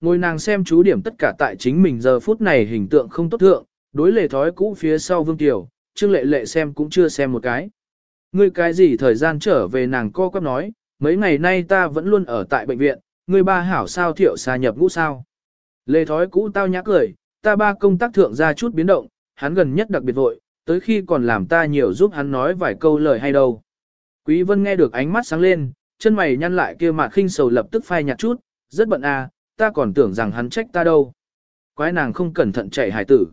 Ngồi nàng xem chú điểm tất cả tại chính mình giờ phút này hình tượng không tốt thượng, đối lệ thói cũ phía sau Vương Tiểu, Trương Lệ Lệ xem cũng chưa xem một cái. Ngươi cái gì thời gian trở về nàng co quắp nói, mấy ngày nay ta vẫn luôn ở tại bệnh viện, ngươi ba hảo sao thiệu xa nhập ngũ sao. Lệ thói cũ tao nhã cười, ta ba công tác thượng ra chút biến động, hắn gần nhất đặc biệt vội, tới khi còn làm ta nhiều giúp hắn nói vài câu lời hay đâu. Quý Vân nghe được ánh mắt sáng lên, chân mày nhăn lại kia mà khinh sầu lập tức phai nhạt chút, rất bận à, ta còn tưởng rằng hắn trách ta đâu. Quái nàng không cẩn thận chạy hải tử.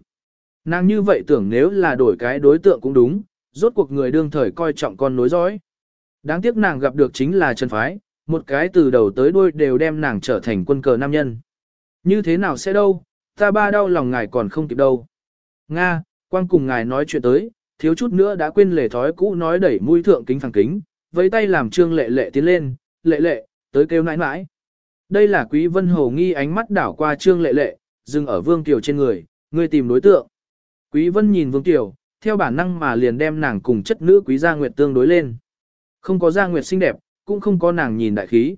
Nàng như vậy tưởng nếu là đổi cái đối tượng cũng đúng, rốt cuộc người đương thời coi trọng con nối dõi. Đáng tiếc nàng gặp được chính là Trần Phái, một cái từ đầu tới đuôi đều đem nàng trở thành quân cờ nam nhân. Như thế nào sẽ đâu, ta ba đau lòng ngài còn không kịp đâu. Nga, quang cùng ngài nói chuyện tới, thiếu chút nữa đã quên lề thói cũ nói đẩy mũi thượng kính phẳng kính, với tay làm trương lệ lệ tiến lên, lệ lệ, tới kêu nãi nãi. Đây là quý vân hồ nghi ánh mắt đảo qua trương lệ lệ, dừng ở vương tiểu trên người, người tìm đối tượng. Quý vân nhìn vương tiểu, theo bản năng mà liền đem nàng cùng chất nữ quý gia nguyệt tương đối lên. Không có gia nguyệt xinh đẹp, cũng không có nàng nhìn đại khí.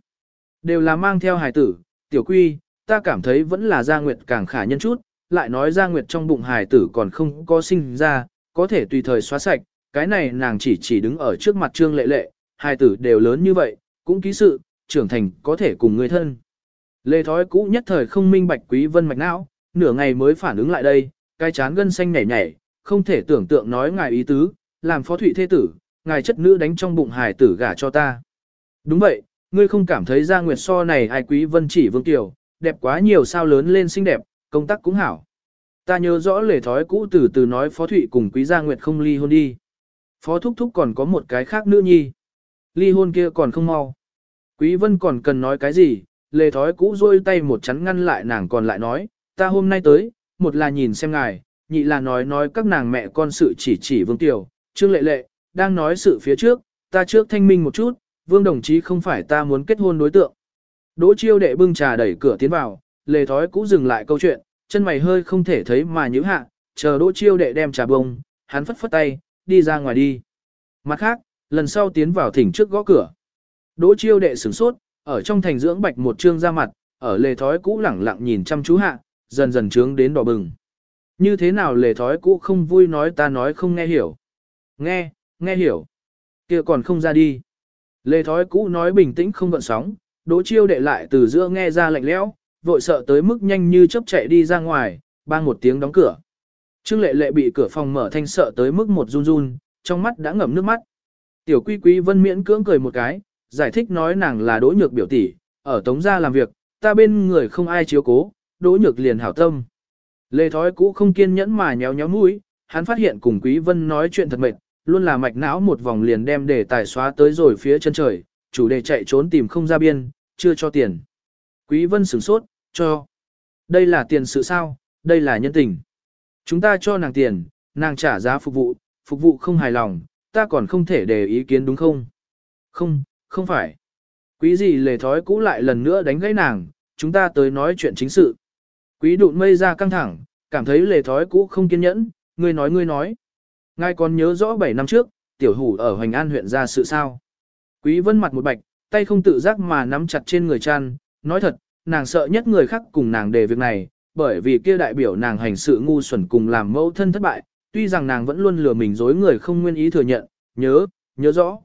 Đều là mang theo hài tử, tiểu quy, ta cảm thấy vẫn là gia nguyệt càng khả nhân chút, lại nói gia nguyệt trong bụng hài tử còn không có sinh ra, có thể tùy thời xóa sạch, cái này nàng chỉ chỉ đứng ở trước mặt trương lệ lệ, hài tử đều lớn như vậy, cũng ký sự, trưởng thành có thể cùng người thân. Lê thói cũ nhất thời không minh bạch quý vân mạch não, nửa ngày mới phản ứng lại đây, cái chán gân xanh nhảy nhảy, không thể tưởng tượng nói ngài ý tứ, làm phó thụy thế tử, ngài chất nữ đánh trong bụng hài tử gả cho ta. Đúng vậy, ngươi không cảm thấy Gia Nguyệt so này ai quý vân chỉ vương tiểu, đẹp quá nhiều sao lớn lên xinh đẹp, công tác cũng hảo. Ta nhớ rõ lề thói cũ từ từ nói phó thụy cùng quý Gia Nguyệt không ly hôn đi. Phó thúc thúc còn có một cái khác nữ nhi. Ly hôn kia còn không mau. Quý vân còn cần nói cái gì, lề thói cũ rôi tay một chắn ngăn lại nàng còn lại nói, ta hôm nay tới, một là nhìn xem ngài, nhị là nói nói các nàng mẹ con sự chỉ chỉ vương tiểu, trương lệ lệ, đang nói sự phía trước, ta trước thanh minh một chút, vương đồng chí không phải ta muốn kết hôn đối tượng. Đỗ chiêu đệ bưng trà đẩy cửa tiến vào, lề thói cũ dừng lại câu chuyện, chân mày hơi không thể thấy mà nhíu hạ, chờ đỗ chiêu đệ đem trà bông, hắn phất phất tay, đi ra ngoài đi. Mặt khác, lần sau tiến vào thỉnh trước gõ cửa. Đỗ chiêu đệ sửng sốt, ở trong thành dưỡng bạch một trương ra mặt, ở lề thói cũ lẳng lặng nhìn chăm chú hạ, dần dần trướng đến đỏ bừng. Như thế nào lề thói cũ không vui nói ta nói không nghe hiểu. Nghe, nghe hiểu. kia còn không ra đi. Lề thói cũ nói bình tĩnh không gợn sóng, đỗ chiêu đệ lại từ giữa nghe ra lạnh lẽo, vội sợ tới mức nhanh như chớp chạy đi ra ngoài, bang một tiếng đóng cửa. Trương lệ lệ bị cửa phòng mở thanh sợ tới mức một run run, trong mắt đã ngầm nước mắt. Tiểu quy quý vân miễn cưỡng cười một cái, giải thích nói nàng là đỗ nhược biểu tỷ, ở tống gia làm việc, ta bên người không ai chiếu cố, đỗ nhược liền hảo tâm. Lê thói cũ không kiên nhẫn mà nhéo nhéo mũi, hắn phát hiện cùng quý vân nói chuyện thật mệt, luôn là mạch não một vòng liền đem để tài xóa tới rồi phía chân trời, chủ đề chạy trốn tìm không ra biên, chưa cho tiền. Quý vân sửng sốt, cho. Đây là tiền sự sao, đây là nhân tình. Chúng ta cho nàng tiền, nàng trả giá phục vụ, phục vụ không hài lòng, ta còn không thể để ý kiến đúng không? Không, không phải. Quý gì lề thói cũ lại lần nữa đánh gãy nàng, chúng ta tới nói chuyện chính sự. Quý đụn mây ra căng thẳng, cảm thấy lề thói cũ không kiên nhẫn, ngươi nói ngươi nói. Ngài còn nhớ rõ 7 năm trước, tiểu hủ ở Hoành An huyện ra sự sao. Quý vân mặt một bạch, tay không tự giác mà nắm chặt trên người chăn, nói thật, nàng sợ nhất người khác cùng nàng đề việc này, bởi vì kia đại biểu nàng hành sự ngu xuẩn cùng làm mẫu thân thất bại, tuy rằng nàng vẫn luôn lừa mình dối người không nguyên ý thừa nhận, nhớ, nhớ rõ.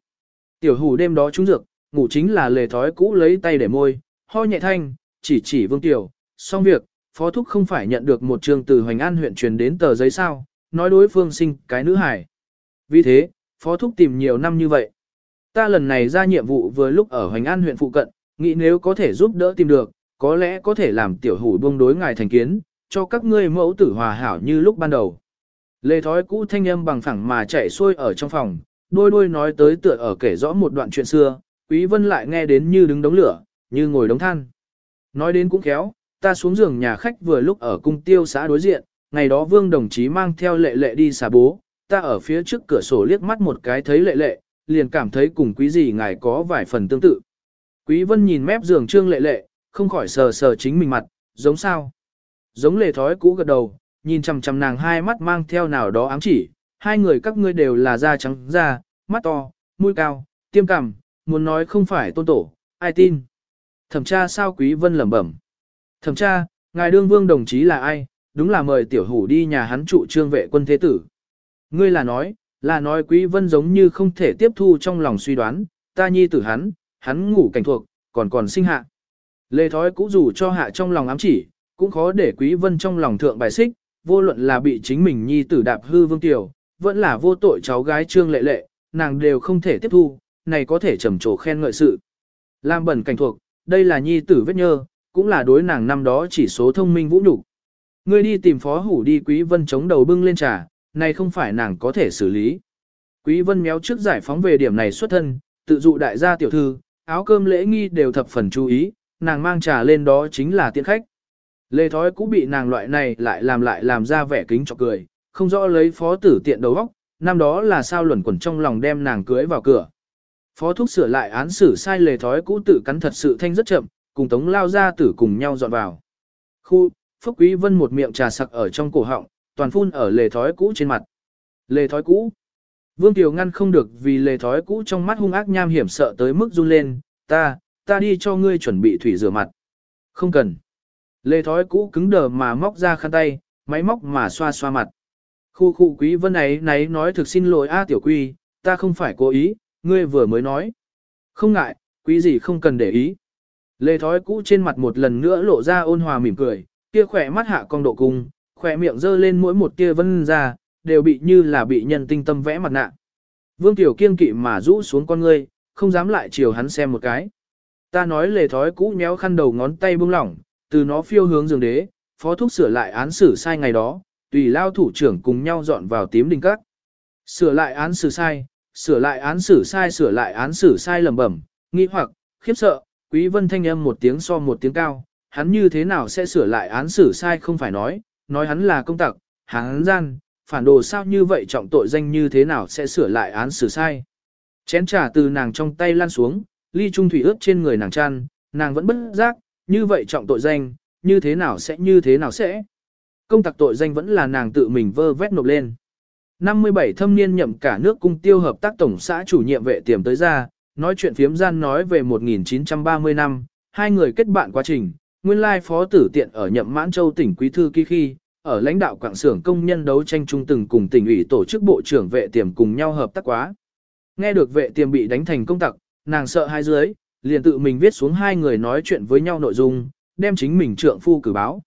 Tiểu hủ đêm đó trúng dược, ngủ chính là lề thói cũ lấy tay để môi, ho nhẹ thanh, chỉ chỉ vương tiểu, xong việc, phó thúc không phải nhận được một trường từ Hoành An huyện truyền đến tờ giấy sao, nói đối phương sinh cái nữ hải. Vì thế, phó thúc tìm nhiều năm như vậy. Ta lần này ra nhiệm vụ vừa lúc ở Hoành An huyện phụ cận, nghĩ nếu có thể giúp đỡ tìm được, có lẽ có thể làm tiểu hủ buông đối ngài thành kiến, cho các ngươi mẫu tử hòa hảo như lúc ban đầu. Lê thói cũ thanh âm bằng phẳng mà chạy xuôi ở trong phòng, đôi đôi nói tới tựa ở kể rõ một đoạn chuyện xưa, Quý Vân lại nghe đến như đứng đống lửa, như ngồi đống than. Nói đến cũng khéo, ta xuống giường nhà khách vừa lúc ở cung tiêu xã đối diện, ngày đó vương đồng chí mang theo lệ lệ đi xả bố, ta ở phía trước cửa sổ liếc mắt một cái thấy lệ lệ, liền cảm thấy cùng quý gì ngài có vài phần tương tự. Quý vân nhìn mép giường trương lệ lệ, không khỏi sờ sờ chính mình mặt, giống sao. Giống lệ thói cũ gật đầu, nhìn chằm chằm nàng hai mắt mang theo nào đó ám chỉ, hai người các ngươi đều là da trắng da, mắt to, mũi cao, tiêm cằm, muốn nói không phải tôn tổ, ai tin. Thẩm tra sao quý vân lẩm bẩm. Thẩm tra, ngài đương vương đồng chí là ai, đúng là mời tiểu hủ đi nhà hắn trụ trương vệ quân thế tử. Ngươi là nói, là nói quý vân giống như không thể tiếp thu trong lòng suy đoán, ta nhi tử hắn, hắn ngủ cảnh thuộc, còn còn sinh hạ. Lê thói cũ dù cho hạ trong lòng ám chỉ, cũng khó để quý vân trong lòng thượng bài xích, vô luận là bị chính mình nhi tử đạp hư vương tiểu, vẫn là vô tội cháu gái trương lệ lệ, nàng đều không thể tiếp thu, này có thể trầm trồ khen ngợi sự. Làm bẩn cảnh thuộc, đây là nhi tử vết nhơ, cũng là đối nàng năm đó chỉ số thông minh vũ nhục. Ngươi đi tìm phó hủ đi quý vân chống đầu bưng lên trà, này không phải nàng có thể xử lý. Quý vân méo trước giải phóng về điểm này xuất thân, tự dụ đại gia tiểu thư, áo cơm lễ nghi đều thập phần chú ý, nàng mang trà lên đó chính là tiện khách. Lê thói cũng bị nàng loại này lại làm lại làm ra vẻ kính cho cười, không rõ lấy phó tử tiện đầu óc, năm đó là sao luẩn quẩn trong lòng đem nàng cưới vào cửa. Phó thúc sửa lại án xử sai lề thói cũ tự cắn thật sự thanh rất chậm, cùng tống lao ra tử cùng nhau dọn vào. Khu, Phúc Quý Vân một miệng trà sặc ở trong cổ họng, toàn phun ở lề thói cũ trên mặt. Lề thói cũ. Vương Kiều ngăn không được vì lề thói cũ trong mắt hung ác nham hiểm sợ tới mức run lên, ta, ta đi cho ngươi chuẩn bị thủy rửa mặt. Không cần. Lề thói cũ cứng đờ mà móc ra khăn tay, máy móc mà xoa xoa mặt. Khu khu quý vân ấy nấy nói thực xin lỗi a tiểu quy, ta không phải cố ý, ngươi vừa mới nói. Không ngại, quý gì không cần để ý. Lê thói cũ trên mặt một lần nữa lộ ra ôn hòa mỉm cười, kia khỏe mắt hạ cong độ cung, khỏe miệng dơ lên mỗi một tia vân ra, đều bị như là bị nhân tinh tâm vẽ mặt nạ. Vương Tiểu kiên kỵ mà rũ xuống con ngươi, không dám lại chiều hắn xem một cái. Ta nói lề thói cũ nhéo khăn đầu ngón tay buông lỏng, từ nó phiêu hướng giường đế, phó thúc sửa lại án xử sai ngày đó, tùy lao thủ trưởng cùng nhau dọn vào tím đình các. Sửa lại án xử sai, sửa lại án xử sai sửa lại án xử sai lầm bẩm, nghi hoặc, khiếp sợ, quý vân thanh âm một tiếng so một tiếng cao, hắn như thế nào sẽ sửa lại án xử sai không phải nói, nói hắn là công tặc, hắn gian, phản đồ sao như vậy trọng tội danh như thế nào sẽ sửa lại án xử sai. Chén trà từ nàng trong tay lan xuống, ly trung thủy ướt trên người nàng chăn, nàng vẫn bất giác, như vậy trọng tội danh, như thế nào sẽ như thế nào sẽ. Công tặc tội danh vẫn là nàng tự mình vơ vét nộp lên. 57 thâm niên nhậm cả nước cung tiêu hợp tác tổng xã chủ nhiệm vệ tiềm tới ra, nói chuyện phiếm gian nói về 1930 năm, hai người kết bạn quá trình, nguyên lai phó tử tiện ở nhậm mãn châu tỉnh quý thư kỳ khi, ở lãnh đạo quảng xưởng công nhân đấu tranh trung từng cùng tỉnh ủy tổ chức bộ trưởng vệ tiềm cùng nhau hợp tác quá. Nghe được vệ tiềm bị đánh thành công tặc, nàng sợ hai dưới, liền tự mình viết xuống hai người nói chuyện với nhau nội dung, đem chính mình trượng phu cử báo.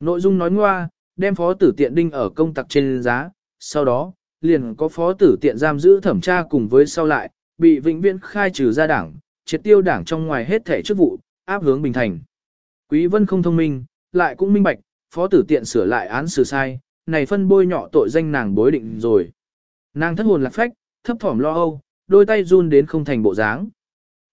Nội dung nói ngoa, đem phó tử tiện đinh ở công tặc trên giá, sau đó, liền có phó tử tiện giam giữ thẩm tra cùng với sau lại, bị vĩnh viễn khai trừ ra đảng, triệt tiêu đảng trong ngoài hết thể chức vụ, áp hướng bình thành. Quý vân không thông minh, lại cũng minh bạch, phó tử tiện sửa lại án xử sai, này phân bôi nhọ tội danh nàng bối định rồi. Nàng thất hồn lạc phách, thấp thỏm lo âu, đôi tay run đến không thành bộ dáng.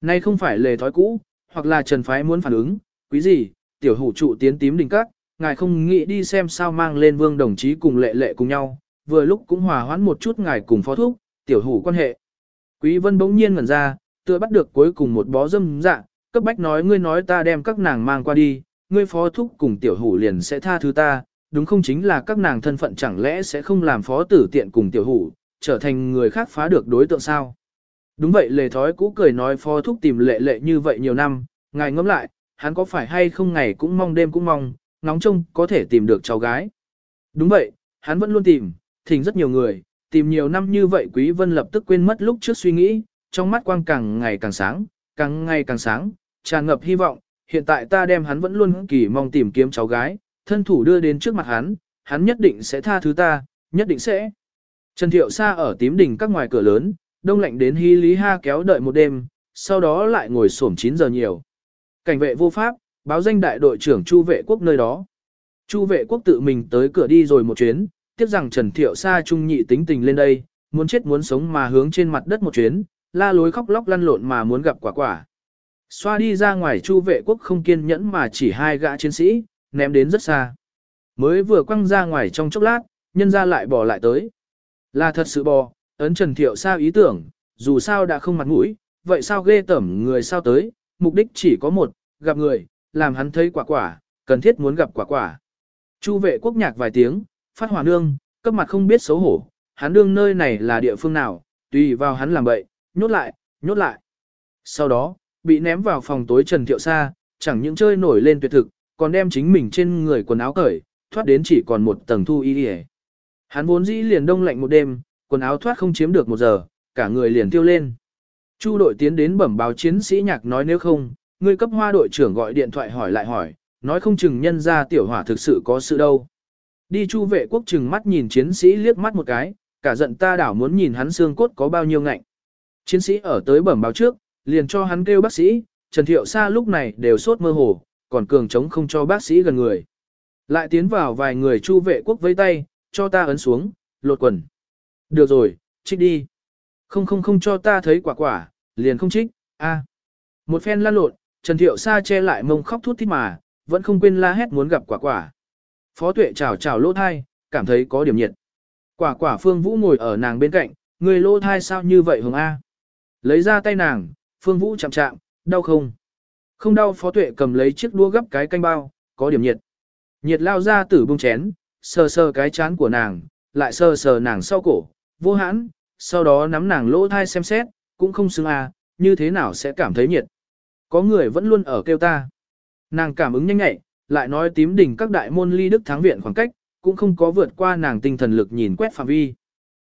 Này không phải lề thói cũ, hoặc là trần phái muốn phản ứng, quý gì, tiểu hủ trụ tiến tím đỉnh các, ngài không nghĩ đi xem sao mang lên vương đồng chí cùng lệ lệ cùng nhau, vừa lúc cũng hòa hoãn một chút ngài cùng phó thúc, tiểu hủ quan hệ. Quý vân bỗng nhiên ngẩn ra, tựa bắt được cuối cùng một bó dâm dạ, cấp bách nói ngươi nói ta đem các nàng mang qua đi, ngươi phó thúc cùng tiểu hủ liền sẽ tha thứ ta, đúng không chính là các nàng thân phận chẳng lẽ sẽ không làm phó tử tiện cùng tiểu hủ, trở thành người khác phá được đối tượng sao? Đúng vậy lề thói cũ cười nói phó thúc tìm lệ lệ như vậy nhiều năm, ngài ngẫm lại, hắn có phải hay không ngày cũng mong đêm cũng mong, ngóng trông có thể tìm được cháu gái. Đúng vậy, hắn vẫn luôn tìm, thỉnh rất nhiều người, tìm nhiều năm như vậy Quý Vân lập tức quên mất lúc trước suy nghĩ, trong mắt quang càng ngày càng sáng, càng ngày càng sáng, tràn ngập hy vọng, hiện tại ta đem hắn vẫn luôn kỳ mong tìm kiếm cháu gái, thân thủ đưa đến trước mặt hắn, hắn nhất định sẽ tha thứ ta, nhất định sẽ. Trần Thiệu Sa ở tím đỉnh các ngoài cửa lớn, đông lạnh đến hy lý ha kéo đợi một đêm, sau đó lại ngồi xổm 9 giờ nhiều. Cảnh vệ vô pháp, báo danh đại đội trưởng Chu vệ quốc nơi đó. Chu vệ quốc tự mình tới cửa đi rồi một chuyến, tiếp rằng Trần Thiệu Sa trung nhị tính tình lên đây, muốn chết muốn sống mà hướng trên mặt đất một chuyến, la lối khóc lóc lăn lộn mà muốn gặp quả quả. Xoa đi ra ngoài chu vệ quốc không kiên nhẫn mà chỉ hai gã chiến sĩ, ném đến rất xa. Mới vừa quăng ra ngoài trong chốc lát, nhân ra lại bỏ lại tới. Là thật sự bò, ấn Trần Thiệu Sa ý tưởng, dù sao đã không mặt mũi, vậy sao ghê tẩm người sao tới, mục đích chỉ có một, gặp người, làm hắn thấy quả quả, cần thiết muốn gặp quả quả. Chu vệ quốc nhạc vài tiếng, phát hỏa nương, cấp mặt không biết xấu hổ, hắn đương nơi này là địa phương nào, tùy vào hắn làm bậy, nhốt lại, nhốt lại. Sau đó, bị ném vào phòng tối Trần Thiệu Sa, chẳng những chơi nổi lên tuyệt thực, còn đem chính mình trên người quần áo cởi, thoát đến chỉ còn một tầng thu y y. Hắn vốn dĩ liền đông lạnh một đêm, quần áo thoát không chiếm được một giờ, cả người liền tiêu lên. Chu đội tiến đến bẩm báo chiến sĩ nhạc nói nếu không, Ngươi cấp hoa đội trưởng gọi điện thoại hỏi lại hỏi, nói không chừng nhân ra tiểu hỏa thực sự có sự đâu. Đi chu vệ quốc chừng mắt nhìn chiến sĩ liếc mắt một cái, cả giận ta đảo muốn nhìn hắn xương cốt có bao nhiêu ngạnh. Chiến sĩ ở tới bẩm báo trước, liền cho hắn kêu bác sĩ, Trần Thiệu Sa lúc này đều sốt mơ hồ, còn cường chống không cho bác sĩ gần người. Lại tiến vào vài người chu vệ quốc vẫy tay, cho ta ấn xuống, lột quần. Được rồi, trích đi. Không không không cho ta thấy quả quả, liền không trích, a. Một phen lăn lộn, Trần Thiệu Sa che lại mông khóc thút thít mà, vẫn không quên la hét muốn gặp quả quả. Phó tuệ chào chào lỗ thai, cảm thấy có điểm nhiệt. Quả quả Phương Vũ ngồi ở nàng bên cạnh, người lỗ thai sao như vậy hồng A. Lấy ra tay nàng, Phương Vũ chạm chạm, đau không? Không đau phó tuệ cầm lấy chiếc đũa gấp cái canh bao, có điểm nhiệt. Nhiệt lao ra tử bông chén, sờ sờ cái chán của nàng, lại sờ sờ nàng sau cổ, vô hãn, sau đó nắm nàng lỗ thai xem xét, cũng không xứng à, như thế nào sẽ cảm thấy nhiệt. Có người vẫn luôn ở kêu ta. Nàng cảm ứng nhanh nhẹ, lại nói tím đỉnh các đại môn ly đức thắng viện khoảng cách, cũng không có vượt qua nàng tinh thần lực nhìn quét phạm vi.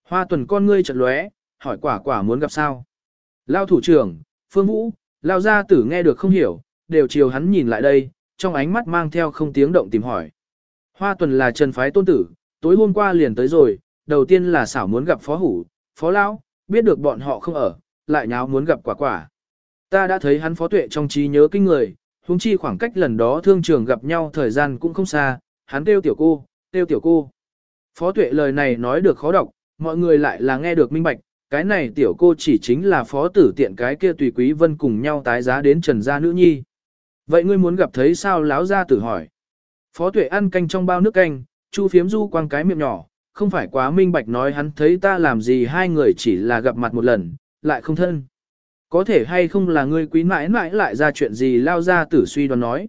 Hoa tuần con ngươi chợt lóe, hỏi quả quả muốn gặp sao. Lao thủ trưởng, phương vũ, lao gia tử nghe được không hiểu, đều chiều hắn nhìn lại đây, trong ánh mắt mang theo không tiếng động tìm hỏi. Hoa tuần là trần phái tôn tử, tối hôm qua liền tới rồi, đầu tiên là xảo muốn gặp phó hủ, phó lão, biết được bọn họ không ở, lại nháo muốn gặp quả quả. Ta đã thấy hắn phó tuệ trong trí nhớ kinh người, huống chi khoảng cách lần đó thương trường gặp nhau thời gian cũng không xa, hắn kêu tiểu cô, kêu tiểu cô. Phó tuệ lời này nói được khó đọc, mọi người lại là nghe được minh bạch, cái này tiểu cô chỉ chính là phó tử tiện cái kia tùy quý vân cùng nhau tái giá đến trần gia nữ nhi. Vậy ngươi muốn gặp thấy sao láo ra tử hỏi. Phó tuệ ăn canh trong bao nước canh, chu phiếm du quang cái miệng nhỏ, không phải quá minh bạch nói hắn thấy ta làm gì hai người chỉ là gặp mặt một lần, lại không thân. Có thể hay không là ngươi quý mãi mãi lại ra chuyện gì lao ra tử suy đoán nói.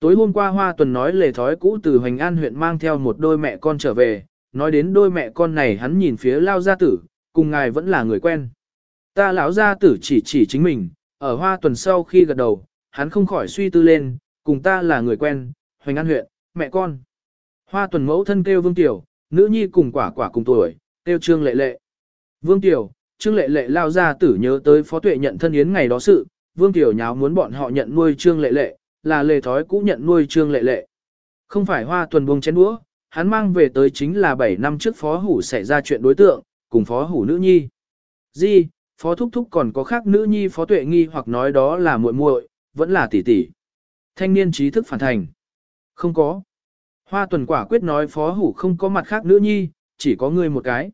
Tối hôm qua Hoa Tuần nói lề thói cũ từ Hoành An huyện mang theo một đôi mẹ con trở về, nói đến đôi mẹ con này hắn nhìn phía lao gia tử, cùng ngài vẫn là người quen. Ta lão gia tử chỉ chỉ chính mình, ở Hoa Tuần sau khi gật đầu, hắn không khỏi suy tư lên, cùng ta là người quen, Hoành An huyện, mẹ con. Hoa Tuần mẫu thân kêu Vương Tiểu, nữ nhi cùng quả quả cùng tuổi, kêu Trương Lệ Lệ. Vương Tiểu, Trương Lệ Lệ lao ra tử nhớ tới Phó Tuệ nhận thân yến ngày đó sự, Vương Tiểu nháo muốn bọn họ nhận nuôi Trương Lệ Lệ, là lề thói cũ nhận nuôi Trương Lệ Lệ. Không phải hoa tuần buông chén đũa, hắn mang về tới chính là 7 năm trước Phó Hủ xảy ra chuyện đối tượng, cùng Phó Hủ nữ nhi. Di, Phó Thúc Thúc còn có khác nữ nhi Phó Tuệ nghi hoặc nói đó là muội muội, vẫn là tỷ tỷ. Thanh niên trí thức phản thành. Không có. Hoa tuần quả quyết nói Phó Hủ không có mặt khác nữ nhi, chỉ có người một cái.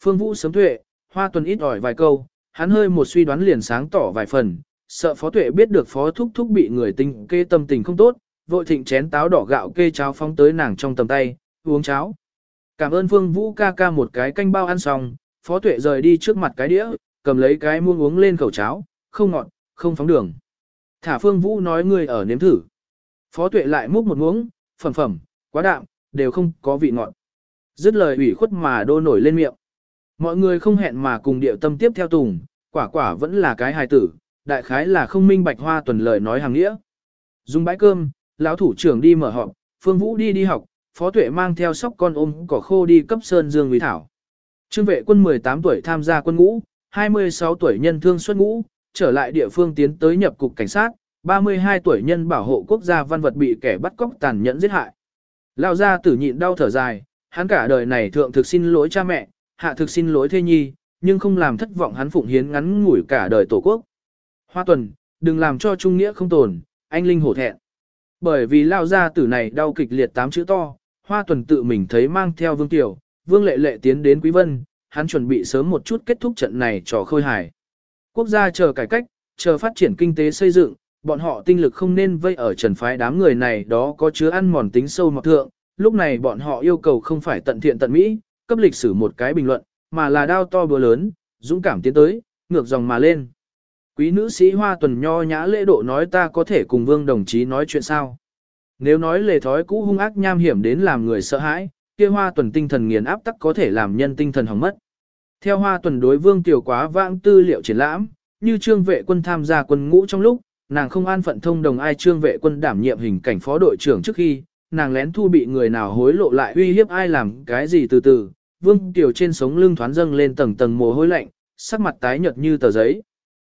Phương Vũ sớm tuệ, Hoa tuần ít ỏi vài câu, hắn hơi một suy đoán liền sáng tỏ vài phần, sợ phó tuệ biết được phó thúc thúc bị người tinh kê tâm tình không tốt, vội thịnh chén táo đỏ gạo kê cháo phóng tới nàng trong tầm tay, uống cháo. Cảm ơn Phương Vũ ca ca một cái canh bao ăn xong, phó tuệ rời đi trước mặt cái đĩa, cầm lấy cái muông uống lên khẩu cháo, không ngọt, không phóng đường. Thả Phương Vũ nói người ở nếm thử. Phó tuệ lại múc một muỗng, phẩm phẩm, quá đạm, đều không có vị ngọt. Dứt lời ủy khuất mà đô nổi lên miệng. Mọi người không hẹn mà cùng điệu tâm tiếp theo tùng, quả quả vẫn là cái hài tử, đại khái là không minh bạch hoa tuần lời nói hàng nghĩa. Dùng bãi cơm, lão thủ trưởng đi mở họp, Phương Vũ đi đi học, Phó Tuệ mang theo sóc con ôm cỏ khô đi cấp Sơn Dương Quý Thảo. Trương vệ quân 18 tuổi tham gia quân ngũ, 26 tuổi nhân thương xuất ngũ, trở lại địa phương tiến tới nhập cục cảnh sát, 32 tuổi nhân bảo hộ quốc gia văn vật bị kẻ bắt cóc tàn nhẫn giết hại. Lão gia tử nhịn đau thở dài, hắn cả đời này thượng thực xin lỗi cha mẹ, hạ thực xin lỗi thê nhi, nhưng không làm thất vọng hắn phụng hiến ngắn ngủi cả đời tổ quốc. Hoa tuần, đừng làm cho trung nghĩa không tồn, anh linh hổ thẹn. Bởi vì lao ra tử này đau kịch liệt tám chữ to, hoa tuần tự mình thấy mang theo vương tiểu, vương lệ lệ tiến đến quý vân, hắn chuẩn bị sớm một chút kết thúc trận này trò khôi hài. Quốc gia chờ cải cách, chờ phát triển kinh tế xây dựng, bọn họ tinh lực không nên vây ở trần phái đám người này đó có chứa ăn mòn tính sâu mọc thượng, lúc này bọn họ yêu cầu không phải tận thiện tận mỹ, cấp lịch sử một cái bình luận, mà là đao to búa lớn, dũng cảm tiến tới, ngược dòng mà lên. Quý nữ sĩ Hoa Tuần nho nhã lễ độ nói ta có thể cùng vương đồng chí nói chuyện sao. Nếu nói lề thói cũ hung ác nham hiểm đến làm người sợ hãi, kia Hoa Tuần tinh thần nghiền áp tắc có thể làm nhân tinh thần hỏng mất. Theo Hoa Tuần đối vương tiểu quá vãng tư liệu triển lãm, như trương vệ quân tham gia quân ngũ trong lúc, nàng không an phận thông đồng ai trương vệ quân đảm nhiệm hình cảnh phó đội trưởng trước khi, nàng lén thu bị người nào hối lộ lại uy hiếp ai làm cái gì từ từ, vương tiểu trên sống lưng thoáng dâng lên tầng tầng mồ hôi lạnh, sắc mặt tái nhợt như tờ giấy.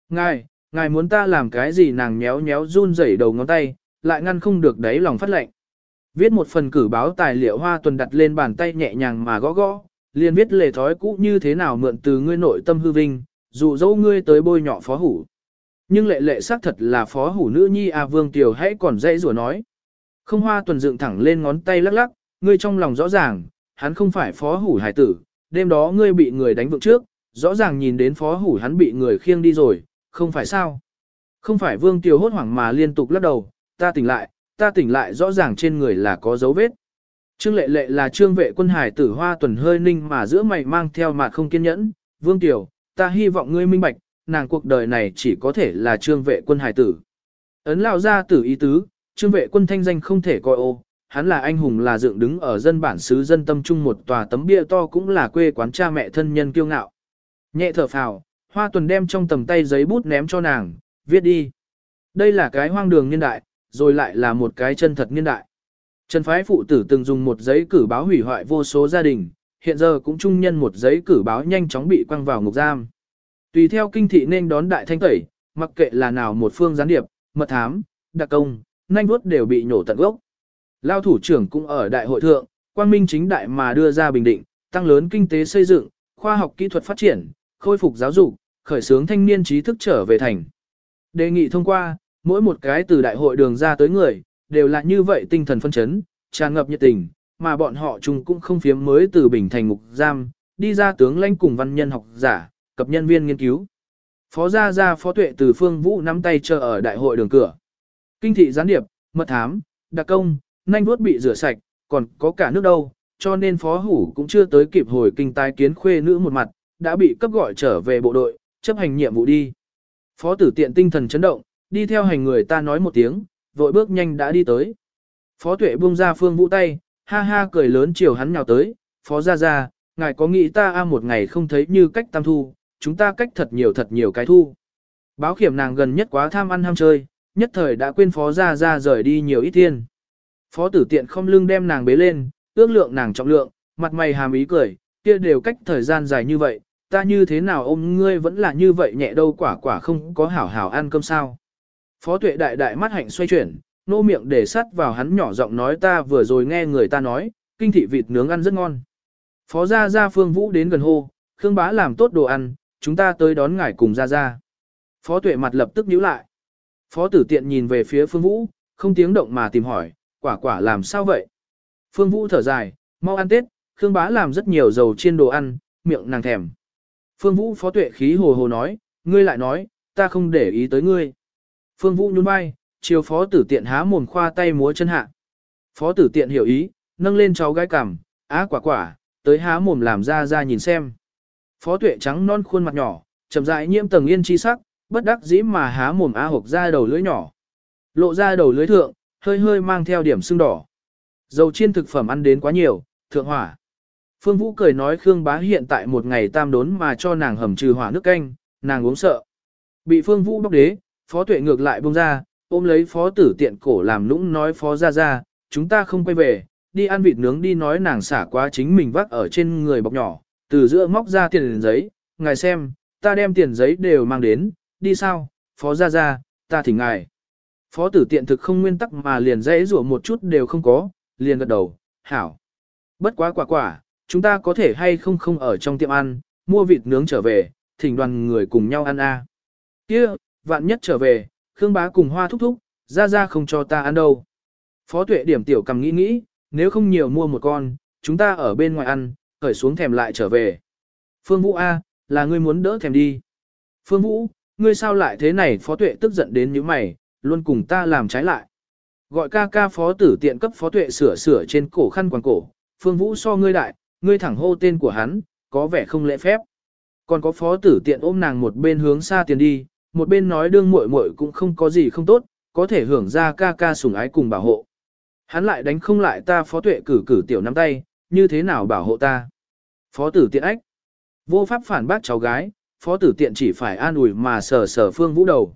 Ngài, ngài muốn ta làm cái gì nàng nhéo nhéo run rẩy đầu ngón tay, lại ngăn không được đáy lòng phát lạnh. Viết một phần cử báo tài liệu hoa tuần đặt lên bàn tay nhẹ nhàng mà gõ gõ, liền viết lề thói cũ như thế nào mượn từ ngươi nội tâm hư vinh, dù dỗ ngươi tới bôi nhọ phó hủ. Nhưng lệ lệ xác thật là phó hủ nữ nhi A Vương Tiểu hãy còn dễ rủa nói. Không hoa tuần dựng thẳng lên ngón tay lắc lắc, ngươi trong lòng rõ ràng, hắn không phải phó hủ hải tử, đêm đó ngươi bị người đánh vượng trước, rõ ràng nhìn đến phó hủ hắn bị người khiêng đi rồi, không phải sao. Không phải Vương Tiêu hốt hoảng mà liên tục lắc đầu, ta tỉnh lại, ta tỉnh lại rõ ràng trên người là có dấu vết. Trương lệ lệ là trương vệ quân hải tử hoa tuần hơi ninh mà giữa mày mang theo mặt không kiên nhẫn, Vương Tiểu, ta hy vọng ngươi minh bạch, nàng cuộc đời này chỉ có thể là trương vệ quân hải tử. Ấn lao ra tử ý tứ, trương vệ quân thanh danh không thể coi ô, hắn là anh hùng là dựng đứng ở dân bản xứ dân tâm trung một tòa tấm bia to cũng là quê quán cha mẹ thân nhân kiêu ngạo. Nhẹ thở phào, hoa tuần đem trong tầm tay giấy bút ném cho nàng, viết đi. Đây là cái hoang đường niên đại, rồi lại là một cái chân thật niên đại. Trần phái phụ tử từng dùng một giấy cử báo hủy hoại vô số gia đình, hiện giờ cũng trung nhân một giấy cử báo nhanh chóng bị quăng vào ngục giam. Tùy theo kinh thị nên đón đại thanh tẩy, mặc kệ là nào một phương gián điệp, mật thám, đặc công, nhanh vuốt đều bị nhổ tận gốc. Lao thủ trưởng cũng ở đại hội thượng, quang minh chính đại mà đưa ra bình định, tăng lớn kinh tế xây dựng, khoa học kỹ thuật phát triển, khôi phục giáo dục, khởi xướng thanh niên trí thức trở về thành. Đề nghị thông qua, mỗi một cái từ đại hội đường ra tới người, đều là như vậy tinh thần phân chấn, tràn ngập nhiệt tình, mà bọn họ chung cũng không phiếm mới từ bình thành ngục giam, đi ra tướng lãnh cùng văn nhân học giả, cập nhân viên nghiên cứu. Phó gia gia phó tuệ từ phương vũ nắm tay chờ ở đại hội đường cửa. Kinh thị gián điệp, mật thám, đặc công, nhanh vuốt bị rửa sạch, còn có cả nước đâu, cho nên phó hủ cũng chưa tới kịp hồi kinh tái kiến khuê nữ một mặt, đã bị cấp gọi trở về bộ đội, chấp hành nhiệm vụ đi. Phó tử tiện tinh thần chấn động, đi theo hành người ta nói một tiếng, vội bước nhanh đã đi tới. Phó tuệ buông ra phương vũ tay, ha ha cười lớn chiều hắn nhào tới, phó ra ra, ngài có nghĩ ta a một ngày không thấy như cách tam thu, chúng ta cách thật nhiều thật nhiều cái thu. Báo khiểm nàng gần nhất quá tham ăn ham chơi, nhất thời đã quên phó ra ra rời đi nhiều ít thiên. Phó tử tiện không lưng đem nàng bế lên, ước lượng nàng trọng lượng, mặt mày hàm ý cười, kia đều cách thời gian dài như vậy, ta như thế nào ôm ngươi vẫn là như vậy nhẹ đâu quả quả không có hảo hảo ăn cơm sao. Phó tuệ đại đại mắt hạnh xoay chuyển, nô miệng để sắt vào hắn nhỏ giọng nói ta vừa rồi nghe người ta nói, kinh thị vịt nướng ăn rất ngon. Phó gia gia phương vũ đến gần hô, Khương bá làm tốt đồ ăn, chúng ta tới đón ngài cùng ra ra. Phó tuệ mặt lập tức nhíu lại. Phó tử tiện nhìn về phía phương vũ, không tiếng động mà tìm hỏi, quả quả làm sao vậy? Phương vũ thở dài, mau ăn tết, Khương bá làm rất nhiều dầu chiên đồ ăn, miệng nàng thèm. Phương vũ phó tuệ khí hồ hồ nói, ngươi lại nói, ta không để ý tới ngươi. Phương vũ nhún vai, chiều phó tử tiện há mồm khoa tay múa chân hạ. Phó tử tiện hiểu ý, nâng lên cháu gái cằm, á quả quả, tới há mồm làm ra ra nhìn xem. Phó tuệ trắng non khuôn mặt nhỏ, chậm rãi nhiễm tầng yên chi sắc, bất đắc dĩ mà há mồm á hộc ra đầu lưỡi nhỏ. Lộ ra đầu lưỡi thượng, hơi hơi mang theo điểm sưng đỏ. Dầu chiên thực phẩm ăn đến quá nhiều, thượng hỏa. Phương Vũ cười nói Khương Bá hiện tại một ngày tam đốn mà cho nàng hầm trừ hỏa nước canh, nàng uống sợ. Bị Phương Vũ bóc đế, Phó Tuệ ngược lại buông ra, ôm lấy Phó Tử tiện cổ làm nũng nói Phó ra ra, chúng ta không quay về, đi ăn vịt nướng đi nói nàng xả quá chính mình vác ở trên người bọc nhỏ, từ giữa móc ra tiền giấy, ngài xem, ta đem tiền giấy đều mang đến, đi sao, phó ra ra, ta thỉnh ngài. Phó tử tiện thực không nguyên tắc mà liền dãy rủa một chút đều không có, liền gật đầu, hảo. Bất quá quả quả, chúng ta có thể hay không không ở trong tiệm ăn, mua vịt nướng trở về, thỉnh đoàn người cùng nhau ăn a. Kia, vạn nhất trở về, Khương bá cùng hoa thúc thúc, ra ra không cho ta ăn đâu. Phó tuệ điểm tiểu cầm nghĩ nghĩ, nếu không nhiều mua một con, chúng ta ở bên ngoài ăn, khởi xuống thèm lại trở về. Phương Vũ A, là ngươi muốn đỡ thèm đi. Phương Vũ, ngươi sao lại thế này phó tuệ tức giận đến như mày, luôn cùng ta làm trái lại. Gọi ca ca phó tử tiện cấp phó tuệ sửa sửa trên cổ khăn quàng cổ, Phương Vũ so ngươi đại, ngươi thẳng hô tên của hắn, có vẻ không lễ phép. Còn có phó tử tiện ôm nàng một bên hướng xa tiền đi, một bên nói đương muội muội cũng không có gì không tốt, có thể hưởng ra ca ca sủng ái cùng bảo hộ. Hắn lại đánh không lại ta phó tuệ cử cử tiểu nắm tay, như thế nào bảo hộ ta. Phó tử tiện ách. Vô pháp phản bác cháu gái, phó tử tiện chỉ phải an ủi mà sờ sờ phương vũ đầu.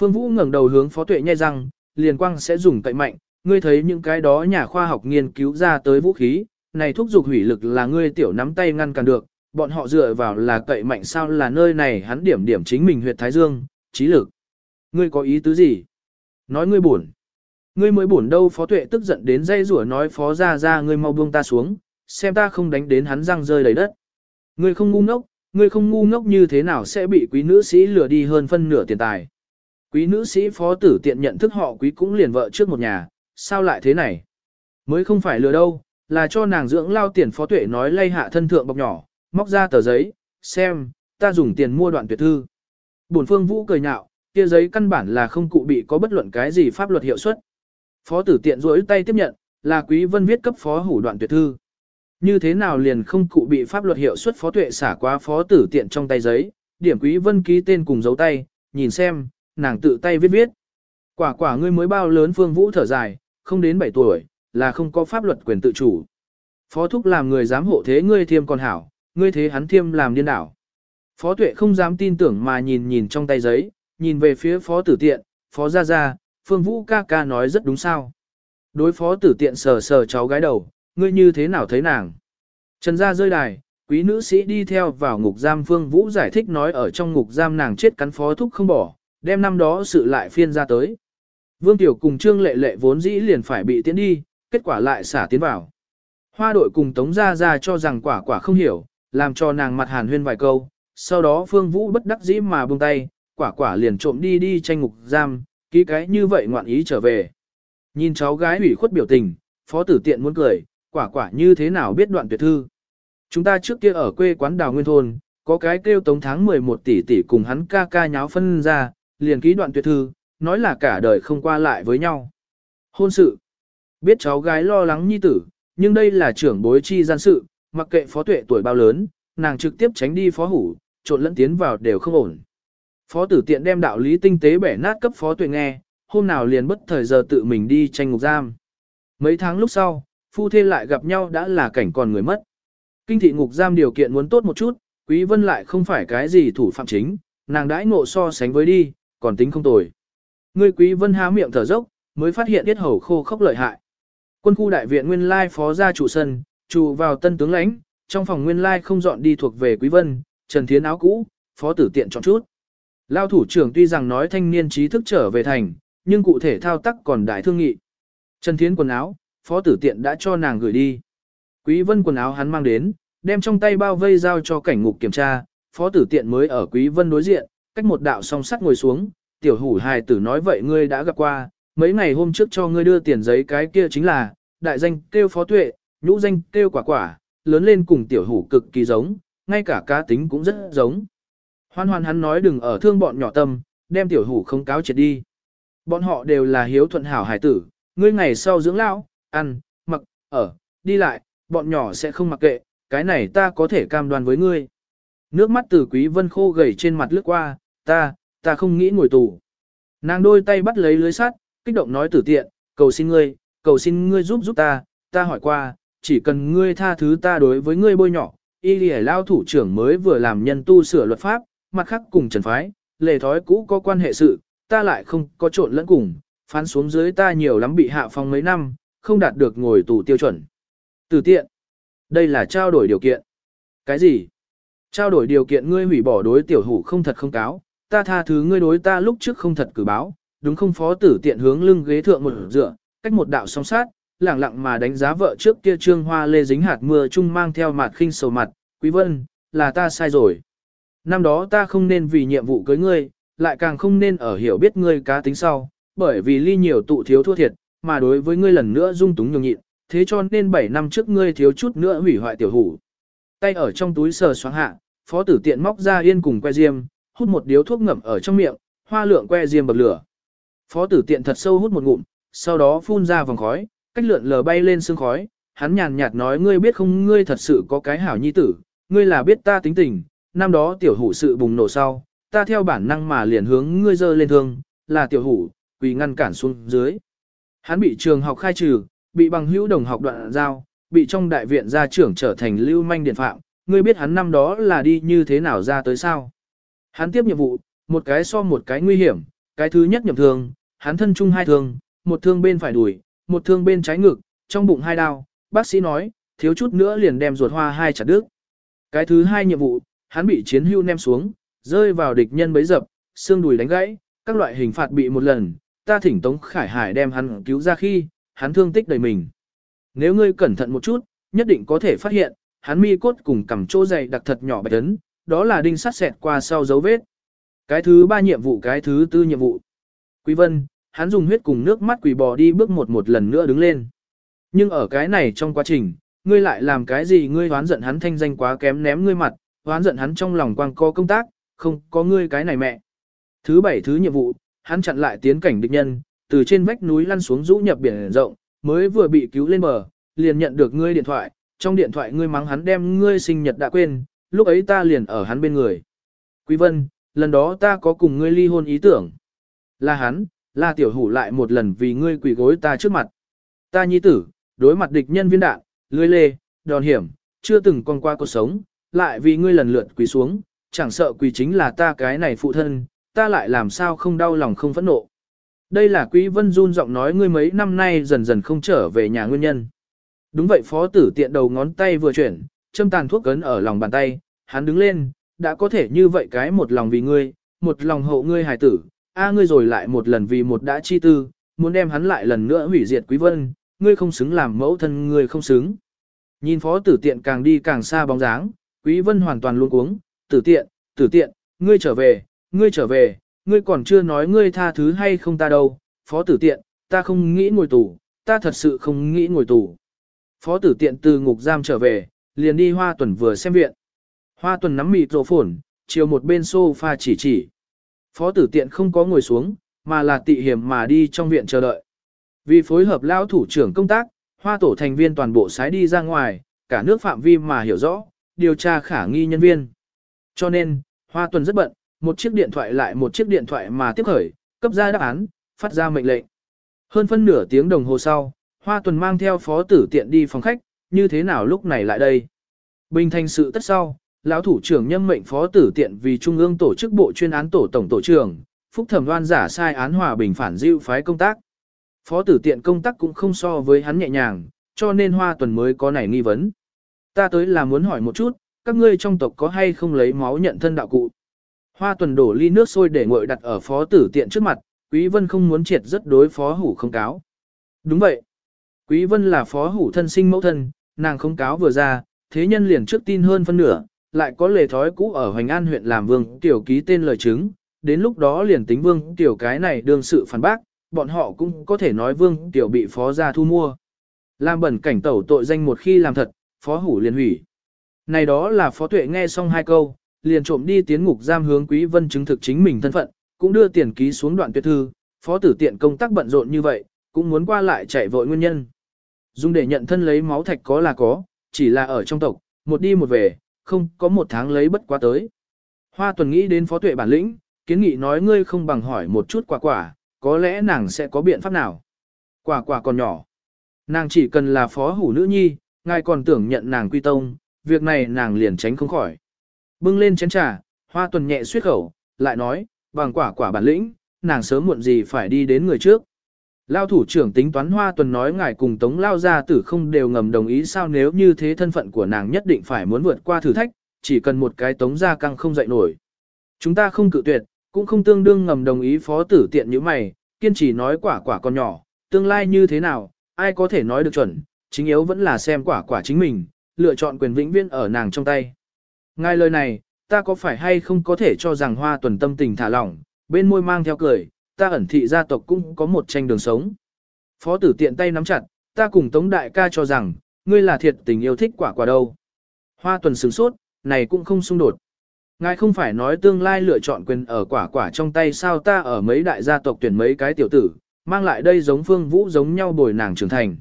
Phương Vũ ngẩng đầu hướng phó tuệ nhai răng, liền quang sẽ dùng cậy mạnh, ngươi thấy những cái đó nhà khoa học nghiên cứu ra tới vũ khí, này thúc dục hủy lực là ngươi tiểu nắm tay ngăn cản được, bọn họ dựa vào là cậy mạnh sao là nơi này hắn điểm điểm chính mình huyệt thái dương, trí lực. Ngươi có ý tứ gì? Nói ngươi buồn. Ngươi mới buồn đâu phó tuệ tức giận đến dây rủa nói phó ra ra ngươi mau buông ta xuống, xem ta không đánh đến hắn răng rơi đầy đất. Ngươi không ngu ngốc, ngươi không ngu ngốc như thế nào sẽ bị quý nữ sĩ lừa đi hơn phân nửa tiền tài. Quý nữ sĩ phó tử tiện nhận thức họ quý cũng liền vợ trước một nhà, sao lại thế này? Mới không phải lừa đâu, là cho nàng dưỡng lao tiền phó tuệ nói lay hạ thân thượng bọc nhỏ, móc ra tờ giấy, xem, ta dùng tiền mua đoạn tuyệt thư. Bổn phương vũ cười nhạo, kia giấy căn bản là không cụ bị có bất luận cái gì pháp luật hiệu suất. Phó tử tiện rỗi tay tiếp nhận, là quý vân viết cấp phó hủ đoạn tuyệt thư. Như thế nào liền không cụ bị pháp luật hiệu suất phó tuệ xả qua phó tử tiện trong tay giấy, điểm quý vân ký tên cùng dấu tay, nhìn xem, nàng tự tay viết viết. Quả quả ngươi mới bao lớn phương vũ thở dài, không đến 7 tuổi, là không có pháp luật quyền tự chủ. Phó thúc làm người dám hộ thế ngươi thiêm còn hảo, ngươi thế hắn thiêm làm điên đảo. Phó tuệ không dám tin tưởng mà nhìn nhìn trong tay giấy, nhìn về phía phó tử tiện, phó gia gia, phương vũ ca ca nói rất đúng sao. Đối phó tử tiện sờ sờ cháu gái đầu, ngươi như thế nào thấy nàng. Trần gia rơi đài, quý nữ sĩ đi theo vào ngục giam phương vũ giải thích nói ở trong ngục giam nàng chết cắn phó thúc không bỏ, đem năm đó sự lại phiên ra tới. Vương Tiểu cùng Trương Lệ Lệ vốn dĩ liền phải bị tiến đi, kết quả lại xả tiến vào. Hoa đội cùng Tống Gia Gia cho rằng quả quả không hiểu, làm cho nàng mặt hàn huyên vài câu, sau đó Phương Vũ bất đắc dĩ mà buông tay, quả quả liền trộm đi đi tranh ngục giam, ký cái như vậy ngoạn ý trở về. Nhìn cháu gái ủy khuất biểu tình, phó tử tiện muốn cười, quả quả như thế nào biết đoạn tuyệt thư. Chúng ta trước kia ở quê quán đào nguyên thôn, có cái kêu tống tháng 11 tỷ tỷ cùng hắn ca ca nháo phân ra, liền ký đoạn tuyệt thư, nói là cả đời không qua lại với nhau. Hôn sự. Biết cháu gái lo lắng nhi tử, nhưng đây là trưởng bối chi gian sự, mặc kệ phó tuệ tuổi bao lớn, nàng trực tiếp tránh đi phó hủ, trộn lẫn tiến vào đều không ổn. Phó tử tiện đem đạo lý tinh tế bẻ nát cấp phó tuệ nghe, hôm nào liền bất thời giờ tự mình đi tranh ngục giam. Mấy tháng lúc sau, phu thê lại gặp nhau đã là cảnh còn người mất. Kinh thị ngục giam điều kiện muốn tốt một chút, Quý Vân lại không phải cái gì thủ phạm chính, nàng đãi ngộ so sánh với đi, còn tính không tồi. Ngươi Quý Vân há miệng thở dốc, mới phát hiện tiết hầu khô khốc lợi hại. Quân khu đại viện nguyên lai phó gia chủ sân, trụ vào tân tướng lãnh, trong phòng nguyên lai không dọn đi thuộc về Quý Vân, Trần Thiến áo cũ, phó tử tiện chọn chút. Lao thủ trưởng tuy rằng nói thanh niên trí thức trở về thành, nhưng cụ thể thao tác còn đại thương nghị. Trần Thiến quần áo, phó tử tiện đã cho nàng gửi đi. Quý Vân quần áo hắn mang đến, đem trong tay bao vây giao cho cảnh ngục kiểm tra, phó tử tiện mới ở Quý Vân đối diện, cách một đạo song sắt ngồi xuống, tiểu hủ hài tử nói vậy ngươi đã gặp qua, mấy ngày hôm trước cho ngươi đưa tiền giấy cái kia chính là, đại danh kêu phó tuệ, nhũ danh kêu quả quả, lớn lên cùng tiểu hủ cực kỳ giống, ngay cả cá tính cũng rất giống. Hoan hoan hắn nói đừng ở thương bọn nhỏ tâm, đem tiểu hủ không cáo triệt đi. Bọn họ đều là hiếu thuận hảo hải tử, ngươi ngày sau dưỡng lão, ăn, mặc, ở, đi lại, bọn nhỏ sẽ không mặc kệ, cái này ta có thể cam đoan với ngươi. Nước mắt từ quý vân khô gầy trên mặt lướt qua, ta, ta không nghĩ ngồi tù. Nàng đôi tay bắt lấy lưới sắt, kích động nói tử tiện, cầu xin ngươi, cầu xin ngươi giúp giúp ta, ta hỏi qua, chỉ cần ngươi tha thứ ta đối với ngươi bôi nhỏ, y lì lao thủ trưởng mới vừa làm nhân tu sửa luật pháp, mặt khác cùng trần phái, lề thói cũ có quan hệ sự, ta lại không có trộn lẫn cùng, phán xuống dưới ta nhiều lắm bị hạ phong mấy năm, không đạt được ngồi tù tiêu chuẩn. Tử tiện, đây là trao đổi điều kiện. Cái gì? Trao đổi điều kiện ngươi hủy bỏ đối tiểu hủ không thật không cáo, ta tha thứ ngươi đối ta lúc trước không thật cử báo, đúng không phó tử tiện hướng lưng ghế thượng một dựa, cách một đạo song sát, lẳng lặng mà đánh giá vợ trước kia trương hoa lê dính hạt mưa chung mang theo mặt khinh sầu mặt, quý vân, là ta sai rồi. Năm đó ta không nên vì nhiệm vụ cưới ngươi, lại càng không nên ở hiểu biết ngươi cá tính sau, bởi vì ly nhiều tụ thiếu thua thiệt, mà đối với ngươi lần nữa dung túng nhường nhịn, thế cho nên 7 năm trước ngươi thiếu chút nữa hủy hoại tiểu hủ. Tay ở trong túi sờ xoáng hạ, phó tử tiện móc ra yên cùng que diêm, hút một điếu thuốc ngậm ở trong miệng, hoa lượng que diêm bậc lửa. Phó tử tiện thật sâu hút một ngụm, sau đó phun ra vòng khói, cách lượn lờ bay lên sương khói, hắn nhàn nhạt nói ngươi biết không ngươi thật sự có cái hảo nhi tử, ngươi là biết ta tính tình, năm đó tiểu hủ sự bùng nổ sau, ta theo bản năng mà liền hướng ngươi dơ lên thương, là tiểu hủ, quỳ ngăn cản xuống dưới. Hắn bị trường học khai trừ, bị bằng hữu đồng học đoạn giao, bị trong đại viện gia trưởng trở thành lưu manh điện phạm, ngươi biết hắn năm đó là đi như thế nào ra tới sao. Hắn tiếp nhiệm vụ, một cái so một cái nguy hiểm, cái thứ nhất nhậm thương, hắn thân chung hai thương, một thương bên phải đùi, một thương bên trái ngực, trong bụng hai đao, bác sĩ nói, thiếu chút nữa liền đem ruột hoa hai chặt đứt. Cái thứ hai nhiệm vụ, hắn bị chiến hưu ném xuống, rơi vào địch nhân bấy dập, xương đùi đánh gãy, các loại hình phạt bị một lần, ta thỉnh Tống Khải Hải đem hắn cứu ra khi, hắn thương tích đầy mình. Nếu ngươi cẩn thận một chút, nhất định có thể phát hiện, hắn mi cốt cùng cầm chỗ dày đặc thật nhỏ bạch ấn, đó là đinh sắt xẹt qua sau dấu vết. Cái thứ ba nhiệm vụ cái thứ tư nhiệm vụ. Quý Vân, hắn dùng huyết cùng nước mắt quỷ bò đi bước một một lần nữa đứng lên. Nhưng ở cái này trong quá trình, ngươi lại làm cái gì ngươi hoán giận hắn thanh danh quá kém ném ngươi mặt, hoán giận hắn trong lòng quang co công tác, không có ngươi cái này mẹ. Thứ bảy thứ nhiệm vụ, hắn chặn lại tiến cảnh địch nhân, từ trên vách núi lăn xuống rũ nhập biển rộng, mới vừa bị cứu lên bờ, liền nhận được ngươi điện thoại, trong điện thoại ngươi mắng hắn đem ngươi sinh nhật đã quên, lúc ấy ta liền ở hắn bên người. Quý Vân, lần đó ta có cùng ngươi ly hôn ý tưởng. Là hắn, là tiểu hủ lại một lần vì ngươi quỳ gối ta trước mặt. Ta nhi tử, đối mặt địch nhân viên đạn, lưới lê, đòn hiểm, chưa từng con qua cuộc sống, lại vì ngươi lần lượt quỳ xuống, chẳng sợ quỳ chính là ta cái này phụ thân, ta lại làm sao không đau lòng không phẫn nộ. Đây là Quý Vân run giọng nói ngươi mấy năm nay dần dần không trở về nhà nguyên nhân. Đúng vậy phó tử tiện đầu ngón tay vừa chuyển, châm tàn thuốc cấn ở lòng bàn tay, hắn đứng lên, đã có thể như vậy cái một lòng vì ngươi, một lòng hậu ngươi hài tử, a ngươi rồi lại một lần vì một đã chi tư, muốn đem hắn lại lần nữa hủy diệt Quý Vân, ngươi không xứng làm mẫu thân ngươi không xứng. Nhìn phó tử tiện càng đi càng xa bóng dáng, Quý Vân hoàn toàn luôn cuống, tử tiện, tử tiện, ngươi trở về, ngươi trở về, ngươi còn chưa nói ngươi tha thứ hay không ta đâu, phó tử tiện, ta không nghĩ ngồi tù, ta thật sự không nghĩ ngồi tù. Phó tử tiện từ ngục giam trở về, liền đi hoa tuần vừa xem viện. Hoa tuần nắm mịt rổ phổn, chiều một bên sofa chỉ chỉ. Phó tử tiện không có ngồi xuống, mà là tị hiểm mà đi trong viện chờ đợi. Vì phối hợp lao thủ trưởng công tác, hoa tổ thành viên toàn bộ sái đi ra ngoài, cả nước phạm vi mà hiểu rõ, điều tra khả nghi nhân viên. Cho nên, hoa tuần rất bận, một chiếc điện thoại lại một chiếc điện thoại mà tiếp khởi, cấp ra đáp án, phát ra mệnh lệnh. Hơn phân nửa tiếng đồng hồ sau, hoa tuần mang theo phó tử tiện đi phòng khách, như thế nào lúc này lại đây. Bình thành sự tất sau, lão thủ trưởng nhâm mệnh phó tử tiện vì trung ương tổ chức bộ chuyên án tổ tổng tổ trưởng, phúc thẩm đoan giả sai án hòa bình phản dịu phái công tác. Phó tử tiện công tác cũng không so với hắn nhẹ nhàng, cho nên hoa tuần mới có nảy nghi vấn. Ta tới là muốn hỏi một chút, các ngươi trong tộc có hay không lấy máu nhận thân đạo cụ. Hoa tuần đổ ly nước sôi để nguội đặt ở phó tử tiện trước mặt, Quý Vân không muốn triệt rất đối phó hủ không cáo. Đúng vậy. Quý Vân là phó hủ thân sinh mẫu thân, nàng không cáo vừa ra, thế nhân liền trước tin hơn phân nửa, lại có lề thói cũ ở Hoành An huyện làm vương tiểu ký tên lời chứng, đến lúc đó liền tính vương tiểu cái này đương sự phản bác, bọn họ cũng có thể nói vương tiểu bị phó gia thu mua. Làm bẩn cảnh tẩu tội danh một khi làm thật, phó hủ liền hủy. Này đó là phó tuệ nghe xong hai câu, liền trộm đi tiến ngục giam hướng Quý Vân chứng thực chính mình thân phận, cũng đưa tiền ký xuống đoạn tuyệt thư, phó tử tiện công tác bận rộn như vậy, cũng muốn qua lại chạy vội nguyên nhân. Dùng để nhận thân lấy máu thạch có là có, chỉ là ở trong tộc, một đi một về, không có một tháng lấy bất quá tới. Hoa tuần nghĩ đến phó tuệ bản lĩnh, kiến nghị nói ngươi không bằng hỏi một chút quả quả, có lẽ nàng sẽ có biện pháp nào. Quả quả còn nhỏ. Nàng chỉ cần là phó hủ nữ nhi, ngài còn tưởng nhận nàng quy tông, việc này nàng liền tránh không khỏi. Bưng lên chén trà, hoa tuần nhẹ suyết khẩu, lại nói, bằng quả quả bản lĩnh, nàng sớm muộn gì phải đi đến người trước. Lao thủ trưởng tính toán hoa tuần nói ngài cùng tống lao gia tử không đều ngầm đồng ý sao nếu như thế thân phận của nàng nhất định phải muốn vượt qua thử thách, chỉ cần một cái tống gia căng không dậy nổi. Chúng ta không cự tuyệt, cũng không tương đương ngầm đồng ý phó tử tiện như mày, kiên trì nói quả quả con nhỏ, tương lai như thế nào, ai có thể nói được chuẩn, chính yếu vẫn là xem quả quả chính mình, lựa chọn quyền vĩnh viễn ở nàng trong tay. Ngài lời này, ta có phải hay không có thể cho rằng hoa tuần tâm tình thả lỏng, bên môi mang theo cười, ta ẩn thị gia tộc cũng có một tranh đường sống. Phó tử tiện tay nắm chặt, ta cùng Tống Đại ca cho rằng, ngươi là thiệt tình yêu thích quả quả đâu. Hoa tuần sướng sốt, này cũng không xung đột. Ngài không phải nói tương lai lựa chọn quyền ở quả quả trong tay sao ta ở mấy đại gia tộc tuyển mấy cái tiểu tử, mang lại đây giống phương vũ giống nhau bồi nàng trưởng thành.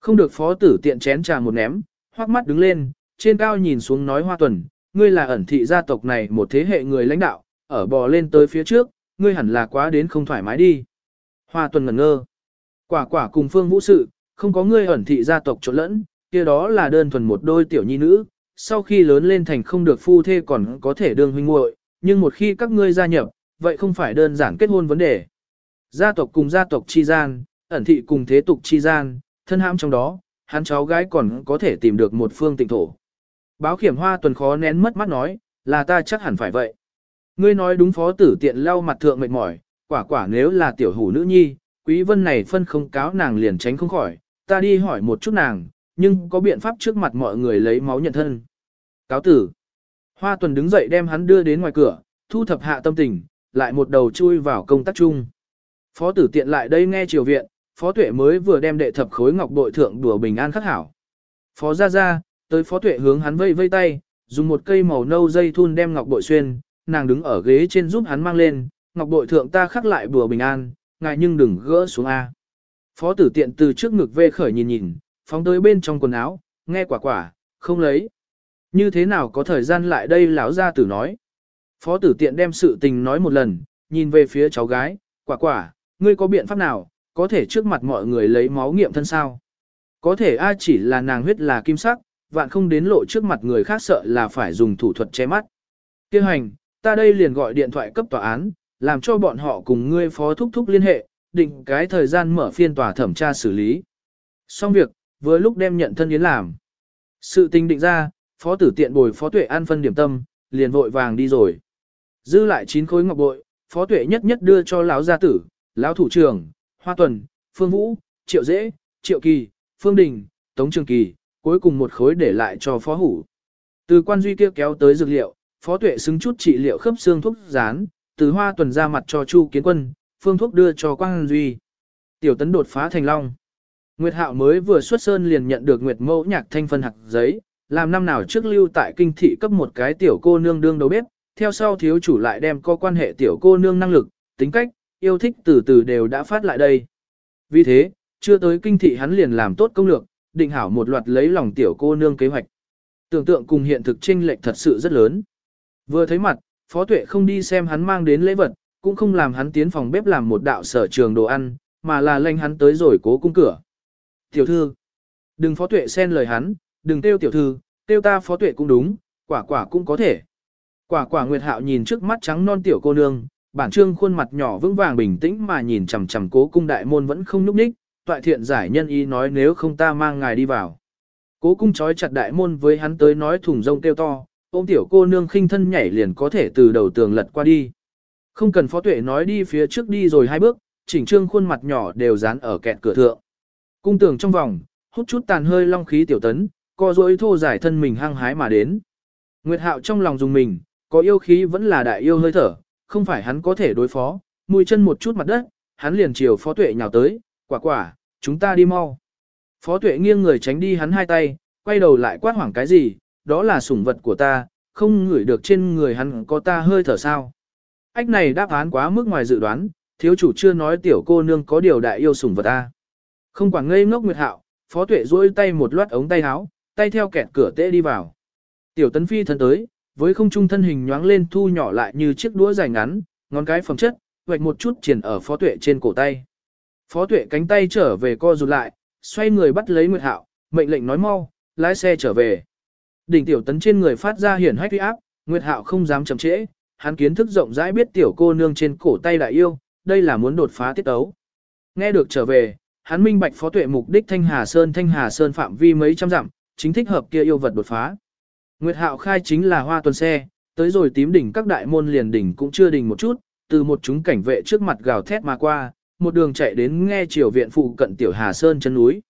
Không được phó tử tiện chén trà một ném, hoắc mắt đứng lên, trên cao nhìn xuống nói hoa tuần, ngươi là ẩn thị gia tộc này một thế hệ người lãnh đạo, ở bò lên tới phía trước, ngươi hẳn là quá đến không thoải mái đi. Hoa tuần ngẩn ngơ. Quả quả cùng phương vũ sự, không có ngươi ẩn thị gia tộc trộn lẫn, kia đó là đơn thuần một đôi tiểu nhi nữ, sau khi lớn lên thành không được phu thê còn có thể đương huynh muội, nhưng một khi các ngươi gia nhập, vậy không phải đơn giản kết hôn vấn đề. Gia tộc cùng gia tộc chi gian, ẩn thị cùng thế tục chi gian, thân hãm trong đó, hắn cháu gái còn có thể tìm được một phương tịnh thổ. Báo khiểm hoa tuần khó nén mất mắt nói, là ta chắc hẳn phải vậy. Ngươi nói đúng phó tử tiện lau mặt thượng mệt mỏi, quả quả nếu là tiểu hủ nữ nhi, quý vân này phân không cáo nàng liền tránh không khỏi, ta đi hỏi một chút nàng, nhưng có biện pháp trước mặt mọi người lấy máu nhận thân. Cáo tử. Hoa tuần đứng dậy đem hắn đưa đến ngoài cửa, thu thập hạ tâm tình, lại một đầu chui vào công tác chung. Phó tử tiện lại đây nghe triều viện, phó tuệ mới vừa đem đệ thập khối ngọc bội thượng đùa bình an khắc hảo. Phó ra ra, tới phó tuệ hướng hắn vây vây tay, dùng một cây màu nâu dây thun đem ngọc bội xuyên, nàng đứng ở ghế trên giúp hắn mang lên, ngọc bội thượng ta khắc lại bùa bình an, ngài nhưng đừng gỡ xuống A. Phó tử tiện từ trước ngực vê khởi nhìn nhìn, phóng tới bên trong quần áo, nghe quả quả, không lấy. Như thế nào có thời gian lại đây lão gia tử nói. Phó tử tiện đem sự tình nói một lần, nhìn về phía cháu gái, quả quả, ngươi có biện pháp nào, có thể trước mặt mọi người lấy máu nghiệm thân sao. Có thể a chỉ là nàng huyết là kim sắc, vạn không đến lộ trước mặt người khác sợ là phải dùng thủ thuật che mắt. Kêu hành, ta đây liền gọi điện thoại cấp tòa án, làm cho bọn họ cùng ngươi phó thúc thúc liên hệ, định cái thời gian mở phiên tòa thẩm tra xử lý. Xong việc, vừa lúc đem nhận thân yến làm. Sự tình định ra, phó tử tiện bồi phó tuệ an phân điểm tâm, liền vội vàng đi rồi. Dư lại chín khối ngọc bội, phó tuệ nhất nhất đưa cho lão gia tử, lão thủ trưởng, hoa tuần, phương vũ, triệu dễ, triệu kỳ, phương đình, tống trường kỳ, cuối cùng một khối để lại cho phó hủ. Từ quan duy kia kéo tới dược liệu, phó tuệ xứng chút trị liệu khớp xương thuốc rán, từ hoa tuần ra mặt cho chu kiến quân, phương thuốc đưa cho quang duy. Tiểu tấn đột phá thành long. Nguyệt Hạo mới vừa xuất sơn liền nhận được Nguyệt Mẫu nhạc thanh phân hạt giấy, làm năm nào trước lưu tại kinh thị cấp một cái tiểu cô nương đương đầu bếp, theo sau thiếu chủ lại đem có quan hệ tiểu cô nương năng lực, tính cách, yêu thích từ từ đều đã phát lại đây. Vì thế, chưa tới kinh thị hắn liền làm tốt công lược, định hảo một loạt lấy lòng tiểu cô nương kế hoạch. Tưởng tượng cùng hiện thực chênh lệch thật sự rất lớn. Vừa thấy mặt, Phó Tuệ không đi xem hắn mang đến lễ vật, cũng không làm hắn tiến phòng bếp làm một đạo sở trường đồ ăn, mà là lệnh hắn tới rồi cố cung cửa. Tiểu thư, đừng Phó Tuệ xen lời hắn, đừng tiêu tiểu thư, tiêu ta Phó Tuệ cũng đúng, quả quả cũng có thể. Quả quả Nguyệt Hạo nhìn trước mắt trắng non tiểu cô nương, bản trương khuôn mặt nhỏ vững vàng bình tĩnh mà nhìn chằm chằm cố cung đại môn vẫn không núp ních, toại thiện giải nhân ý nói nếu không ta mang ngài đi vào. Cố cung trói chặt đại môn với hắn tới nói thùng rông kêu to, ôm tiểu cô nương khinh thân nhảy liền có thể từ đầu tường lật qua đi. Không cần phó tuệ nói đi phía trước đi rồi hai bước, chỉnh trương khuôn mặt nhỏ đều dán ở kẹt cửa thượng. Cung tường trong vòng, hút chút tàn hơi long khí tiểu tấn, co dối thô giải thân mình hăng hái mà đến. Nguyệt hạo trong lòng dùng mình, có yêu khí vẫn là đại yêu hơi thở, không phải hắn có thể đối phó, mùi chân một chút mặt đất, hắn liền chiều phó tuệ nhào tới, quả quả, chúng ta đi mau. Phó tuệ nghiêng người tránh đi hắn hai tay, quay đầu lại quát hoảng cái gì, đó là sủng vật của ta, không ngửi được trên người hắn có ta hơi thở sao. Ách này đáp án quá mức ngoài dự đoán, thiếu chủ chưa nói tiểu cô nương có điều đại yêu sủng vật ta. Không quản ngây ngốc nguyệt hạo, phó tuệ duỗi tay một loát ống tay áo, tay theo kẹt cửa tễ đi vào. Tiểu tấn phi thân tới, với không trung thân hình nhoáng lên thu nhỏ lại như chiếc đũa dài ngắn, ngón cái phẩm chất, vạch một chút triển ở phó tuệ trên cổ tay. Phó tuệ cánh tay trở về co rụt lại, xoay người bắt lấy Nguyệt Hạo, mệnh lệnh nói mau, lái xe trở về. Đỉnh tiểu tấn trên người phát ra hiển hách uy áp, Nguyệt Hạo không dám chậm trễ, hắn kiến thức rộng rãi biết tiểu cô nương trên cổ tay đại yêu, đây là muốn đột phá tiết tấu. Nghe được trở về, hắn minh bạch phó tuệ mục đích Thanh Hà Sơn Thanh Hà Sơn phạm vi mấy trăm dặm, chính thích hợp kia yêu vật đột phá. Nguyệt Hạo khai chính là hoa tuần xe, tới rồi tím đỉnh các đại môn liền đỉnh cũng chưa đỉnh một chút, từ một chúng cảnh vệ trước mặt gào thét mà qua, một đường chạy đến nghe triều viện phụ cận tiểu Hà Sơn chân núi.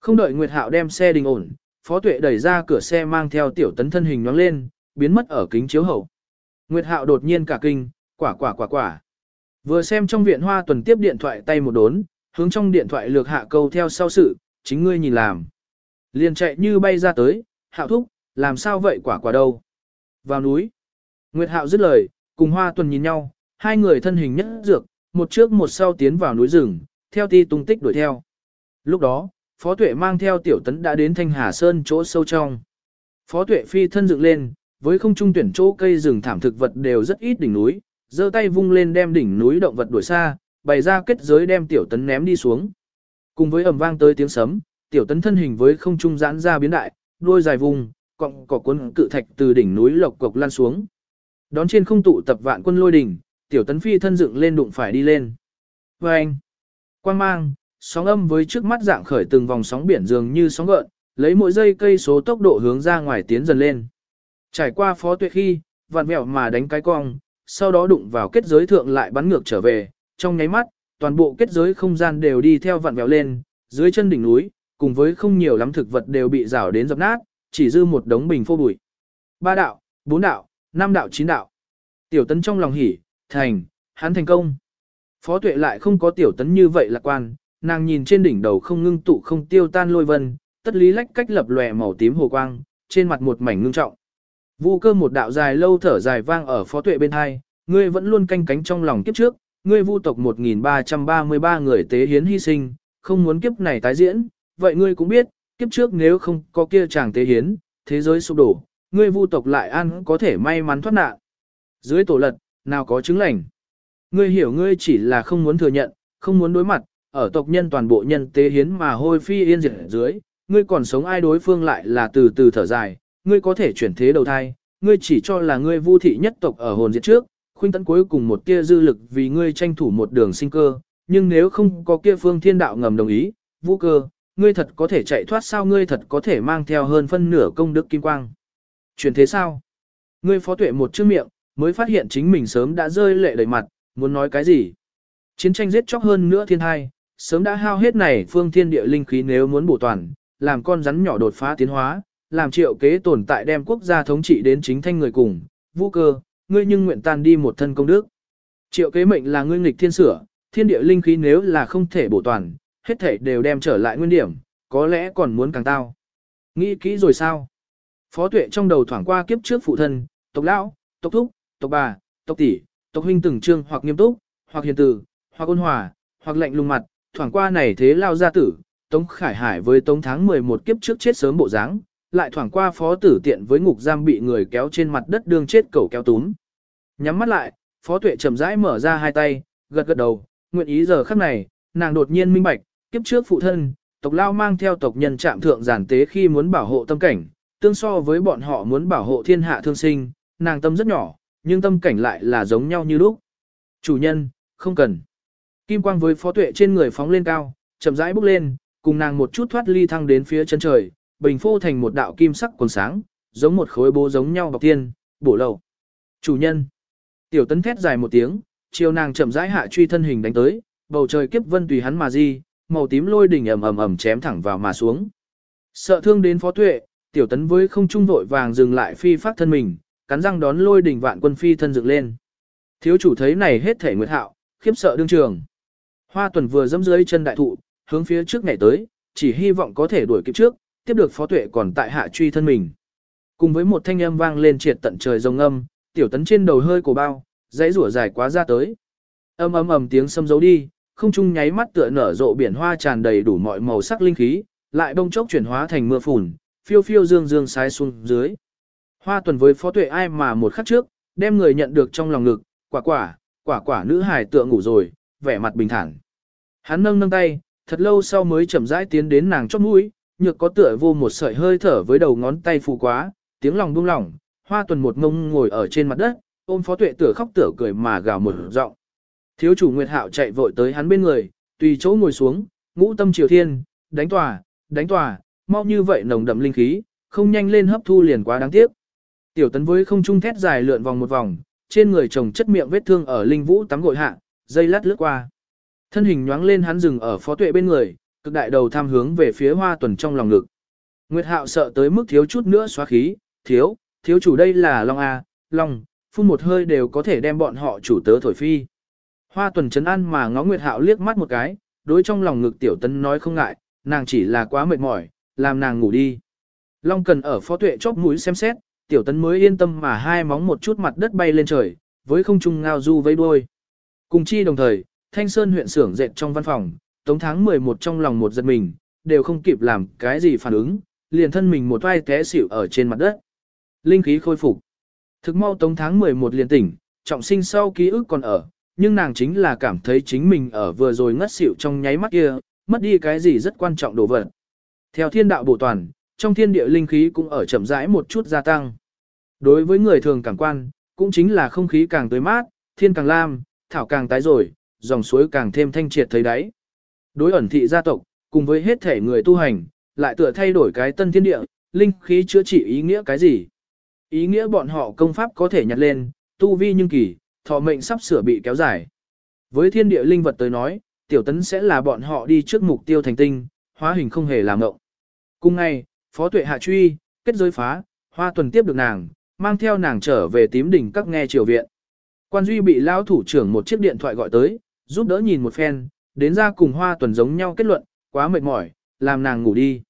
Không đợi Nguyệt Hạo đem xe đình ổn, Phó Tuệ đẩy ra cửa xe mang theo tiểu tấn thân hình nhoáng lên, biến mất ở kính chiếu hậu. Nguyệt Hạo đột nhiên cả kinh, quả quả quả quả. Vừa xem trong viện hoa tuần tiếp điện thoại tay một đốn, hướng trong điện thoại lược hạ câu theo sau sự, chính ngươi nhìn làm. Liền chạy như bay ra tới, Hạo thúc, làm sao vậy quả quả đâu. Vào núi. Nguyệt Hạo dứt lời, cùng hoa tuần nhìn nhau, hai người thân hình nhất dược, một trước một sau tiến vào núi rừng, theo ti tung tích đuổi theo. Lúc đó, Phó Tuệ mang theo tiểu tấn đã đến Thanh Hà Sơn chỗ sâu trong. Phó Tuệ phi thân dựng lên, với không trung tuyển chỗ cây rừng thảm thực vật đều rất ít đỉnh núi, giơ tay vung lên đem đỉnh núi động vật đuổi xa, bày ra kết giới đem tiểu tấn ném đi xuống. Cùng với ầm vang tới tiếng sấm, tiểu tấn thân hình với không trung giãn ra biến đại, đuôi dài vùng, cọng cỏ cuốn cự thạch từ đỉnh núi lộc cộc lan xuống. Đón trên không tụ tập vạn quân lôi đỉnh, tiểu tấn phi thân dựng lên đụng phải đi lên. Và anh, quang mang, sóng âm với trước mắt dạng khởi từng vòng sóng biển dường như sóng gợn, lấy mỗi giây cây số tốc độ hướng ra ngoài tiến dần lên. Trải qua phó tuệ khi, vạn mẹo mà đánh cái cong, sau đó đụng vào kết giới thượng lại bắn ngược trở về, trong nháy mắt, toàn bộ kết giới không gian đều đi theo vạn mẹo lên, dưới chân đỉnh núi, cùng với không nhiều lắm thực vật đều bị rào đến dập nát, chỉ dư một đống bình phô bụi. Ba đạo, bốn đạo, năm đạo chín đạo. Tiểu tấn trong lòng hỉ, thành, hắn thành công. Phó tuệ lại không có tiểu tấn như vậy lạc quan, nàng nhìn trên đỉnh đầu không ngưng tụ không tiêu tan lôi vân, tất lý lách cách lập lòe màu tím hồ quang, trên mặt một mảnh ngưng trọng. Vu cơ một đạo dài lâu thở dài vang ở phó tuệ bên hai, ngươi vẫn luôn canh cánh trong lòng kiếp trước, ngươi vu tộc 1333 người tế hiến hy sinh, không muốn kiếp này tái diễn, vậy ngươi cũng biết, kiếp trước nếu không có kia chàng tế hiến, thế giới sụp đổ, ngươi vu tộc lại ăn có thể may mắn thoát nạn. Dưới tổ lật, nào có chứng lành. Ngươi hiểu ngươi chỉ là không muốn thừa nhận, không muốn đối mặt, ở tộc nhân toàn bộ nhân tế hiến mà hôi phi yên diệt dưới, ngươi còn sống ai đối phương lại là từ từ thở dài, ngươi có thể chuyển thế đầu thai, ngươi chỉ cho là ngươi vu thị nhất tộc ở hồn diệt trước, khuynh tấn cuối cùng một tia dư lực vì ngươi tranh thủ một đường sinh cơ, nhưng nếu không có kia phương thiên đạo ngầm đồng ý, vũ cơ, ngươi thật có thể chạy thoát sao ngươi thật có thể mang theo hơn phân nửa công đức kim quang. Chuyển thế sao? Ngươi phó tuệ một chữ miệng, mới phát hiện chính mình sớm đã rơi lệ đầy mặt, muốn nói cái gì? Chiến tranh giết chóc hơn nữa thiên hai, sớm đã hao hết này phương thiên địa linh khí nếu muốn bổ toàn, làm con rắn nhỏ đột phá tiến hóa, làm triệu kế tồn tại đem quốc gia thống trị đến chính thanh người cùng, vũ cơ, ngươi nhưng nguyện tan đi một thân công đức. Triệu kế mệnh là ngươi nghịch thiên sửa, thiên địa linh khí nếu là không thể bổ toàn, hết thể đều đem trở lại nguyên điểm, có lẽ còn muốn càng tao. Nghĩ kỹ rồi sao? Phó tuệ trong đầu thoảng qua kiếp trước phụ thân, tộc lão, tộc thúc, tộc bà, tộc tỷ, tộc huynh từng trương hoặc nghiêm túc, hoặc hiền từ, hoặc ôn hòa, hoặc lạnh lùng mặt, thoảng qua này thế lao gia tử, Tống Khải Hải với Tống tháng 11 kiếp trước chết sớm bộ dáng, lại thoảng qua phó tử tiện với ngục giam bị người kéo trên mặt đất đương chết cầu kéo túm. Nhắm mắt lại, phó tuệ chậm rãi mở ra hai tay, gật gật đầu, nguyện ý giờ khắc này, nàng đột nhiên minh bạch, kiếp trước phụ thân, tộc lao mang theo tộc nhân trạm thượng giản tế khi muốn bảo hộ tâm cảnh, tương so với bọn họ muốn bảo hộ thiên hạ thương sinh, nàng tâm rất nhỏ, nhưng tâm cảnh lại là giống nhau như lúc. Chủ nhân, không cần. Kim quang với phó tuệ trên người phóng lên cao, chậm rãi bước lên, cùng nàng một chút thoát ly thăng đến phía chân trời, bình phô thành một đạo kim sắc quần sáng, giống một khối bố giống nhau bọc tiên, bổ lầu. Chủ nhân. Tiểu tấn thét dài một tiếng, chiều nàng chậm rãi hạ truy thân hình đánh tới, bầu trời kiếp vân tùy hắn mà di, màu tím lôi đỉnh ầm ầm ầm chém thẳng vào mà xuống. Sợ thương đến phó tuệ, tiểu tấn với không trung vội vàng dừng lại phi phát thân mình, cắn răng đón lôi đỉnh vạn quân phi thân dựng lên. Thiếu chủ thấy này hết thể nguyệt hạo, khiếp sợ đương trường. Hoa tuần vừa dẫm dưới chân đại thụ, hướng phía trước ngày tới, chỉ hy vọng có thể đuổi kịp trước, tiếp được phó tuệ còn tại hạ truy thân mình. Cùng với một thanh âm vang lên triệt tận trời rồng âm, tiểu tấn trên đầu hơi cổ bao, dãy rủa dài quá ra tới. Âm ầm ầm tiếng xâm giấu đi, không trung nháy mắt tựa nở rộ biển hoa tràn đầy đủ mọi màu sắc linh khí, lại bông chốc chuyển hóa thành mưa phùn, phiêu phiêu dương dương sái xuống dưới. Hoa tuần với phó tuệ ai mà một khắc trước, đem người nhận được trong lòng ngực, quả quả, quả quả nữ hài tựa ngủ rồi, vẻ mặt bình thản. Hắn nâng nâng tay, thật lâu sau mới chậm rãi tiến đến nàng chót mũi, nhược có tựa vô một sợi hơi thở với đầu ngón tay phù quá, tiếng lòng buông lỏng, hoa tuần một ngông ngồi ở trên mặt đất, ôm phó tuệ tựa khóc tựa cười mà gào một giọng. Thiếu chủ Nguyệt Hạo chạy vội tới hắn bên người, tùy chỗ ngồi xuống, ngũ tâm triều thiên, đánh tòa, đánh tòa, mau như vậy nồng đậm linh khí, không nhanh lên hấp thu liền quá đáng tiếc. Tiểu tấn với không trung thét dài lượn vòng một vòng, trên người chồng chất miệng vết thương ở linh vũ tắm gội hạ, dây lát lướt qua. Thân hình nhoáng lên hắn dừng ở phó tuệ bên người, cực đại đầu tham hướng về phía hoa tuần trong lòng ngực. Nguyệt hạo sợ tới mức thiếu chút nữa xóa khí, thiếu, thiếu chủ đây là Long A, Long, phun một hơi đều có thể đem bọn họ chủ tớ thổi phi. Hoa tuần chấn an mà ngó Nguyệt hạo liếc mắt một cái, đối trong lòng ngực tiểu tấn nói không ngại, nàng chỉ là quá mệt mỏi, làm nàng ngủ đi. Long cần ở phó tuệ chóp mũi xem xét, tiểu tấn mới yên tâm mà hai móng một chút mặt đất bay lên trời, với không trung ngao du vây đuôi. Cùng chi đồng thời, Thanh Sơn huyện xưởng dệt trong văn phòng, tống tháng 11 trong lòng một giật mình, đều không kịp làm cái gì phản ứng, liền thân mình một vai té xỉu ở trên mặt đất. Linh khí khôi phục. Thực mau tống tháng 11 liền tỉnh, trọng sinh sau ký ức còn ở, nhưng nàng chính là cảm thấy chính mình ở vừa rồi ngất xỉu trong nháy mắt kia, mất đi cái gì rất quan trọng đồ vật. Theo thiên đạo bổ toàn, trong thiên địa linh khí cũng ở chậm rãi một chút gia tăng. Đối với người thường cảm quan, cũng chính là không khí càng tươi mát, thiên càng lam, thảo càng tái rồi, dòng suối càng thêm thanh triệt thấy đáy. Đối ẩn thị gia tộc, cùng với hết thể người tu hành, lại tựa thay đổi cái tân thiên địa, linh khí chữa trị ý nghĩa cái gì. Ý nghĩa bọn họ công pháp có thể nhặt lên, tu vi nhưng kỳ, thọ mệnh sắp sửa bị kéo dài. Với thiên địa linh vật tới nói, tiểu tấn sẽ là bọn họ đi trước mục tiêu thành tinh, hóa hình không hề làm ngộng. Cùng ngày, phó tuệ hạ truy, kết giới phá, hoa tuần tiếp được nàng, mang theo nàng trở về tím đỉnh các nghe triều viện. Quan Duy bị lão thủ trưởng một chiếc điện thoại gọi tới, giúp đỡ nhìn một phen, đến ra cùng hoa tuần giống nhau kết luận, quá mệt mỏi, làm nàng ngủ đi.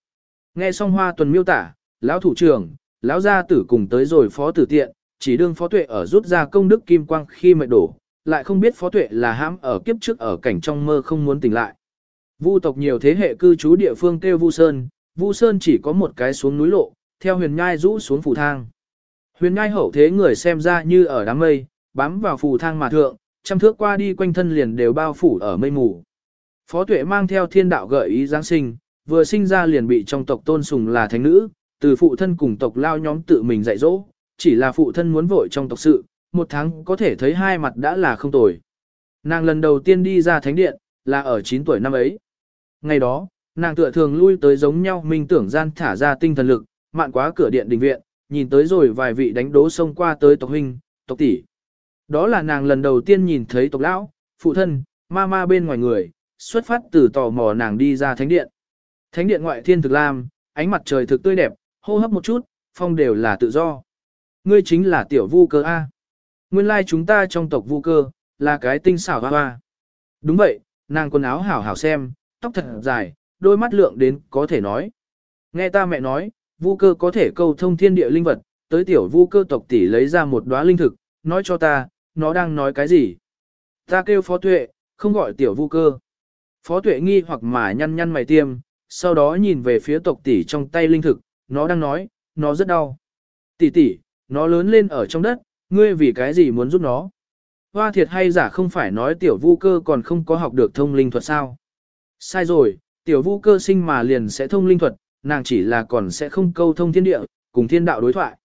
Nghe xong hoa tuần miêu tả, lão thủ trưởng, lão gia tử cùng tới rồi phó tử tiện, chỉ đương phó tuệ ở rút ra công đức kim quang khi mệt đổ, lại không biết phó tuệ là hãm ở kiếp trước ở cảnh trong mơ không muốn tỉnh lại. Vu tộc nhiều thế hệ cư trú địa phương kêu Vu Sơn, Vu Sơn chỉ có một cái xuống núi lộ, theo huyền nhai rũ xuống phủ thang. Huyền nhai hậu thế người xem ra như ở đám mây, bám vào phù thang mà thượng, trăm thước qua đi quanh thân liền đều bao phủ ở mây mù. Phó tuệ mang theo thiên đạo gợi ý Giáng sinh, vừa sinh ra liền bị trong tộc tôn sùng là thánh nữ, từ phụ thân cùng tộc lao nhóm tự mình dạy dỗ, chỉ là phụ thân muốn vội trong tộc sự, một tháng có thể thấy hai mặt đã là không tồi. Nàng lần đầu tiên đi ra thánh điện, là ở 9 tuổi năm ấy. Ngày đó, nàng tựa thường lui tới giống nhau minh tưởng gian thả ra tinh thần lực, mạn quá cửa điện đình viện, nhìn tới rồi vài vị đánh đố xông qua tới tộc huynh, tộc tỷ. Đó là nàng lần đầu tiên nhìn thấy tộc lão, phụ thân, ma ma bên ngoài người, xuất phát từ tò mò nàng đi ra thánh điện. Thánh điện ngoại thiên thực lam, ánh mặt trời thực tươi đẹp, hô hấp một chút, phong đều là tự do. Ngươi chính là tiểu vu cơ A. Nguyên lai like chúng ta trong tộc vu cơ, là cái tinh xảo hoa hoa. Đúng vậy, nàng quần áo hảo hảo xem, tóc thật dài, đôi mắt lượng đến có thể nói. Nghe ta mẹ nói, vu cơ có thể câu thông thiên địa linh vật, tới tiểu vu cơ tộc tỷ lấy ra một đóa linh thực, nói cho ta, nó đang nói cái gì. Ta kêu phó tuệ, không gọi tiểu vu cơ. Phó tuệ nghi hoặc mà nhăn nhăn mày tiêm, sau đó nhìn về phía tộc tỷ trong tay linh thực, nó đang nói, nó rất đau. Tỷ tỷ, nó lớn lên ở trong đất, ngươi vì cái gì muốn giúp nó? Hoa thiệt hay giả không phải nói tiểu vu cơ còn không có học được thông linh thuật sao? Sai rồi, tiểu vu cơ sinh mà liền sẽ thông linh thuật, nàng chỉ là còn sẽ không câu thông thiên địa, cùng thiên đạo đối thoại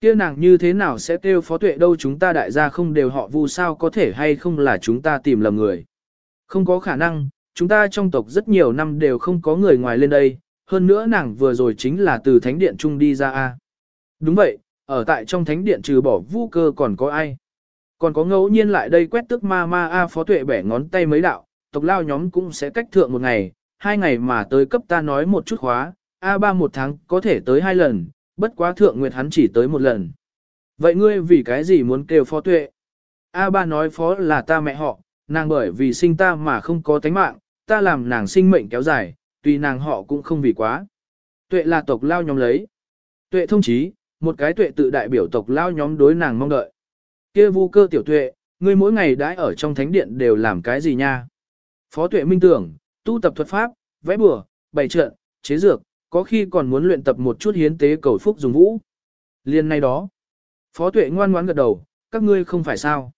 kia nàng như thế nào sẽ kêu phó tuệ đâu chúng ta đại gia không đều họ vu sao có thể hay không là chúng ta tìm lầm người. Không có khả năng, chúng ta trong tộc rất nhiều năm đều không có người ngoài lên đây, hơn nữa nàng vừa rồi chính là từ thánh điện trung đi ra a. Đúng vậy, ở tại trong thánh điện trừ bỏ vu cơ còn có ai. Còn có ngẫu nhiên lại đây quét tức ma ma a phó tuệ bẻ ngón tay mấy đạo, tộc lao nhóm cũng sẽ cách thượng một ngày, hai ngày mà tới cấp ta nói một chút khóa, a ba một tháng có thể tới hai lần, bất quá thượng nguyệt hắn chỉ tới một lần. Vậy ngươi vì cái gì muốn kêu phó tuệ? A ba nói phó là ta mẹ họ, nàng bởi vì sinh ta mà không có tánh mạng, ta làm nàng sinh mệnh kéo dài, tùy nàng họ cũng không vì quá. Tuệ là tộc lao nhóm lấy. Tuệ thông chí, một cái tuệ tự đại biểu tộc lao nhóm đối nàng mong đợi. kia vu cơ tiểu tuệ, ngươi mỗi ngày đãi ở trong thánh điện đều làm cái gì nha? Phó tuệ minh tưởng, tu tập thuật pháp, vẽ bùa, bày trận, chế dược, có khi còn muốn luyện tập một chút hiến tế cầu phúc dùng vũ. Liên nay đó, phó tuệ ngoan ngoãn gật đầu, các ngươi không phải sao.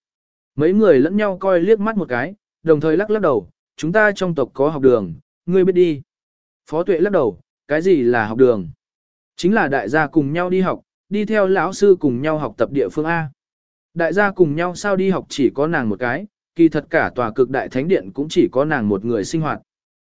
Mấy người lẫn nhau coi liếc mắt một cái, đồng thời lắc lắc đầu, chúng ta trong tộc có học đường, ngươi biết đi. Phó tuệ lắc đầu, cái gì là học đường? Chính là đại gia cùng nhau đi học, đi theo lão sư cùng nhau học tập địa phương A. Đại gia cùng nhau sao đi học chỉ có nàng một cái, kỳ thật cả tòa cực đại thánh điện cũng chỉ có nàng một người sinh hoạt.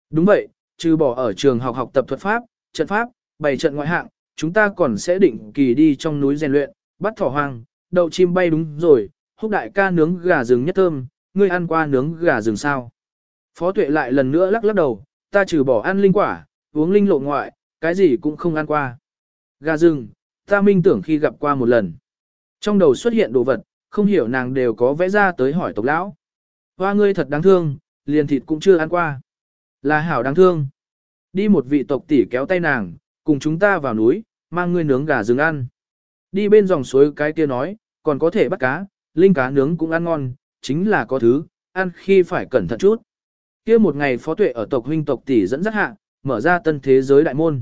Đúng vậy, trừ bỏ ở trường học học tập thuật pháp, trận pháp, bày trận ngoại hạng, chúng ta còn sẽ định kỳ đi trong núi rèn luyện, bắt thỏ hoang, đậu chim bay đúng rồi, húc đại ca nướng gà rừng nhất thơm, ngươi ăn qua nướng gà rừng sao. Phó tuệ lại lần nữa lắc lắc đầu, ta trừ bỏ ăn linh quả, uống linh lộ ngoại, cái gì cũng không ăn qua. Gà rừng, ta minh tưởng khi gặp qua một lần. Trong đầu xuất hiện đồ vật, không hiểu nàng đều có vẽ ra tới hỏi tộc lão. Hoa ngươi thật đáng thương, liền thịt cũng chưa ăn qua. Là hảo đáng thương. Đi một vị tộc tỷ kéo tay nàng, cùng chúng ta vào núi, mang ngươi nướng gà rừng ăn. Đi bên dòng suối cái kia nói, còn có thể bắt cá, linh cá nướng cũng ăn ngon, chính là có thứ, ăn khi phải cẩn thận chút. Kia một ngày phó tuệ ở tộc huynh tộc tỷ dẫn dắt hạ, mở ra tân thế giới đại môn.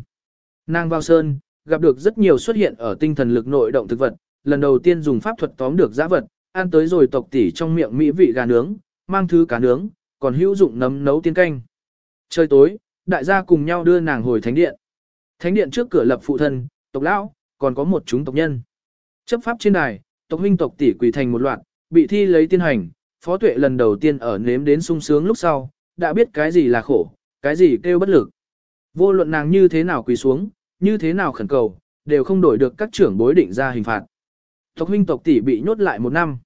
Nàng vào sơn, gặp được rất nhiều xuất hiện ở tinh thần lực nội động thực vật, lần đầu tiên dùng pháp thuật tóm được giã vật, ăn tới rồi tộc tỷ trong miệng mỹ vị gà nướng, mang thứ cá nướng, còn hữu dụng nấm nấu tiên canh. Trời tối, đại gia cùng nhau đưa nàng hồi thánh điện. Thánh điện trước cửa lập phụ thân, tộc lão, còn có một chúng tộc nhân. Chấp pháp trên đài, tộc huynh tộc tỷ quỳ thành một loạt, bị thi lấy tiên hành, phó tuệ lần đầu tiên ở nếm đến sung sướng lúc sau, đã biết cái gì là khổ, cái gì kêu bất lực. Vô luận nàng như thế nào quỳ xuống, như thế nào khẩn cầu, đều không đổi được các trưởng bối định ra hình phạt. Tộc huynh tộc tỷ bị nhốt lại một năm.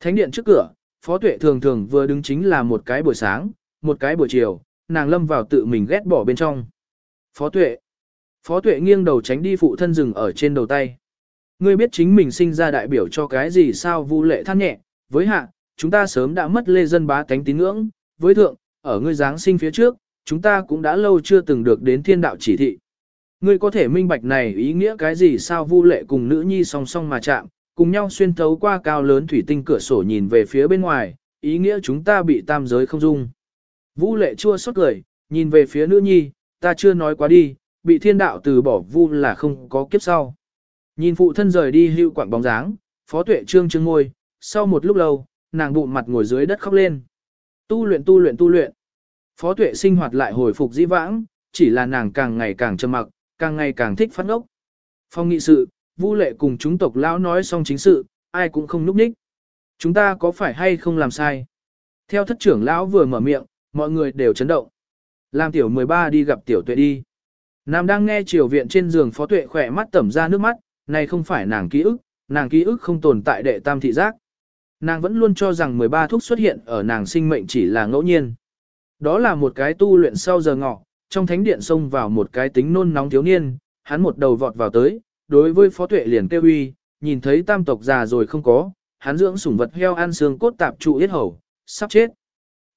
Thánh điện trước cửa, phó tuệ thường thường vừa đứng chính là một cái buổi sáng, một cái buổi chiều, nàng lâm vào tự mình ghét bỏ bên trong. Phó tuệ. Phó tuệ nghiêng đầu tránh đi phụ thân rừng ở trên đầu tay. Ngươi biết chính mình sinh ra đại biểu cho cái gì sao vu lệ than nhẹ, với hạ, chúng ta sớm đã mất lê dân bá tánh tín ngưỡng, với thượng, ở ngươi giáng sinh phía trước, chúng ta cũng đã lâu chưa từng được đến thiên đạo chỉ thị. Ngươi có thể minh bạch này ý nghĩa cái gì sao vu lệ cùng nữ nhi song song mà chạm, cùng nhau xuyên thấu qua cao lớn thủy tinh cửa sổ nhìn về phía bên ngoài, ý nghĩa chúng ta bị tam giới không dung. Vu lệ chua xót cười, nhìn về phía nữ nhi, ta chưa nói quá đi, bị thiên đạo từ bỏ vu là không có kiếp sau. Nhìn phụ thân rời đi hưu quảng bóng dáng, phó tuệ trương trương ngôi, sau một lúc lâu, nàng bụng mặt ngồi dưới đất khóc lên. Tu luyện tu luyện tu luyện. Phó tuệ sinh hoạt lại hồi phục dĩ vãng, chỉ là nàng càng ngày càng trầm mặc, càng ngày càng thích phát ốc. Phong nghị sự, Vu lệ cùng chúng tộc lão nói xong chính sự, ai cũng không núp ních. Chúng ta có phải hay không làm sai? Theo thất trưởng lão vừa mở miệng, mọi người đều chấn động. Làm tiểu 13 đi gặp tiểu tuệ đi. Nam đang nghe triều viện trên giường phó tuệ khỏe mắt tẩm ra nước mắt, này không phải nàng ký ức, nàng ký ức không tồn tại đệ tam thị giác. Nàng vẫn luôn cho rằng 13 thuốc xuất hiện ở nàng sinh mệnh chỉ là ngẫu nhiên. Đó là một cái tu luyện sau giờ ngọ, trong thánh điện xông vào một cái tính nôn nóng thiếu niên, hắn một đầu vọt vào tới, đối với phó tuệ liền kêu uy, nhìn thấy tam tộc già rồi không có, hắn dưỡng sủng vật heo ăn xương cốt tạp trụ yết hầu, sắp chết.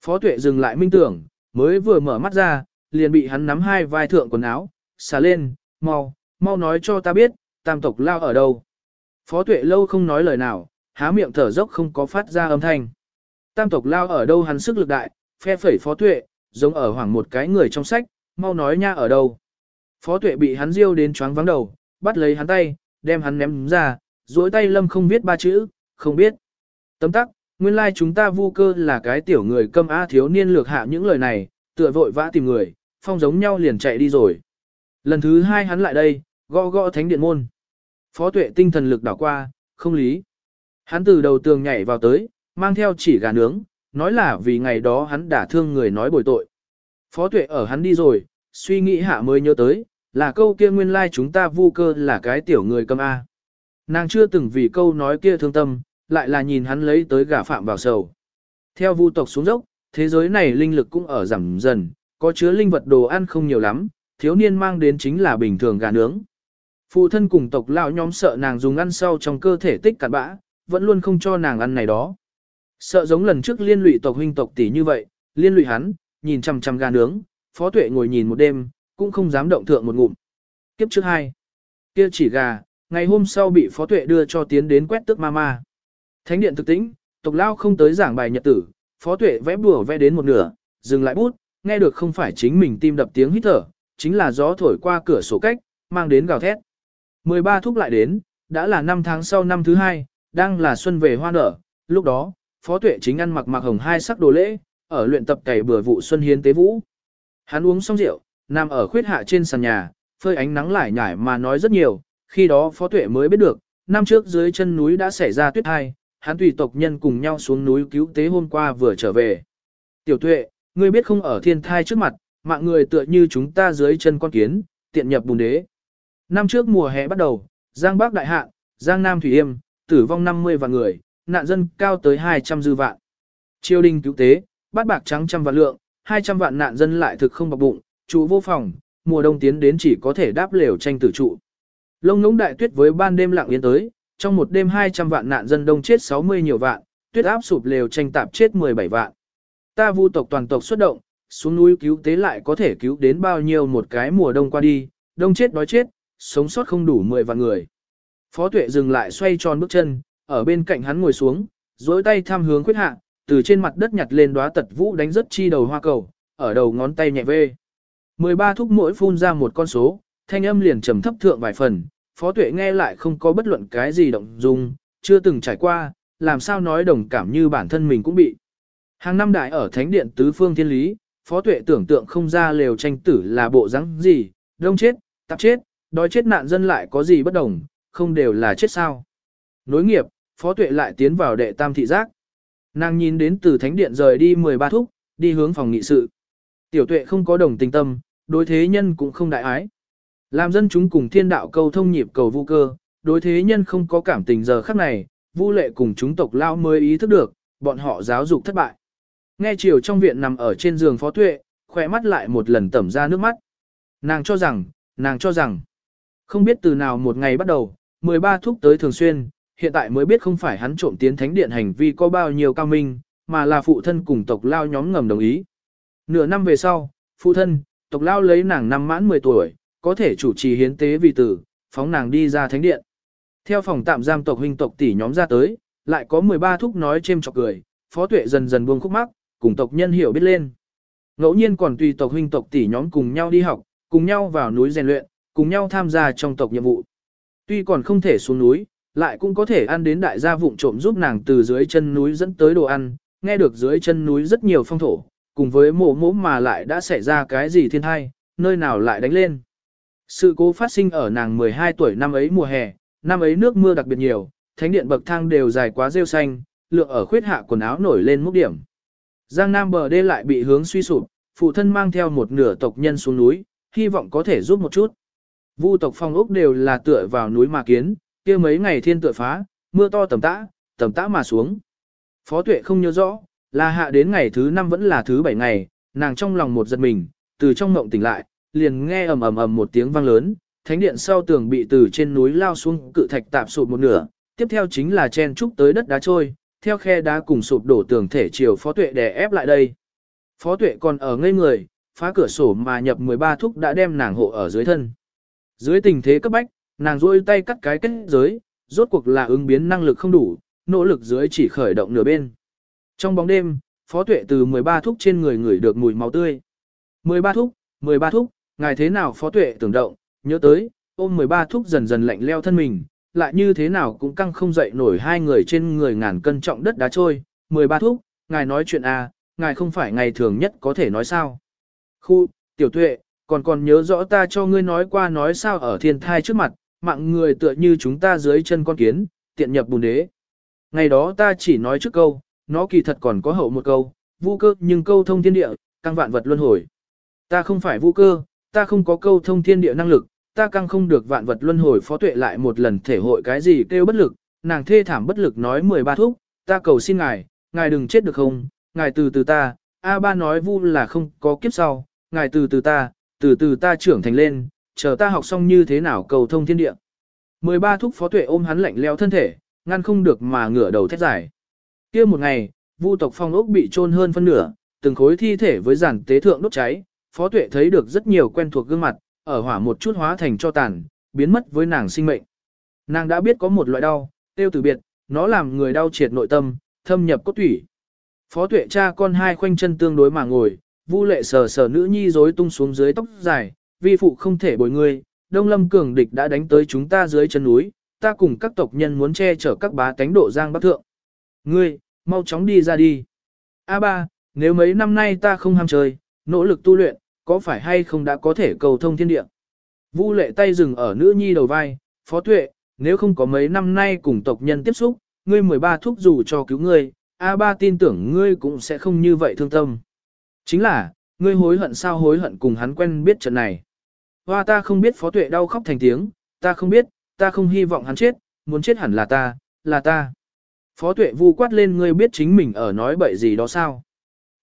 Phó tuệ dừng lại minh tưởng, mới vừa mở mắt ra, liền bị hắn nắm hai vai thượng quần áo, xả lên, mau, mau nói cho ta biết, tam tộc lao ở đâu. Phó tuệ lâu không nói lời nào, há miệng thở dốc không có phát ra âm thanh. Tam tộc lao ở đâu hắn sức lực đại, phe phẩy phó tuệ, giống ở hoảng một cái người trong sách, mau nói nha ở đâu. Phó tuệ bị hắn riêu đến choáng vắng đầu, bắt lấy hắn tay, đem hắn ném ra, duỗi tay lâm không biết ba chữ, không biết. Tấm tắc, nguyên lai like chúng ta vu cơ là cái tiểu người câm á thiếu niên lược hạ những lời này, tựa vội vã tìm người, phong giống nhau liền chạy đi rồi. Lần thứ hai hắn lại đây, gõ gõ thánh điện môn. Phó tuệ tinh thần lực đảo qua, không lý. Hắn từ đầu tường nhảy vào tới, mang theo chỉ gà nướng, nói là vì ngày đó hắn đả thương người nói bồi tội. Phó tuệ ở hắn đi rồi, suy nghĩ hạ mới nhớ tới, là câu kia nguyên lai like chúng ta vu cơ là cái tiểu người cầm A. Nàng chưa từng vì câu nói kia thương tâm, lại là nhìn hắn lấy tới gà phạm vào sầu. Theo vu tộc xuống dốc, thế giới này linh lực cũng ở giảm dần, có chứa linh vật đồ ăn không nhiều lắm, thiếu niên mang đến chính là bình thường gà nướng. Phụ thân cùng tộc lão nhóm sợ nàng dùng ăn sau trong cơ thể tích cặn bã, vẫn luôn không cho nàng ăn này đó. Sợ giống lần trước liên lụy tộc huynh tộc tỷ như vậy, liên lụy hắn, nhìn chằm chằm gà nướng, phó tuệ ngồi nhìn một đêm, cũng không dám động thượng một ngụm. Kiếp trước hai, kia chỉ gà, ngày hôm sau bị phó tuệ đưa cho tiến đến quét tước mama. Thánh điện thực tĩnh, tộc lao không tới giảng bài nhật tử, phó tuệ vẽ bùa vẽ đến một nửa, dừng lại bút, nghe được không phải chính mình tim đập tiếng hít thở, chính là gió thổi qua cửa sổ cách, mang đến gào thét. 13 thúc lại đến, đã là năm tháng sau năm thứ hai, đang là xuân về hoa nở, lúc đó, phó tuệ chính ăn mặc mặc hồng hai sắc đồ lễ, ở luyện tập cày bừa vụ xuân hiến tế vũ. Hắn uống xong rượu, nằm ở khuyết hạ trên sàn nhà, phơi ánh nắng lại nhải mà nói rất nhiều, khi đó phó tuệ mới biết được, năm trước dưới chân núi đã xảy ra tuyết hai, hắn tùy tộc nhân cùng nhau xuống núi cứu tế hôm qua vừa trở về. Tiểu tuệ, ngươi biết không ở thiên thai trước mặt, mạng người tựa như chúng ta dưới chân con kiến, tiện nhập bùn đế. Năm trước mùa hè bắt đầu, Giang Bắc đại hạn, Giang Nam Thủy Yêm, tử vong 50 vạn người, nạn dân cao tới 200 dư vạn. Triều đình cứu tế, bát bạc trắng trăm vạn lượng, 200 vạn nạn dân lại thực không bọc bụng, trụ vô phòng, mùa đông tiến đến chỉ có thể đáp lều tranh tử trụ. Lông ngỗng đại tuyết với ban đêm lặng yên tới, trong một đêm 200 vạn nạn dân đông chết 60 nhiều vạn, tuyết áp sụp lều tranh tạp chết 17 vạn. Ta vu tộc toàn tộc xuất động, xuống núi cứu tế lại có thể cứu đến bao nhiêu một cái mùa đông qua đi, đông chết đói chết, sống sót không đủ 10 vạn người. Phó tuệ dừng lại xoay tròn bước chân, ở bên cạnh hắn ngồi xuống, dối tay tham hướng khuyết hạ, từ trên mặt đất nhặt lên đóa tật vũ đánh rất chi đầu hoa cầu, ở đầu ngón tay nhẹ vê. 13 thúc mỗi phun ra một con số, thanh âm liền trầm thấp thượng vài phần, phó tuệ nghe lại không có bất luận cái gì động dung, chưa từng trải qua, làm sao nói đồng cảm như bản thân mình cũng bị. Hàng năm đại ở thánh điện tứ phương thiên lý, phó tuệ tưởng tượng không ra lều tranh tử là bộ rắn gì, đông chết, tạp chết, đói chết nạn dân lại có gì bất đồng, không đều là chết sao. Nối nghiệp, phó tuệ lại tiến vào đệ tam thị giác. Nàng nhìn đến từ thánh điện rời đi 13 thúc, đi hướng phòng nghị sự. Tiểu tuệ không có đồng tình tâm, đối thế nhân cũng không đại ái. Làm dân chúng cùng thiên đạo cầu thông nhịp cầu vu cơ, đối thế nhân không có cảm tình giờ khắc này, vu lệ cùng chúng tộc lao mới ý thức được, bọn họ giáo dục thất bại. Nghe chiều trong viện nằm ở trên giường phó tuệ, khỏe mắt lại một lần tẩm ra nước mắt. Nàng cho rằng, nàng cho rằng, không biết từ nào một ngày bắt đầu, 13 thuốc tới thường xuyên, hiện tại mới biết không phải hắn trộm tiến thánh điện hành vi có bao nhiêu cao minh, mà là phụ thân cùng tộc lao nhóm ngầm đồng ý. Nửa năm về sau, phụ thân, tộc lao lấy nàng năm mãn 10 tuổi, có thể chủ trì hiến tế vì tử, phóng nàng đi ra thánh điện. Theo phòng tạm giam tộc huynh tộc tỷ nhóm ra tới, lại có 13 thúc nói chêm chọc cười, phó tuệ dần dần buông khúc mắc, cùng tộc nhân hiểu biết lên. Ngẫu nhiên còn tùy tộc huynh tộc tỷ nhóm cùng nhau đi học, cùng nhau vào núi rèn luyện, cùng nhau tham gia trong tộc nhiệm vụ. Tuy còn không thể xuống núi, lại cũng có thể ăn đến đại gia vụng trộm giúp nàng từ dưới chân núi dẫn tới đồ ăn, nghe được dưới chân núi rất nhiều phong thổ, cùng với mộ mỗ mà lại đã xảy ra cái gì thiên thai, nơi nào lại đánh lên. Sự cố phát sinh ở nàng 12 tuổi năm ấy mùa hè, năm ấy nước mưa đặc biệt nhiều, thánh điện bậc thang đều dài quá rêu xanh, lượng ở khuyết hạ quần áo nổi lên mức điểm. Giang Nam bờ đê lại bị hướng suy sụp, phụ thân mang theo một nửa tộc nhân xuống núi, hy vọng có thể giúp một chút. Vu tộc phong ốc đều là tựa vào núi mà kiến, kia mấy ngày thiên tựa phá, mưa to tầm tã, tầm tã mà xuống. Phó tuệ không nhớ rõ, là hạ đến ngày thứ năm vẫn là thứ bảy ngày, nàng trong lòng một giật mình, từ trong mộng tỉnh lại, liền nghe ầm ầm ầm một tiếng vang lớn, thánh điện sau tường bị từ trên núi lao xuống cự thạch tạp sụp một nửa, tiếp theo chính là chen trúc tới đất đá trôi, theo khe đá cùng sụp đổ tường thể chiều phó tuệ đè ép lại đây. Phó tuệ còn ở ngây người, phá cửa sổ mà nhập 13 thúc đã đem nàng hộ ở dưới thân. Dưới tình thế cấp bách, nàng rôi tay cắt cái kết giới, rốt cuộc là ứng biến năng lực không đủ, nỗ lực dưới chỉ khởi động nửa bên. Trong bóng đêm, phó tuệ từ 13 thúc trên người ngửi được mùi máu tươi. 13 thúc, 13 thúc, ngài thế nào phó tuệ tưởng động, nhớ tới, ôm 13 thúc dần dần lạnh leo thân mình, lại như thế nào cũng căng không dậy nổi hai người trên người ngàn cân trọng đất đá trôi. 13 thúc, ngài nói chuyện à, ngài không phải ngày thường nhất có thể nói sao. Khu, tiểu tuệ, còn còn nhớ rõ ta cho ngươi nói qua nói sao ở thiên thai trước mặt, mạng người tựa như chúng ta dưới chân con kiến, tiện nhập bùn đế. Ngày đó ta chỉ nói trước câu, nó kỳ thật còn có hậu một câu, vu cơ nhưng câu thông thiên địa, căng vạn vật luân hồi. Ta không phải vu cơ, ta không có câu thông thiên địa năng lực, ta căng không được vạn vật luân hồi phó tuệ lại một lần thể hội cái gì kêu bất lực, nàng thê thảm bất lực nói 13 thúc, ta cầu xin ngài, ngài đừng chết được không, ngài từ từ ta, A ba nói vu là không có kiếp sau, ngài từ từ ta, từ từ ta trưởng thành lên, chờ ta học xong như thế nào cầu thông thiên địa. 13 thúc phó tuệ ôm hắn lạnh leo thân thể, ngăn không được mà ngửa đầu thét giải. kia một ngày, vu tộc phong ốc bị trôn hơn phân nửa, từng khối thi thể với giản tế thượng đốt cháy, phó tuệ thấy được rất nhiều quen thuộc gương mặt, ở hỏa một chút hóa thành cho tàn, biến mất với nàng sinh mệnh. Nàng đã biết có một loại đau, tiêu từ biệt, nó làm người đau triệt nội tâm, thâm nhập cốt thủy. Phó tuệ cha con hai khoanh chân tương đối mà ngồi, vu lệ sờ sờ nữ nhi rối tung xuống dưới tóc dài, vi phụ không thể bồi ngươi, đông lâm cường địch đã đánh tới chúng ta dưới chân núi, ta cùng các tộc nhân muốn che chở các bá tánh độ giang bắc thượng. Ngươi, mau chóng đi ra đi. A ba, nếu mấy năm nay ta không ham chơi, nỗ lực tu luyện, có phải hay không đã có thể cầu thông thiên địa? Vu lệ tay dừng ở nữ nhi đầu vai, phó tuệ, nếu không có mấy năm nay cùng tộc nhân tiếp xúc, ngươi 13 thúc dù cho cứu ngươi, A ba tin tưởng ngươi cũng sẽ không như vậy thương tâm. Chính là, ngươi hối hận sao hối hận cùng hắn quen biết trận này. Hoa ta không biết phó tuệ đau khóc thành tiếng, ta không biết, ta không hy vọng hắn chết, muốn chết hẳn là ta, là ta. Phó tuệ vu quát lên ngươi biết chính mình ở nói bậy gì đó sao.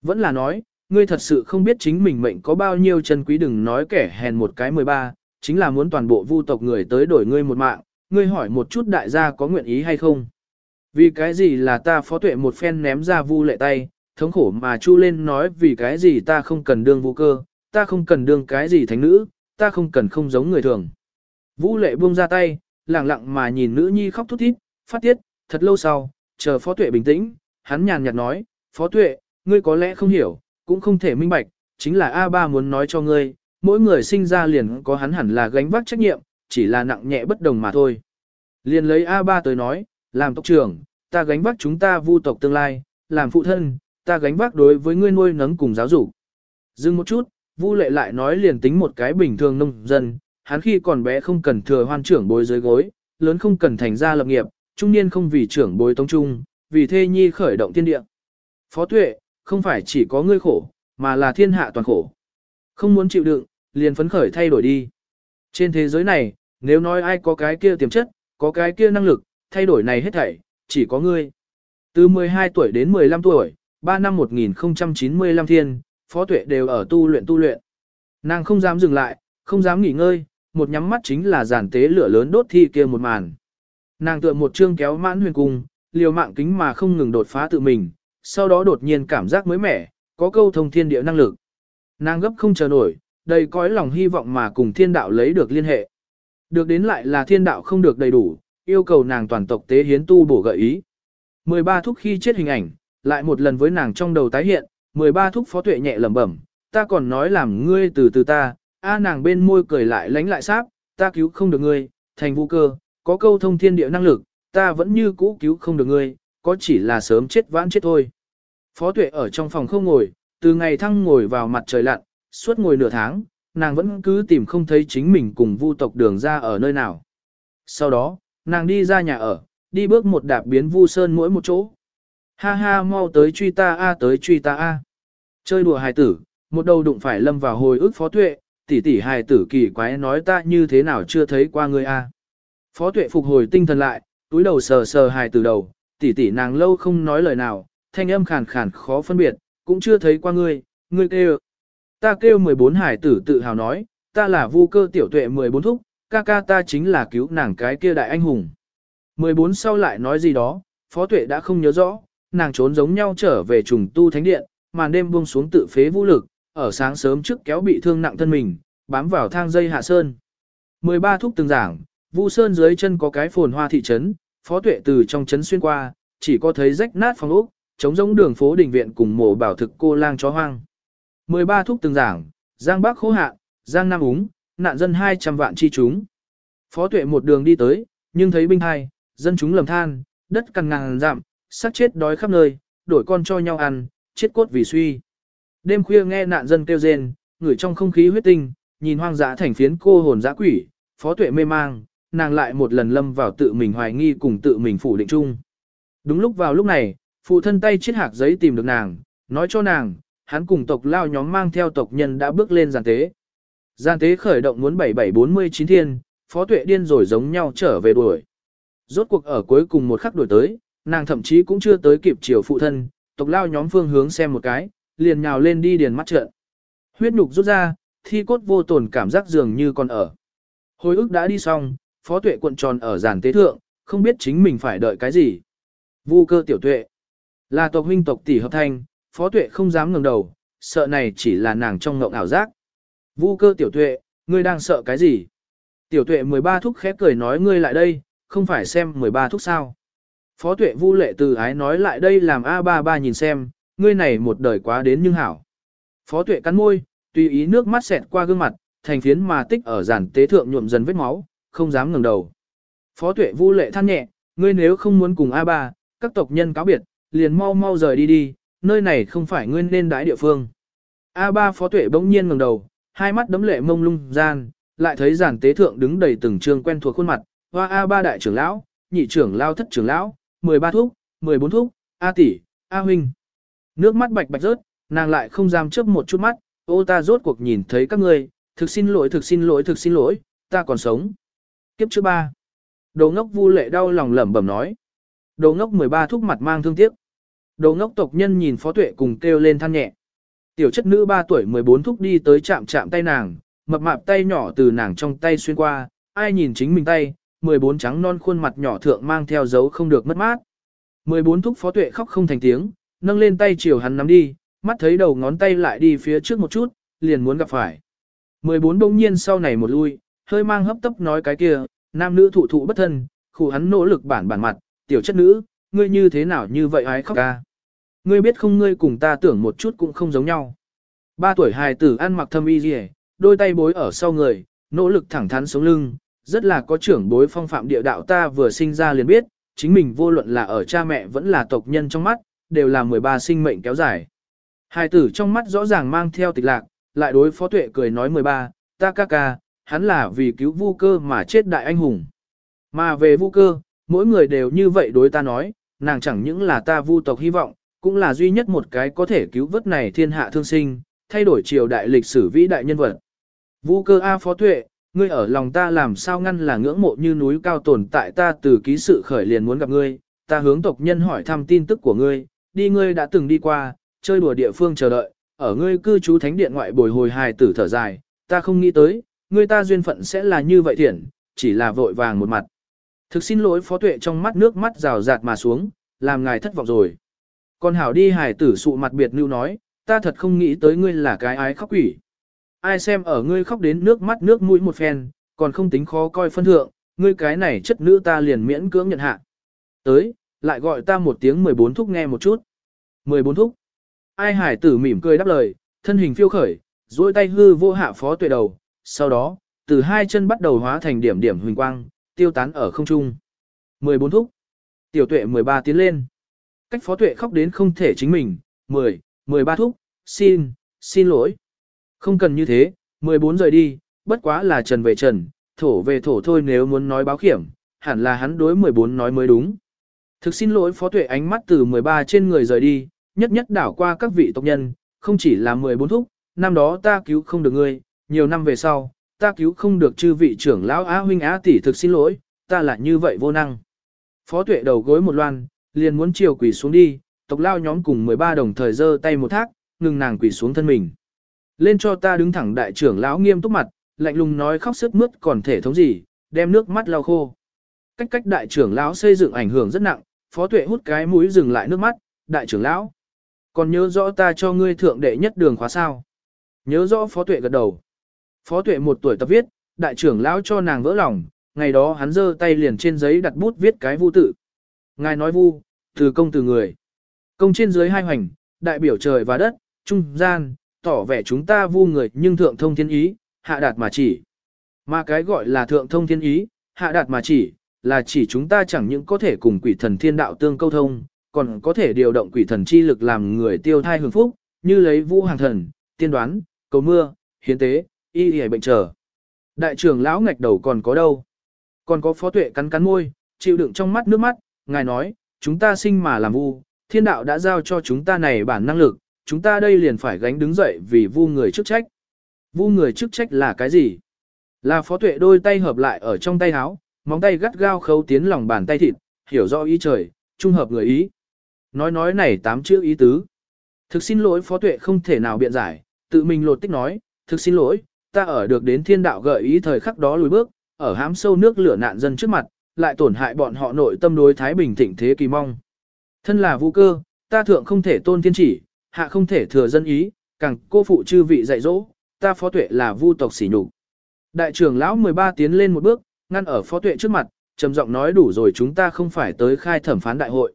Vẫn là nói, ngươi thật sự không biết chính mình mệnh có bao nhiêu chân quý đừng nói kẻ hèn một cái 13, chính là muốn toàn bộ vu tộc người tới đổi ngươi một mạng, ngươi hỏi một chút đại gia có nguyện ý hay không. Vì cái gì là ta phó tuệ một phen ném ra vu lệ tay, thống khổ mà chu lên nói vì cái gì ta không cần đương vu cơ, ta không cần đương cái gì thánh nữ, ta không cần không giống người thường. Vũ lệ buông ra tay, lặng lặng mà nhìn nữ nhi khóc thút thít, phát tiết, thật lâu sau, chờ phó tuệ bình tĩnh, hắn nhàn nhạt nói, phó tuệ, ngươi có lẽ không hiểu, cũng không thể minh bạch, chính là A3 muốn nói cho ngươi, mỗi người sinh ra liền có hắn hẳn là gánh vác trách nhiệm, chỉ là nặng nhẹ bất đồng mà thôi. Liền lấy A3 tới nói, làm tộc trưởng, ta gánh vác chúng ta vu tộc tương lai, làm phụ thân, ta gánh vác đối với ngươi nuôi nấng cùng giáo dục. Dừng một chút, Vu lệ lại nói liền tính một cái bình thường nông dân, hắn khi còn bé không cần thừa hoan trưởng bối dưới gối, lớn không cần thành ra lập nghiệp, trung niên không vì trưởng bối tông trung, vì thê nhi khởi động thiên địa. Phó tuệ, không phải chỉ có ngươi khổ, mà là thiên hạ toàn khổ. Không muốn chịu đựng, liền phấn khởi thay đổi đi. Trên thế giới này, nếu nói ai có cái kia tiềm chất, có cái kia năng lực, thay đổi này hết thảy, chỉ có ngươi. Từ 12 tuổi đến 15 tuổi, 3 năm 1095 thiên, phó tuệ đều ở tu luyện tu luyện. Nàng không dám dừng lại, không dám nghỉ ngơi, một nhắm mắt chính là giản tế lửa lớn đốt thi kia một màn. Nàng tựa một chương kéo mãn huyền cung, liều mạng kính mà không ngừng đột phá tự mình, sau đó đột nhiên cảm giác mới mẻ, có câu thông thiên địa năng lực. Nàng gấp không chờ nổi, đầy cõi lòng hy vọng mà cùng thiên đạo lấy được liên hệ. Được đến lại là thiên đạo không được đầy đủ, yêu cầu nàng toàn tộc tế hiến tu bổ gợi ý. 13 thúc khi chết hình ảnh, lại một lần với nàng trong đầu tái hiện, 13 thúc phó tuệ nhẹ lẩm bẩm, ta còn nói làm ngươi từ từ ta, a nàng bên môi cười lại lánh lại sáp, ta cứu không được ngươi, thành vũ cơ, có câu thông thiên địa năng lực, ta vẫn như cũ cứu không được ngươi, có chỉ là sớm chết vãn chết thôi. Phó tuệ ở trong phòng không ngồi, từ ngày thăng ngồi vào mặt trời lặn, suốt ngồi nửa tháng, nàng vẫn cứ tìm không thấy chính mình cùng vu tộc đường ra ở nơi nào. Sau đó, nàng đi ra nhà ở, đi bước một đạp biến vu sơn mỗi một chỗ. Ha ha mau tới truy ta a tới truy ta a. Chơi đùa hài tử, một đầu đụng phải lâm vào hồi ức phó tuệ, tỷ tỷ hài tử kỳ quái nói ta như thế nào chưa thấy qua ngươi a. Phó tuệ phục hồi tinh thần lại, túi đầu sờ sờ hài tử đầu, tỷ tỷ nàng lâu không nói lời nào, thanh âm khàn khàn khó phân biệt, cũng chưa thấy qua ngươi, ngươi kêu. Ta kêu 14 hải tử tự hào nói, ta là vu cơ tiểu tuệ 14 thúc, ca ca ta chính là cứu nàng cái kia đại anh hùng. 14 sau lại nói gì đó, phó tuệ đã không nhớ rõ, nàng trốn giống nhau trở về trùng tu thánh điện, màn đêm buông xuống tự phế vũ lực, ở sáng sớm trước kéo bị thương nặng thân mình, bám vào thang dây hạ sơn. 13 thúc từng giảng, Vu Sơn dưới chân có cái phồn hoa thị trấn, phó tuệ từ trong trấn xuyên qua, chỉ có thấy rách nát phòng ốc, trống rỗng đường phố đình viện cùng mộ bảo thực cô lang chó hoang. 13 thúc từng giảng, Giang Bắc khô hạ, Giang Nam úng, nạn dân 200 vạn chi chúng. Phó tuệ một đường đi tới, nhưng thấy binh hai, dân chúng lầm than, đất cằn ngàn dặm, xác chết đói khắp nơi, đổi con cho nhau ăn, chết cốt vì suy. Đêm khuya nghe nạn dân kêu rên, ngửi trong không khí huyết tinh, nhìn hoang dã thành phiến cô hồn dã quỷ, phó tuệ mê mang, nàng lại một lần lâm vào tự mình hoài nghi cùng tự mình phủ định chung. Đúng lúc vào lúc này, phụ thân tay chiếc hạc giấy tìm được nàng, nói cho nàng, hắn cùng tộc lao nhóm mang theo tộc nhân đã bước lên giàn tế. Giàn tế khởi động muốn 7749 thiên, phó tuệ điên rồi giống nhau trở về đuổi. Rốt cuộc ở cuối cùng một khắc đuổi tới, nàng thậm chí cũng chưa tới kịp chiều phụ thân, tộc lao nhóm phương hướng xem một cái, liền nhào lên đi điền mắt trợn. Huyết nhục rút ra, thi cốt vô tồn cảm giác dường như còn ở. Hồi ức đã đi xong, phó tuệ cuộn tròn ở giàn tế thượng, không biết chính mình phải đợi cái gì. Vu cơ tiểu tuệ. Là tộc huynh tộc tỷ hợp thanh, phó tuệ không dám ngẩng đầu, sợ này chỉ là nàng trong ngộng ảo giác. Vu cơ tiểu tuệ, ngươi đang sợ cái gì? Tiểu tuệ 13 thúc khép cười nói ngươi lại đây, không phải xem 13 thúc sao. Phó tuệ vu lệ từ ái nói lại đây làm A33 nhìn xem, ngươi này một đời quá đến nhưng hảo. Phó tuệ cắn môi, tùy ý nước mắt xẹt qua gương mặt, thành phiến mà tích ở giàn tế thượng nhuộm dần vết máu, không dám ngẩng đầu. Phó tuệ vu lệ than nhẹ, ngươi nếu không muốn cùng a ba các tộc nhân cáo biệt, liền mau mau rời đi đi, nơi này không phải ngươi nên đái địa phương. a ba phó tuệ bỗng nhiên ngẩng đầu, hai mắt đấm lệ mông lung gian, lại thấy giản tế thượng đứng đầy từng trương quen thuộc khuôn mặt, hoa a ba đại trưởng lão, nhị trưởng lao thất trưởng lão, 13 thúc, 14 thúc, A tỷ, A huynh. Nước mắt bạch bạch rớt, nàng lại không dám chớp một chút mắt, ô ta rốt cuộc nhìn thấy các ngươi, thực xin lỗi thực xin lỗi thực xin lỗi, ta còn sống. Kiếp trước ba. Đồ ngốc vu lệ đau lòng lẩm bẩm nói. Đồ ngốc 13 thúc mặt mang thương tiếc. Đồ ngốc tộc nhân nhìn phó tuệ cùng kêu lên than nhẹ. Tiểu chất nữ 3 tuổi 14 thúc đi tới chạm chạm tay nàng, mập mạp tay nhỏ từ nàng trong tay xuyên qua, ai nhìn chính mình tay, 14 trắng non khuôn mặt nhỏ thượng mang theo dấu không được mất mát. 14 thúc phó tuệ khóc không thành tiếng, nâng lên tay chiều hắn nắm đi, mắt thấy đầu ngón tay lại đi phía trước một chút, liền muốn gặp phải. 14 đông nhiên sau này một lui, hơi mang hấp tấp nói cái kia, nam nữ thụ thụ bất thân, khu hắn nỗ lực bản bản mặt, tiểu chất nữ, ngươi như thế nào như vậy ái khóc ca. Ngươi biết không ngươi cùng ta tưởng một chút cũng không giống nhau. Ba tuổi hài tử ăn mặc thâm y dì đôi tay bối ở sau người, nỗ lực thẳng thắn sống lưng, rất là có trưởng bối phong phạm địa đạo ta vừa sinh ra liền biết, chính mình vô luận là ở cha mẹ vẫn là tộc nhân trong mắt, đều là 13 sinh mệnh kéo dài. Hài tử trong mắt rõ ràng mang theo tịch lạc, lại đối phó tuệ cười nói 13, ta ca ca, hắn là vì cứu vu cơ mà chết đại anh hùng. Mà về vu cơ, mỗi người đều như vậy đối ta nói, nàng chẳng những là ta vu tộc hy vọng, cũng là duy nhất một cái có thể cứu vớt này thiên hạ thương sinh, thay đổi triều đại lịch sử vĩ đại nhân vật. Vu cơ A phó tuệ, ngươi ở lòng ta làm sao ngăn là ngưỡng mộ như núi cao tồn tại ta từ ký sự khởi liền muốn gặp ngươi, ta hướng tộc nhân hỏi thăm tin tức của ngươi, đi ngươi đã từng đi qua, chơi đùa địa phương chờ đợi, ở ngươi cư trú thánh điện ngoại bồi hồi hài tử thở dài, ta không nghĩ tới, ngươi ta duyên phận sẽ là như vậy thiện, chỉ là vội vàng một mặt. Thực xin lỗi phó tuệ trong mắt nước mắt rào rạt mà xuống, làm ngài thất vọng rồi. Còn hảo đi hài tử sụ mặt biệt lưu nói, ta thật không nghĩ tới ngươi là cái ái khóc quỷ. Ai xem ở ngươi khóc đến nước mắt nước mũi một phen, còn không tính khó coi phân thượng, ngươi cái này chất nữ ta liền miễn cưỡng nhận hạ. Tới, lại gọi ta một tiếng 14 thúc nghe một chút. 14 thúc. Ai hải tử mỉm cười đáp lời, thân hình phiêu khởi, duỗi tay hư vô hạ phó tuệ đầu, sau đó, từ hai chân bắt đầu hóa thành điểm điểm huỳnh quang, tiêu tán ở không trung. 14 thúc. Tiểu tuệ 13 tiến lên. Cách phó tuệ khóc đến không thể chính mình, 10, 13 thúc, xin, xin lỗi. Không cần như thế, 14 rời đi, bất quá là trần về trần, thổ về thổ thôi nếu muốn nói báo khiểm, hẳn là hắn đối 14 nói mới đúng. Thực xin lỗi phó tuệ ánh mắt từ 13 trên người rời đi, nhất nhất đảo qua các vị tộc nhân, không chỉ là 14 thúc, năm đó ta cứu không được ngươi, nhiều năm về sau, ta cứu không được chư vị trưởng lão á huynh á tỷ thực xin lỗi, ta là như vậy vô năng. Phó tuệ đầu gối một loan, liền muốn chiều quỳ xuống đi, tộc lao nhóm cùng 13 đồng thời giơ tay một thác, ngừng nàng quỳ xuống thân mình. Lên cho ta đứng thẳng đại trưởng lão nghiêm túc mặt, lạnh lùng nói khóc sức mướt còn thể thống gì, đem nước mắt lau khô. Cách cách đại trưởng lão xây dựng ảnh hưởng rất nặng, phó tuệ hút cái mũi dừng lại nước mắt, đại trưởng lão. Còn nhớ rõ ta cho ngươi thượng đệ nhất đường khóa sao. Nhớ rõ phó tuệ gật đầu. Phó tuệ một tuổi tập viết, đại trưởng lão cho nàng vỡ lòng, ngày đó hắn giơ tay liền trên giấy đặt bút viết cái vu tự. Ngài nói vu, từ công từ người. Công trên dưới hai hoành, đại biểu trời và đất, trung gian, tỏ vẻ chúng ta vu người nhưng thượng thông thiên ý, hạ đạt mà chỉ. Mà cái gọi là thượng thông thiên ý, hạ đạt mà chỉ, là chỉ chúng ta chẳng những có thể cùng quỷ thần thiên đạo tương câu thông, còn có thể điều động quỷ thần chi lực làm người tiêu thai hưởng phúc, như lấy vũ hàng thần, tiên đoán, cầu mưa, hiến tế, y y bệnh trở. Đại trưởng lão ngạch đầu còn có đâu? Còn có phó tuệ cắn cắn môi, chịu đựng trong mắt nước mắt, ngài nói, chúng ta sinh mà làm vu, thiên đạo đã giao cho chúng ta này bản năng lực, chúng ta đây liền phải gánh đứng dậy vì vu người chức trách. Vu người chức trách là cái gì? Là phó tuệ đôi tay hợp lại ở trong tay áo, móng tay gắt gao khấu tiến lòng bàn tay thịt, hiểu rõ ý trời, trung hợp người ý. Nói nói này tám chữ ý tứ. Thực xin lỗi phó tuệ không thể nào biện giải, tự mình lột tích nói, thực xin lỗi, ta ở được đến thiên đạo gợi ý thời khắc đó lùi bước, ở hám sâu nước lửa nạn dân trước mặt, lại tổn hại bọn họ nội tâm đối thái bình thịnh thế kỳ mong. Thân là vũ cơ, ta thượng không thể tôn thiên chỉ, hạ không thể thừa dân ý, càng cô phụ chư vị dạy dỗ, ta phó tuệ là vu tộc sỉ nhục. Đại trưởng lão 13 tiến lên một bước, ngăn ở phó tuệ trước mặt, trầm giọng nói đủ rồi chúng ta không phải tới khai thẩm phán đại hội.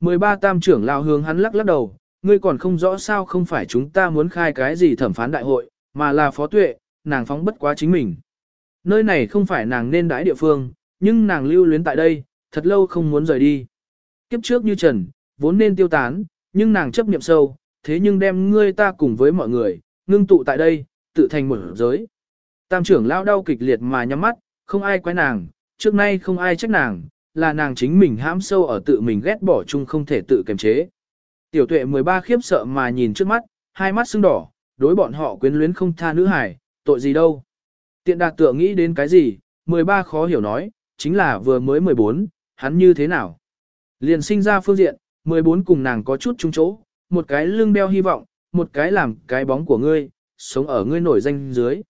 13 tam trưởng lão hướng hắn lắc lắc đầu, ngươi còn không rõ sao không phải chúng ta muốn khai cái gì thẩm phán đại hội, mà là phó tuệ, nàng phóng bất quá chính mình. Nơi này không phải nàng nên đãi địa phương, nhưng nàng lưu luyến tại đây, thật lâu không muốn rời đi. Kiếp trước như trần, vốn nên tiêu tán, nhưng nàng chấp niệm sâu, thế nhưng đem ngươi ta cùng với mọi người, ngưng tụ tại đây, tự thành một giới. Tam trưởng lao đau kịch liệt mà nhắm mắt, không ai quay nàng, trước nay không ai trách nàng, là nàng chính mình hãm sâu ở tự mình ghét bỏ chung không thể tự kiềm chế. Tiểu tuệ 13 khiếp sợ mà nhìn trước mắt, hai mắt sưng đỏ, đối bọn họ quyến luyến không tha nữ hải, tội gì đâu. Tiện đạt tựa nghĩ đến cái gì, 13 khó hiểu nói, chính là vừa mới 14, hắn như thế nào. Liền sinh ra phương diện, 14 cùng nàng có chút chung chỗ, một cái lưng đeo hy vọng, một cái làm cái bóng của ngươi, sống ở ngươi nổi danh dưới.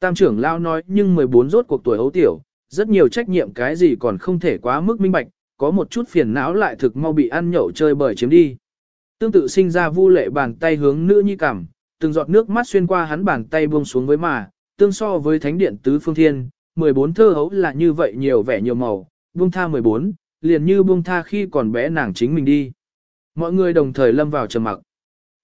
Tam trưởng lao nói nhưng 14 rốt cuộc tuổi ấu tiểu, rất nhiều trách nhiệm cái gì còn không thể quá mức minh bạch, có một chút phiền não lại thực mau bị ăn nhậu chơi bời chiếm đi. Tương tự sinh ra vu lệ bàn tay hướng nữ nhi cảm, từng giọt nước mắt xuyên qua hắn bàn tay buông xuống với mà, tương so với thánh điện tứ phương thiên, 14 thơ hấu là như vậy nhiều vẻ nhiều màu, buông tha 14, liền như buông tha khi còn bé nàng chính mình đi. Mọi người đồng thời lâm vào trầm mặc.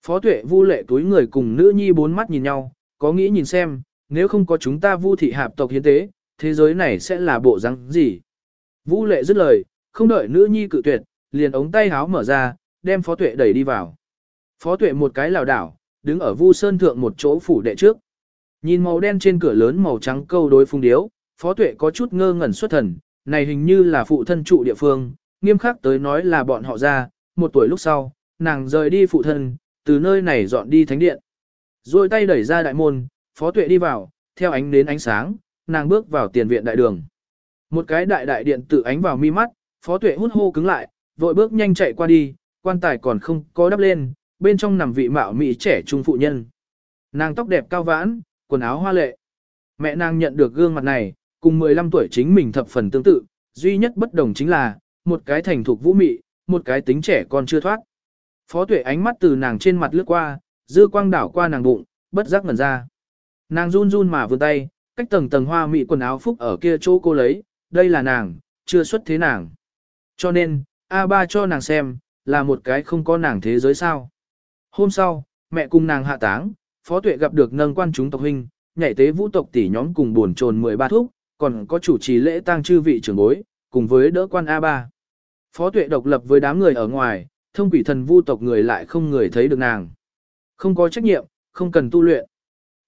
Phó tuệ vu lệ túi người cùng nữ nhi bốn mắt nhìn nhau, có nghĩ nhìn xem, nếu không có chúng ta vu thị hạp tộc hiến tế, thế giới này sẽ là bộ răng gì. Vu lệ dứt lời, không đợi nữ nhi cự tuyệt, liền ống tay háo mở ra, đem phó tuệ đẩy đi vào. Phó tuệ một cái lảo đảo, đứng ở vu sơn thượng một chỗ phủ đệ trước. Nhìn màu đen trên cửa lớn màu trắng câu đối phung điếu, phó tuệ có chút ngơ ngẩn xuất thần, này hình như là phụ thân trụ địa phương, nghiêm khắc tới nói là bọn họ ra, một tuổi lúc sau, nàng rời đi phụ thân, từ nơi này dọn đi thánh điện. Rồi tay đẩy ra đại môn, phó tuệ đi vào, theo ánh đến ánh sáng, nàng bước vào tiền viện đại đường. Một cái đại đại điện tự ánh vào mi mắt, phó tuệ hút hô cứng lại, vội bước nhanh chạy qua đi, quan tài còn không có đắp lên, bên trong nằm vị mạo mỹ trẻ trung phụ nhân. Nàng tóc đẹp cao vãn, quần áo hoa lệ. Mẹ nàng nhận được gương mặt này, cùng 15 tuổi chính mình thập phần tương tự, duy nhất bất đồng chính là, một cái thành thục vũ mị, một cái tính trẻ còn chưa thoát. Phó tuệ ánh mắt từ nàng trên mặt lướt qua, dư quang đảo qua nàng bụng, bất giác ngẩn ra. Nàng run run mà vươn tay, cách tầng tầng hoa mị quần áo phúc ở kia chỗ cô lấy, đây là nàng, chưa xuất thế nàng. Cho nên, A3 cho nàng xem, là một cái không có nàng thế giới sao. Hôm sau, mẹ cùng nàng hạ táng, phó tuệ gặp được nâng quan chúng tộc huynh, nhảy tế vũ tộc tỷ nhóm cùng buồn trồn 13 thuốc, còn có chủ trì lễ tang chư vị trưởng bối, cùng với đỡ quan A3. Phó tuệ độc lập với đám người ở ngoài, thông quỷ thần vu tộc người lại không người thấy được nàng. Không có trách nhiệm, không cần tu luyện.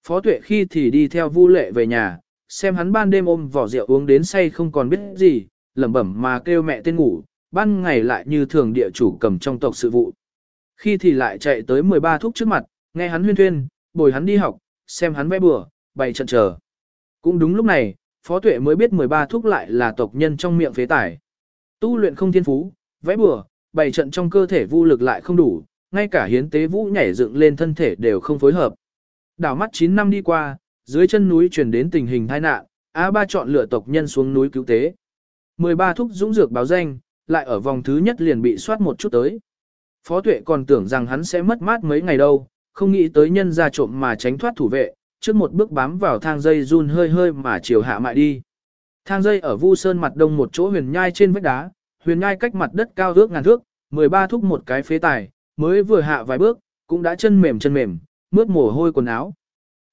Phó tuệ khi thì đi theo vu lệ về nhà, xem hắn ban đêm ôm vỏ rượu uống đến say không còn biết gì, lẩm bẩm mà kêu mẹ tên ngủ, ban ngày lại như thường địa chủ cầm trong tộc sự vụ. Khi thì lại chạy tới 13 thúc trước mặt, nghe hắn huyên thuyên, bồi hắn đi học, xem hắn vẽ bừa, bày trận chờ. Cũng đúng lúc này, Phó Tuệ mới biết 13 thúc lại là tộc nhân trong miệng phế tải. Tu luyện không thiên phú, vẽ bừa, bày trận trong cơ thể vô lực lại không đủ, ngay cả hiến tế vũ nhảy dựng lên thân thể đều không phối hợp. Đảo mắt 9 năm đi qua, dưới chân núi truyền đến tình hình tai nạn, a ba chọn lựa tộc nhân xuống núi cứu tế. 13 thúc dũng dược báo danh, lại ở vòng thứ nhất liền bị soát một chút tới. Phó tuệ còn tưởng rằng hắn sẽ mất mát mấy ngày đâu, không nghĩ tới nhân ra trộm mà tránh thoát thủ vệ, trước một bước bám vào thang dây run hơi hơi mà chiều hạ mại đi. Thang dây ở Vu Sơn mặt đông một chỗ huyền nhai trên vách đá, huyền nhai cách mặt đất cao ước ngàn thước, 13 thúc một cái phế tài, mới vừa hạ vài bước, cũng đã chân mềm chân mềm, mướt mồ hôi quần áo.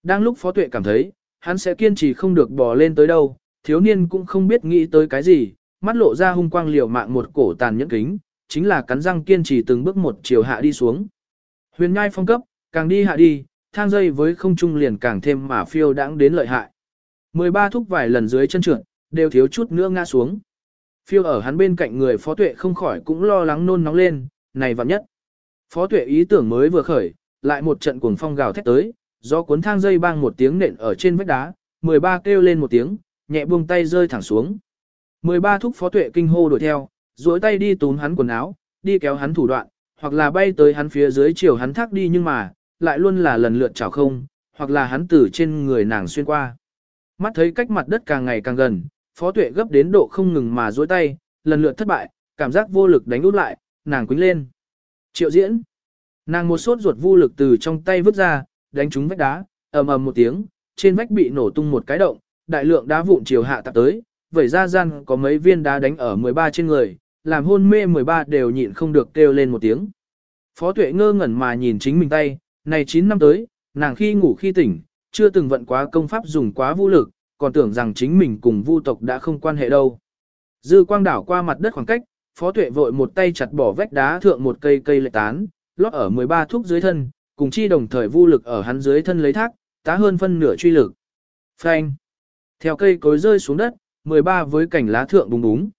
Đang lúc Phó Tuệ cảm thấy, hắn sẽ kiên trì không được bò lên tới đâu, thiếu niên cũng không biết nghĩ tới cái gì, mắt lộ ra hung quang liều mạng một cổ tàn nhẫn kính, chính là cắn răng kiên trì từng bước một chiều hạ đi xuống. Huyền nhai phong cấp, càng đi hạ đi, thang dây với không trung liền càng thêm mà phiêu đãng đến lợi hại. 13 thúc vài lần dưới chân trượt, đều thiếu chút nữa ngã xuống. Phiêu ở hắn bên cạnh người phó tuệ không khỏi cũng lo lắng nôn nóng lên, này vặn nhất. Phó tuệ ý tưởng mới vừa khởi, lại một trận cuồng phong gào thét tới, do cuốn thang dây bang một tiếng nện ở trên vách đá, 13 kêu lên một tiếng, nhẹ buông tay rơi thẳng xuống. 13 thúc phó tuệ kinh hô đuổi theo, duỗi tay đi túm hắn quần áo, đi kéo hắn thủ đoạn, hoặc là bay tới hắn phía dưới chiều hắn thác đi nhưng mà, lại luôn là lần lượt chảo không, hoặc là hắn từ trên người nàng xuyên qua. Mắt thấy cách mặt đất càng ngày càng gần, phó tuệ gấp đến độ không ngừng mà duỗi tay, lần lượt thất bại, cảm giác vô lực đánh út lại, nàng quýnh lên. Triệu diễn. Nàng một sốt ruột vô lực từ trong tay vứt ra, đánh trúng vách đá, ầm ầm một tiếng, trên vách bị nổ tung một cái động, đại lượng đá vụn chiều hạ tạp tới, vẩy ra gian có mấy viên đá đánh ở 13 trên người, làm hôn mê 13 đều nhịn không được kêu lên một tiếng. Phó tuệ ngơ ngẩn mà nhìn chính mình tay, này 9 năm tới, nàng khi ngủ khi tỉnh, chưa từng vận quá công pháp dùng quá vũ lực, còn tưởng rằng chính mình cùng vu tộc đã không quan hệ đâu. Dư quang đảo qua mặt đất khoảng cách, phó tuệ vội một tay chặt bỏ vách đá thượng một cây cây lệ tán, lót ở 13 thuốc dưới thân, cùng chi đồng thời vu lực ở hắn dưới thân lấy thác, tá hơn phân nửa truy lực. Phanh. Theo cây cối rơi xuống đất, 13 với cảnh lá thượng bùng búng.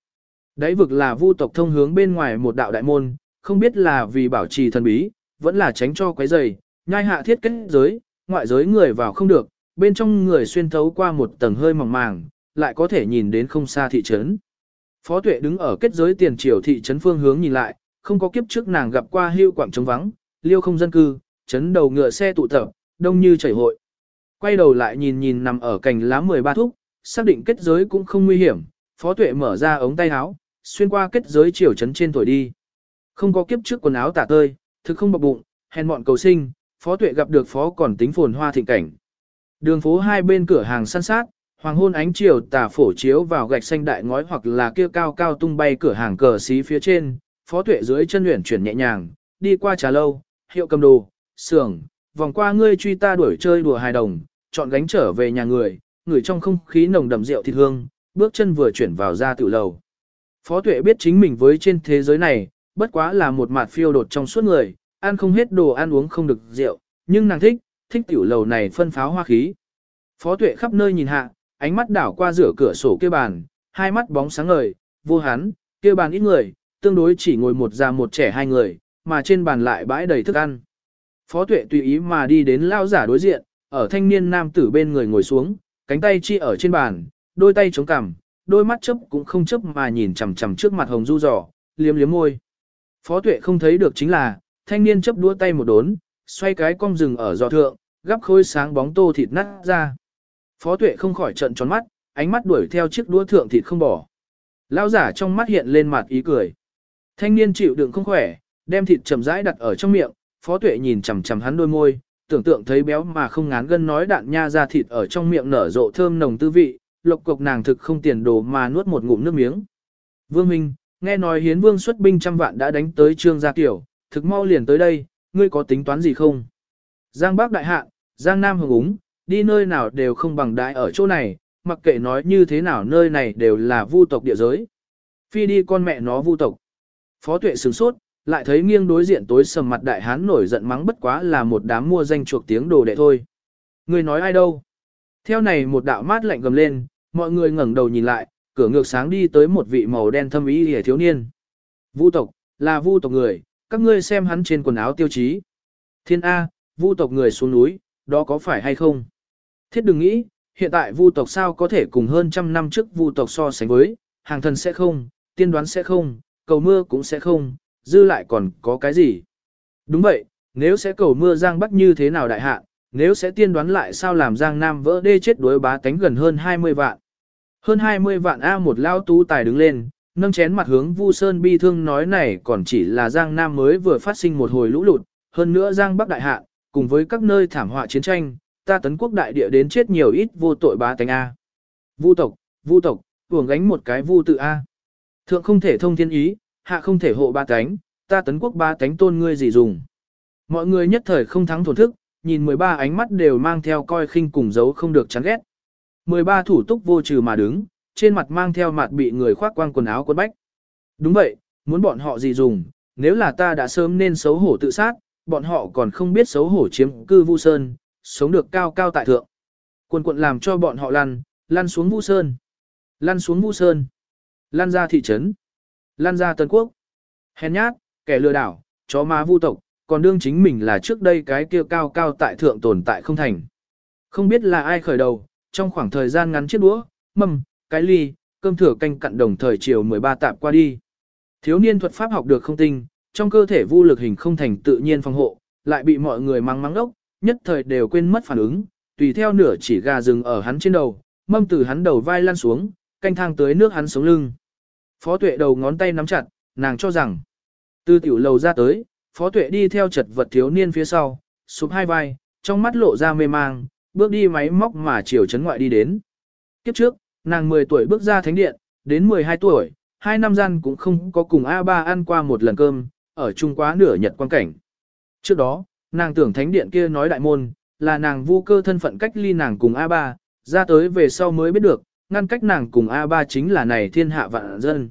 Đáy vực là vu tộc thông hướng bên ngoài một đạo đại môn, không biết là vì bảo trì thần bí, vẫn là tránh cho quấy rầy, nhai hạ thiết kết giới, ngoại giới người vào không được, bên trong người xuyên thấu qua một tầng hơi mỏng màng, lại có thể nhìn đến không xa thị trấn. Phó tuệ đứng ở kết giới tiền triều thị trấn phương hướng nhìn lại, không có kiếp trước nàng gặp qua hưu quảng trống vắng, liêu không dân cư, trấn đầu ngựa xe tụ tập, đông như chảy hội. Quay đầu lại nhìn nhìn nằm ở cành lá 13 thúc, xác định kết giới cũng không nguy hiểm, phó tuệ mở ra ống tay áo, xuyên qua kết giới chiều trấn trên tuổi đi. Không có kiếp trước quần áo tả tơi, thực không bọc bụng, hèn mọn cầu sinh, phó tuệ gặp được phó còn tính phồn hoa thịnh cảnh. Đường phố hai bên cửa hàng săn sát, hoàng hôn ánh chiều tà phổ chiếu vào gạch xanh đại ngói hoặc là kia cao cao tung bay cửa hàng cờ xí phía trên, phó tuệ dưới chân luyện chuyển nhẹ nhàng, đi qua trà lâu, hiệu cầm đồ, xưởng, vòng qua ngươi truy ta đuổi chơi đùa hài đồng, chọn gánh trở về nhà người, người trong không khí nồng đậm rượu thịt hương, bước chân vừa chuyển vào ra tiểu lầu. Phó tuệ biết chính mình với trên thế giới này, bất quá là một mạt phiêu đột trong suốt người, ăn không hết đồ ăn uống không được rượu, nhưng nàng thích, thích tiểu lầu này phân pháo hoa khí. Phó tuệ khắp nơi nhìn hạ, ánh mắt đảo qua rửa cửa sổ kia bàn, hai mắt bóng sáng ngời, vô hắn, kia bàn ít người, tương đối chỉ ngồi một già một trẻ hai người, mà trên bàn lại bãi đầy thức ăn. Phó tuệ tùy ý mà đi đến lao giả đối diện, ở thanh niên nam tử bên người ngồi xuống, cánh tay chi ở trên bàn, đôi tay chống cằm, đôi mắt chớp cũng không chớp mà nhìn chằm chằm trước mặt hồng du giỏ, liếm liếm môi. Phó tuệ không thấy được chính là, thanh niên chấp đua tay một đốn, xoay cái cong rừng ở giò thượng, gắp khôi sáng bóng tô thịt nát ra. Phó tuệ không khỏi trận tròn mắt, ánh mắt đuổi theo chiếc đũa thượng thịt không bỏ. Lão giả trong mắt hiện lên mặt ý cười. Thanh niên chịu đựng không khỏe, đem thịt chậm rãi đặt ở trong miệng, phó tuệ nhìn chằm chằm hắn đôi môi, tưởng tượng thấy béo mà không ngán gân nói đạn nha ra thịt ở trong miệng nở rộ thơm nồng tư vị, lộc cục nàng thực không tiền đồ mà nuốt một ngụm nước miếng. Vương Minh, nghe nói hiến vương xuất binh trăm vạn đã đánh tới trương gia tiểu, thực mau liền tới đây, ngươi có tính toán gì không? Giang Bắc đại hạ, Giang Nam hưởng úng, đi nơi nào đều không bằng đại ở chỗ này, mặc kệ nói như thế nào nơi này đều là vu tộc địa giới. Phi đi con mẹ nó vu tộc. Phó tuệ sửng sốt, lại thấy nghiêng đối diện tối sầm mặt đại hán nổi giận mắng bất quá là một đám mua danh chuộc tiếng đồ đệ thôi. Người nói ai đâu? Theo này một đạo mát lạnh gầm lên, mọi người ngẩng đầu nhìn lại, cửa ngược sáng đi tới một vị màu đen thâm ý hề thiếu niên. Vu tộc, là vu tộc người, các ngươi xem hắn trên quần áo tiêu chí. Thiên A, vu tộc người xuống núi, đó có phải hay không? Thiết đừng nghĩ, hiện tại vu tộc sao có thể cùng hơn trăm năm trước vu tộc so sánh với, hàng thần sẽ không, tiên đoán sẽ không, cầu mưa cũng sẽ không, dư lại còn có cái gì? Đúng vậy, nếu sẽ cầu mưa Giang Bắc như thế nào đại hạ, nếu sẽ tiên đoán lại sao làm Giang Nam vỡ đê chết đối bá tánh gần hơn 20 vạn. Hơn 20 vạn A một lao tú tài đứng lên, nâng chén mặt hướng Vu Sơn bi thương nói này còn chỉ là Giang Nam mới vừa phát sinh một hồi lũ lụt, hơn nữa Giang Bắc đại hạ, cùng với các nơi thảm họa chiến tranh, ta tấn quốc đại địa đến chết nhiều ít vô tội bá tánh A. Vu tộc, vu tộc, uổng gánh một cái vu tự A. Thượng không thể thông thiên ý, hạ không thể hộ ba tánh, ta tấn quốc ba tánh tôn ngươi gì dùng. Mọi người nhất thời không thắng thổn thức, nhìn 13 ánh mắt đều mang theo coi khinh cùng dấu không được chán ghét. 13 thủ túc vô trừ mà đứng, trên mặt mang theo mặt bị người khoác quang quần áo quân bách. Đúng vậy, muốn bọn họ gì dùng, nếu là ta đã sớm nên xấu hổ tự sát, bọn họ còn không biết xấu hổ chiếm cư Vu Sơn, sống được cao cao tại thượng. Quần quận làm cho bọn họ lăn, lăn xuống Vu Sơn. Lăn xuống Vu Sơn. Lăn ra thị trấn. Lăn ra Tân Quốc. Hèn nhát, kẻ lừa đảo, chó má vu tộc, còn đương chính mình là trước đây cái kia cao cao tại thượng tồn tại không thành. Không biết là ai khởi đầu, trong khoảng thời gian ngắn chiếc đũa, mâm, cái ly, cơm thừa canh cặn đồng thời chiều 13 tạp qua đi. Thiếu niên thuật pháp học được không tinh, trong cơ thể vu lực hình không thành tự nhiên phòng hộ, lại bị mọi người mắng mắng ốc, nhất thời đều quên mất phản ứng, tùy theo nửa chỉ gà rừng ở hắn trên đầu, mâm từ hắn đầu vai lăn xuống, canh thang tới nước hắn sống lưng. Phó tuệ đầu ngón tay nắm chặt, nàng cho rằng, từ tiểu lầu ra tới, phó tuệ đi theo chật vật thiếu niên phía sau, sụp hai vai, trong mắt lộ ra mê mang, bước đi máy móc mà chiều chấn ngoại đi đến. Kiếp trước, nàng 10 tuổi bước ra thánh điện, đến 12 tuổi, hai năm gian cũng không có cùng A3 ăn qua một lần cơm, ở chung quá nửa nhật quan cảnh. Trước đó, nàng tưởng thánh điện kia nói đại môn, là nàng vu cơ thân phận cách ly nàng cùng A3, ra tới về sau mới biết được, ngăn cách nàng cùng A3 chính là này thiên hạ vạn dân.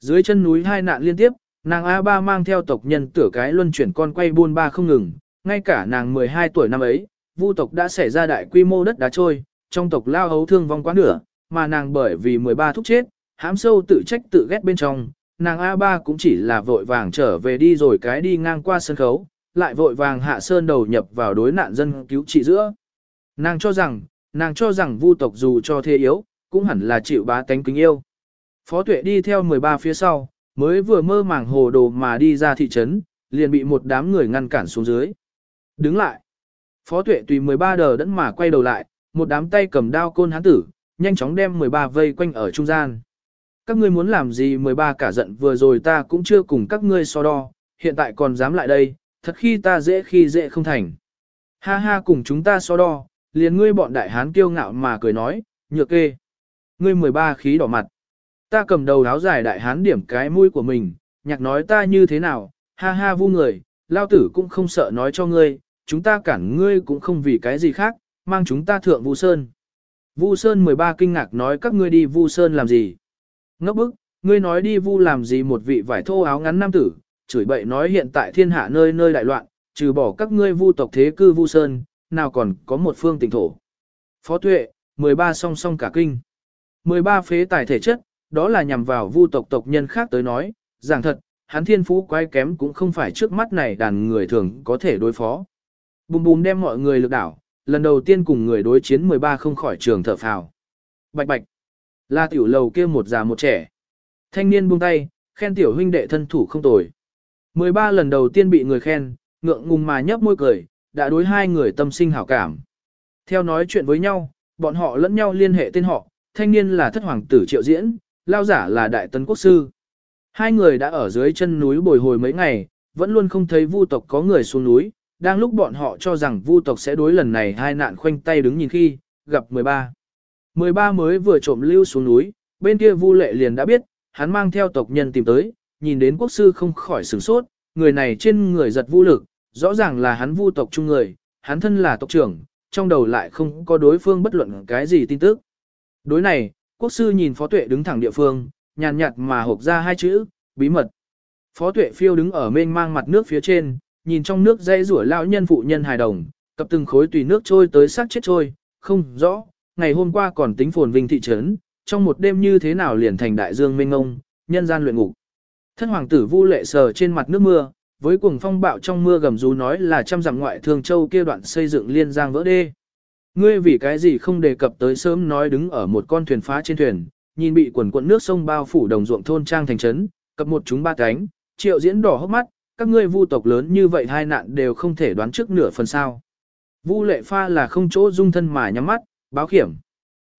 Dưới chân núi hai nạn liên tiếp, nàng A3 mang theo tộc nhân tử cái luân chuyển con quay buôn ba không ngừng, ngay cả nàng 12 tuổi năm ấy, vu tộc đã xảy ra đại quy mô đất đá trôi, trong tộc lao hấu thương vong quá nửa, mà nàng bởi vì 13 thúc chết, hãm sâu tự trách tự ghét bên trong, nàng A3 cũng chỉ là vội vàng trở về đi rồi cái đi ngang qua sân khấu, lại vội vàng hạ sơn đầu nhập vào đối nạn dân cứu trị giữa. Nàng cho rằng, nàng cho rằng vu tộc dù cho thế yếu, cũng hẳn là chịu bá tánh kính yêu. Phó tuệ đi theo 13 phía sau, mới vừa mơ màng hồ đồ mà đi ra thị trấn, liền bị một đám người ngăn cản xuống dưới. Đứng lại. Phó tuệ tùy 13 đờ đẫn mà quay đầu lại, một đám tay cầm đao côn hán tử, nhanh chóng đem 13 vây quanh ở trung gian. Các ngươi muốn làm gì 13 cả giận vừa rồi ta cũng chưa cùng các ngươi so đo, hiện tại còn dám lại đây, thật khi ta dễ khi dễ không thành. Ha ha cùng chúng ta so đo, liền ngươi bọn đại hán kiêu ngạo mà cười nói, nhược kê. Ngươi 13 khí đỏ mặt. Ta cầm đầu áo dài đại hán điểm cái mũi của mình, nhạc nói ta như thế nào, ha ha vu người, lao tử cũng không sợ nói cho ngươi, chúng ta cản ngươi cũng không vì cái gì khác, mang chúng ta thượng Vu Sơn. Vu Sơn 13 kinh ngạc nói các ngươi đi Vu Sơn làm gì? Ngốc bức, ngươi nói đi Vu làm gì một vị vải thô áo ngắn nam tử, chửi bậy nói hiện tại thiên hạ nơi nơi đại loạn, trừ bỏ các ngươi Vu tộc thế cư Vu Sơn, nào còn có một phương tỉnh thổ. Phó Tuệ, 13 song song cả kinh. 13 phế tài thể chất, đó là nhằm vào vu tộc tộc nhân khác tới nói, giảng thật, hắn thiên phú quái kém cũng không phải trước mắt này đàn người thường có thể đối phó. Bùm bùm đem mọi người lực đảo, lần đầu tiên cùng người đối chiến 13 không khỏi trường thở phào. Bạch bạch, là tiểu lầu kia một già một trẻ. Thanh niên buông tay, khen tiểu huynh đệ thân thủ không tồi. 13 lần đầu tiên bị người khen, ngượng ngùng mà nhấp môi cười, đã đối hai người tâm sinh hảo cảm. Theo nói chuyện với nhau, bọn họ lẫn nhau liên hệ tên họ, thanh niên là thất hoàng tử triệu diễn, lao giả là đại tấn quốc sư. Hai người đã ở dưới chân núi bồi hồi mấy ngày, vẫn luôn không thấy vu tộc có người xuống núi, đang lúc bọn họ cho rằng vu tộc sẽ đối lần này hai nạn khoanh tay đứng nhìn khi, gặp 13. 13 mới vừa trộm lưu xuống núi, bên kia vu lệ liền đã biết, hắn mang theo tộc nhân tìm tới, nhìn đến quốc sư không khỏi sửng sốt, người này trên người giật vũ lực, rõ ràng là hắn vu tộc chung người, hắn thân là tộc trưởng, trong đầu lại không có đối phương bất luận cái gì tin tức. Đối này, quốc sư nhìn phó tuệ đứng thẳng địa phương, nhàn nhạt mà hộp ra hai chữ, bí mật. Phó tuệ phiêu đứng ở mênh mang mặt nước phía trên, nhìn trong nước dây rủa lão nhân phụ nhân hài đồng, cập từng khối tùy nước trôi tới sát chết trôi, không rõ, ngày hôm qua còn tính phồn vinh thị trấn, trong một đêm như thế nào liền thành đại dương mênh ngông, nhân gian luyện ngục. Thân hoàng tử vu lệ sờ trên mặt nước mưa, với cuồng phong bạo trong mưa gầm rú nói là trăm dặm ngoại thương châu kia đoạn xây dựng liên giang vỡ đê. Ngươi vì cái gì không đề cập tới sớm nói đứng ở một con thuyền phá trên thuyền, nhìn bị quần cuộn nước sông bao phủ đồng ruộng thôn trang thành trấn, cập một chúng ba cánh, triệu diễn đỏ hốc mắt, các ngươi vu tộc lớn như vậy hai nạn đều không thể đoán trước nửa phần sao. Vu lệ pha là không chỗ dung thân mà nhắm mắt, báo khiểm.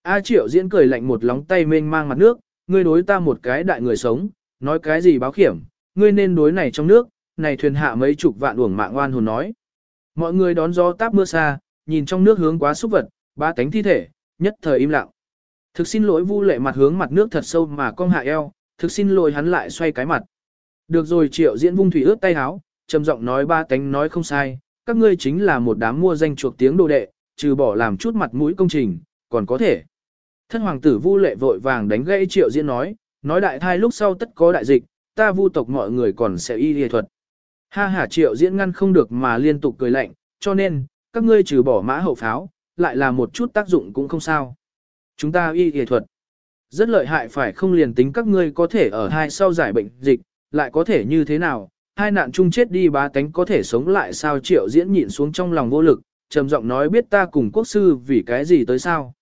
A triệu diễn cười lạnh một lóng tay mênh mang mặt nước, ngươi đối ta một cái đại người sống, nói cái gì báo khiểm, ngươi nên đối này trong nước, này thuyền hạ mấy chục vạn uổng mạng oan hồn nói. Mọi người đón gió táp mưa xa, nhìn trong nước hướng quá xúc vật, ba tánh thi thể, nhất thời im lặng. Thực xin lỗi vu lệ mặt hướng mặt nước thật sâu mà cong hạ eo, thực xin lỗi hắn lại xoay cái mặt. Được rồi triệu diễn vung thủy ướt tay háo, trầm giọng nói ba tánh nói không sai, các ngươi chính là một đám mua danh chuộc tiếng đồ đệ, trừ bỏ làm chút mặt mũi công trình, còn có thể. Thân hoàng tử vu lệ vội vàng đánh gãy triệu diễn nói, nói đại thai lúc sau tất có đại dịch, ta vu tộc mọi người còn sẽ y y thuật. Ha ha triệu diễn ngăn không được mà liên tục cười lạnh, cho nên, các ngươi trừ bỏ mã hậu pháo, lại là một chút tác dụng cũng không sao. Chúng ta y y thuật. Rất lợi hại phải không liền tính các ngươi có thể ở hai sau giải bệnh dịch, lại có thể như thế nào, hai nạn chung chết đi Bá tánh có thể sống lại sao triệu diễn nhịn xuống trong lòng vô lực, trầm giọng nói biết ta cùng quốc sư vì cái gì tới sao.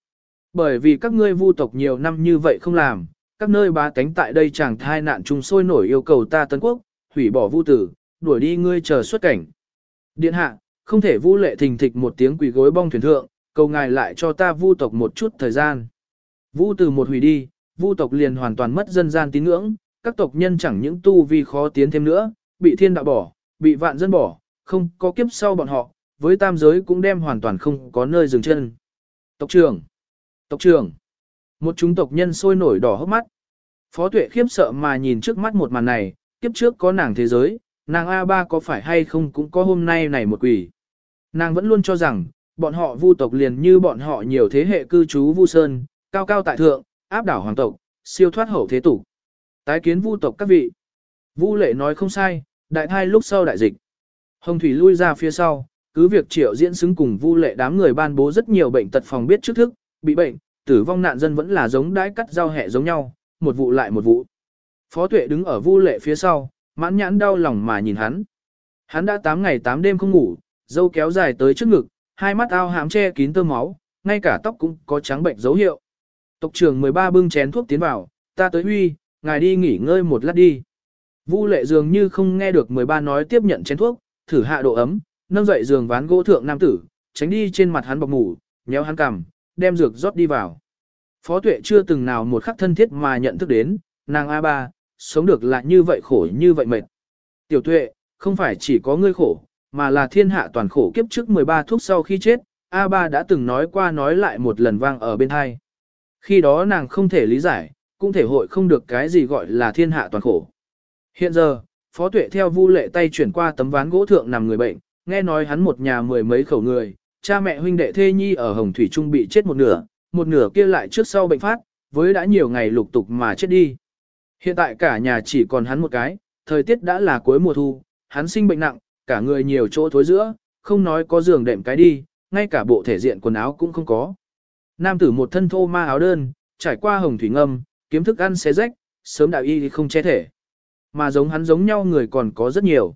Bởi vì các ngươi vu tộc nhiều năm như vậy không làm, các nơi Bá tánh tại đây chẳng thai nạn chung sôi nổi yêu cầu ta tấn quốc, hủy bỏ vu tử, đuổi đi ngươi chờ xuất cảnh. Điện hạ, không thể vu lệ thình thịch một tiếng quỳ gối bong thuyền thượng, cầu ngài lại cho ta vu tộc một chút thời gian. Vu từ một hủy đi, vu tộc liền hoàn toàn mất dân gian tín ngưỡng, các tộc nhân chẳng những tu vi khó tiến thêm nữa, bị thiên đạo bỏ, bị vạn dân bỏ, không có kiếp sau bọn họ, với tam giới cũng đem hoàn toàn không có nơi dừng chân. Tộc trưởng, tộc trưởng, một chúng tộc nhân sôi nổi đỏ hốc mắt. Phó tuệ khiếp sợ mà nhìn trước mắt một màn này, kiếp trước có nàng thế giới, nàng A3 có phải hay không cũng có hôm nay này một quỷ. Nàng vẫn luôn cho rằng, bọn họ vu tộc liền như bọn họ nhiều thế hệ cư trú vu sơn, cao cao tại thượng, áp đảo hoàng tộc, siêu thoát hậu thế tục. Tái kiến vu tộc các vị. Vu lệ nói không sai, đại thai lúc sau đại dịch. Hồng thủy lui ra phía sau, cứ việc triệu diễn xứng cùng vu lệ đám người ban bố rất nhiều bệnh tật phòng biết trước thức, bị bệnh, tử vong nạn dân vẫn là giống đái cắt giao hẹ giống nhau, một vụ lại một vụ. Phó tuệ đứng ở vu lệ phía sau, mãn nhãn đau lòng mà nhìn hắn. Hắn đã 8 ngày 8 đêm không ngủ, dâu kéo dài tới trước ngực, hai mắt ao hám che kín tơ máu, ngay cả tóc cũng có trắng bệnh dấu hiệu. Tộc trưởng 13 bưng chén thuốc tiến vào, ta tới huy, ngài đi nghỉ ngơi một lát đi. Vu lệ dường như không nghe được 13 nói tiếp nhận chén thuốc, thử hạ độ ấm, nâng dậy giường ván gỗ thượng nam tử, tránh đi trên mặt hắn bọc ngủ, nhéo hắn cằm, đem dược rót đi vào. Phó tuệ chưa từng nào một khắc thân thiết mà nhận thức đến, nàng A3, sống được lại như vậy khổ như vậy mệt. Tiểu tuệ, không phải chỉ có ngươi khổ, mà là thiên hạ toàn khổ kiếp trước 13 thuốc sau khi chết, A3 đã từng nói qua nói lại một lần vang ở bên hai. Khi đó nàng không thể lý giải, cũng thể hội không được cái gì gọi là thiên hạ toàn khổ. Hiện giờ, Phó Tuệ theo Vu Lệ tay chuyển qua tấm ván gỗ thượng nằm người bệnh, nghe nói hắn một nhà mười mấy khẩu người, cha mẹ huynh đệ thê nhi ở Hồng Thủy Trung bị chết một nửa, một nửa kia lại trước sau bệnh phát, với đã nhiều ngày lục tục mà chết đi. Hiện tại cả nhà chỉ còn hắn một cái, thời tiết đã là cuối mùa thu, hắn sinh bệnh nặng, cả người nhiều chỗ thối giữa, không nói có giường đệm cái đi, ngay cả bộ thể diện quần áo cũng không có. Nam tử một thân thô ma áo đơn, trải qua hồng thủy ngâm, kiếm thức ăn xé rách, sớm đạo y không che thể. Mà giống hắn giống nhau người còn có rất nhiều.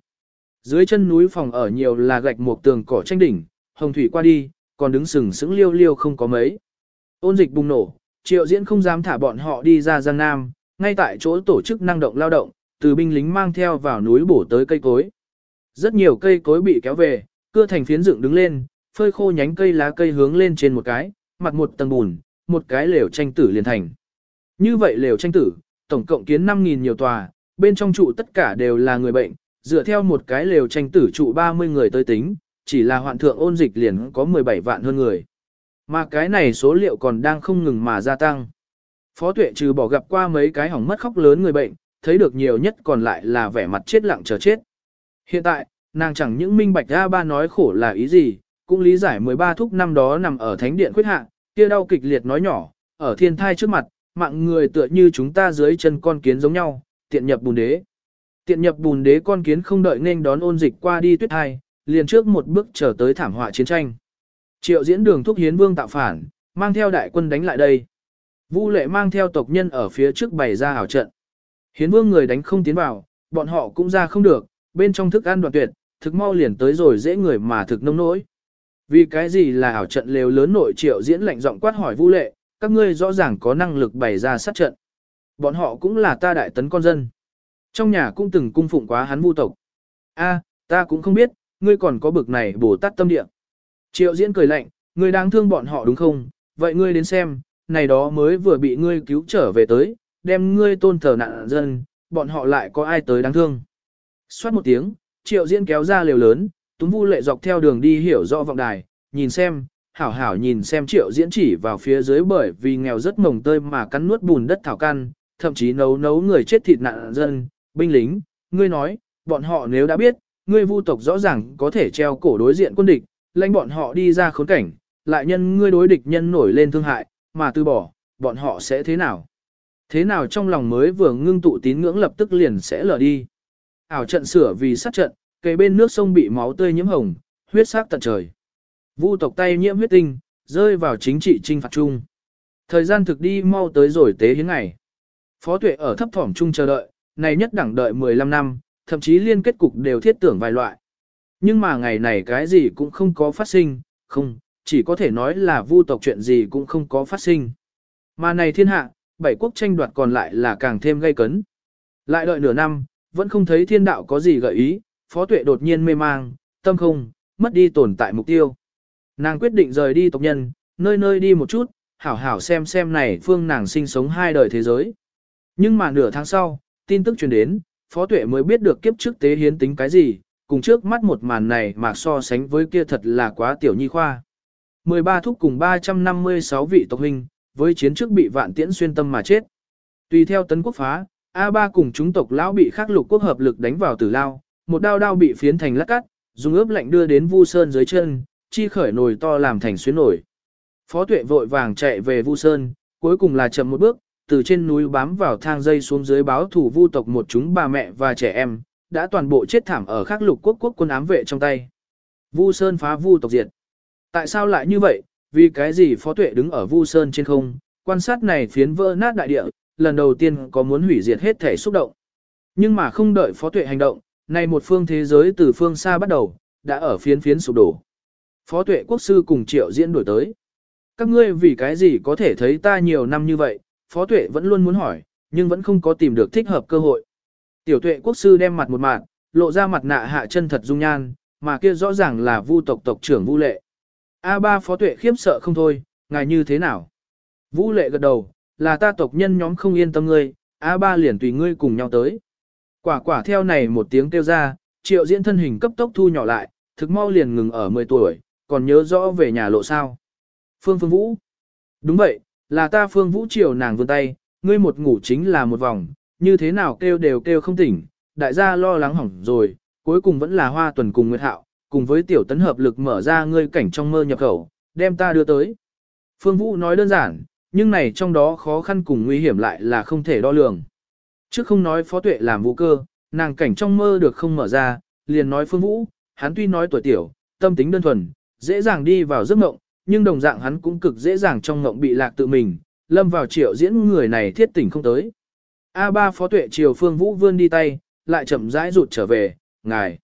Dưới chân núi phòng ở nhiều là gạch một tường cỏ tranh đỉnh, hồng thủy qua đi, còn đứng sừng sững liêu liêu không có mấy. Ôn dịch bùng nổ, triệu diễn không dám thả bọn họ đi ra Giang Nam, ngay tại chỗ tổ chức năng động lao động, từ binh lính mang theo vào núi bổ tới cây cối. Rất nhiều cây cối bị kéo về, cưa thành phiến dựng đứng lên, phơi khô nhánh cây lá cây hướng lên trên một cái, mặt một tầng bùn, một cái lều tranh tử liền thành. Như vậy lều tranh tử, tổng cộng kiến 5.000 nhiều tòa, bên trong trụ tất cả đều là người bệnh, dựa theo một cái lều tranh tử trụ 30 người tới tính, chỉ là hoạn thượng ôn dịch liền có 17 vạn hơn người. Mà cái này số liệu còn đang không ngừng mà gia tăng. Phó tuệ trừ bỏ gặp qua mấy cái hỏng mất khóc lớn người bệnh, thấy được nhiều nhất còn lại là vẻ mặt chết lặng chờ chết. Hiện tại, nàng chẳng những minh bạch ra ba nói khổ là ý gì, cũng lý giải 13 thúc năm đó nằm ở thánh điện khuyết hạ, kia đau kịch liệt nói nhỏ, ở thiên thai trước mặt, mạng người tựa như chúng ta dưới chân con kiến giống nhau, tiện nhập bùn đế. Tiện nhập bùn đế con kiến không đợi nên đón ôn dịch qua đi tuyết hai, liền trước một bước trở tới thảm họa chiến tranh. Triệu diễn đường thúc hiến vương tạo phản, mang theo đại quân đánh lại đây. Vu lệ mang theo tộc nhân ở phía trước bày ra hảo trận. Hiến vương người đánh không tiến vào, bọn họ cũng ra không được, bên trong thức ăn đoạn tuyệt, thực mau liền tới rồi dễ người mà thực nông nỗi. Vì cái gì là ảo trận lều lớn nội triệu diễn lệnh giọng quát hỏi Vu lệ, các ngươi rõ ràng có năng lực bày ra sát trận. Bọn họ cũng là ta đại tấn con dân. Trong nhà cũng từng cung phụng quá hắn vu tộc. A, ta cũng không biết, ngươi còn có bực này bổ tát tâm địa. Triệu diễn cười lạnh, ngươi đang thương bọn họ đúng không? Vậy ngươi đến xem, này đó mới vừa bị ngươi cứu trở về tới, đem ngươi tôn thờ nạn dân, bọn họ lại có ai tới đáng thương. Xoát một tiếng, triệu diễn kéo ra liều lớn, túng vu lệ dọc theo đường đi hiểu rõ vọng đài, nhìn xem, hảo hảo nhìn xem triệu diễn chỉ vào phía dưới bởi vì nghèo rất mồng tơi mà cắn nuốt bùn đất thảo căn, thậm chí nấu nấu người chết thịt nạn dân, binh lính, ngươi nói, bọn họ nếu đã biết, ngươi vu tộc rõ ràng có thể treo cổ đối diện quân địch, lãnh bọn họ đi ra khốn cảnh, lại nhân ngươi đối địch nhân nổi lên thương hại, mà từ bỏ, bọn họ sẽ thế nào? Thế nào trong lòng mới vừa ngưng tụ tín ngưỡng lập tức liền sẽ lờ đi. Ảo trận sửa vì sát trận, cây bên nước sông bị máu tươi nhiễm hồng, huyết sắc tận trời. Vu tộc tay nhiễm huyết tinh, rơi vào chính trị trinh phạt chung. Thời gian thực đi mau tới rồi tế hiến ngày. Phó tuệ ở thấp thỏm chung chờ đợi, này nhất đẳng đợi 15 năm, thậm chí liên kết cục đều thiết tưởng vài loại. Nhưng mà ngày này cái gì cũng không có phát sinh, không, chỉ có thể nói là vu tộc chuyện gì cũng không có phát sinh. Mà này thiên hạ, bảy quốc tranh đoạt còn lại là càng thêm gây cấn. Lại đợi nửa năm, vẫn không thấy thiên đạo có gì gợi ý, phó tuệ đột nhiên mê mang, tâm không, mất đi tồn tại mục tiêu. Nàng quyết định rời đi tộc nhân, nơi nơi đi một chút, hảo hảo xem xem này phương nàng sinh sống hai đời thế giới. Nhưng mà nửa tháng sau, tin tức truyền đến, phó tuệ mới biết được kiếp trước tế hiến tính cái gì, cùng trước mắt một màn này mà so sánh với kia thật là quá tiểu nhi khoa. 13 thúc cùng 356 vị tộc huynh, với chiến trước bị vạn tiễn xuyên tâm mà chết. Tùy theo tấn quốc phá, A3 cùng chúng tộc lão bị khắc lục quốc hợp lực đánh vào tử lao, một đao đao bị phiến thành lát cắt, dùng ướp lạnh đưa đến Vu Sơn dưới chân, chi khởi nồi to làm thành xuyến nổi. Phó tuệ vội vàng chạy về Vu Sơn, cuối cùng là chậm một bước, từ trên núi bám vào thang dây xuống dưới báo thủ vu tộc một chúng bà mẹ và trẻ em, đã toàn bộ chết thảm ở khắc lục quốc quốc quân ám vệ trong tay. Vu Sơn phá Vu tộc diệt. Tại sao lại như vậy? Vì cái gì Phó Tuệ đứng ở Vu Sơn trên không, quan sát này phiến vỡ nát đại địa, lần đầu tiên có muốn hủy diệt hết thể xúc động. Nhưng mà không đợi Phó Tuệ hành động, này một phương thế giới từ phương xa bắt đầu, đã ở phiến phiến sụp đổ. Phó Tuệ quốc sư cùng Triệu Diễn đổi tới. Các ngươi vì cái gì có thể thấy ta nhiều năm như vậy, Phó Tuệ vẫn luôn muốn hỏi, nhưng vẫn không có tìm được thích hợp cơ hội. Tiểu Tuệ quốc sư đem mặt một mặt, lộ ra mặt nạ hạ chân thật dung nhan, mà kia rõ ràng là Vu tộc tộc trưởng Vu Lệ. A3 Phó Tuệ khiếp sợ không thôi, ngài như thế nào? Vu Lệ gật đầu, là ta tộc nhân nhóm không yên tâm ngươi, A3 liền tùy ngươi cùng nhau tới. Quả quả theo này một tiếng kêu ra, triệu diễn thân hình cấp tốc thu nhỏ lại, thực mau liền ngừng ở 10 tuổi, còn nhớ rõ về nhà lộ sao. Phương Phương Vũ. Đúng vậy, là ta Phương Vũ chiều nàng vươn tay, ngươi một ngủ chính là một vòng, như thế nào kêu đều kêu không tỉnh, đại gia lo lắng hỏng rồi, cuối cùng vẫn là hoa tuần cùng Nguyệt Hạo, cùng với tiểu tấn hợp lực mở ra ngươi cảnh trong mơ nhập khẩu, đem ta đưa tới. Phương Vũ nói đơn giản, nhưng này trong đó khó khăn cùng nguy hiểm lại là không thể đo lường. Trước không nói phó tuệ làm vũ cơ, nàng cảnh trong mơ được không mở ra, liền nói Phương Vũ, hắn tuy nói tuổi tiểu, tâm tính đơn thuần, dễ dàng đi vào giấc mộng, nhưng đồng dạng hắn cũng cực dễ dàng trong mộng bị lạc tự mình, lâm vào triệu diễn người này thiết tỉnh không tới. A3 phó tuệ triều phương vũ vươn đi tay, lại chậm rãi rụt trở về, ngài.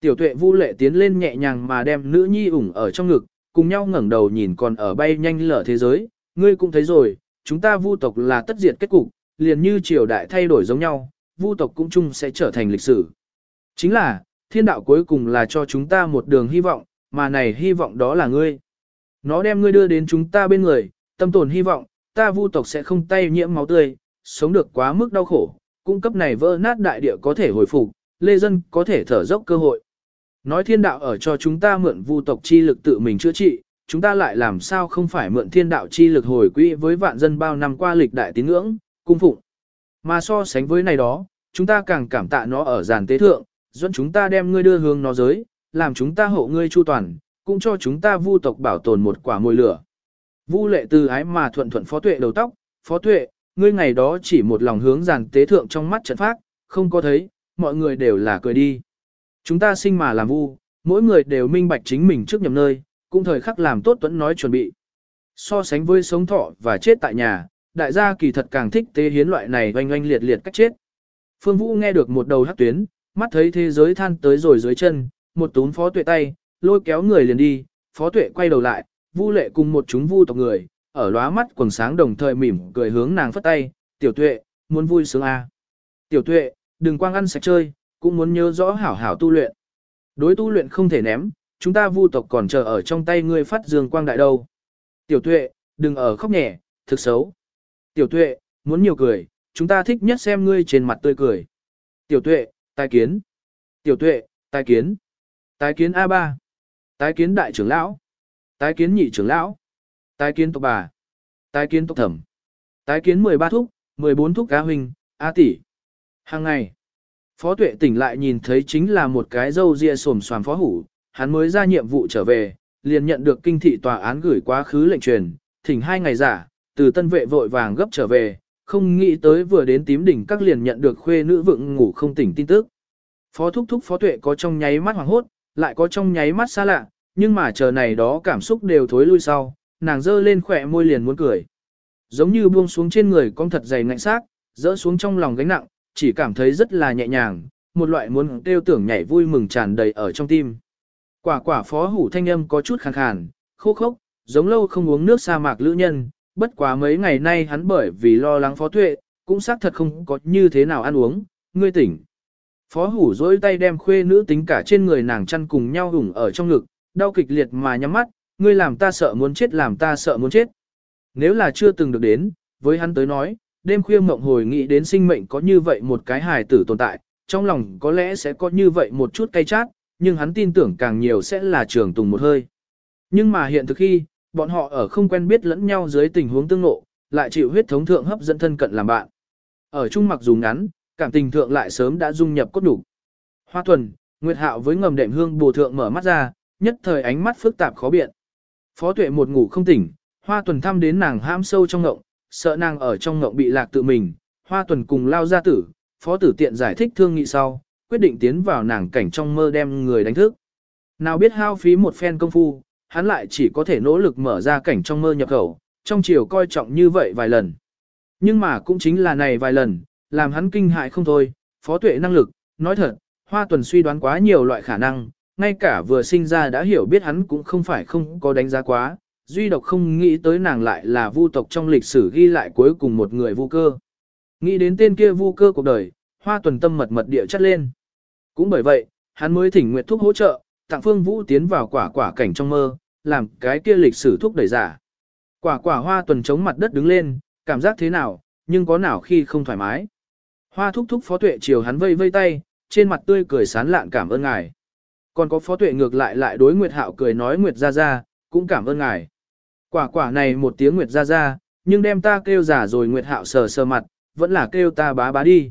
Tiểu tuệ vu lệ tiến lên nhẹ nhàng mà đem nữ nhi ủng ở trong ngực, cùng nhau ngẩng đầu nhìn còn ở bay nhanh lở thế giới, ngươi cũng thấy rồi, chúng ta vu tộc là tất diệt kết cục, liền như triều đại thay đổi giống nhau, vu tộc cũng chung sẽ trở thành lịch sử. Chính là, thiên đạo cuối cùng là cho chúng ta một đường hy vọng, mà này hy vọng đó là ngươi. Nó đem ngươi đưa đến chúng ta bên người, tâm tồn hy vọng, ta vu tộc sẽ không tay nhiễm máu tươi, sống được quá mức đau khổ, cung cấp này vỡ nát đại địa có thể hồi phục, lê dân có thể thở dốc cơ hội. Nói thiên đạo ở cho chúng ta mượn vu tộc chi lực tự mình chữa trị, chúng ta lại làm sao không phải mượn thiên đạo chi lực hồi quỹ với vạn dân bao năm qua lịch đại tín ngưỡng, cung phụng. Mà so sánh với này đó, chúng ta càng cảm tạ nó ở giàn tế thượng, dẫn chúng ta đem ngươi đưa hướng nó giới, làm chúng ta hộ ngươi chu toàn, cũng cho chúng ta vu tộc bảo tồn một quả môi lửa. Vu lệ từ ái mà thuận thuận phó tuệ đầu tóc, phó tuệ, ngươi ngày đó chỉ một lòng hướng giàn tế thượng trong mắt trận phát, không có thấy, mọi người đều là cười đi. Chúng ta sinh mà làm vu, mỗi người đều minh bạch chính mình trước nhầm nơi, cũng thời khắc làm tốt tuấn nói chuẩn bị. So sánh với sống thọ và chết tại nhà, đại gia kỳ thật càng thích tế hiến loại này oanh oanh liệt liệt cách chết. Phương Vũ nghe được một đầu hắc tuyến, mắt thấy thế giới than tới rồi dưới chân, một tún phó tuệ tay, lôi kéo người liền đi, phó tuệ quay đầu lại, vu lệ cùng một chúng vu tộc người, ở lóa mắt quần sáng đồng thời mỉm cười hướng nàng phất tay, tiểu tuệ, muốn vui sướng à. Tiểu tuệ, đừng quang ăn sạch chơi, cũng muốn nhớ rõ hảo hảo tu luyện. Đối tu luyện không thể ném, chúng ta vu tộc còn chờ ở trong tay ngươi phát dương quang đại đâu. Tiểu tuệ, đừng ở khóc nhẹ, thực xấu. Tiểu tuệ, muốn nhiều cười, chúng ta thích nhất xem ngươi trên mặt tươi cười. Tiểu tuệ, tai kiến. Tiểu tuệ, tai kiến tái kiến A3. tái kiến đại trưởng lão. tái kiến nhị trưởng lão. tái kiến tộc bà. tái kiến tộc thẩm. tái kiến 13 thúc, 14 thúc cá huynh, A tỷ. Hàng ngày, phó tuệ tỉnh lại nhìn thấy chính là một cái dâu ria sồm xoàm phó hủ, hắn mới ra nhiệm vụ trở về, liền nhận được kinh thị tòa án gửi quá khứ lệnh truyền, thỉnh hai ngày giả, từ tân vệ vội vàng gấp trở về, không nghĩ tới vừa đến tím đỉnh các liền nhận được khuê nữ vượng ngủ không tỉnh tin tức. Phó thúc thúc phó tuệ có trong nháy mắt hoàng hốt, lại có trong nháy mắt xa lạ, nhưng mà chờ này đó cảm xúc đều thối lui sau, nàng dơ lên khỏe môi liền muốn cười. Giống như buông xuống trên người con thật dày ngạnh xác, dỡ xuống trong lòng gánh nặng, chỉ cảm thấy rất là nhẹ nhàng, một loại muốn tiêu tưởng nhảy vui mừng tràn đầy ở trong tim. Quả quả phó hủ thanh âm có chút khàn khàn, khô khốc, giống lâu không uống nước sa mạc lữ nhân, bất quá mấy ngày nay hắn bởi vì lo lắng phó tuệ, cũng xác thật không có như thế nào ăn uống, ngươi tỉnh. Phó hủ dỗi tay đem khuê nữ tính cả trên người nàng chăn cùng nhau hủng ở trong ngực, đau kịch liệt mà nhắm mắt, ngươi làm ta sợ muốn chết làm ta sợ muốn chết. Nếu là chưa từng được đến, với hắn tới nói, đêm khuya mộng hồi nghĩ đến sinh mệnh có như vậy một cái hài tử tồn tại, trong lòng có lẽ sẽ có như vậy một chút cay chát, nhưng hắn tin tưởng càng nhiều sẽ là trường tùng một hơi. Nhưng mà hiện thực khi, bọn họ ở không quen biết lẫn nhau dưới tình huống tương ngộ, lại chịu huyết thống thượng hấp dẫn thân cận làm bạn. Ở chung mặc dù ngắn, cảm tình thượng lại sớm đã dung nhập cốt đủ. Hoa tuần, Nguyệt Hạo với ngầm đệm hương bù thượng mở mắt ra, nhất thời ánh mắt phức tạp khó biện. Phó tuệ một ngủ không tỉnh, hoa tuần thăm đến nàng ham sâu trong ngộng, sợ nàng ở trong ngộng bị lạc tự mình, hoa tuần cùng lao ra tử, phó tử tiện giải thích thương nghị sau, quyết định tiến vào nàng cảnh trong mơ đem người đánh thức. Nào biết hao phí một phen công phu, hắn lại chỉ có thể nỗ lực mở ra cảnh trong mơ nhập khẩu, trong chiều coi trọng như vậy vài lần. Nhưng mà cũng chính là này vài lần, làm hắn kinh hại không thôi, phó tuệ năng lực, nói thật, hoa tuần suy đoán quá nhiều loại khả năng, ngay cả vừa sinh ra đã hiểu biết hắn cũng không phải không có đánh giá quá, duy độc không nghĩ tới nàng lại là vu tộc trong lịch sử ghi lại cuối cùng một người vu cơ. Nghĩ đến tên kia vu cơ cuộc đời, hoa tuần tâm mật mật địa chất lên. Cũng bởi vậy, hắn mới thỉnh Nguyệt Thúc hỗ trợ, tặng Phương Vũ tiến vào quả quả cảnh trong mơ, làm cái kia lịch sử thúc đẩy giả. Quả quả hoa tuần chống mặt đất đứng lên, cảm giác thế nào, nhưng có nào khi không thoải mái. Hoa thúc thúc phó tuệ chiều hắn vây vây tay, trên mặt tươi cười sán lạn cảm ơn ngài. Còn có phó tuệ ngược lại lại đối Nguyệt Hạo cười nói Nguyệt gia gia, cũng cảm ơn ngài. Quả quả này một tiếng Nguyệt gia gia, nhưng đem ta kêu giả rồi Nguyệt Hạo sờ sờ mặt, vẫn là kêu ta bá bá đi.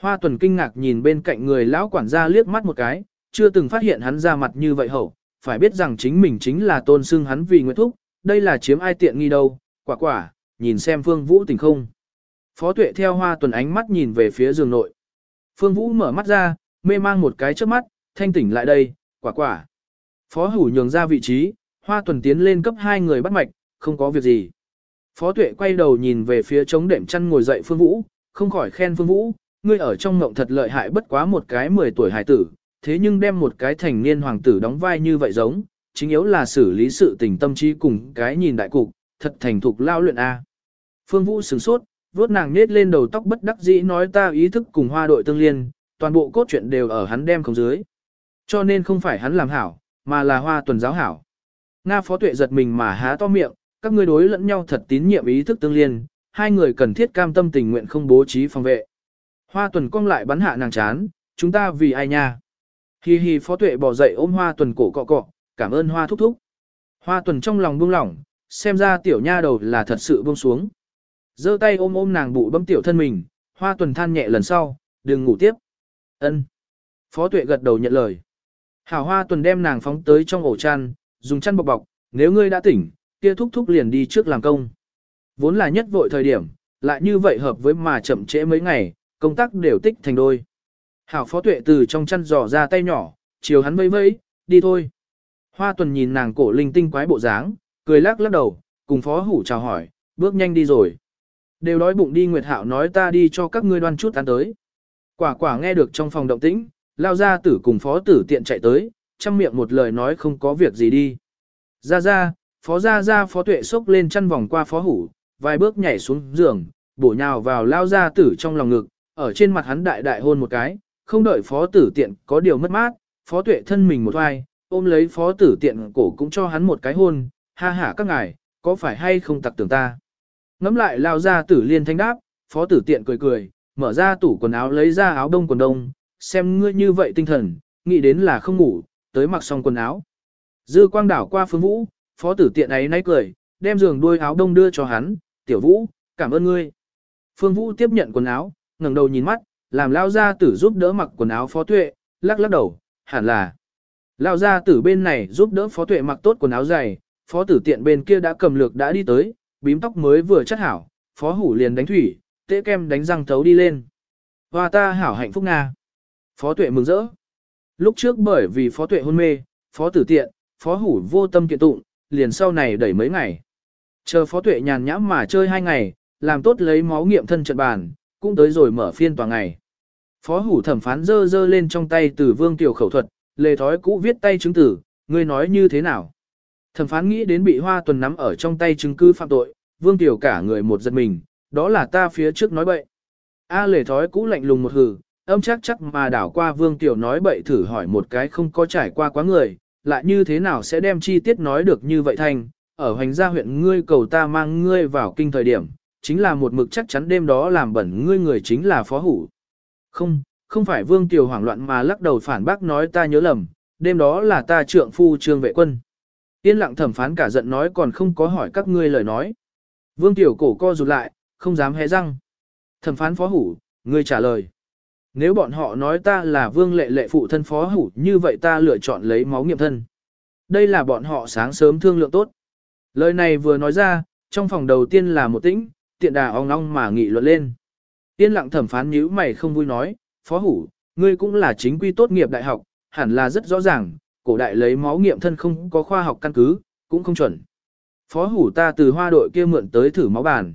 Hoa tuần kinh ngạc nhìn bên cạnh người lão quản gia liếc mắt một cái, chưa từng phát hiện hắn ra mặt như vậy hậu, phải biết rằng chính mình chính là tôn xưng hắn vì Nguyệt Thúc, đây là chiếm ai tiện nghi đâu, quả quả, nhìn xem Phương Vũ tình không. Phó tuệ theo hoa tuần ánh mắt nhìn về phía giường nội. Phương Vũ mở mắt ra, mê mang một cái trước mắt, thanh tỉnh lại đây, quả quả. Phó hủ nhường ra vị trí, hoa tuần tiến lên cấp hai người bắt mạch, không có việc gì. Phó tuệ quay đầu nhìn về phía chống đệm chăn ngồi dậy Phương Vũ, không khỏi khen Phương Vũ, ngươi ở trong ngộng thật lợi hại bất quá một cái 10 tuổi hải tử, thế nhưng đem một cái thành niên hoàng tử đóng vai như vậy giống, chính yếu là xử lý sự tình tâm trí cùng cái nhìn đại cục, thật thành thục lao luyện A. Phương Vũ sửng sốt, vuốt nàng nết lên đầu tóc bất đắc dĩ nói ta ý thức cùng hoa đội tương liên, toàn bộ cốt truyện đều ở hắn đem không dưới. Cho nên không phải hắn làm hảo, mà là hoa tuần giáo hảo. Nga phó tuệ giật mình mà há to miệng, các ngươi đối lẫn nhau thật tín nhiệm ý thức tương liên, hai người cần thiết cam tâm tình nguyện không bố trí phòng vệ. Hoa tuần cong lại bắn hạ nàng chán, chúng ta vì ai nha. Hi hi phó tuệ bỏ dậy ôm hoa tuần cổ cọ cọ, cảm ơn hoa thúc thúc. Hoa tuần trong lòng buông lỏng, xem ra tiểu nha đầu là thật sự buông xuống giơ tay ôm ôm nàng bụ bấm tiểu thân mình, hoa tuần than nhẹ lần sau, đừng ngủ tiếp. Ân. Phó tuệ gật đầu nhận lời. Hảo hoa tuần đem nàng phóng tới trong ổ chăn, dùng chăn bọc bọc, nếu ngươi đã tỉnh, kia thúc thúc liền đi trước làm công. Vốn là nhất vội thời điểm, lại như vậy hợp với mà chậm trễ mấy ngày, công tác đều tích thành đôi. Hảo phó tuệ từ trong chăn dò ra tay nhỏ, chiều hắn vẫy vẫy, đi thôi. Hoa tuần nhìn nàng cổ linh tinh quái bộ dáng, cười lắc lắc đầu, cùng phó hủ chào hỏi, bước nhanh đi rồi. Đều đói bụng đi Nguyệt Hạo nói ta đi cho các ngươi đoan chút ăn tới. Quả quả nghe được trong phòng động tĩnh, lao ra tử cùng phó tử tiện chạy tới, chăm miệng một lời nói không có việc gì đi. Ra ra, phó ra ra phó tuệ xốc lên chăn vòng qua phó hủ, vài bước nhảy xuống giường, bổ nhào vào lao ra tử trong lòng ngực, ở trên mặt hắn đại đại hôn một cái, không đợi phó tử tiện có điều mất mát, phó tuệ thân mình một vai ôm lấy phó tử tiện cổ cũng cho hắn một cái hôn, ha ha các ngài, có phải hay không tặc tưởng ta. Ngắm lại lao ra tử liên thanh đáp, phó tử tiện cười cười, mở ra tủ quần áo lấy ra áo đông quần đông, xem ngươi như vậy tinh thần, nghĩ đến là không ngủ, tới mặc xong quần áo. Dư quang đảo qua phương vũ, phó tử tiện ấy nay cười, đem giường đuôi áo đông đưa cho hắn, tiểu vũ, cảm ơn ngươi. Phương vũ tiếp nhận quần áo, ngẩng đầu nhìn mắt, làm lao gia tử giúp đỡ mặc quần áo phó tuệ, lắc lắc đầu, hẳn là. Lao gia tử bên này giúp đỡ phó tuệ mặc tốt quần áo dày, phó tử tiện bên kia đã cầm lược đã đi tới, bím tóc mới vừa chất hảo, phó hủ liền đánh thủy, tế kem đánh răng thấu đi lên. Hoa ta hảo hạnh phúc Nga. Phó tuệ mừng rỡ. Lúc trước bởi vì phó tuệ hôn mê, phó tử tiện, phó hủ vô tâm kiện tụng, liền sau này đẩy mấy ngày. Chờ phó tuệ nhàn nhãm mà chơi hai ngày, làm tốt lấy máu nghiệm thân trận bàn, cũng tới rồi mở phiên tòa ngày. Phó hủ thẩm phán dơ dơ lên trong tay từ vương tiểu khẩu thuật, lề thói cũ viết tay chứng tử, ngươi nói như thế nào. Thẩm phán nghĩ đến bị hoa tuần nắm ở trong tay chứng cứ phạm tội, vương tiểu cả người một giật mình, đó là ta phía trước nói bậy. A lề thói cũ lạnh lùng một hừ, âm chắc chắc mà đảo qua vương tiểu nói bậy thử hỏi một cái không có trải qua quá người, lại như thế nào sẽ đem chi tiết nói được như vậy thành, ở hoành gia huyện ngươi cầu ta mang ngươi vào kinh thời điểm, chính là một mực chắc chắn đêm đó làm bẩn ngươi người chính là phó hủ. Không, không phải vương tiểu hoảng loạn mà lắc đầu phản bác nói ta nhớ lầm, đêm đó là ta trượng phu trương vệ quân. Yên lặng thẩm phán cả giận nói còn không có hỏi các ngươi lời nói. Vương tiểu cổ co rụt lại, không dám hé răng. Thẩm phán phó hủ, ngươi trả lời. Nếu bọn họ nói ta là vương lệ lệ phụ thân phó hủ như vậy ta lựa chọn lấy máu nghiệm thân. Đây là bọn họ sáng sớm thương lượng tốt. Lời này vừa nói ra, trong phòng đầu tiên là một tĩnh, tiện đà ong ong mà nghị luận lên. Tiên lặng thẩm phán nhíu mày không vui nói, phó hủ, ngươi cũng là chính quy tốt nghiệp đại học, hẳn là rất rõ ràng, cổ đại lấy máu nghiệm thân không có khoa học căn cứ, cũng không chuẩn. Phó hủ ta từ hoa đội kia mượn tới thử máu bàn.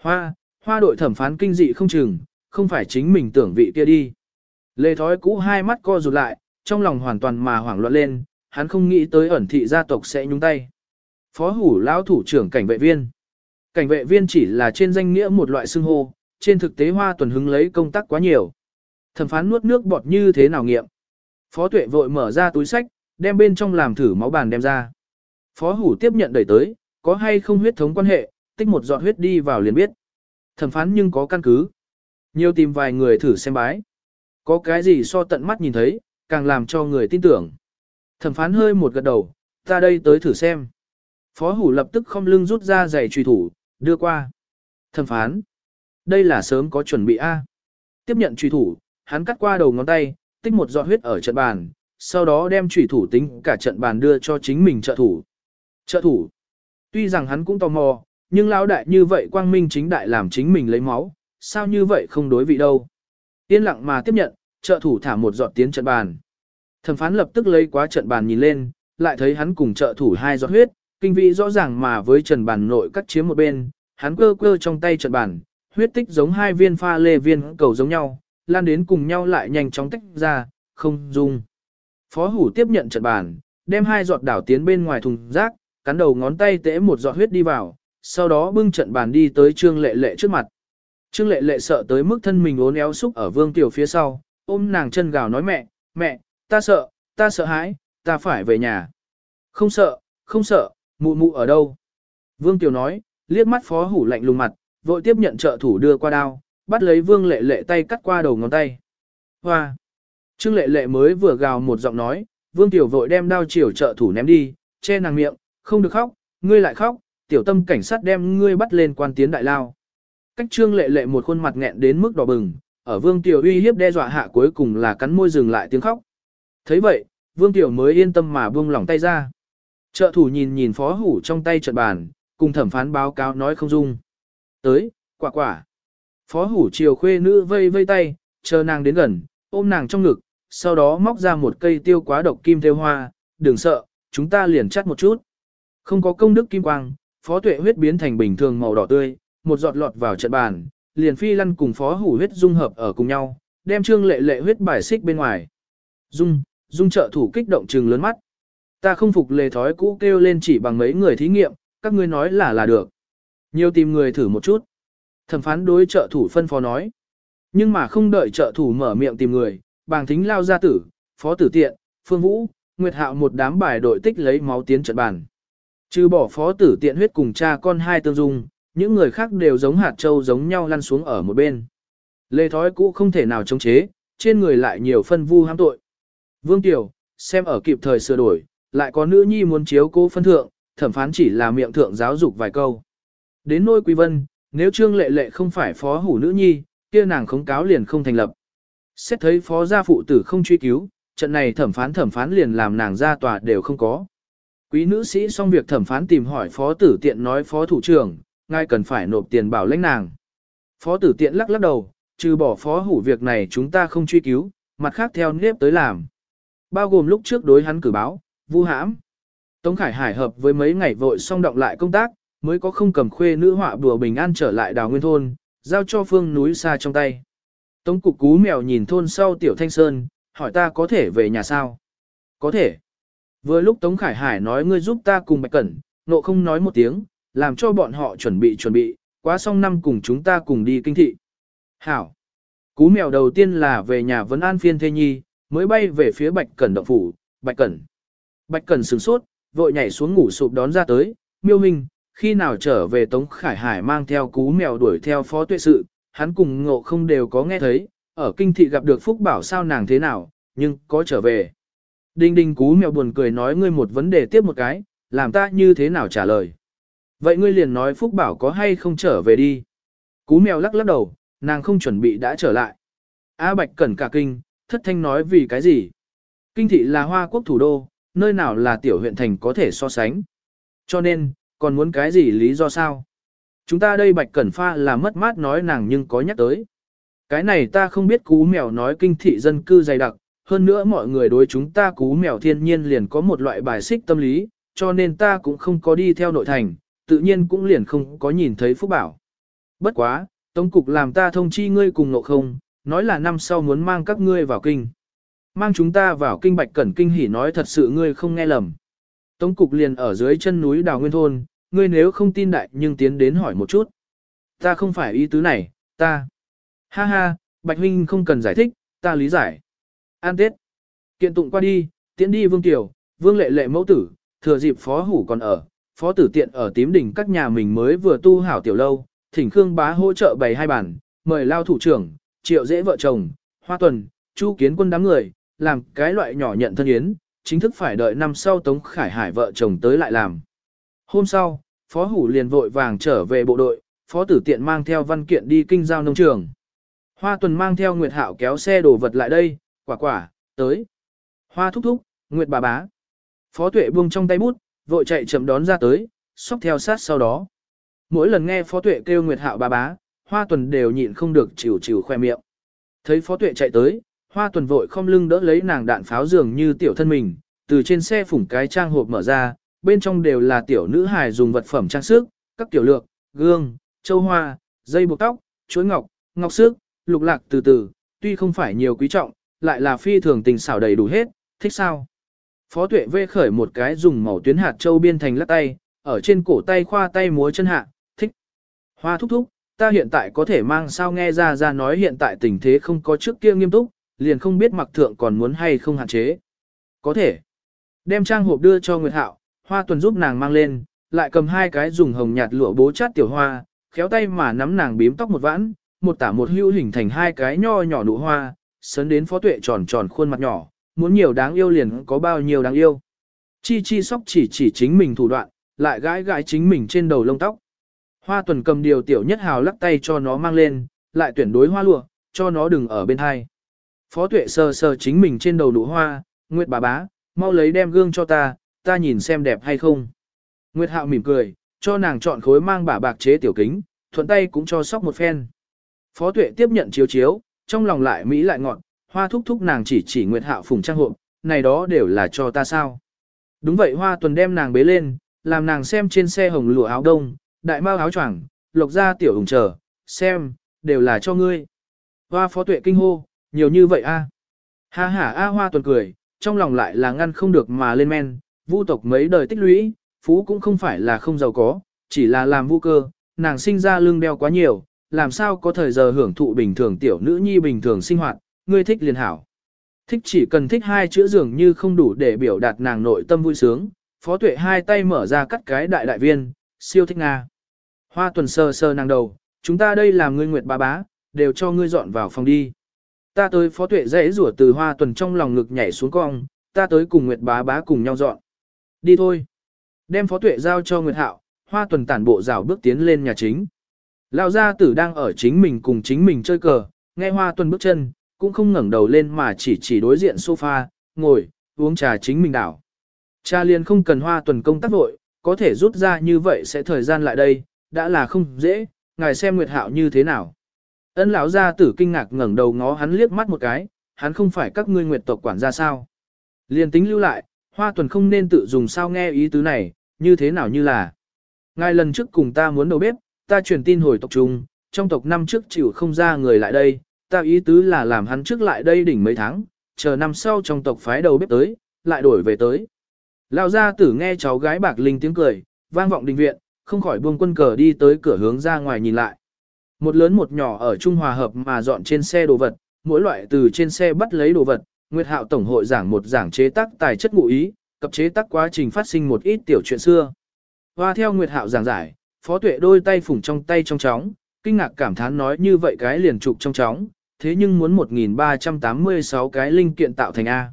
Hoa, hoa đội thẩm phán kinh dị không chừng, không phải chính mình tưởng vị kia đi. Lê thói cũ hai mắt co rụt lại, trong lòng hoàn toàn mà hoảng loạn lên, hắn không nghĩ tới ẩn thị gia tộc sẽ nhúng tay. Phó hủ lão thủ trưởng cảnh vệ viên. Cảnh vệ viên chỉ là trên danh nghĩa một loại xưng hô, trên thực tế hoa tuần hứng lấy công tác quá nhiều. Thẩm phán nuốt nước bọt như thế nào nghiệm. Phó tuệ vội mở ra túi sách, đem bên trong làm thử máu bàn đem ra. Phó hủ tiếp nhận đẩy tới, có hay không huyết thống quan hệ, tích một giọt huyết đi vào liền biết. Thẩm phán nhưng có căn cứ. Nhiều tìm vài người thử xem bái. Có cái gì so tận mắt nhìn thấy, càng làm cho người tin tưởng. Thẩm phán hơi một gật đầu, ta đây tới thử xem. Phó hủ lập tức không lưng rút ra giày truy thủ, đưa qua. Thẩm phán. Đây là sớm có chuẩn bị A. Tiếp nhận truy thủ, hắn cắt qua đầu ngón tay, tích một giọt huyết ở trận bàn, sau đó đem chủy thủ tính cả trận bàn đưa cho chính mình trợ thủ. Trợ thủ. Tuy rằng hắn cũng tò mò, nhưng lão đại như vậy quang minh chính đại làm chính mình lấy máu, sao như vậy không đối vị đâu. Yên lặng mà tiếp nhận, trợ thủ thả một giọt tiến trận bàn. Thẩm phán lập tức lấy quá trận bàn nhìn lên, lại thấy hắn cùng trợ thủ hai giọt huyết, kinh vị rõ ràng mà với trần bàn nội cắt chiếm một bên, hắn cơ cơ trong tay trận bàn, huyết tích giống hai viên pha lê viên cầu giống nhau, lan đến cùng nhau lại nhanh chóng tách ra, không dung. Phó hủ tiếp nhận trận bàn, đem hai giọt đảo tiến bên ngoài thùng rác, cắn đầu ngón tay tễ một giọt huyết đi vào, sau đó bưng trận bàn đi tới Trương Lệ Lệ trước mặt. Trương Lệ Lệ sợ tới mức thân mình uốn éo xúc ở Vương Tiểu phía sau, ôm nàng chân gào nói mẹ, mẹ, ta sợ, ta sợ hãi, ta phải về nhà. Không sợ, không sợ, mụ mụ ở đâu? Vương Tiểu nói, liếc mắt phó hủ lạnh lùng mặt, vội tiếp nhận trợ thủ đưa qua đao, bắt lấy Vương Lệ Lệ tay cắt qua đầu ngón tay. Hoa! Trương Lệ Lệ mới vừa gào một giọng nói, Vương Tiểu vội đem đao chiều trợ thủ ném đi, che nàng miệng, không được khóc, ngươi lại khóc, tiểu tâm cảnh sát đem ngươi bắt lên quan tiến đại lao. Cách Trương Lệ Lệ một khuôn mặt nghẹn đến mức đỏ bừng, ở Vương Tiểu uy hiếp đe dọa hạ cuối cùng là cắn môi dừng lại tiếng khóc. thấy vậy, Vương Tiểu mới yên tâm mà buông lỏng tay ra. Trợ thủ nhìn nhìn phó hủ trong tay trận bàn, cùng thẩm phán báo cáo nói không dung. Tới, quả quả. Phó hủ chiều khuê nữ vây vây tay, chờ nàng đến gần, ôm nàng trong ngực, sau đó móc ra một cây tiêu quá độc kim theo hoa, đừng sợ, chúng ta liền chắt một chút. Không có công đức kim quang, phó tuệ huyết biến thành bình thường màu đỏ tươi, một giọt lọt vào trận bàn, liền phi lăn cùng phó hủ huyết dung hợp ở cùng nhau, đem trương lệ lệ huyết bài xích bên ngoài. Dung, dung trợ thủ kích động trừng lớn mắt. Ta không phục lề thói cũ kêu lên chỉ bằng mấy người thí nghiệm, các ngươi nói là là được. Nhiều tìm người thử một chút. Thẩm phán đối trợ thủ phân phó nói. Nhưng mà không đợi trợ thủ mở miệng tìm người, bàng thính lao ra tử, phó tử tiện, phương vũ, nguyệt hạo một đám bài đội tích lấy máu tiến trận bàn. Trừ bỏ phó tử tiện huyết cùng cha con hai tương dung, những người khác đều giống hạt châu giống nhau lăn xuống ở một bên. Lê thói cũ không thể nào chống chế, trên người lại nhiều phân vu hãm tội. Vương Tiểu, xem ở kịp thời sửa đổi, lại có nữ nhi muốn chiếu cố phân thượng, thẩm phán chỉ là miệng thượng giáo dục vài câu. Đến nôi quý vân, nếu trương lệ lệ không phải phó hủ nữ nhi, kia nàng khống cáo liền không thành lập. Xét thấy phó gia phụ tử không truy cứu, trận này thẩm phán thẩm phán liền làm nàng ra tòa đều không có. Quý nữ sĩ xong việc thẩm phán tìm hỏi phó tử tiện nói phó thủ trưởng, ngay cần phải nộp tiền bảo lãnh nàng. Phó tử tiện lắc lắc đầu, trừ bỏ phó hủ việc này chúng ta không truy cứu, mặt khác theo nếp tới làm. Bao gồm lúc trước đối hắn cử báo, vu hãm. Tống Khải Hải hợp với mấy ngày vội xong động lại công tác, mới có không cầm khuê nữ họa bùa bình an trở lại đào nguyên thôn, giao cho phương núi xa trong tay. Tống cục cú mèo nhìn thôn sau tiểu thanh sơn, hỏi ta có thể về nhà sao? Có thể. Vừa lúc Tống Khải Hải nói ngươi giúp ta cùng Bạch Cẩn, nộ không nói một tiếng, làm cho bọn họ chuẩn bị chuẩn bị, quá xong năm cùng chúng ta cùng đi kinh thị. Hảo. Cú mèo đầu tiên là về nhà vấn an phiên thê nhi, mới bay về phía Bạch Cẩn động phủ, Bạch Cẩn. Bạch Cẩn sửng sốt, vội nhảy xuống ngủ sụp đón ra tới, miêu minh, khi nào trở về Tống Khải Hải mang theo cú mèo đuổi theo phó tuệ sự, hắn cùng ngộ không đều có nghe thấy, ở kinh thị gặp được Phúc Bảo sao nàng thế nào, nhưng có trở về. Đinh đinh cú mèo buồn cười nói ngươi một vấn đề tiếp một cái, làm ta như thế nào trả lời. Vậy ngươi liền nói Phúc Bảo có hay không trở về đi. Cú mèo lắc lắc đầu, nàng không chuẩn bị đã trở lại. A Bạch cẩn cả kinh, thất thanh nói vì cái gì. Kinh thị là hoa quốc thủ đô, nơi nào là tiểu huyện thành có thể so sánh. Cho nên, còn muốn cái gì lý do sao? Chúng ta đây Bạch Cẩn Pha là mất mát nói nàng nhưng có nhắc tới. Cái này ta không biết cú mèo nói kinh thị dân cư dày đặc, hơn nữa mọi người đối chúng ta cú mèo thiên nhiên liền có một loại bài xích tâm lý, cho nên ta cũng không có đi theo nội thành, tự nhiên cũng liền không có nhìn thấy Phúc Bảo. Bất quá, Tống Cục làm ta thông chi ngươi cùng nộ không, nói là năm sau muốn mang các ngươi vào kinh. Mang chúng ta vào kinh Bạch Cẩn Kinh hỉ nói thật sự ngươi không nghe lầm. Tống Cục liền ở dưới chân núi Đào Nguyên Thôn, ngươi nếu không tin đại nhưng tiến đến hỏi một chút. Ta không phải ý tứ này, ta. Ha ha, Bạch Huynh không cần giải thích, ta lý giải. An Tết. Kiện tụng qua đi, tiến đi Vương Tiểu, Vương Lệ Lệ mẫu tử, thừa dịp phó hủ còn ở, phó tử tiện ở tím đỉnh các nhà mình mới vừa tu hảo tiểu lâu, thỉnh Khương bá hỗ trợ bày hai bản, mời lao thủ trưởng, triệu dễ vợ chồng, hoa tuần, chu kiến quân đám người, làm cái loại nhỏ nhận thân yến, chính thức phải đợi năm sau Tống Khải Hải vợ chồng tới lại làm. Hôm sau, Phó Hủ liền vội vàng trở về bộ đội, Phó Tử Tiện mang theo văn kiện đi kinh giao nông trường. Hoa Tuần mang theo Nguyệt Hạo kéo xe đổ vật lại đây, quả quả, tới. Hoa thúc thúc, Nguyệt bà bá. Phó Tuệ buông trong tay bút, vội chạy chậm đón ra tới, sóc theo sát sau đó. Mỗi lần nghe Phó Tuệ kêu Nguyệt Hạo bà bá, Hoa Tuần đều nhịn không được chịu chịu khoe miệng. Thấy Phó Tuệ chạy tới, Hoa Tuần vội không lưng đỡ lấy nàng đạn pháo dường như tiểu thân mình, từ trên xe phủng cái trang hộp mở ra, bên trong đều là tiểu nữ hài dùng vật phẩm trang sức, các tiểu lược, gương, châu hoa, dây buộc tóc, chuối ngọc, ngọc sức, lục lạc từ từ, tuy không phải nhiều quý trọng, lại là phi thường tình xảo đầy đủ hết, thích sao? Phó tuệ vê khởi một cái dùng màu tuyến hạt châu biên thành lắc tay, ở trên cổ tay khoa tay múa chân hạ, thích. Hoa thúc thúc, ta hiện tại có thể mang sao nghe ra ra nói hiện tại tình thế không có trước kia nghiêm túc, liền không biết mặc thượng còn muốn hay không hạn chế. Có thể. Đem trang hộp đưa cho Nguyệt Hạo, hoa tuần giúp nàng mang lên, lại cầm hai cái dùng hồng nhạt lụa bố chát tiểu hoa, khéo tay mà nắm nàng bím tóc một vãn, một tả một hưu hình thành hai cái nho nhỏ nụ hoa, sấn đến phó tuệ tròn tròn khuôn mặt nhỏ, muốn nhiều đáng yêu liền có bao nhiêu đáng yêu. Chi chi sóc chỉ chỉ chính mình thủ đoạn, lại gãi gãi chính mình trên đầu lông tóc. Hoa tuần cầm điều tiểu nhất hào lắc tay cho nó mang lên, lại tuyển đối hoa lụa, cho nó đừng ở bên hai. Phó tuệ sờ sờ chính mình trên đầu nụ hoa, Nguyệt bà bá, mau lấy đem gương cho ta, ta nhìn xem đẹp hay không. Nguyệt hạo mỉm cười, cho nàng chọn khối mang bả bạc chế tiểu kính, thuận tay cũng cho sóc một phen. Phó tuệ tiếp nhận chiếu chiếu, trong lòng lại mỹ lại ngọn, hoa thúc thúc nàng chỉ chỉ Nguyệt hạo phùng trang hộp, này đó đều là cho ta sao. Đúng vậy hoa tuần đem nàng bế lên, làm nàng xem trên xe hồng lụa áo đông, đại mao áo choàng, lộc ra tiểu hùng chờ, xem, đều là cho ngươi. Hoa phó tuệ kinh hô, nhiều như vậy a. Ha ha a hoa tuần cười, trong lòng lại là ngăn không được mà lên men, vu tộc mấy đời tích lũy, phú cũng không phải là không giàu có, chỉ là làm vu cơ, nàng sinh ra lương đeo quá nhiều, làm sao có thời giờ hưởng thụ bình thường tiểu nữ nhi bình thường sinh hoạt, ngươi thích liền hảo. Thích chỉ cần thích hai chữ dường như không đủ để biểu đạt nàng nội tâm vui sướng, phó tuệ hai tay mở ra cắt cái đại đại viên, siêu thích Nga. Hoa tuần sơ sơ nàng đầu, chúng ta đây làm ngươi nguyệt ba bá, đều cho ngươi dọn vào phòng đi. Ta tới phó tuệ dễ rủa từ hoa tuần trong lòng ngực nhảy xuống cong, ta tới cùng nguyệt bá bá cùng nhau dọn. Đi thôi. Đem phó tuệ giao cho nguyệt hạo, hoa tuần tản bộ rào bước tiến lên nhà chính. Lão gia tử đang ở chính mình cùng chính mình chơi cờ, nghe hoa tuần bước chân, cũng không ngẩng đầu lên mà chỉ chỉ đối diện sofa, ngồi, uống trà chính mình đảo. Cha liền không cần hoa tuần công tác vội, có thể rút ra như vậy sẽ thời gian lại đây, đã là không dễ, ngài xem Nguyệt Hạo như thế nào. Ân lão gia tử kinh ngạc ngẩng đầu ngó hắn liếc mắt một cái, hắn không phải các ngươi nguyệt tộc quản gia sao. Liên tính lưu lại, hoa tuần không nên tự dùng sao nghe ý tứ này, như thế nào như là. Ngài lần trước cùng ta muốn đầu bếp, ta truyền tin hồi tộc trung, trong tộc năm trước chịu không ra người lại đây, ta ý tứ là làm hắn trước lại đây đỉnh mấy tháng, chờ năm sau trong tộc phái đầu bếp tới, lại đổi về tới. Lão gia tử nghe cháu gái bạc linh tiếng cười, vang vọng đình viện, không khỏi buông quân cờ đi tới cửa hướng ra ngoài nhìn lại. Một lớn một nhỏ ở Trung Hòa Hợp mà dọn trên xe đồ vật, mỗi loại từ trên xe bắt lấy đồ vật, Nguyệt Hạo Tổng hội giảng một giảng chế tác tài chất ngụ ý, cập chế tác quá trình phát sinh một ít tiểu chuyện xưa. Và theo Nguyệt Hạo giảng giải, Phó Tuệ đôi tay phủng trong tay trong chóng, kinh ngạc cảm thán nói như vậy cái liền trục trong chóng, thế nhưng muốn 1386 cái linh kiện tạo thành A.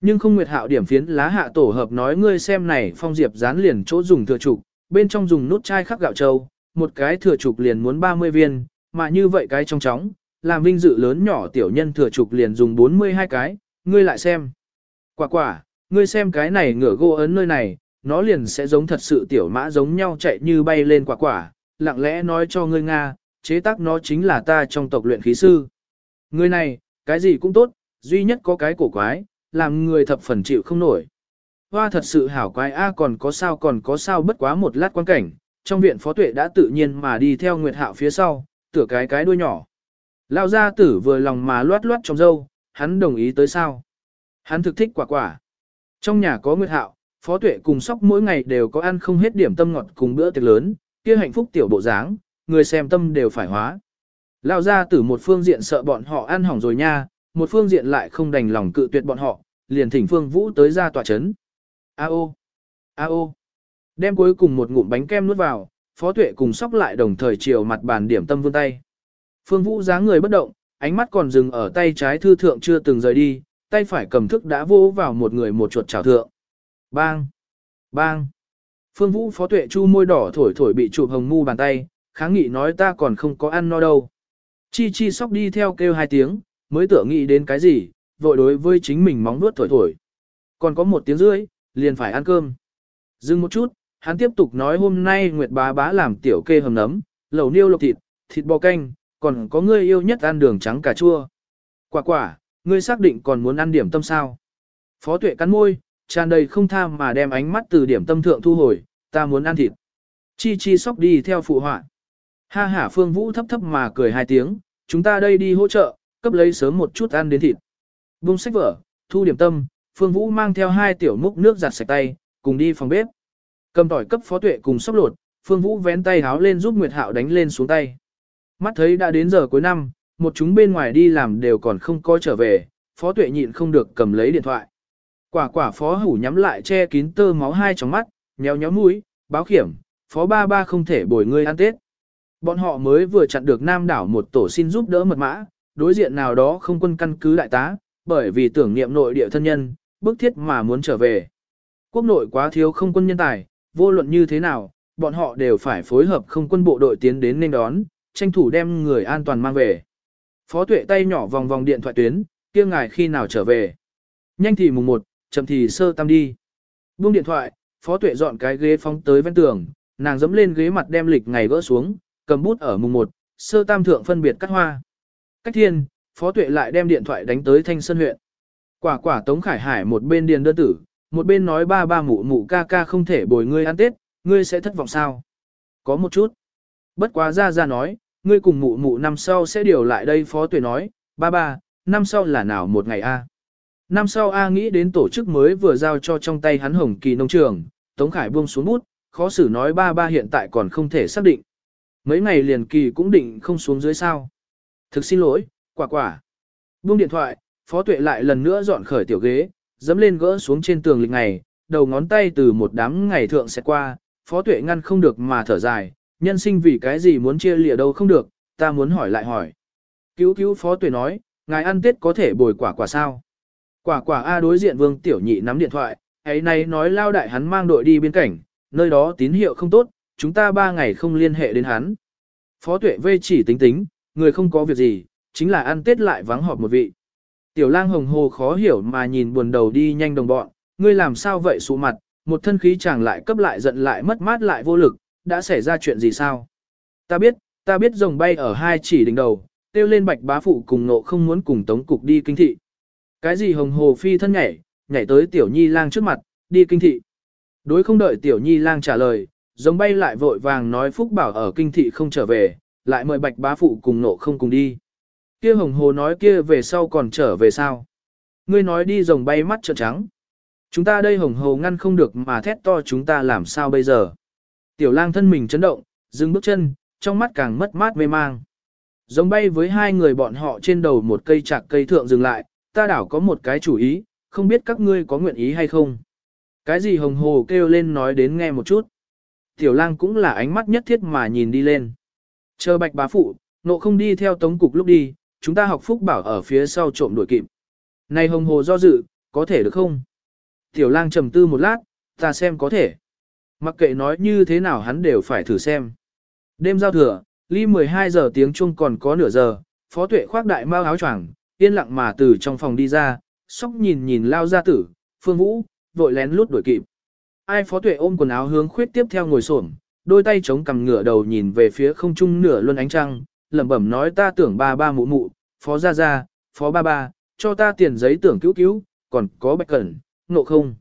Nhưng không Nguyệt Hạo điểm phiến lá hạ tổ hợp nói ngươi xem này phong diệp dán liền chỗ dùng thừa trục, bên trong dùng nút chai khắc gạo châu, một cái thừa trục liền muốn 30 viên, mà như vậy cái trong chóng, làm vinh dự lớn nhỏ tiểu nhân thừa trục liền dùng 42 cái, ngươi lại xem. Quả quả, ngươi xem cái này ngửa gỗ ấn nơi này, nó liền sẽ giống thật sự tiểu mã giống nhau chạy như bay lên quả quả, lặng lẽ nói cho ngươi Nga, chế tác nó chính là ta trong tộc luyện khí sư. Ngươi này, cái gì cũng tốt, duy nhất có cái cổ quái, làm người thập phần chịu không nổi. Hoa thật sự hảo quái a còn có sao còn có sao bất quá một lát quan cảnh, trong viện phó tuệ đã tự nhiên mà đi theo Nguyệt Hạo phía sau, tựa cái cái đuôi nhỏ. Lao gia tử vừa lòng mà loát loát trong dâu, hắn đồng ý tới sao. Hắn thực thích quả quả. Trong nhà có Nguyệt Hạo, phó tuệ cùng sóc mỗi ngày đều có ăn không hết điểm tâm ngọt cùng bữa tiệc lớn, kia hạnh phúc tiểu bộ dáng, người xem tâm đều phải hóa. Lao gia tử một phương diện sợ bọn họ ăn hỏng rồi nha, một phương diện lại không đành lòng cự tuyệt bọn họ, liền thỉnh Phương Vũ tới ra tòa chấn. A ô, a ô. Đem cuối cùng một ngụm bánh kem nuốt vào, Phó Tuệ cùng sóc lại đồng thời chiều mặt bàn điểm tâm vươn tay. Phương Vũ dáng người bất động, ánh mắt còn dừng ở tay trái thư thượng chưa từng rời đi, tay phải cầm thức đã vô vào một người một chuột chảo thượng. Bang! Bang! Phương Vũ Phó Tuệ chu môi đỏ thổi thổi bị chụp hồng mu bàn tay, kháng nghị nói ta còn không có ăn no đâu. Chi chi sóc đi theo kêu hai tiếng, mới tưởng nghĩ đến cái gì, vội đối với chính mình móng nuốt thổi thổi. Còn có một tiếng rưỡi, liền phải ăn cơm. Dừng một chút, hắn tiếp tục nói hôm nay Nguyệt bá bá làm tiểu kê hầm nấm, lẩu niêu lộc thịt, thịt bò canh, còn có ngươi yêu nhất ăn đường trắng cà chua. Quả quả, ngươi xác định còn muốn ăn điểm tâm sao? Phó tuệ cắn môi, tràn đầy không tham mà đem ánh mắt từ điểm tâm thượng thu hồi, ta muốn ăn thịt. Chi chi sóc đi theo phụ họa. Ha ha Phương Vũ thấp thấp mà cười hai tiếng, chúng ta đây đi hỗ trợ, cấp lấy sớm một chút ăn đến thịt. Bung sách vở, thu điểm tâm, Phương Vũ mang theo hai tiểu múc nước giặt sạch tay, cùng đi phòng bếp. Cầm tỏi cấp phó tuệ cùng sóc lột, Phương Vũ vén tay háo lên giúp Nguyệt Hạo đánh lên xuống tay. Mắt thấy đã đến giờ cuối năm, một chúng bên ngoài đi làm đều còn không có trở về, phó tuệ nhịn không được cầm lấy điện thoại. Quả quả phó hủ nhắm lại che kín tơ máu hai trong mắt, nhéo nhéo mũi, báo khiểm, phó ba ba không thể bồi ngươi ăn tết. Bọn họ mới vừa chặn được Nam đảo một tổ xin giúp đỡ mật mã, đối diện nào đó không quân căn cứ đại tá, bởi vì tưởng niệm nội địa thân nhân, bức thiết mà muốn trở về. Quốc nội quá thiếu không quân nhân tài, vô luận như thế nào, bọn họ đều phải phối hợp không quân bộ đội tiến đến nên đón, tranh thủ đem người an toàn mang về. Phó tuệ tay nhỏ vòng vòng điện thoại tuyến, kia ngài khi nào trở về. Nhanh thì mùng 1, chậm thì sơ tam đi. Buông điện thoại, phó tuệ dọn cái ghế phóng tới ven tường, nàng dẫm lên ghế mặt đem lịch ngày gỡ xuống, cầm bút ở mùng 1, sơ tam thượng phân biệt cắt hoa. Cách thiên, phó tuệ lại đem điện thoại đánh tới thanh sơn huyện. Quả quả Tống Khải Hải một bên điền đơn tử, một bên nói ba ba mụ mụ ca ca không thể bồi ngươi ăn tết, ngươi sẽ thất vọng sao? Có một chút. Bất quá ra ra nói, ngươi cùng mụ mụ năm sau sẽ điều lại đây phó tuệ nói, ba ba, năm sau là nào một ngày a? Năm sau A nghĩ đến tổ chức mới vừa giao cho trong tay hắn hồng kỳ nông trường, Tống Khải buông xuống bút, khó xử nói ba ba hiện tại còn không thể xác định. Mấy ngày liền kỳ cũng định không xuống dưới sao. Thực xin lỗi, quả quả. Buông điện thoại, Phó Tuệ lại lần nữa dọn khởi tiểu ghế, dẫm lên gỡ xuống trên tường lịch ngày, đầu ngón tay từ một đám ngày thượng sẽ qua, Phó Tuệ ngăn không được mà thở dài, nhân sinh vì cái gì muốn chia lìa đâu không được, ta muốn hỏi lại hỏi. Cứu cứu Phó Tuệ nói, ngài ăn Tết có thể bồi quả quả sao? Quả quả A đối diện Vương Tiểu Nhị nắm điện thoại, ấy này nói lao đại hắn mang đội đi biên cảnh, nơi đó tín hiệu không tốt, chúng ta ba ngày không liên hệ đến hắn. Phó Tuệ vê chỉ tính tính, người không có việc gì, chính là ăn Tết lại vắng họp một vị. Tiểu lang hồng hồ khó hiểu mà nhìn buồn đầu đi nhanh đồng bọn, ngươi làm sao vậy sụ mặt, một thân khí chàng lại cấp lại giận lại mất mát lại vô lực, đã xảy ra chuyện gì sao? Ta biết, ta biết rồng bay ở hai chỉ đỉnh đầu, tiêu lên bạch bá phụ cùng nộ không muốn cùng tống cục đi kinh thị. Cái gì hồng hồ phi thân nhảy, nhảy tới tiểu nhi lang trước mặt, đi kinh thị. Đối không đợi tiểu nhi lang trả lời, rồng bay lại vội vàng nói phúc bảo ở kinh thị không trở về, lại mời bạch bá phụ cùng nộ không cùng đi. Kia hồng hồ nói kia về sau còn trở về sao? Ngươi nói đi rồng bay mắt trợn trắng. Chúng ta đây hồng hồ ngăn không được mà thét to chúng ta làm sao bây giờ? Tiểu lang thân mình chấn động, dừng bước chân, trong mắt càng mất mát mê mang. Rồng bay với hai người bọn họ trên đầu một cây chạc cây thượng dừng lại, ta đảo có một cái chủ ý, không biết các ngươi có nguyện ý hay không. Cái gì hồng hồ kêu lên nói đến nghe một chút. Tiểu lang cũng là ánh mắt nhất thiết mà nhìn đi lên. Chờ bạch bá phụ, nộ không đi theo tống cục lúc đi, chúng ta học phúc bảo ở phía sau trộm đuổi kịp. Này hồng hồ do dự, có thể được không? Tiểu lang trầm tư một lát, ta xem có thể. Mặc kệ nói như thế nào hắn đều phải thử xem. Đêm giao thừa, ly 12 giờ tiếng chuông còn có nửa giờ, phó tuệ khoác đại mao áo choàng, yên lặng mà từ trong phòng đi ra, sóc nhìn nhìn lao ra tử, phương vũ, vội lén lút đuổi kịp. Ai phó tuệ ôm quần áo hướng khuyết tiếp theo ngồi xổm, đôi tay chống cằm ngửa đầu nhìn về phía không trung nửa luân ánh trăng, lẩm bẩm nói ta tưởng ba ba mụ mụ, phó gia gia, phó ba ba, cho ta tiền giấy tưởng cứu cứu, còn có bạch cẩn, nộ không.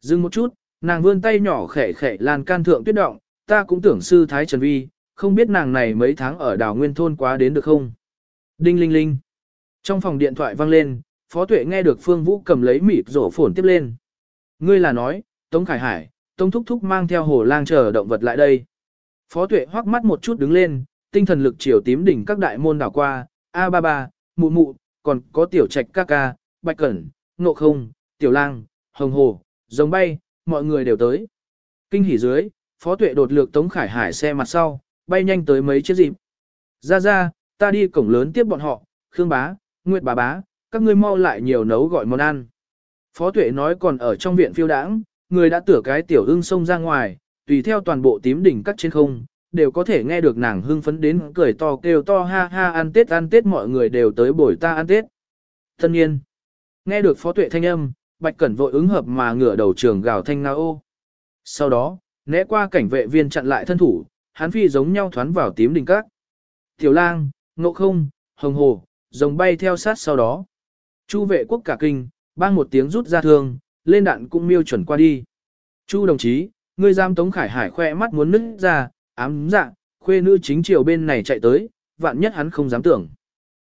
Dừng một chút, nàng vươn tay nhỏ khẽ khẽ lan can thượng tuyết động, ta cũng tưởng sư thái trần vi, không biết nàng này mấy tháng ở đảo nguyên thôn quá đến được không. Đinh linh linh. Trong phòng điện thoại vang lên, phó tuệ nghe được phương vũ cầm lấy mịp rổ phổn tiếp lên. Ngươi là nói, Tống Khải Hải, Tống Thúc Thúc mang theo hồ lang chờ động vật lại đây. Phó tuệ hoắc mắt một chút đứng lên, tinh thần lực chiều tím đỉnh các đại môn đảo qua, A ba ba, mụ mụ, còn có tiểu trạch ca ca, bạch cẩn, ngộ không, tiểu lang, hồng hồ, giống bay, mọi người đều tới. Kinh hỉ dưới, phó tuệ đột lược Tống Khải Hải xe mặt sau, bay nhanh tới mấy chiếc dịp. Ra ra, ta đi cổng lớn tiếp bọn họ, Khương bá, Nguyệt bà bá, các ngươi mau lại nhiều nấu gọi món ăn. Phó tuệ nói còn ở trong viện phiêu đãng, người đã tửa cái tiểu ưng sông ra ngoài, tùy theo toàn bộ tím đỉnh cắt trên không, đều có thể nghe được nàng hưng phấn đến cười to kêu to ha ha ăn tết ăn tết mọi người đều tới bồi ta ăn tết. Tân nhiên, nghe được phó tuệ thanh âm, bạch cẩn vội ứng hợp mà ngửa đầu trường gào thanh ngao ô. Sau đó, né qua cảnh vệ viên chặn lại thân thủ, hắn phi giống nhau thoán vào tím đình các. Tiểu lang, ngộ không, hồng hồ, rồng bay theo sát sau đó. Chu vệ quốc cả kinh, bang một tiếng rút ra thương, lên đạn cũng miêu chuẩn qua đi. Chu đồng chí, ngươi giam Tống Khải Hải khoe mắt muốn nứt ra, ám dạ, khuê nữ chính chiều bên này chạy tới, vạn nhất hắn không dám tưởng.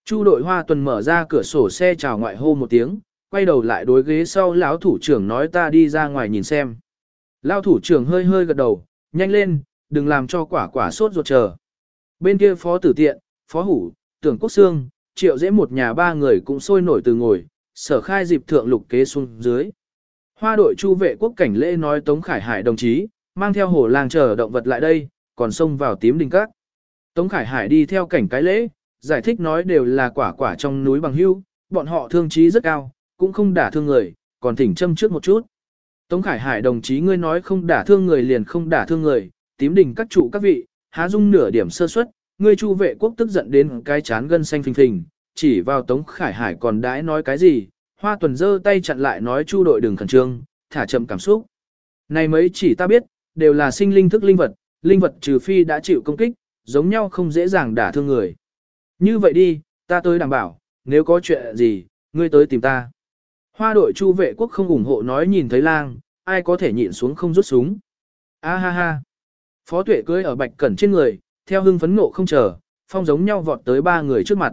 Chu đội hoa tuần mở ra cửa sổ xe chào ngoại hô một tiếng, quay đầu lại đối ghế sau lão thủ trưởng nói ta đi ra ngoài nhìn xem. Lão thủ trưởng hơi hơi gật đầu, nhanh lên, đừng làm cho quả quả sốt ruột chờ. Bên kia phó tử tiện, phó hủ, tưởng quốc xương, triệu dễ một nhà ba người cũng sôi nổi từ ngồi, sở khai dịp thượng lục kế xuống dưới. Hoa đội chu vệ quốc cảnh lễ nói Tống Khải Hải đồng chí, mang theo hồ làng chờ động vật lại đây, còn xông vào tím đình các. Tống Khải Hải đi theo cảnh cái lễ, giải thích nói đều là quả quả trong núi bằng hưu, bọn họ thương trí rất cao, cũng không đả thương người, còn thỉnh châm trước một chút. Tống Khải Hải đồng chí ngươi nói không đả thương người liền không đả thương người, tím đình các trụ các vị, há dung nửa điểm sơ suất, ngươi chu vệ quốc tức giận đến cái chán gân xanh phình phình, chỉ vào Tống Khải Hải còn đãi nói cái gì, hoa tuần giơ tay chặn lại nói chu đội đừng khẩn trương, thả chậm cảm xúc. Này mấy chỉ ta biết, đều là sinh linh thức linh vật, linh vật trừ phi đã chịu công kích, giống nhau không dễ dàng đả thương người. Như vậy đi, ta tới đảm bảo, nếu có chuyện gì, ngươi tới tìm ta. Hoa đội chu vệ quốc không ủng hộ nói nhìn thấy lang, ai có thể nhịn xuống không rút súng. A ha ha. Phó tuệ cưới ở bạch cẩn trên người, theo hưng phấn nộ không chờ, phong giống nhau vọt tới ba người trước mặt.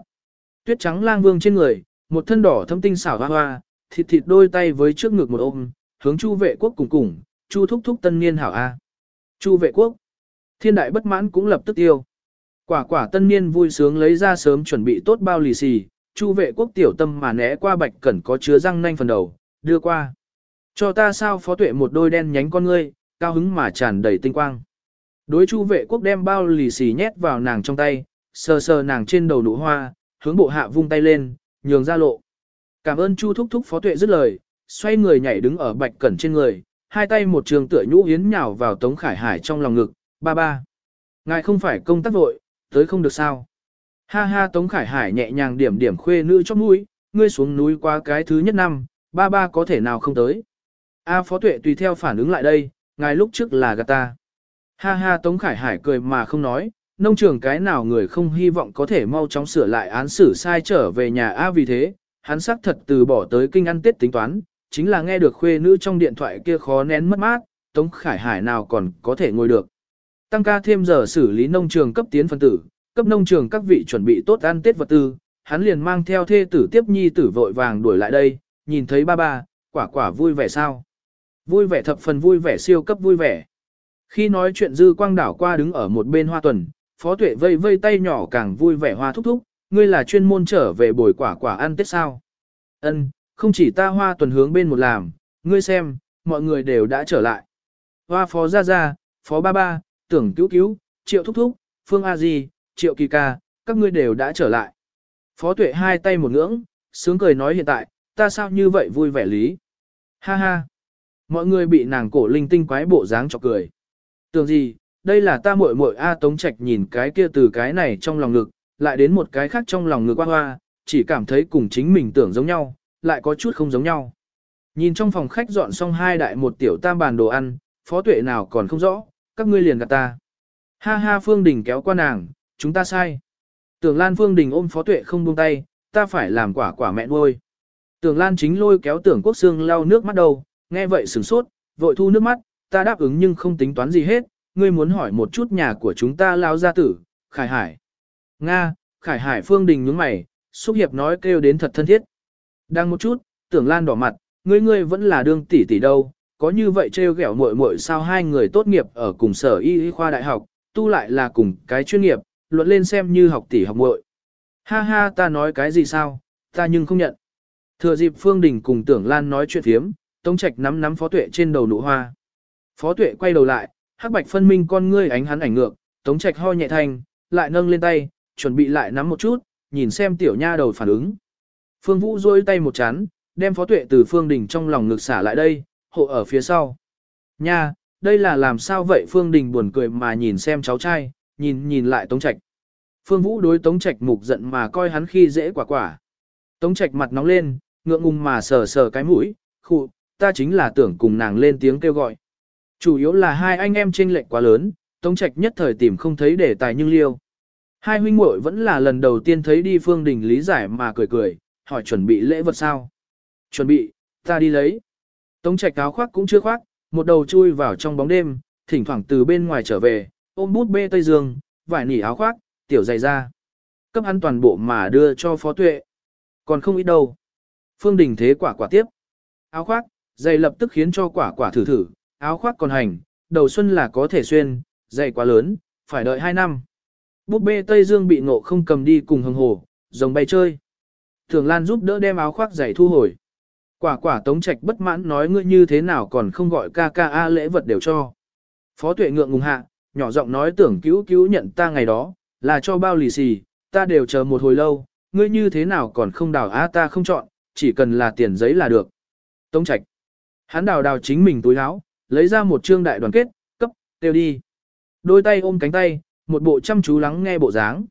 Tuyết trắng lang vương trên người, một thân đỏ thâm tinh xảo hoa hoa, thịt thịt đôi tay với trước ngực một ôm, hướng chu vệ quốc cùng cùng, chu thúc thúc tân niên hảo A. Chu vệ quốc. Thiên đại bất mãn cũng lập tức tiêu. Quả quả tân niên vui sướng lấy ra sớm chuẩn bị tốt bao lì xì, chu vệ quốc tiểu tâm mà né qua bạch cẩn có chứa răng nanh phần đầu, đưa qua. Cho ta sao phó tuệ một đôi đen nhánh con ngươi, cao hứng mà tràn đầy tinh quang. Đối chu vệ quốc đem bao lì xì nhét vào nàng trong tay, sờ sờ nàng trên đầu nụ hoa, hướng bộ hạ vung tay lên, nhường ra lộ. Cảm ơn chu thúc thúc phó tuệ dứt lời, xoay người nhảy đứng ở bạch cẩn trên người, hai tay một trường tựa nhũ yến nhào vào tống khải hải trong lòng ngực, ba ba. Ngài không phải công tác vội, tới không được sao. Ha ha Tống Khải Hải nhẹ nhàng điểm điểm khuê nữ cho mũi, ngươi xuống núi qua cái thứ nhất năm, ba ba có thể nào không tới. A Phó Tuệ tùy theo phản ứng lại đây, ngài lúc trước là gạt ta. Ha ha Tống Khải Hải cười mà không nói, nông trường cái nào người không hy vọng có thể mau chóng sửa lại án xử sai trở về nhà A vì thế, hắn xác thật từ bỏ tới kinh ăn tết tính toán, chính là nghe được khuê nữ trong điện thoại kia khó nén mất mát, Tống Khải Hải nào còn có thể ngồi được. Tăng ca thêm giờ xử lý nông trường cấp tiến phân tử, cấp nông trường các vị chuẩn bị tốt ăn tết vật tư, hắn liền mang theo thê tử tiếp nhi tử vội vàng đuổi lại đây, nhìn thấy ba ba, quả quả vui vẻ sao. Vui vẻ thập phần vui vẻ siêu cấp vui vẻ. Khi nói chuyện dư quang đảo qua đứng ở một bên hoa tuần, phó tuệ vây vây tay nhỏ càng vui vẻ hoa thúc thúc, ngươi là chuyên môn trở về bồi quả quả ăn tết sao. Ân, không chỉ ta hoa tuần hướng bên một làm, ngươi xem, mọi người đều đã trở lại. Hoa phó ra ra, phó ba ba, tưởng cứu cứu, triệu thúc thúc, phương a di, triệu kỳ ca, các ngươi đều đã trở lại. Phó tuệ hai tay một ngưỡng, sướng cười nói hiện tại, ta sao như vậy vui vẻ lý. Ha ha. Mọi người bị nàng cổ linh tinh quái bộ dáng chọc cười. Tưởng gì, đây là ta muội muội A Tống Trạch nhìn cái kia từ cái này trong lòng ngực, lại đến một cái khác trong lòng ngực hoa hoa, chỉ cảm thấy cùng chính mình tưởng giống nhau, lại có chút không giống nhau. Nhìn trong phòng khách dọn xong hai đại một tiểu tam bàn đồ ăn, phó tuệ nào còn không rõ, các ngươi liền gạt ta. Ha ha Phương Đình kéo qua nàng, chúng ta sai. Tưởng Lan Phương Đình ôm Phó Tuệ không buông tay, ta phải làm quả quả mẹ nuôi. Tưởng Lan chính lôi kéo Tưởng Quốc Sương lau nước mắt đầu, nghe vậy sửng sốt, vội thu nước mắt, ta đáp ứng nhưng không tính toán gì hết, ngươi muốn hỏi một chút nhà của chúng ta lao gia tử, Khải Hải. Nga, Khải Hải Phương Đình nhướng mày, xúc hiệp nói kêu đến thật thân thiết. Đang một chút, Tưởng Lan đỏ mặt, ngươi ngươi vẫn là đương tỷ tỷ đâu, có như vậy trêu ghẹo muội muội sao hai người tốt nghiệp ở cùng sở y khoa đại học, tu lại là cùng cái chuyên nghiệp, luận lên xem như học tỷ học muội. Ha ha ta nói cái gì sao, ta nhưng không nhận. Thừa dịp Phương Đình cùng Tưởng Lan nói chuyện thiếm, Tống Trạch nắm nắm Phó Tuệ trên đầu nụ hoa. Phó Tuệ quay đầu lại, hắc bạch phân minh con ngươi ánh hắn ảnh ngược, Tống Trạch ho nhẹ thanh, lại nâng lên tay, chuẩn bị lại nắm một chút, nhìn xem tiểu nha đầu phản ứng. Phương Vũ rôi tay một chán, đem Phó Tuệ từ Phương Đình trong lòng ngực xả lại đây, hộ ở phía sau. Nha, đây là làm sao vậy Phương Đình buồn cười mà nhìn xem cháu trai, nhìn nhìn lại Tống Trạch. Phương Vũ đối Tống Trạch mục giận mà coi hắn khi dễ quả quả. Tống Trạch mặt nóng lên, ngượng ngùng mà sờ sờ cái mũi, khụ, ta chính là tưởng cùng nàng lên tiếng kêu gọi. Chủ yếu là hai anh em chênh lệch quá lớn, Tống Trạch nhất thời tìm không thấy đề tài nhưng liêu. Hai huynh muội vẫn là lần đầu tiên thấy đi Phương Đình lý giải mà cười cười, hỏi chuẩn bị lễ vật sao. Chuẩn bị, ta đi lấy. Tống trạch áo khoác cũng chưa khoác, một đầu chui vào trong bóng đêm, thỉnh thoảng từ bên ngoài trở về, ôm bút bê Tây Dương, vải nỉ áo khoác, tiểu giày ra, Cấp hắn toàn bộ mà đưa cho phó tuệ. Còn không ít đâu. Phương Đình thế quả quả tiếp. Áo khoác, giày lập tức khiến cho quả quả thử thử, áo khoác còn hành, đầu xuân là có thể xuyên, giày quá lớn, phải đợi 2 năm. Búp bê Tây Dương bị ngộ không cầm đi cùng hồng hồ, rồng bay chơi. Thường Lan giúp đỡ đem áo khoác giày thu hồi. Quả quả tống trạch bất mãn nói ngươi như thế nào còn không gọi ca ca a lễ vật đều cho. Phó tuệ ngượng ngùng hạ, nhỏ giọng nói tưởng cứu cứu nhận ta ngày đó, là cho bao lì xì, ta đều chờ một hồi lâu, ngươi như thế nào còn không đào a ta không chọn, chỉ cần là tiền giấy là được. Tống trạch. Hắn đào đào chính mình túi áo, lấy ra một trương đại đoàn kết, cấp, tiêu đi. Đôi tay ôm cánh tay, một bộ chăm chú lắng nghe bộ dáng.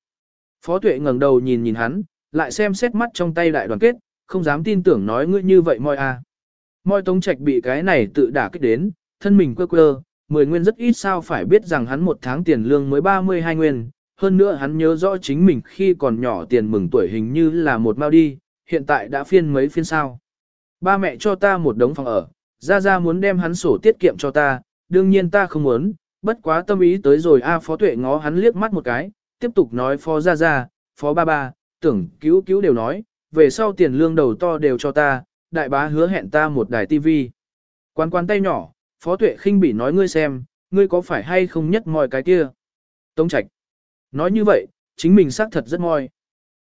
Phó tuệ ngẩng đầu nhìn nhìn hắn, lại xem xét mắt trong tay đại đoàn kết, không dám tin tưởng nói ngươi như vậy moi à. Moi tống trạch bị cái này tự đả kích đến, thân mình quơ quơ, mười nguyên rất ít sao phải biết rằng hắn một tháng tiền lương mới 32 nguyên, hơn nữa hắn nhớ rõ chính mình khi còn nhỏ tiền mừng tuổi hình như là một mao đi, hiện tại đã phiên mấy phiên sao. Ba mẹ cho ta một đống phòng ở, ra ra muốn đem hắn sổ tiết kiệm cho ta, đương nhiên ta không muốn, bất quá tâm ý tới rồi a phó tuệ ngó hắn liếc mắt một cái, tiếp tục nói phó ra ra, phó ba ba, tưởng cứu cứu đều nói, về sau tiền lương đầu to đều cho ta, đại bá hứa hẹn ta một đài tivi. Quan quan tay nhỏ, phó tuệ khinh bỉ nói ngươi xem, ngươi có phải hay không nhất mọi cái kia. Tống Trạch Nói như vậy, chính mình xác thật rất moi.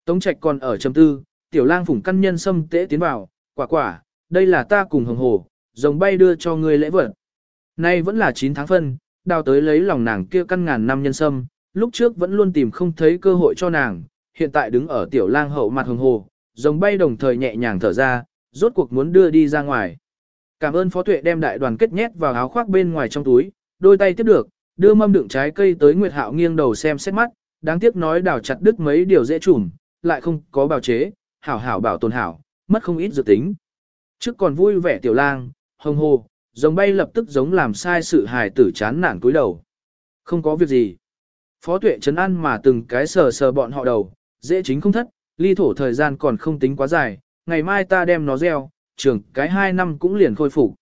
Tống Trạch còn ở trầm tư, tiểu lang phủng căn nhân sâm tễ tiến vào, quả quả, đây là ta cùng hồng hồ, rồng bay đưa cho ngươi lễ vật. Nay vẫn là 9 tháng phân, đào tới lấy lòng nàng kia căn ngàn năm nhân sâm, lúc trước vẫn luôn tìm không thấy cơ hội cho nàng, hiện tại đứng ở tiểu lang hậu mặt hồng hồ, rồng bay đồng thời nhẹ nhàng thở ra, rốt cuộc muốn đưa đi ra ngoài. Cảm ơn Phó Tuệ đem đại đoàn kết nhét vào áo khoác bên ngoài trong túi, đôi tay tiếp được, đưa mâm đựng trái cây tới Nguyệt Hạo nghiêng đầu xem xét mắt, đáng tiếc nói đào chặt đứt mấy điều dễ trùm, lại không có bào chế, hảo hảo bảo tồn hảo, mất không ít dự tính. Trước còn vui vẻ tiểu lang, hồng hồ, rồng bay lập tức giống làm sai sự hài tử chán nản cúi đầu. Không có việc gì. Phó tuệ trấn an mà từng cái sờ sờ bọn họ đầu, dễ chính không thất, ly thổ thời gian còn không tính quá dài, ngày mai ta đem nó gieo, trường cái hai năm cũng liền khôi phục.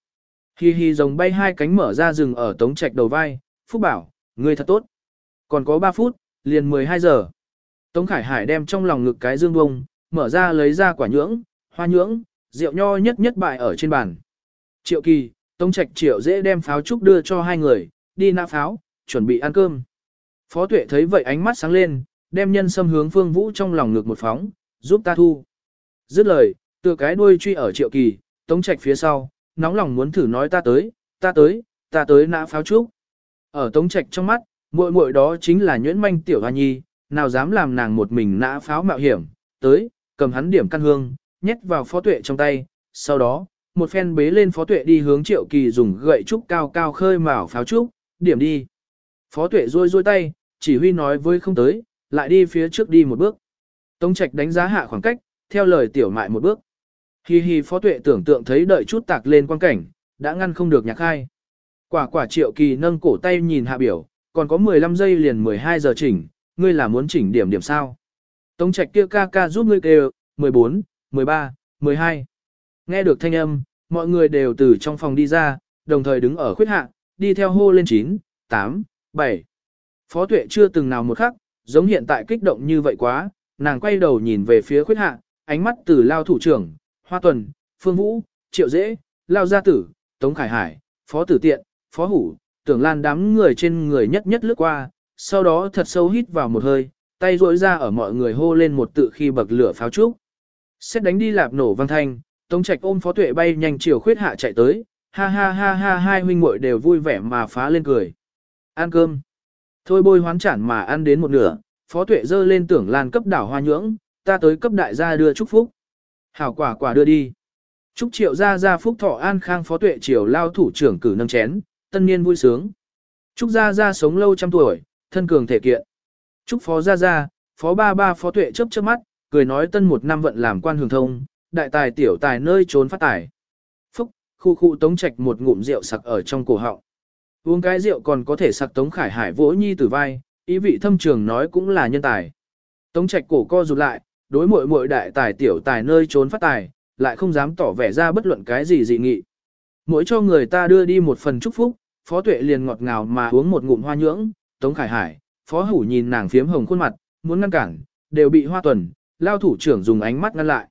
Hi hi rồng bay hai cánh mở ra rừng ở tống trạch đầu vai, Phúc bảo, ngươi thật tốt. Còn có 3 phút, liền 12 giờ. Tống Khải Hải đem trong lòng ngực cái dương bông, mở ra lấy ra quả nhưỡng, hoa nhưỡng, rượu nho nhất nhất bại ở trên bàn. Triệu kỳ, Tống Trạch Triệu dễ đem pháo trúc đưa cho hai người, đi nã pháo, chuẩn bị ăn cơm. Phó Tuệ thấy vậy ánh mắt sáng lên, đem nhân sâm hướng Phương Vũ trong lòng ngực một phóng, giúp ta thu. Dứt lời, tựa cái đuôi truy ở Triệu kỳ, Tống Trạch phía sau, nóng lòng muốn thử nói ta tới, ta tới, ta tới nã pháo trúc. Ở Tống Trạch trong mắt, muội muội đó chính là nhuyễn manh tiểu hoa nhi, nào dám làm nàng một mình nã pháo mạo hiểm, tới, cầm hắn điểm căn hương, nhét vào phó tuệ trong tay, sau đó, một phen bế lên phó tuệ đi hướng triệu kỳ dùng gậy trúc cao cao khơi mào pháo trúc, điểm đi. Phó tuệ rôi rôi tay, chỉ huy nói với không tới, lại đi phía trước đi một bước. Tống trạch đánh giá hạ khoảng cách, theo lời tiểu mại một bước. Hi hi phó tuệ tưởng tượng thấy đợi chút tạc lên quan cảnh, đã ngăn không được nhạc hai. Quả quả triệu kỳ nâng cổ tay nhìn hạ biểu, còn có 15 giây liền 12 giờ chỉnh, ngươi là muốn chỉnh điểm điểm sao. Tống trạch kia ca ca giúp ngươi kêu, 14, 13, 12. Nghe được thanh âm, mọi người đều từ trong phòng đi ra, đồng thời đứng ở khuyết hạ, đi theo hô lên 9, 8, 7. Phó tuệ chưa từng nào một khắc, giống hiện tại kích động như vậy quá, nàng quay đầu nhìn về phía khuyết hạ, ánh mắt từ lao thủ trưởng, hoa tuần, phương vũ, triệu dễ, lao gia tử, tống khải hải, phó tử tiện, phó hủ, tưởng lan đám người trên người nhất nhất lướt qua, sau đó thật sâu hít vào một hơi, tay rỗi ra ở mọi người hô lên một tự khi bậc lửa pháo trúc. Xét đánh đi lạp nổ vang thanh, Tống Trạch ôm Phó Tuệ bay nhanh chiều khuyết hạ chạy tới, ha ha ha ha hai huynh muội đều vui vẻ mà phá lên cười. Ăn cơm. Thôi bôi hoán chản mà ăn đến một nửa, Phó Tuệ dơ lên tưởng lan cấp đảo hoa nhưỡng, ta tới cấp đại gia đưa chúc phúc. Hảo quả quả đưa đi. Chúc triệu gia gia phúc thọ an khang Phó Tuệ triều lao thủ trưởng cử nâng chén, tân niên vui sướng. Chúc gia gia sống lâu trăm tuổi, thân cường thể kiện. Chúc phó gia gia, phó ba ba phó tuệ chớp chớp mắt, cười nói tân một năm vận làm quan hưởng thông, đại tài tiểu tài nơi trốn phát tài. Phúc, khu khu tống trạch một ngụm rượu sặc ở trong cổ họng. Uống cái rượu còn có thể sặc tống khải hải vỗ nhi tử vai, ý vị thâm trường nói cũng là nhân tài. Tống trạch cổ co rụt lại, đối mội mội đại tài tiểu tài nơi trốn phát tài, lại không dám tỏ vẻ ra bất luận cái gì dị nghị. Mỗi cho người ta đưa đi một phần chúc phúc, Phó Tuệ liền ngọt ngào mà uống một ngụm hoa nhưỡng, Tống Khải Hải, phó hủ nhìn nàng phiếm hồng khuôn mặt, muốn ngăn cản, đều bị hoa tuần, lao thủ trưởng dùng ánh mắt ngăn lại.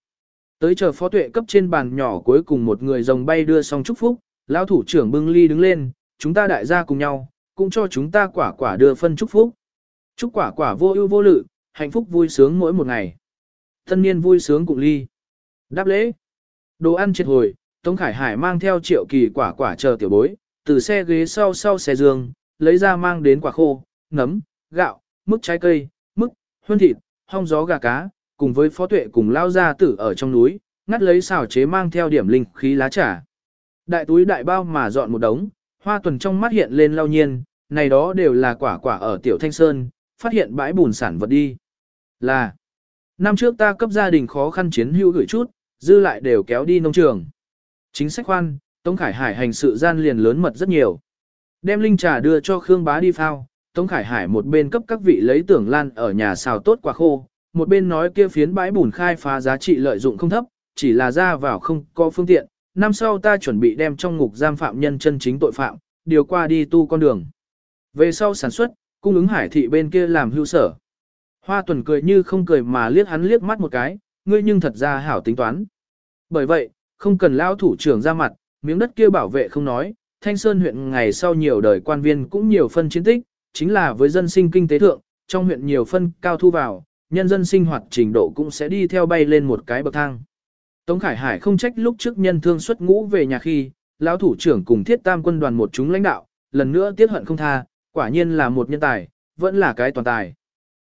Tới chờ phó tuệ cấp trên bàn nhỏ cuối cùng một người rồng bay đưa xong chúc phúc, lao thủ trưởng bưng ly đứng lên, chúng ta đại gia cùng nhau, cũng cho chúng ta quả quả đưa phân chúc phúc. Chúc quả quả vô ưu vô lự, hạnh phúc vui sướng mỗi một ngày. Thân niên vui sướng cùng ly. Đáp lễ. Đồ ăn triệt hồi, Tống Khải Hải mang theo triệu kỳ quả quả chờ tiểu bối, từ xe ghế sau sau xe giường, lấy ra mang đến quả khô, nấm, gạo, mức trái cây, mức, huân thịt, hong gió gà cá, cùng với phó tuệ cùng lao ra tử ở trong núi, ngắt lấy xào chế mang theo điểm linh khí lá trà. Đại túi đại bao mà dọn một đống, hoa tuần trong mắt hiện lên lao nhiên, này đó đều là quả quả ở tiểu thanh sơn, phát hiện bãi bùn sản vật đi. Là, năm trước ta cấp gia đình khó khăn chiến hữu gửi chút, dư lại đều kéo đi nông trường. Chính sách khoan, Tống Khải Hải hành sự gian liền lớn mật rất nhiều. Đem linh trà đưa cho Khương Bá đi phao, Tống Khải Hải một bên cấp các vị lấy tưởng lan ở nhà xào tốt quả khô, một bên nói kia phiến bãi bùn khai phá giá trị lợi dụng không thấp, chỉ là ra vào không có phương tiện, năm sau ta chuẩn bị đem trong ngục giam phạm nhân chân chính tội phạm, điều qua đi tu con đường. Về sau sản xuất, cung ứng hải thị bên kia làm hưu sở. Hoa tuần cười như không cười mà liếc hắn liếc mắt một cái, ngươi nhưng thật ra hảo tính toán. Bởi vậy, không cần lao thủ trưởng ra mặt, miếng đất kia bảo vệ không nói, Thanh Sơn huyện ngày sau nhiều đời quan viên cũng nhiều phân chiến tích, chính là với dân sinh kinh tế thượng, trong huyện nhiều phân cao thu vào, nhân dân sinh hoạt trình độ cũng sẽ đi theo bay lên một cái bậc thang. Tống Khải Hải không trách lúc trước nhân thương xuất ngũ về nhà khi, lão thủ trưởng cùng thiết tam quân đoàn một chúng lãnh đạo, lần nữa tiếc hận không tha, quả nhiên là một nhân tài, vẫn là cái toàn tài.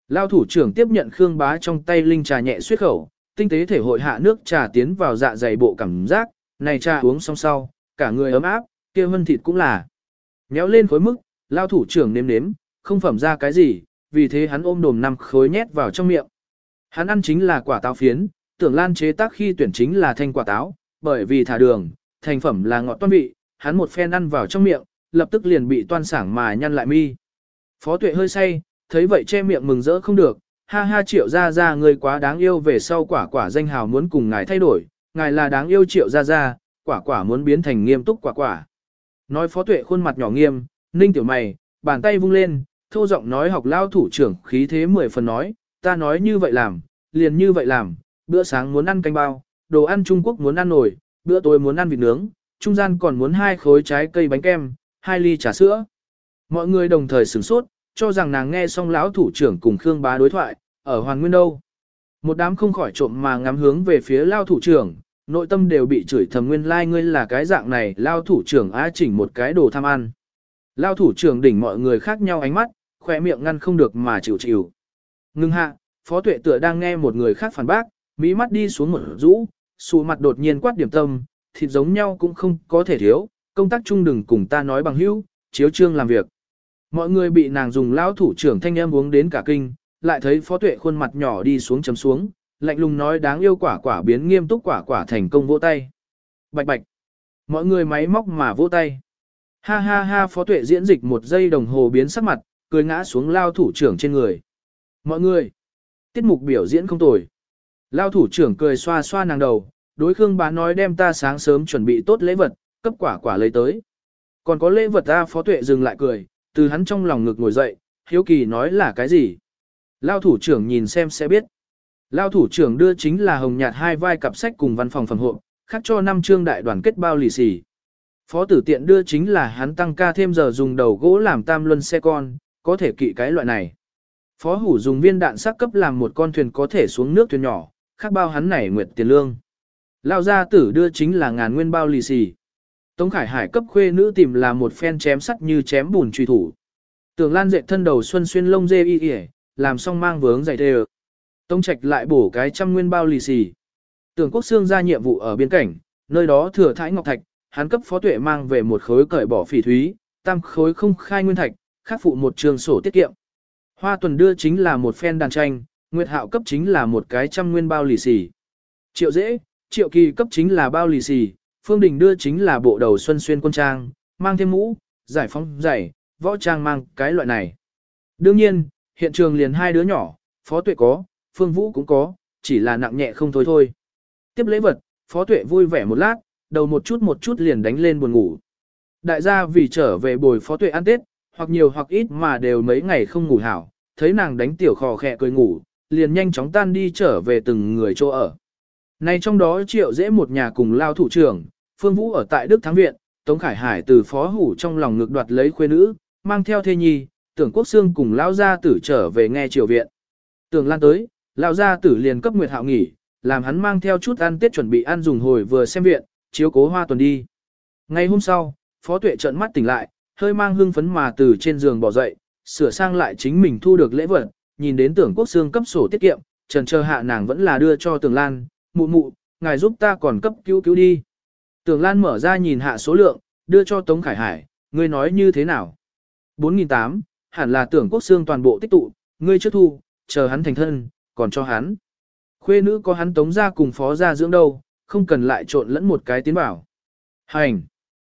Lão thủ trưởng tiếp nhận Khương Bá trong tay linh trà nhẹ suyết khẩu, tinh tế thể hội hạ nước trà tiến vào dạ dày bộ cảm giác, này trà uống xong sau, cả người ấm áp, kia vân thịt cũng là. Nhéo lên khối mức, lão thủ trưởng nếm nếm, không phẩm ra cái gì, vì thế hắn ôm đồm năm khối nhét vào trong miệng. Hắn ăn chính là quả táo phiến, tưởng lan chế tác khi tuyển chính là thanh quả táo, bởi vì thả đường, thành phẩm là ngọt toan vị, hắn một phen ăn vào trong miệng, lập tức liền bị toan sảng mà nhăn lại mi. Phó tuệ hơi say, thấy vậy che miệng mừng rỡ không được, ha ha triệu ra ra người quá đáng yêu về sau quả quả danh hào muốn cùng ngài thay đổi, ngài là đáng yêu triệu ra ra, quả quả muốn biến thành nghiêm túc quả quả. Nói phó tuệ khuôn mặt nhỏ nghiêm, ninh tiểu mày, bàn tay vung lên, thô giọng nói học lao thủ trưởng khí thế mười phần nói, ta nói như vậy làm, liền như vậy làm, bữa sáng muốn ăn canh bao, đồ ăn Trung Quốc muốn ăn nổi, bữa tối muốn ăn vịt nướng, trung gian còn muốn hai khối trái cây bánh kem, hai ly trà sữa. Mọi người đồng thời sửng sốt, cho rằng nàng nghe xong lão thủ trưởng cùng Khương Bá đối thoại, ở Hoàn Nguyên đâu. Một đám không khỏi trộm mà ngắm hướng về phía lao thủ trưởng, nội tâm đều bị chửi thầm nguyên lai like ngươi là cái dạng này, lao thủ trưởng á chỉnh một cái đồ tham ăn. Lao thủ trưởng đỉnh mọi người khác nhau ánh mắt, khỏe miệng ngăn không được mà chịu chịu. Ngưng hạ, phó tuệ tựa đang nghe một người khác phản bác, mỹ mắt đi xuống một rũ, sụ mặt đột nhiên quát điểm tâm, thịt giống nhau cũng không có thể thiếu, công tác chung đừng cùng ta nói bằng hữu, chiếu trương làm việc. Mọi người bị nàng dùng lao thủ trưởng thanh em uống đến cả kinh, lại thấy phó tuệ khuôn mặt nhỏ đi xuống chấm xuống, lạnh lùng nói đáng yêu quả quả biến nghiêm túc quả quả thành công vỗ tay. Bạch bạch. Mọi người máy móc mà vỗ tay. Ha ha ha phó tuệ diễn dịch một giây đồng hồ biến sắc mặt, cười ngã xuống lao thủ trưởng trên người. Mọi người, tiết mục biểu diễn không tồi. Lao thủ trưởng cười xoa xoa nàng đầu, đối Khương bá nói đem ta sáng sớm chuẩn bị tốt lễ vật, cấp quả quả lấy tới. Còn có lễ vật ta phó tuệ dừng lại cười, từ hắn trong lòng ngực ngồi dậy, hiếu kỳ nói là cái gì. Lao thủ trưởng nhìn xem sẽ biết. Lao thủ trưởng đưa chính là hồng nhạt hai vai cặp sách cùng văn phòng phẩm hộ, khắc cho năm chương đại đoàn kết bao lì xì. Phó tử tiện đưa chính là hắn tăng ca thêm giờ dùng đầu gỗ làm tam luân xe con, có thể kỵ cái loại này. Phó hủ dùng viên đạn sắc cấp làm một con thuyền có thể xuống nước thuyền nhỏ, khác bao hắn này nguyệt tiền lương. Lao gia tử đưa chính là ngàn nguyên bao lì xì. Tống Khải Hải cấp khuê nữ tìm là một phen chém sắt như chém bùn truy thủ. Tường Lan dệt thân đầu xuân xuyên lông dê y y, làm xong mang vướng giày thề. Tống Trạch lại bổ cái trăm nguyên bao lì xì. Tường Quốc Xương ra nhiệm vụ ở biên cảnh, nơi đó thừa thái ngọc thạch, hắn cấp phó tuệ mang về một khối cởi bỏ phỉ thúy, tam khối không khai nguyên thạch, khắc phụ một trường sổ tiết kiệm. Hoa tuần đưa chính là một phen đàn tranh, Nguyệt Hạo cấp chính là một cái trăm nguyên bao lì xì. Triệu dễ, triệu kỳ cấp chính là bao lì xì, Phương Đình đưa chính là bộ đầu xuân xuyên quân trang, mang thêm mũ, giải phóng giày, võ trang mang cái loại này. Đương nhiên, hiện trường liền hai đứa nhỏ, Phó Tuệ có, Phương Vũ cũng có, chỉ là nặng nhẹ không thôi thôi. Tiếp lễ vật, Phó Tuệ vui vẻ một lát, đầu một chút một chút liền đánh lên buồn ngủ. Đại gia vì trở về bồi Phó Tuệ ăn Tết, hoặc nhiều hoặc ít mà đều mấy ngày không ngủ hảo, thấy nàng đánh tiểu khò khẹ cười ngủ, liền nhanh chóng tan đi trở về từng người chỗ ở. Này trong đó triệu dễ một nhà cùng lao thủ trưởng, Phương Vũ ở tại Đức Thắng Viện, Tống Khải Hải từ phó hủ trong lòng ngực đoạt lấy khuê nữ, mang theo thê nhi, tưởng quốc xương cùng lao gia tử trở về nghe triều viện. Tưởng lan tới, lao gia tử liền cấp Nguyệt Hạo nghỉ, làm hắn mang theo chút ăn tiết chuẩn bị ăn dùng hồi vừa xem viện, chiếu cố hoa tuần đi. Ngày hôm sau, phó tuệ trợn mắt tỉnh lại, hơi mang hương phấn mà từ trên giường bỏ dậy, sửa sang lại chính mình thu được lễ vật, nhìn đến tưởng quốc xương cấp sổ tiết kiệm, trần chờ hạ nàng vẫn là đưa cho tưởng lan, mụ mụ, ngài giúp ta còn cấp cứu cứu đi. Tưởng lan mở ra nhìn hạ số lượng, đưa cho Tống Khải Hải, ngươi nói như thế nào? 4.800, hẳn là tưởng quốc xương toàn bộ tích tụ, ngươi trước thu, chờ hắn thành thân, còn cho hắn. Khuê nữ có hắn tống ra cùng phó ra dưỡng đâu, không cần lại trộn lẫn một cái tiến bảo. Hành!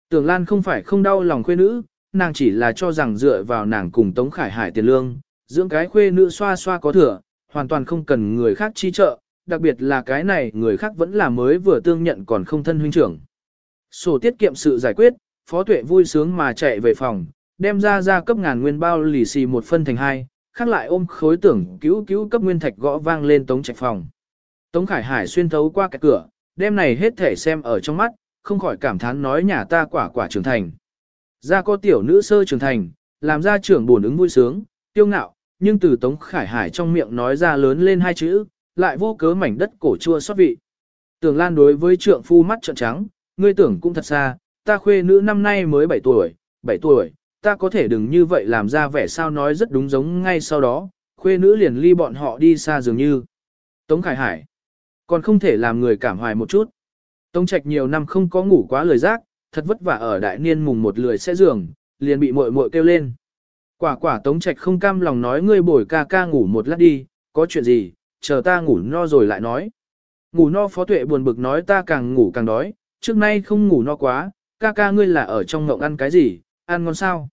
Tưởng Lan không phải không đau lòng khuê nữ, nàng chỉ là cho rằng dựa vào nàng cùng Tống Khải Hải tiền lương, dưỡng cái khuê nữ xoa xoa có thừa, hoàn toàn không cần người khác chi trợ, đặc biệt là cái này người khác vẫn là mới vừa tương nhận còn không thân huynh trưởng. Sổ tiết kiệm sự giải quyết, Phó Tuệ vui sướng mà chạy về phòng, đem ra ra cấp ngàn nguyên bao lì xì một phân thành hai, khác lại ôm khối tưởng cứu cứu cấp nguyên thạch gõ vang lên Tống Trạch phòng. Tống Khải Hải xuyên thấu qua cái cửa, đem này hết thể xem ở trong mắt, không khỏi cảm thán nói nhà ta quả quả trưởng thành. Ra có tiểu nữ sơ trưởng thành, làm ra trưởng buồn ứng vui sướng, tiêu ngạo, nhưng từ Tống Khải Hải trong miệng nói ra lớn lên hai chữ, lại vô cớ mảnh đất cổ chua xót vị. Tưởng Lan đối với trượng phu mắt trợn trắng, ngươi tưởng cũng thật xa, ta khuê nữ năm nay mới 7 tuổi, 7 tuổi, ta có thể đừng như vậy làm ra vẻ sao nói rất đúng giống ngay sau đó, khuê nữ liền ly bọn họ đi xa dường như. Tống Khải Hải, còn không thể làm người cảm hoài một chút. Tống Trạch nhiều năm không có ngủ quá lời giác, thật vất vả ở đại niên mùng một lười sẽ giường, liền bị muội muội kêu lên. Quả quả Tống Trạch không cam lòng nói ngươi bồi ca ca ngủ một lát đi, có chuyện gì, chờ ta ngủ no rồi lại nói. Ngủ no phó tuệ buồn bực nói ta càng ngủ càng đói, trước nay không ngủ no quá, ca ca ngươi là ở trong ngộng ăn cái gì, ăn ngon sao.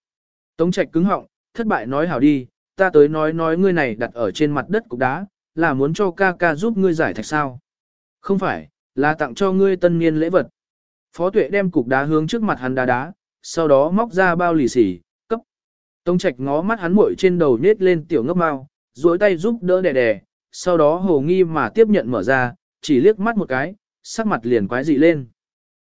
Tống Trạch cứng họng, thất bại nói hảo đi, ta tới nói nói ngươi này đặt ở trên mặt đất cục đá, là muốn cho ca ca giúp ngươi giải thạch sao. Không phải, là tặng cho ngươi tân niên lễ vật. Phó tuệ đem cục đá hướng trước mặt hắn đá đá, sau đó móc ra bao lì xì. Tống trạch ngó mắt hắn muội trên đầu nết lên tiểu ngốc mau, duỗi tay giúp đỡ đè đè, sau đó hồ nghi mà tiếp nhận mở ra, chỉ liếc mắt một cái, sắc mặt liền quái dị lên.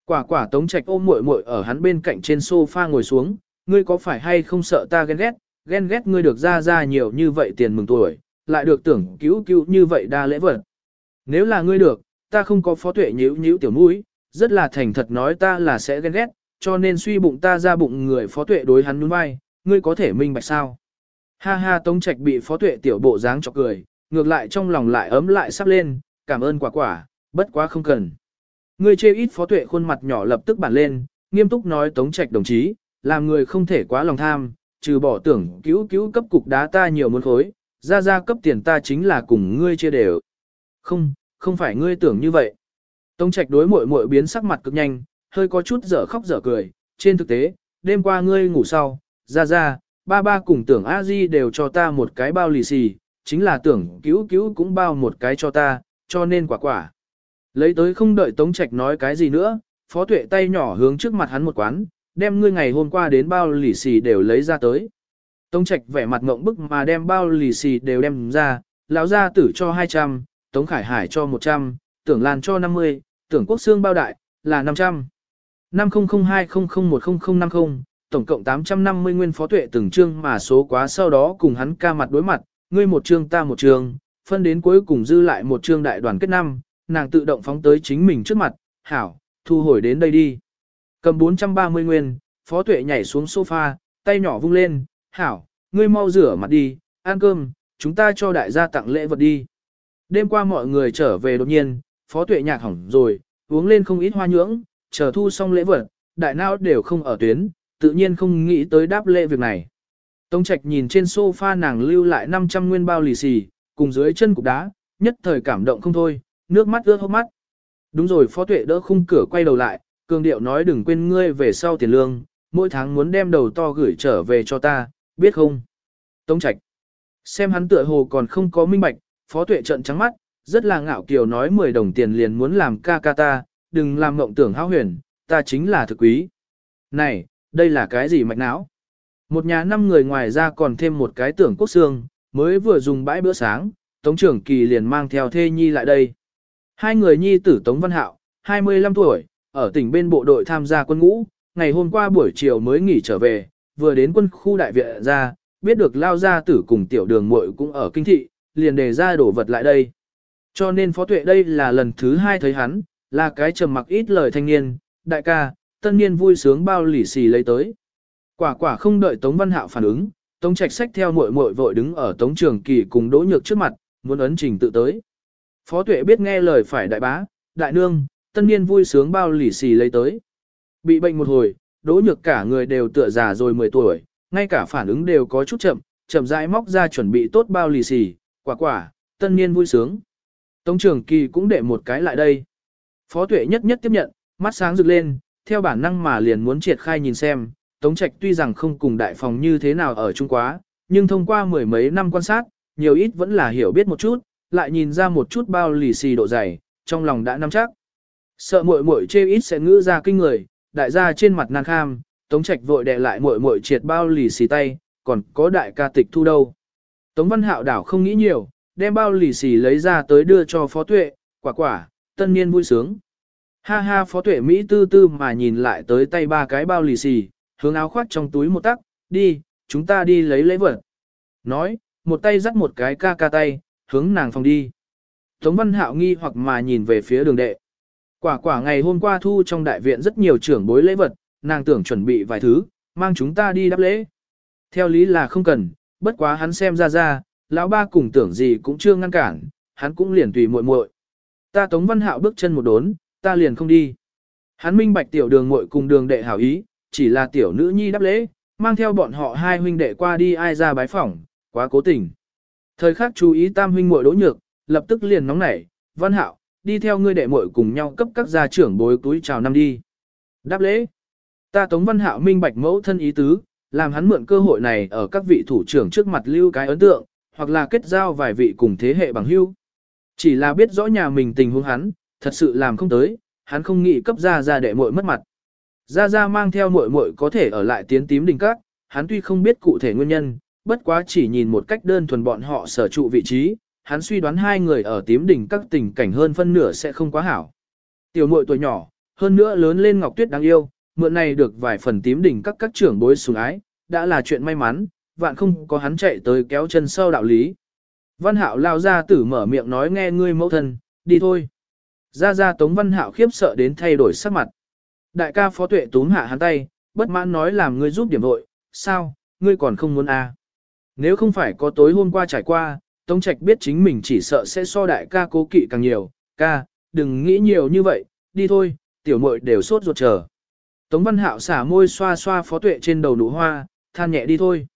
Quả quả tống trạch ôm muội muội ở hắn bên cạnh trên sofa ngồi xuống, ngươi có phải hay không sợ ta ghen ghét, ghen ghét ngươi được ra ra nhiều như vậy tiền mừng tuổi, lại được tưởng cứu cứu như vậy đa lễ vật. Nếu là ngươi được, ta không có phó tuệ nhíu nhíu tiểu mũi, rất là thành thật nói ta là sẽ ghen ghét, cho nên suy bụng ta ra bụng người phó tuệ đối hắn nhún vai, ngươi có thể minh bạch sao. Ha ha tống trạch bị phó tuệ tiểu bộ dáng chọc cười, ngược lại trong lòng lại ấm lại sắp lên, cảm ơn quả quả, bất quá không cần. Ngươi chê ít phó tuệ khuôn mặt nhỏ lập tức bản lên, nghiêm túc nói tống trạch đồng chí, làm người không thể quá lòng tham, trừ bỏ tưởng cứu cứu cấp cục đá ta nhiều muốn khối, ra ra cấp tiền ta chính là cùng ngươi chia đều. Không, không phải ngươi tưởng như vậy. Tống trạch đối muội muội biến sắc mặt cực nhanh, hơi có chút dở khóc dở cười, trên thực tế, đêm qua ngươi ngủ sau, ra ra, ba ba cùng tưởng a di đều cho ta một cái bao lì xì, chính là tưởng cứu cứu cũng bao một cái cho ta, cho nên quả quả. Lấy tới không đợi Tống Trạch nói cái gì nữa, phó tuệ tay nhỏ hướng trước mặt hắn một quán, đem ngươi ngày hôm qua đến bao lì xì đều lấy ra tới. Tống Trạch vẻ mặt ngộng bức mà đem bao lì xì đều đem ra, lão gia tử cho 200, Tống Khải Hải cho 100, Tưởng Lan cho 50, Tưởng Quốc Xương bao đại, là 500. 5002001050, tổng cộng 850 nguyên phó tuệ từng chương mà số quá sau đó cùng hắn ca mặt đối mặt, ngươi một chương ta một chương, phân đến cuối cùng dư lại một chương đại đoàn kết năm, nàng tự động phóng tới chính mình trước mặt, hảo, thu hồi đến đây đi. Cầm 430 nguyên, phó tuệ nhảy xuống sofa, tay nhỏ vung lên, hảo, ngươi mau rửa mặt đi, ăn cơm, chúng ta cho đại gia tặng lễ vật đi. Đêm qua mọi người trở về đột nhiên, phó tuệ nhạc hỏng rồi, uống lên không ít hoa nhưỡng, chờ thu xong lễ vật, đại não đều không ở tuyến, tự nhiên không nghĩ tới đáp lễ việc này. Tông Trạch nhìn trên sofa nàng lưu lại 500 nguyên bao lì xì, cùng dưới chân cục đá, nhất thời cảm động không thôi, nước mắt ướt hốc mắt. Đúng rồi phó tuệ đỡ khung cửa quay đầu lại, cường điệu nói đừng quên ngươi về sau tiền lương, mỗi tháng muốn đem đầu to gửi trở về cho ta, biết không? Tống Trạch. Xem hắn tựa hồ còn không có minh bạch, phó tuệ trợn trắng mắt, rất là ngạo kiều nói 10 đồng tiền liền muốn làm ca ca ta, đừng làm mộng tưởng hao huyền, ta chính là thực quý. Này, đây là cái gì mạch não? Một nhà năm người ngoài ra còn thêm một cái tưởng quốc xương, mới vừa dùng bãi bữa sáng, Tống trưởng kỳ liền mang theo thê nhi lại đây. Hai người nhi tử Tống Văn Hạo, 25 tuổi, ở tỉnh bên bộ đội tham gia quân ngũ, ngày hôm qua buổi chiều mới nghỉ trở về, vừa đến quân khu đại viện ra, biết được lao gia tử cùng tiểu đường muội cũng ở kinh thị, liền đề ra đổ vật lại đây. Cho nên phó tuệ đây là lần thứ hai thấy hắn, là cái trầm mặc ít lời thanh niên, đại ca, tân niên vui sướng bao lì xì lấy tới. Quả quả không đợi Tống Văn Hạo phản ứng, Tống Trạch sách theo muội muội vội đứng ở Tống Trường Kỳ cùng Đỗ Nhược trước mặt, muốn ấn trình tự tới. Phó Tuệ biết nghe lời phải đại bá, đại nương, tân niên vui sướng bao lì xì lấy tới. Bị bệnh một hồi, Đỗ Nhược cả người đều tựa già rồi 10 tuổi, ngay cả phản ứng đều có chút chậm, chậm rãi móc ra chuẩn bị tốt bao lì xì, quả quả, tân niên vui sướng. Tống Trường Kỳ cũng để một cái lại đây. Phó Tuệ nhất nhất tiếp nhận, mắt sáng rực lên, theo bản năng mà liền muốn triệt khai nhìn xem, Tống Trạch tuy rằng không cùng đại phòng như thế nào ở Trung Quá, nhưng thông qua mười mấy năm quan sát, nhiều ít vẫn là hiểu biết một chút, lại nhìn ra một chút bao lì xì độ dày, trong lòng đã nắm chắc. Sợ muội muội chê ít sẽ ngữ ra kinh người, đại gia trên mặt nàng kham, Tống Trạch vội đè lại muội muội triệt bao lì xì tay, còn có đại ca tịch thu đâu. Tống Văn Hạo đảo không nghĩ nhiều, đem bao lì xì lấy ra tới đưa cho Phó Tuệ, quả quả, tân niên vui sướng. Ha ha Phó Tuệ Mỹ tư tư mà nhìn lại tới tay ba cái bao lì xì, hướng áo khoác trong túi một tắc, đi, chúng ta đi lấy lễ vật. Nói, một tay dắt một cái ca ca tay, hướng nàng phòng đi. Tống Văn Hạo nghi hoặc mà nhìn về phía đường đệ. Quả quả ngày hôm qua thu trong đại viện rất nhiều trưởng bối lễ vật, nàng tưởng chuẩn bị vài thứ, mang chúng ta đi đáp lễ. Theo lý là không cần, bất quá hắn xem ra ra, lão ba cùng tưởng gì cũng chưa ngăn cản, hắn cũng liền tùy muội muội. Ta Tống Văn Hạo bước chân một đốn, ta liền không đi. Hắn minh bạch tiểu đường muội cùng đường đệ hảo ý, chỉ là tiểu nữ nhi đáp lễ, mang theo bọn họ hai huynh đệ qua đi ai ra bái phỏng, quá cố tình. Thời khắc chú ý tam huynh muội đỗ nhược, lập tức liền nóng nảy, văn hạo, đi theo ngươi đệ muội cùng nhau cấp các gia trưởng bối túi chào năm đi. Đáp lễ. Ta tống văn hạo minh bạch mẫu thân ý tứ, làm hắn mượn cơ hội này ở các vị thủ trưởng trước mặt lưu cái ấn tượng, hoặc là kết giao vài vị cùng thế hệ bằng hữu. Chỉ là biết rõ nhà mình tình huống hắn, thật sự làm không tới, hắn không nghĩ cấp gia gia đệ muội mất mặt. Gia Gia mang theo muội muội có thể ở lại tiến tím đình các, hắn tuy không biết cụ thể nguyên nhân, bất quá chỉ nhìn một cách đơn thuần bọn họ sở trụ vị trí, hắn suy đoán hai người ở tím đình các tình cảnh hơn phân nửa sẽ không quá hảo. Tiểu muội tuổi nhỏ, hơn nữa lớn lên Ngọc Tuyết đáng yêu, mượn này được vài phần tím đỉnh các các trưởng bối sủng ái, đã là chuyện may mắn, vạn không có hắn chạy tới kéo chân sau đạo lý. Văn Hạo lao ra tử mở miệng nói nghe ngươi mẫu thân, đi thôi. Ra ra Tống Văn Hạo khiếp sợ đến thay đổi sắc mặt. Đại ca phó tuệ túm hạ hắn tay, bất mãn nói làm ngươi giúp điểm vội, sao, ngươi còn không muốn à. Nếu không phải có tối hôm qua trải qua, Tống Trạch biết chính mình chỉ sợ sẽ so đại ca cố kỵ càng nhiều, ca, đừng nghĩ nhiều như vậy, đi thôi, tiểu muội đều sốt ruột chờ. Tống Văn Hạo xả môi xoa xoa phó tuệ trên đầu nụ hoa, than nhẹ đi thôi.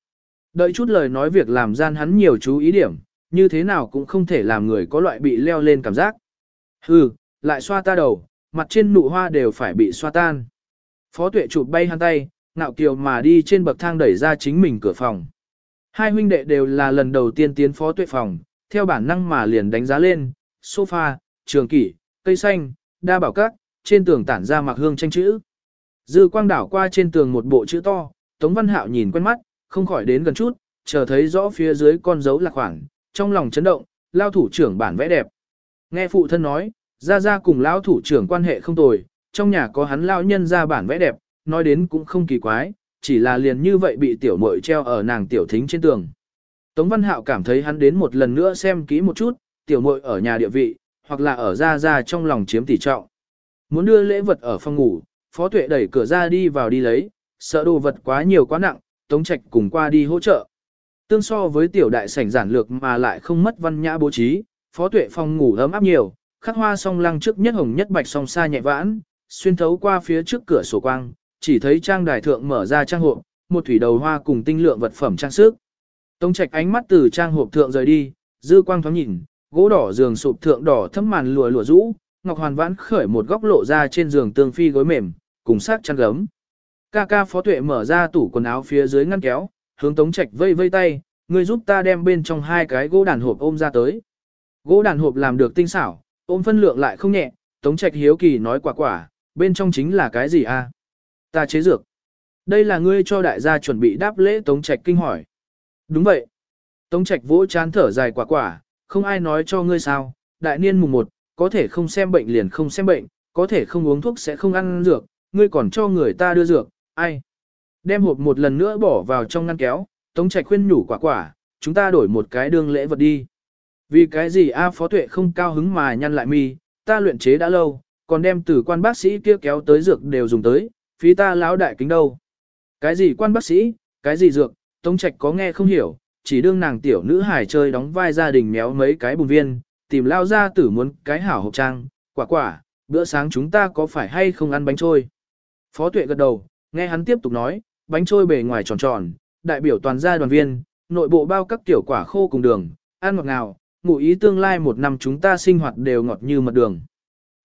Đợi chút lời nói việc làm gian hắn nhiều chú ý điểm, như thế nào cũng không thể làm người có loại bị leo lên cảm giác. Hừ, lại xoa ta đầu, mặt trên nụ hoa đều phải bị xoa tan. Phó tuệ chụp bay hắn tay, ngạo kiều mà đi trên bậc thang đẩy ra chính mình cửa phòng. Hai huynh đệ đều là lần đầu tiên tiến phó tuệ phòng, theo bản năng mà liền đánh giá lên, sofa, trường kỷ, cây xanh, đa bảo các, trên tường tản ra mặc hương tranh chữ. Dư quang đảo qua trên tường một bộ chữ to, Tống Văn Hạo nhìn quen mắt, không khỏi đến gần chút, chờ thấy rõ phía dưới con dấu là khoảng, trong lòng chấn động, lao thủ trưởng bản vẽ đẹp. Nghe phụ thân nói, Gia Gia cùng lão thủ trưởng quan hệ không tồi, trong nhà có hắn lão nhân ra bản vẽ đẹp, nói đến cũng không kỳ quái, chỉ là liền như vậy bị tiểu muội treo ở nàng tiểu thính trên tường. Tống Văn Hạo cảm thấy hắn đến một lần nữa xem kỹ một chút, tiểu muội ở nhà địa vị, hoặc là ở Gia Gia trong lòng chiếm tỷ trọng. Muốn đưa lễ vật ở phòng ngủ, Phó Tuệ đẩy cửa ra đi vào đi lấy, sợ đồ vật quá nhiều quá nặng, Tống Trạch cùng qua đi hỗ trợ. Tương so với tiểu đại sảnh giản lược mà lại không mất văn nhã bố trí, Phó Tuệ phòng ngủ ấm áp nhiều, khắc hoa song lăng trước nhất hồng nhất bạch song xa nhẹ vãn, xuyên thấu qua phía trước cửa sổ quang, chỉ thấy trang đài thượng mở ra trang hộp, một thủy đầu hoa cùng tinh lượng vật phẩm trang sức. Tống Trạch ánh mắt từ trang hộp thượng rời đi, dư quang thoáng nhìn, gỗ đỏ giường sụp thượng đỏ thấm màn lùa lùa rũ, Ngọc Hoàn vãn khởi một góc lộ ra trên giường tương phi gối mềm, cùng sát chăn gấm. Ca ca phó tuệ mở ra tủ quần áo phía dưới ngăn kéo, hướng Tống Trạch vây vây tay, người giúp ta đem bên trong hai cái gỗ đàn hộp ôm ra tới. Gỗ đàn hộp làm được tinh xảo, ôm phân lượng lại không nhẹ, Tống Trạch hiếu kỳ nói quả quả, bên trong chính là cái gì a? Ta chế dược. Đây là ngươi cho đại gia chuẩn bị đáp lễ Tống Trạch kinh hỏi. Đúng vậy. Tống trạch vỗ chán thở dài quả quả, không ai nói cho ngươi sao, đại niên mùng 1, có thể không xem bệnh liền không xem bệnh, có thể không uống thuốc sẽ không ăn dược, ngươi còn cho người ta đưa dược, ai. Đem hộp một lần nữa bỏ vào trong ngăn kéo, Tống Trạch khuyên nhủ quả quả, chúng ta đổi một cái đương lễ vật đi. Vì cái gì A Phó Tuệ không cao hứng mà nhăn lại mi, ta luyện chế đã lâu, còn đem từ quan bác sĩ kia kéo tới dược đều dùng tới, phí ta lão đại kính đâu. Cái gì quan bác sĩ, cái gì dược, Tống Trạch có nghe không hiểu, chỉ đương nàng tiểu nữ hải chơi đóng vai gia đình méo mấy cái bùn viên, tìm lao ra tử muốn cái hảo hộp trang, quả quả, bữa sáng chúng ta có phải hay không ăn bánh trôi. Phó tuệ gật đầu, nghe hắn tiếp tục nói, bánh trôi bề ngoài tròn tròn, đại biểu toàn gia đoàn viên, nội bộ bao các tiểu quả khô cùng đường, ăn ngọt ngào, ngụ ý tương lai một năm chúng ta sinh hoạt đều ngọt như mật đường.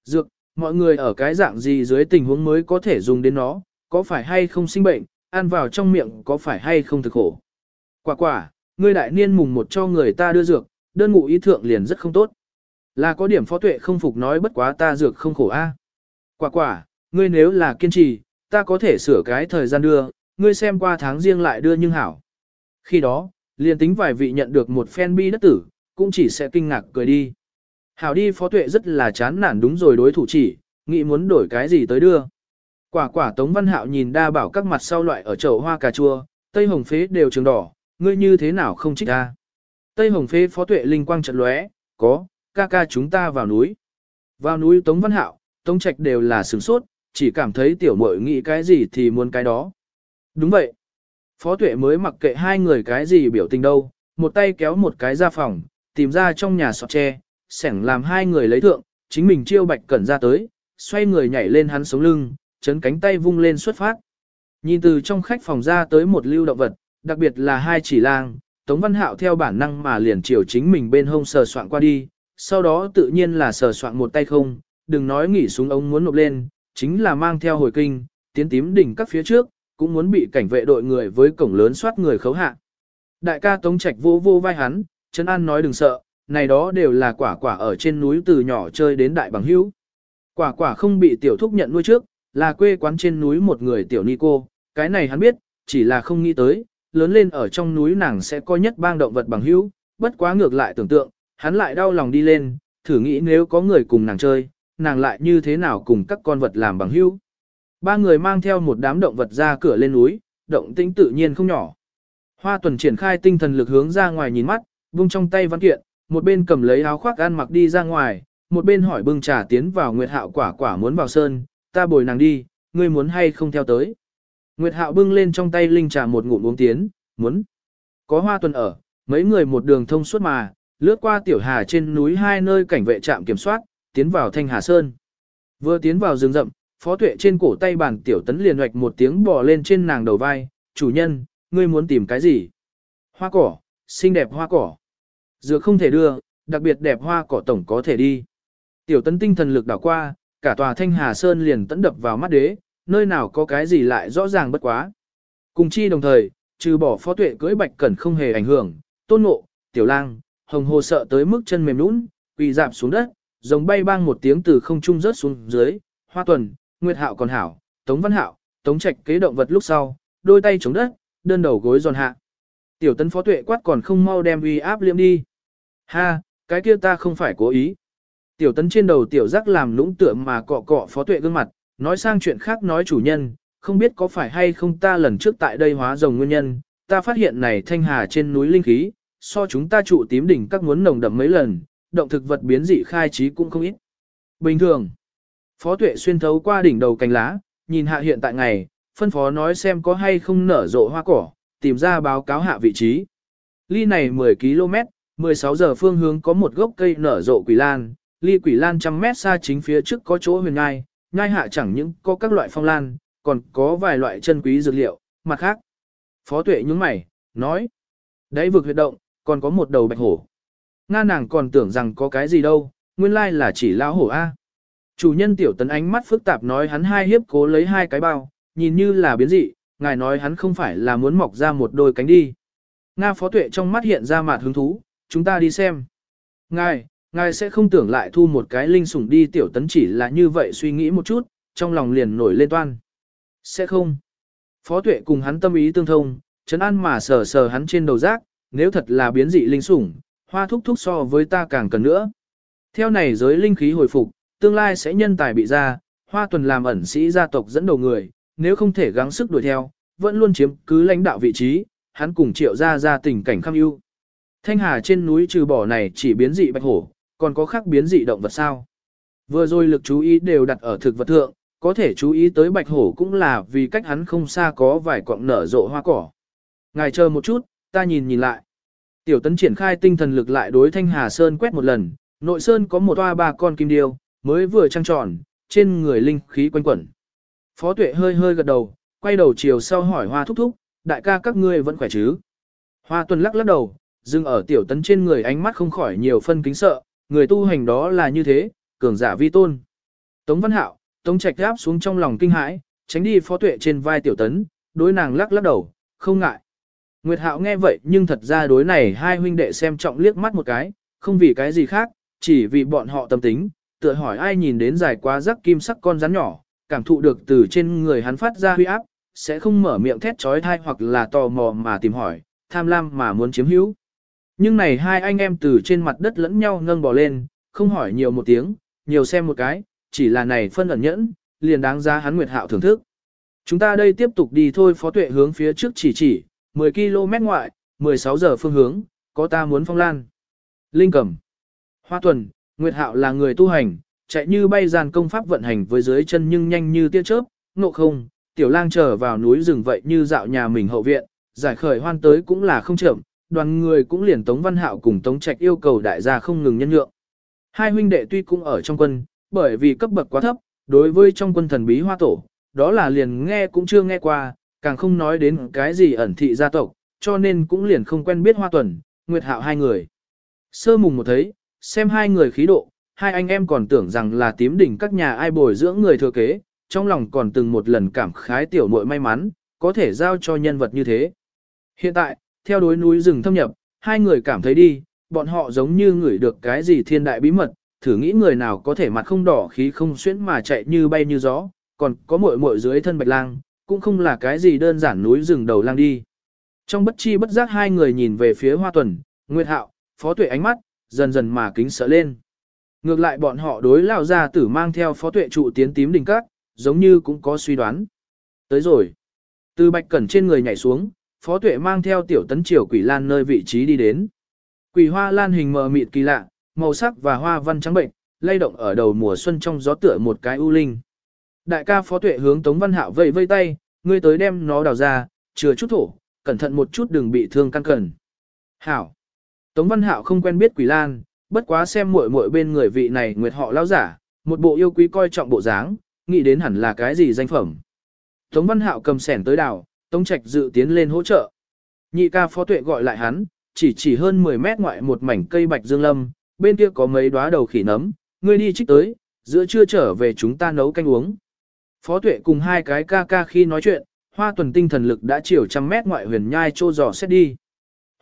Dược, mọi người ở cái dạng gì dưới tình huống mới có thể dùng đến nó, có phải hay không sinh bệnh, ăn vào trong miệng có phải hay không thực khổ. Quả quả, ngươi đại niên mùng một cho người ta đưa dược, đơn ngụ ý thượng liền rất không tốt. Là có điểm phó tuệ không phục nói bất quá ta dược không khổ a. Quả quả, ngươi nếu là kiên trì, ta có thể sửa cái thời gian đưa, ngươi xem qua tháng riêng lại đưa nhưng hảo. Khi đó, liền tính vài vị nhận được một phen bi đất tử, cũng chỉ sẽ kinh ngạc cười đi. Hảo đi phó tuệ rất là chán nản đúng rồi đối thủ chỉ, nghĩ muốn đổi cái gì tới đưa. Quả quả Tống Văn Hạo nhìn đa bảo các mặt sau loại ở chậu hoa cà chua, tây hồng phế đều trường đỏ, ngươi như thế nào không trích ta? Tây hồng phế phó tuệ linh quang trận lóe, có, ca ca chúng ta vào núi. Vào núi Tống Văn Hạo, Tống Trạch đều là sửng sốt, chỉ cảm thấy tiểu muội nghĩ cái gì thì muốn cái đó. Đúng vậy. Phó tuệ mới mặc kệ hai người cái gì biểu tình đâu, một tay kéo một cái ra phòng, tìm ra trong nhà sọt tre, sẻng làm hai người lấy thượng, chính mình chiêu bạch cẩn ra tới, xoay người nhảy lên hắn sống lưng, chấn cánh tay vung lên xuất phát. Nhìn từ trong khách phòng ra tới một lưu động vật, đặc biệt là hai chỉ lang, Tống Văn Hạo theo bản năng mà liền chiều chính mình bên hông sờ soạn qua đi, sau đó tự nhiên là sờ soạn một tay không, đừng nói nghỉ xuống ống muốn nộp lên, chính là mang theo hồi kinh, tiến tím đỉnh các phía trước, cũng muốn bị cảnh vệ đội người với cổng lớn soát người khấu hạ. Đại ca Tống Trạch vô vô vai hắn, Trấn An nói đừng sợ, này đó đều là quả quả ở trên núi từ nhỏ chơi đến đại bằng hữu. Quả quả không bị tiểu thúc nhận nuôi trước, là quê quán trên núi một người tiểu ni cô, cái này hắn biết, chỉ là không nghĩ tới, lớn lên ở trong núi nàng sẽ coi nhất bang động vật bằng hữu, bất quá ngược lại tưởng tượng, hắn lại đau lòng đi lên, thử nghĩ nếu có người cùng nàng chơi, nàng lại như thế nào cùng các con vật làm bằng hữu. Ba người mang theo một đám động vật ra cửa lên núi, động tĩnh tự nhiên không nhỏ. Hoa tuần triển khai tinh thần lực hướng ra ngoài nhìn mắt, vung trong tay văn kiện, một bên cầm lấy áo khoác ăn mặc đi ra ngoài, một bên hỏi bưng trà tiến vào Nguyệt Hạo quả quả muốn vào sơn, ta bồi nàng đi, ngươi muốn hay không theo tới. Nguyệt Hạo bưng lên trong tay linh trà một ngụm uống tiến, muốn. Có hoa tuần ở, mấy người một đường thông suốt mà, lướt qua tiểu hà trên núi hai nơi cảnh vệ trạm kiểm soát, tiến vào thanh hà sơn. Vừa tiến vào rừng rậm, phó tuệ trên cổ tay bàn tiểu tấn liền hoạch một tiếng bò lên trên nàng đầu vai, chủ nhân, ngươi muốn tìm cái gì? Hoa cỏ, xinh đẹp hoa cỏ. Dược không thể đưa, đặc biệt đẹp hoa cỏ tổng có thể đi. Tiểu tấn tinh thần lực đảo qua, cả tòa thanh hà sơn liền tấn đập vào mắt đế, nơi nào có cái gì lại rõ ràng bất quá. Cùng chi đồng thời, trừ bỏ phó tuệ cưỡi bạch cẩn không hề ảnh hưởng, tôn ngộ, tiểu lang, hồng hồ sợ tới mức chân mềm nũng, quỳ dạp xuống đất, giống bay bang một tiếng từ không trung rớt xuống dưới, hoa tuần, nguyệt hạo còn hảo, tống văn hạo, tống trạch kế động vật lúc sau, đôi tay chống đất, đơn đầu gối giòn hạ. Tiểu tấn phó tuệ quát còn không mau đem uy áp liêm đi. Ha, cái kia ta không phải cố ý. Tiểu tấn trên đầu tiểu giác làm lũng tượng mà cọ cọ phó tuệ gương mặt, nói sang chuyện khác nói chủ nhân, không biết có phải hay không ta lần trước tại đây hóa rồng nguyên nhân, ta phát hiện này thanh hà trên núi linh khí, so chúng ta trụ tím đỉnh các muốn nồng đậm mấy lần, động thực vật biến dị khai trí cũng không ít. Bình thường, phó tuệ xuyên thấu qua đỉnh đầu cành lá, nhìn hạ hiện tại ngày, phân phó nói xem có hay không nở rộ hoa cỏ, tìm ra báo cáo hạ vị trí. Ly này 10 km, 16 giờ phương hướng có một gốc cây nở rộ quỷ lan, ly quỷ lan trăm mét xa chính phía trước có chỗ huyền ngai, ngai hạ chẳng những có các loại phong lan, còn có vài loại chân quý dược liệu, mặt khác. Phó tuệ nhúng mày, nói, đấy vực huyệt động, còn có một đầu bạch hổ. Nga nàng còn tưởng rằng có cái gì đâu, nguyên lai là chỉ lão hổ A. Chủ nhân tiểu tấn ánh mắt phức tạp nói hắn hai hiếp cố lấy hai cái bao, nhìn như là biến dị, ngài nói hắn không phải là muốn mọc ra một đôi cánh đi. Nga phó tuệ trong mắt hiện ra mặt hứng thú, chúng ta đi xem. Ngài, ngài sẽ không tưởng lại thu một cái linh sủng đi tiểu tấn chỉ là như vậy suy nghĩ một chút, trong lòng liền nổi lên toan. Sẽ không. Phó tuệ cùng hắn tâm ý tương thông, chấn an mà sờ sờ hắn trên đầu rác, nếu thật là biến dị linh sủng, hoa thúc thúc so với ta càng cần nữa. Theo này giới linh khí hồi phục, tương lai sẽ nhân tài bị ra, hoa tuần làm ẩn sĩ gia tộc dẫn đầu người, nếu không thể gắng sức đuổi theo, vẫn luôn chiếm cứ lãnh đạo vị trí, hắn cùng triệu ra ra tình cảnh khăm ưu. Thanh Hà trên núi trừ bỏ này chỉ biến dị bạch hổ, còn có khác biến dị động vật sao. Vừa rồi lực chú ý đều đặt ở thực vật thượng, có thể chú ý tới bạch hổ cũng là vì cách hắn không xa có vài quặng nở rộ hoa cỏ. Ngài chờ một chút, ta nhìn nhìn lại. Tiểu tấn triển khai tinh thần lực lại đối Thanh Hà Sơn quét một lần, nội sơn có một toa ba con kim điêu, mới vừa trăng tròn, trên người linh khí quanh quẩn. Phó tuệ hơi hơi gật đầu, quay đầu chiều sau hỏi hoa thúc thúc, đại ca các ngươi vẫn khỏe chứ. Hoa tuần lắc lắc đầu, dừng ở tiểu tấn trên người ánh mắt không khỏi nhiều phân kính sợ, người tu hành đó là như thế, cường giả vi tôn. Tống Văn Hạo, Tống Trạch áp xuống trong lòng kinh hãi, tránh đi phó tuệ trên vai tiểu tấn, đối nàng lắc lắc đầu, không ngại. Nguyệt Hạo nghe vậy nhưng thật ra đối này hai huynh đệ xem trọng liếc mắt một cái, không vì cái gì khác, chỉ vì bọn họ tâm tính, tựa hỏi ai nhìn đến dài quá rắc kim sắc con rắn nhỏ, cảm thụ được từ trên người hắn phát ra huy áp, sẽ không mở miệng thét trói thai hoặc là tò mò mà tìm hỏi, tham lam mà muốn chiếm hữu. Nhưng này hai anh em từ trên mặt đất lẫn nhau nâng bò lên, không hỏi nhiều một tiếng, nhiều xem một cái, chỉ là này phân ẩn nhẫn, liền đáng giá hắn Nguyệt Hạo thưởng thức. Chúng ta đây tiếp tục đi thôi phó tuệ hướng phía trước chỉ chỉ, 10 km ngoại, 16 giờ phương hướng, có ta muốn phong lan. Linh Cẩm Hoa Tuần, Nguyệt Hạo là người tu hành, chạy như bay dàn công pháp vận hành với dưới chân nhưng nhanh như tia chớp, nộ không, tiểu lang trở vào núi rừng vậy như dạo nhà mình hậu viện, giải khởi hoan tới cũng là không chậm, đoàn người cũng liền Tống Văn Hạo cùng Tống Trạch yêu cầu đại gia không ngừng nhân nhượng. Hai huynh đệ tuy cũng ở trong quân, bởi vì cấp bậc quá thấp, đối với trong quân thần bí hoa tổ, đó là liền nghe cũng chưa nghe qua, càng không nói đến cái gì ẩn thị gia tộc, cho nên cũng liền không quen biết hoa tuần, nguyệt hạo hai người. Sơ mùng một thấy, xem hai người khí độ, hai anh em còn tưởng rằng là tím đỉnh các nhà ai bồi dưỡng người thừa kế, trong lòng còn từng một lần cảm khái tiểu muội may mắn, có thể giao cho nhân vật như thế. Hiện tại, theo đối núi rừng thâm nhập, hai người cảm thấy đi, bọn họ giống như ngửi được cái gì thiên đại bí mật, thử nghĩ người nào có thể mặt không đỏ khí không xuyễn mà chạy như bay như gió, còn có muội muội dưới thân bạch lang, cũng không là cái gì đơn giản núi rừng đầu lang đi. Trong bất chi bất giác hai người nhìn về phía Hoa Tuần, Nguyệt Hạo, Phó Tuệ ánh mắt, dần dần mà kính sợ lên. Ngược lại bọn họ đối lão gia tử mang theo Phó Tuệ trụ tiến tím đỉnh các, giống như cũng có suy đoán. Tới rồi. Từ bạch cẩn trên người nhảy xuống, Phó Tuệ mang theo tiểu tấn triều quỷ lan nơi vị trí đi đến. Quỷ hoa lan hình mờ mịt kỳ lạ, màu sắc và hoa văn trắng bệnh, lay động ở đầu mùa xuân trong gió tựa một cái u linh. Đại ca Phó Tuệ hướng Tống Văn Hạo vẫy vây tay, ngươi tới đem nó đào ra, chừa chút thổ, cẩn thận một chút đừng bị thương căn cẩn. Hảo. Tống Văn Hạo không quen biết Quỷ Lan, bất quá xem muội muội bên người vị này nguyệt họ lão giả, một bộ yêu quý coi trọng bộ dáng, nghĩ đến hẳn là cái gì danh phẩm. Tống Văn Hạo cầm sẻn tới đào, Tống Trạch dự tiến lên hỗ trợ. Nhị ca phó tuệ gọi lại hắn, chỉ chỉ hơn 10 mét ngoại một mảnh cây bạch dương lâm, bên kia có mấy đóa đầu khỉ nấm, ngươi đi trích tới, giữa trưa trở về chúng ta nấu canh uống. Phó tuệ cùng hai cái ca ca khi nói chuyện, hoa tuần tinh thần lực đã chiều trăm mét ngoại huyền nhai trô dò xét đi.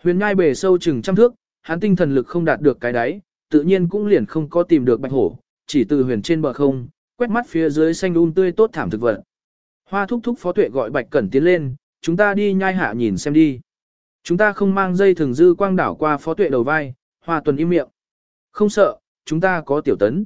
Huyền nhai bề sâu chừng trăm thước, hắn tinh thần lực không đạt được cái đáy, tự nhiên cũng liền không có tìm được bạch hổ, chỉ từ huyền trên bờ không, quét mắt phía dưới xanh um tươi tốt thảm thực vật. Hoa thúc thúc phó tuệ gọi bạch cẩn tiến lên, chúng ta đi nhai hạ nhìn xem đi. Chúng ta không mang dây thường dư quang đảo qua phó tuệ đầu vai, hoa tuần im miệng. Không sợ, chúng ta có tiểu tấn.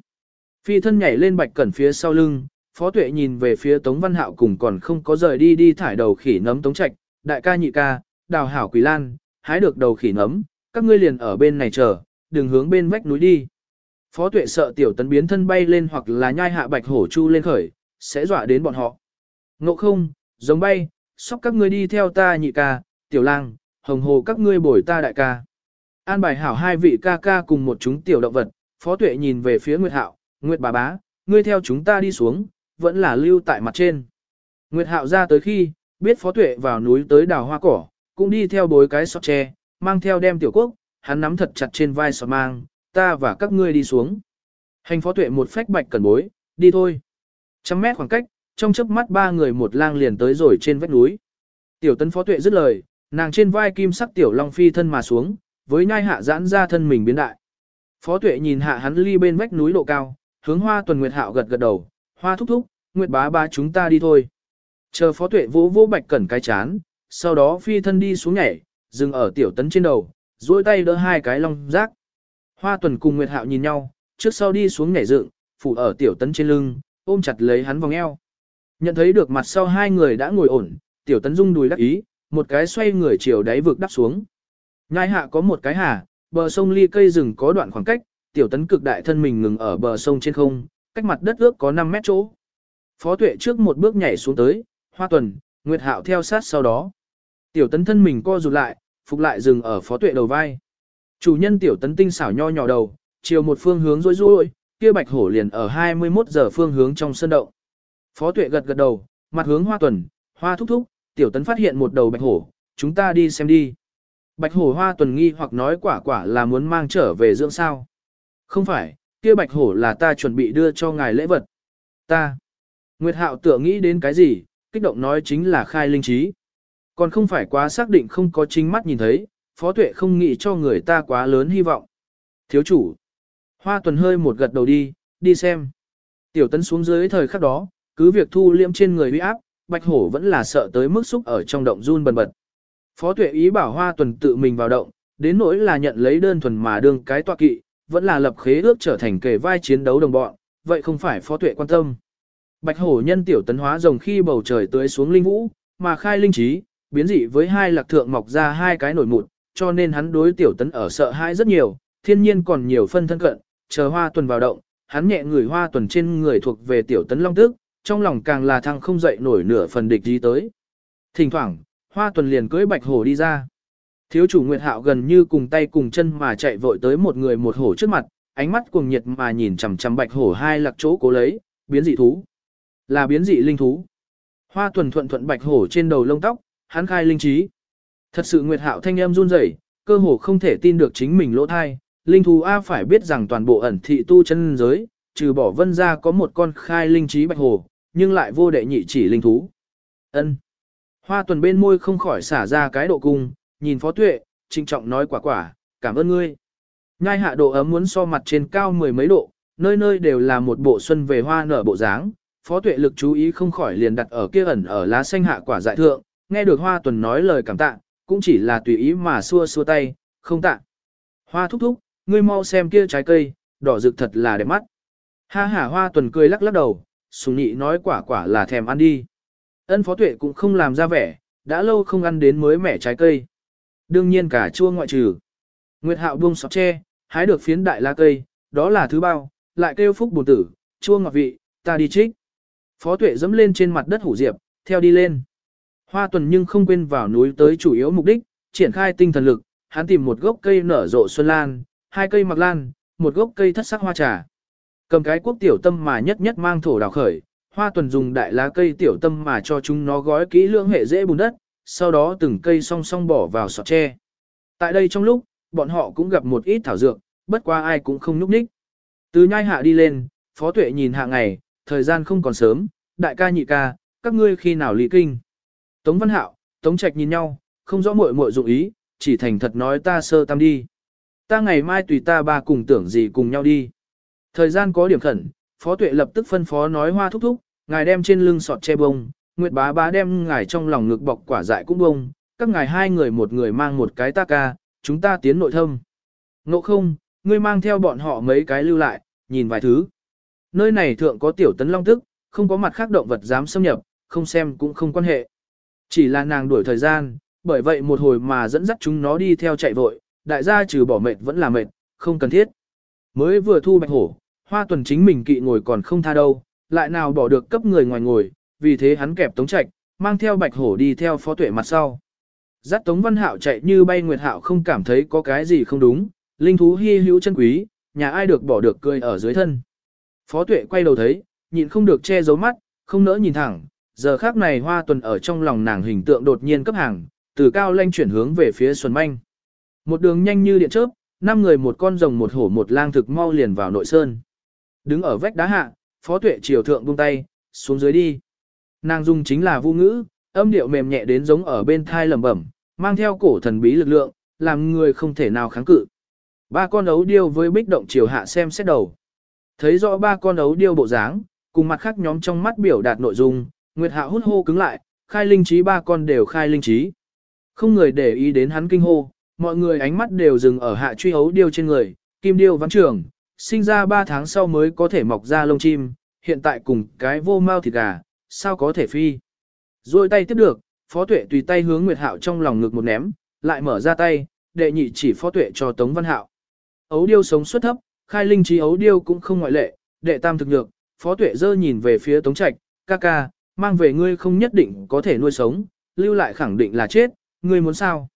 Phi thân nhảy lên bạch cẩn phía sau lưng, phó tuệ nhìn về phía tống văn hạo cùng còn không có rời đi đi thải đầu khỉ nấm tống trạch, đại ca nhị ca, đào hảo quỷ lan, hái được đầu khỉ nấm, các ngươi liền ở bên này chờ, đừng hướng bên vách núi đi. Phó tuệ sợ tiểu tấn biến thân bay lên hoặc là nhai hạ bạch hổ chu lên khởi, sẽ dọa đến bọn họ. Ngộ không, giống bay, sóc các ngươi đi theo ta nhị ca, tiểu lang, hồng hồ các ngươi bồi ta đại ca. An bài hảo hai vị ca ca cùng một chúng tiểu động vật, phó tuệ nhìn về phía Nguyệt Hạo, Nguyệt bà bá, ngươi theo chúng ta đi xuống, vẫn là lưu tại mặt trên. Nguyệt Hạo ra tới khi, biết phó tuệ vào núi tới đào hoa cỏ, cũng đi theo bối cái sọt tre, mang theo đem tiểu quốc, hắn nắm thật chặt trên vai sọt mang, ta và các ngươi đi xuống. Hành phó tuệ một phách bạch cần bối, đi thôi. Trăm mét khoảng cách, trong chớp mắt ba người một lang liền tới rồi trên vách núi. Tiểu tấn phó tuệ dứt lời, nàng trên vai kim sắc tiểu long phi thân mà xuống, với nhai hạ giãn ra thân mình biến đại. Phó tuệ nhìn hạ hắn ly bên vách núi độ cao, hướng hoa tuần nguyệt hạo gật gật đầu, hoa thúc thúc, nguyệt bá ba chúng ta đi thôi. Chờ phó tuệ vỗ vỗ bạch cẩn cái chán, sau đó phi thân đi xuống nhảy, dừng ở tiểu tấn trên đầu, duỗi tay đỡ hai cái long rác. Hoa tuần cùng Nguyệt Hạo nhìn nhau, trước sau đi xuống nhảy dựng, phủ ở tiểu tấn trên lưng, ôm chặt lấy hắn vòng eo. Nhận thấy được mặt sau hai người đã ngồi ổn, tiểu tấn rung đùi đắc ý, một cái xoay người chiều đáy vực đắp xuống. Nhai hạ có một cái hà, bờ sông ly cây rừng có đoạn khoảng cách, tiểu tấn cực đại thân mình ngừng ở bờ sông trên không, cách mặt đất ước có 5 mét chỗ. Phó tuệ trước một bước nhảy xuống tới, hoa tuần, Nguyệt Hạo theo sát sau đó. Tiểu tấn thân mình co rụt lại, phục lại dừng ở phó tuệ đầu vai. Chủ nhân tiểu tấn tinh xảo nho nhỏ đầu, chiều một phương hướng rối rối, kia bạch hổ liền ở 21 giờ phương hướng trong sân động. Phó tuệ gật gật đầu, mặt hướng hoa tuần, hoa thúc thúc, tiểu tấn phát hiện một đầu bạch hổ, chúng ta đi xem đi. Bạch hổ hoa tuần nghi hoặc nói quả quả là muốn mang trở về dưỡng sao. Không phải, kia bạch hổ là ta chuẩn bị đưa cho ngài lễ vật. Ta. Nguyệt hạo tựa nghĩ đến cái gì, kích động nói chính là khai linh trí. Còn không phải quá xác định không có chính mắt nhìn thấy, phó tuệ không nghĩ cho người ta quá lớn hy vọng. Thiếu chủ. Hoa tuần hơi một gật đầu đi, đi xem. Tiểu tấn xuống dưới thời khắc đó, cứ việc thu liễm trên người uy áp, bạch hổ vẫn là sợ tới mức xúc ở trong động run bần bật. Phó tuệ ý bảo hoa tuần tự mình vào động, đến nỗi là nhận lấy đơn thuần mà đương cái tọa kỵ, vẫn là lập khế ước trở thành kề vai chiến đấu đồng bọn, vậy không phải phó tuệ quan tâm. Bạch hổ nhân tiểu tấn hóa rồng khi bầu trời tưới xuống linh vũ, mà khai linh trí, biến dị với hai lạc thượng mọc ra hai cái nổi mụn, cho nên hắn đối tiểu tấn ở sợ hãi rất nhiều, thiên nhiên còn nhiều phân thân cận, chờ hoa tuần vào động, hắn nhẹ người hoa tuần trên người thuộc về tiểu tấn long tức, trong lòng càng là thăng không dậy nổi nửa phần địch gì tới. Thỉnh thoảng, hoa tuần liền cưỡi bạch hổ đi ra. Thiếu chủ Nguyệt Hạo gần như cùng tay cùng chân mà chạy vội tới một người một hổ trước mặt, ánh mắt cuồng nhiệt mà nhìn chằm chằm bạch hổ hai lạc chỗ cố lấy, biến dị thú. Là biến dị linh thú. Hoa tuần thuận thuận bạch hổ trên đầu lông tóc, hắn khai linh trí. Thật sự Nguyệt Hạo thanh em run rẩy, cơ hồ không thể tin được chính mình lỗ thai, linh thú A phải biết rằng toàn bộ ẩn thị tu chân giới, trừ bỏ vân ra có một con khai linh trí bạch hồ, nhưng lại vô đệ nhị chỉ linh thú. ân Hoa tuần bên môi không khỏi xả ra cái độ cung, nhìn phó tuệ, trinh trọng nói quả quả, cảm ơn ngươi. Nhai hạ độ ấm muốn so mặt trên cao mười mấy độ, nơi nơi đều là một bộ xuân về hoa nở bộ dáng. Phó tuệ lực chú ý không khỏi liền đặt ở kia ẩn ở lá xanh hạ quả dại thượng, nghe được hoa tuần nói lời cảm tạ, cũng chỉ là tùy ý mà xua xua tay, không tạ. Hoa thúc thúc, ngươi mau xem kia trái cây, đỏ rực thật là đẹp mắt. Ha ha hoa tuần cười lắc lắc đầu, sùng nhị nói quả quả là thèm ăn đi. Ân phó tuệ cũng không làm ra vẻ, đã lâu không ăn đến mới mẻ trái cây. Đương nhiên cả chua ngoại trừ. Nguyệt hạo buông sọt tre, hái được phiến đại la cây, đó là thứ bao, lại kêu phúc bồn tử, chua ngọt vị, ta đi trích. Phó tuệ dẫm lên trên mặt đất hủ diệp, theo đi lên. Hoa tuần nhưng không quên vào núi tới chủ yếu mục đích, triển khai tinh thần lực, hắn tìm một gốc cây nở rộ xuân lan, hai cây mặc lan, một gốc cây thất sắc hoa trà. Cầm cái quốc tiểu tâm mà nhất nhất mang thổ đào khởi, hoa tuần dùng đại lá cây tiểu tâm mà cho chúng nó gói kỹ lưỡng hệ dễ bùn đất, sau đó từng cây song song bỏ vào sọt tre. Tại đây trong lúc, bọn họ cũng gặp một ít thảo dược, bất qua ai cũng không núp ních. Từ nhai hạ đi lên, phó tuệ nhìn hạ ngày, thời gian không còn sớm, đại ca nhị ca, các ngươi khi nào lý kinh. Tống Văn Hạo, Tống Trạch nhìn nhau, không rõ muội muội dụng ý, chỉ thành thật nói ta sơ tam đi. Ta ngày mai tùy ta ba cùng tưởng gì cùng nhau đi. Thời gian có điểm khẩn, Phó Tuệ lập tức phân phó nói hoa thúc thúc, ngài đem trên lưng sọt che bông, Nguyệt bá bá đem ngài trong lòng ngực bọc quả dại cũng bông, các ngài hai người một người mang một cái ta ca, chúng ta tiến nội thâm. Ngộ không, ngươi mang theo bọn họ mấy cái lưu lại, nhìn vài thứ. Nơi này thượng có tiểu tấn long tức, không có mặt khác động vật dám xâm nhập, không xem cũng không quan hệ. Chỉ là nàng đuổi thời gian, bởi vậy một hồi mà dẫn dắt chúng nó đi theo chạy vội, đại gia trừ bỏ mệt vẫn là mệt, không cần thiết. Mới vừa thu bạch hổ, hoa tuần chính mình kỵ ngồi còn không tha đâu, lại nào bỏ được cấp người ngoài ngồi, vì thế hắn kẹp tống trạch, mang theo bạch hổ đi theo phó tuệ mặt sau. Dắt tống văn hạo chạy như bay nguyệt hạo không cảm thấy có cái gì không đúng, linh thú hy hữu chân quý, nhà ai được bỏ được cười ở dưới thân. Phó tuệ quay đầu thấy, nhịn không được che giấu mắt, không nỡ nhìn thẳng, giờ khác này hoa tuần ở trong lòng nàng hình tượng đột nhiên cấp hàng, từ cao lanh chuyển hướng về phía Xuân Manh. Một đường nhanh như điện chớp, năm người một con rồng một hổ một lang thực mau liền vào nội sơn. Đứng ở vách đá hạ, phó tuệ triều thượng buông tay, xuống dưới đi. Nàng dung chính là vu ngữ, âm điệu mềm nhẹ đến giống ở bên thai lẩm bẩm, mang theo cổ thần bí lực lượng, làm người không thể nào kháng cự. Ba con ấu điêu với bích động chiều hạ xem xét đầu. Thấy rõ ba con ấu điêu bộ dáng, cùng mặt khác nhóm trong mắt biểu đạt nội dung, Nguyệt Hạ hút hô cứng lại, khai linh trí ba con đều khai linh trí. Không người để ý đến hắn kinh hô, mọi người ánh mắt đều dừng ở hạ truy hấu điêu trên người, kim điêu văn trưởng, sinh ra 3 tháng sau mới có thể mọc ra lông chim, hiện tại cùng cái vô mau thịt gà, sao có thể phi. Rồi tay tiếp được, phó tuệ tùy tay hướng Nguyệt Hạo trong lòng ngực một ném, lại mở ra tay, đệ nhị chỉ phó tuệ cho Tống Văn Hạo. Ấu điêu sống suất thấp, khai linh trí ấu điêu cũng không ngoại lệ, đệ tam thực nhược, phó tuệ dơ nhìn về phía Tống Trạch, ca ca, mang về ngươi không nhất định có thể nuôi sống, lưu lại khẳng định là chết, ngươi muốn sao?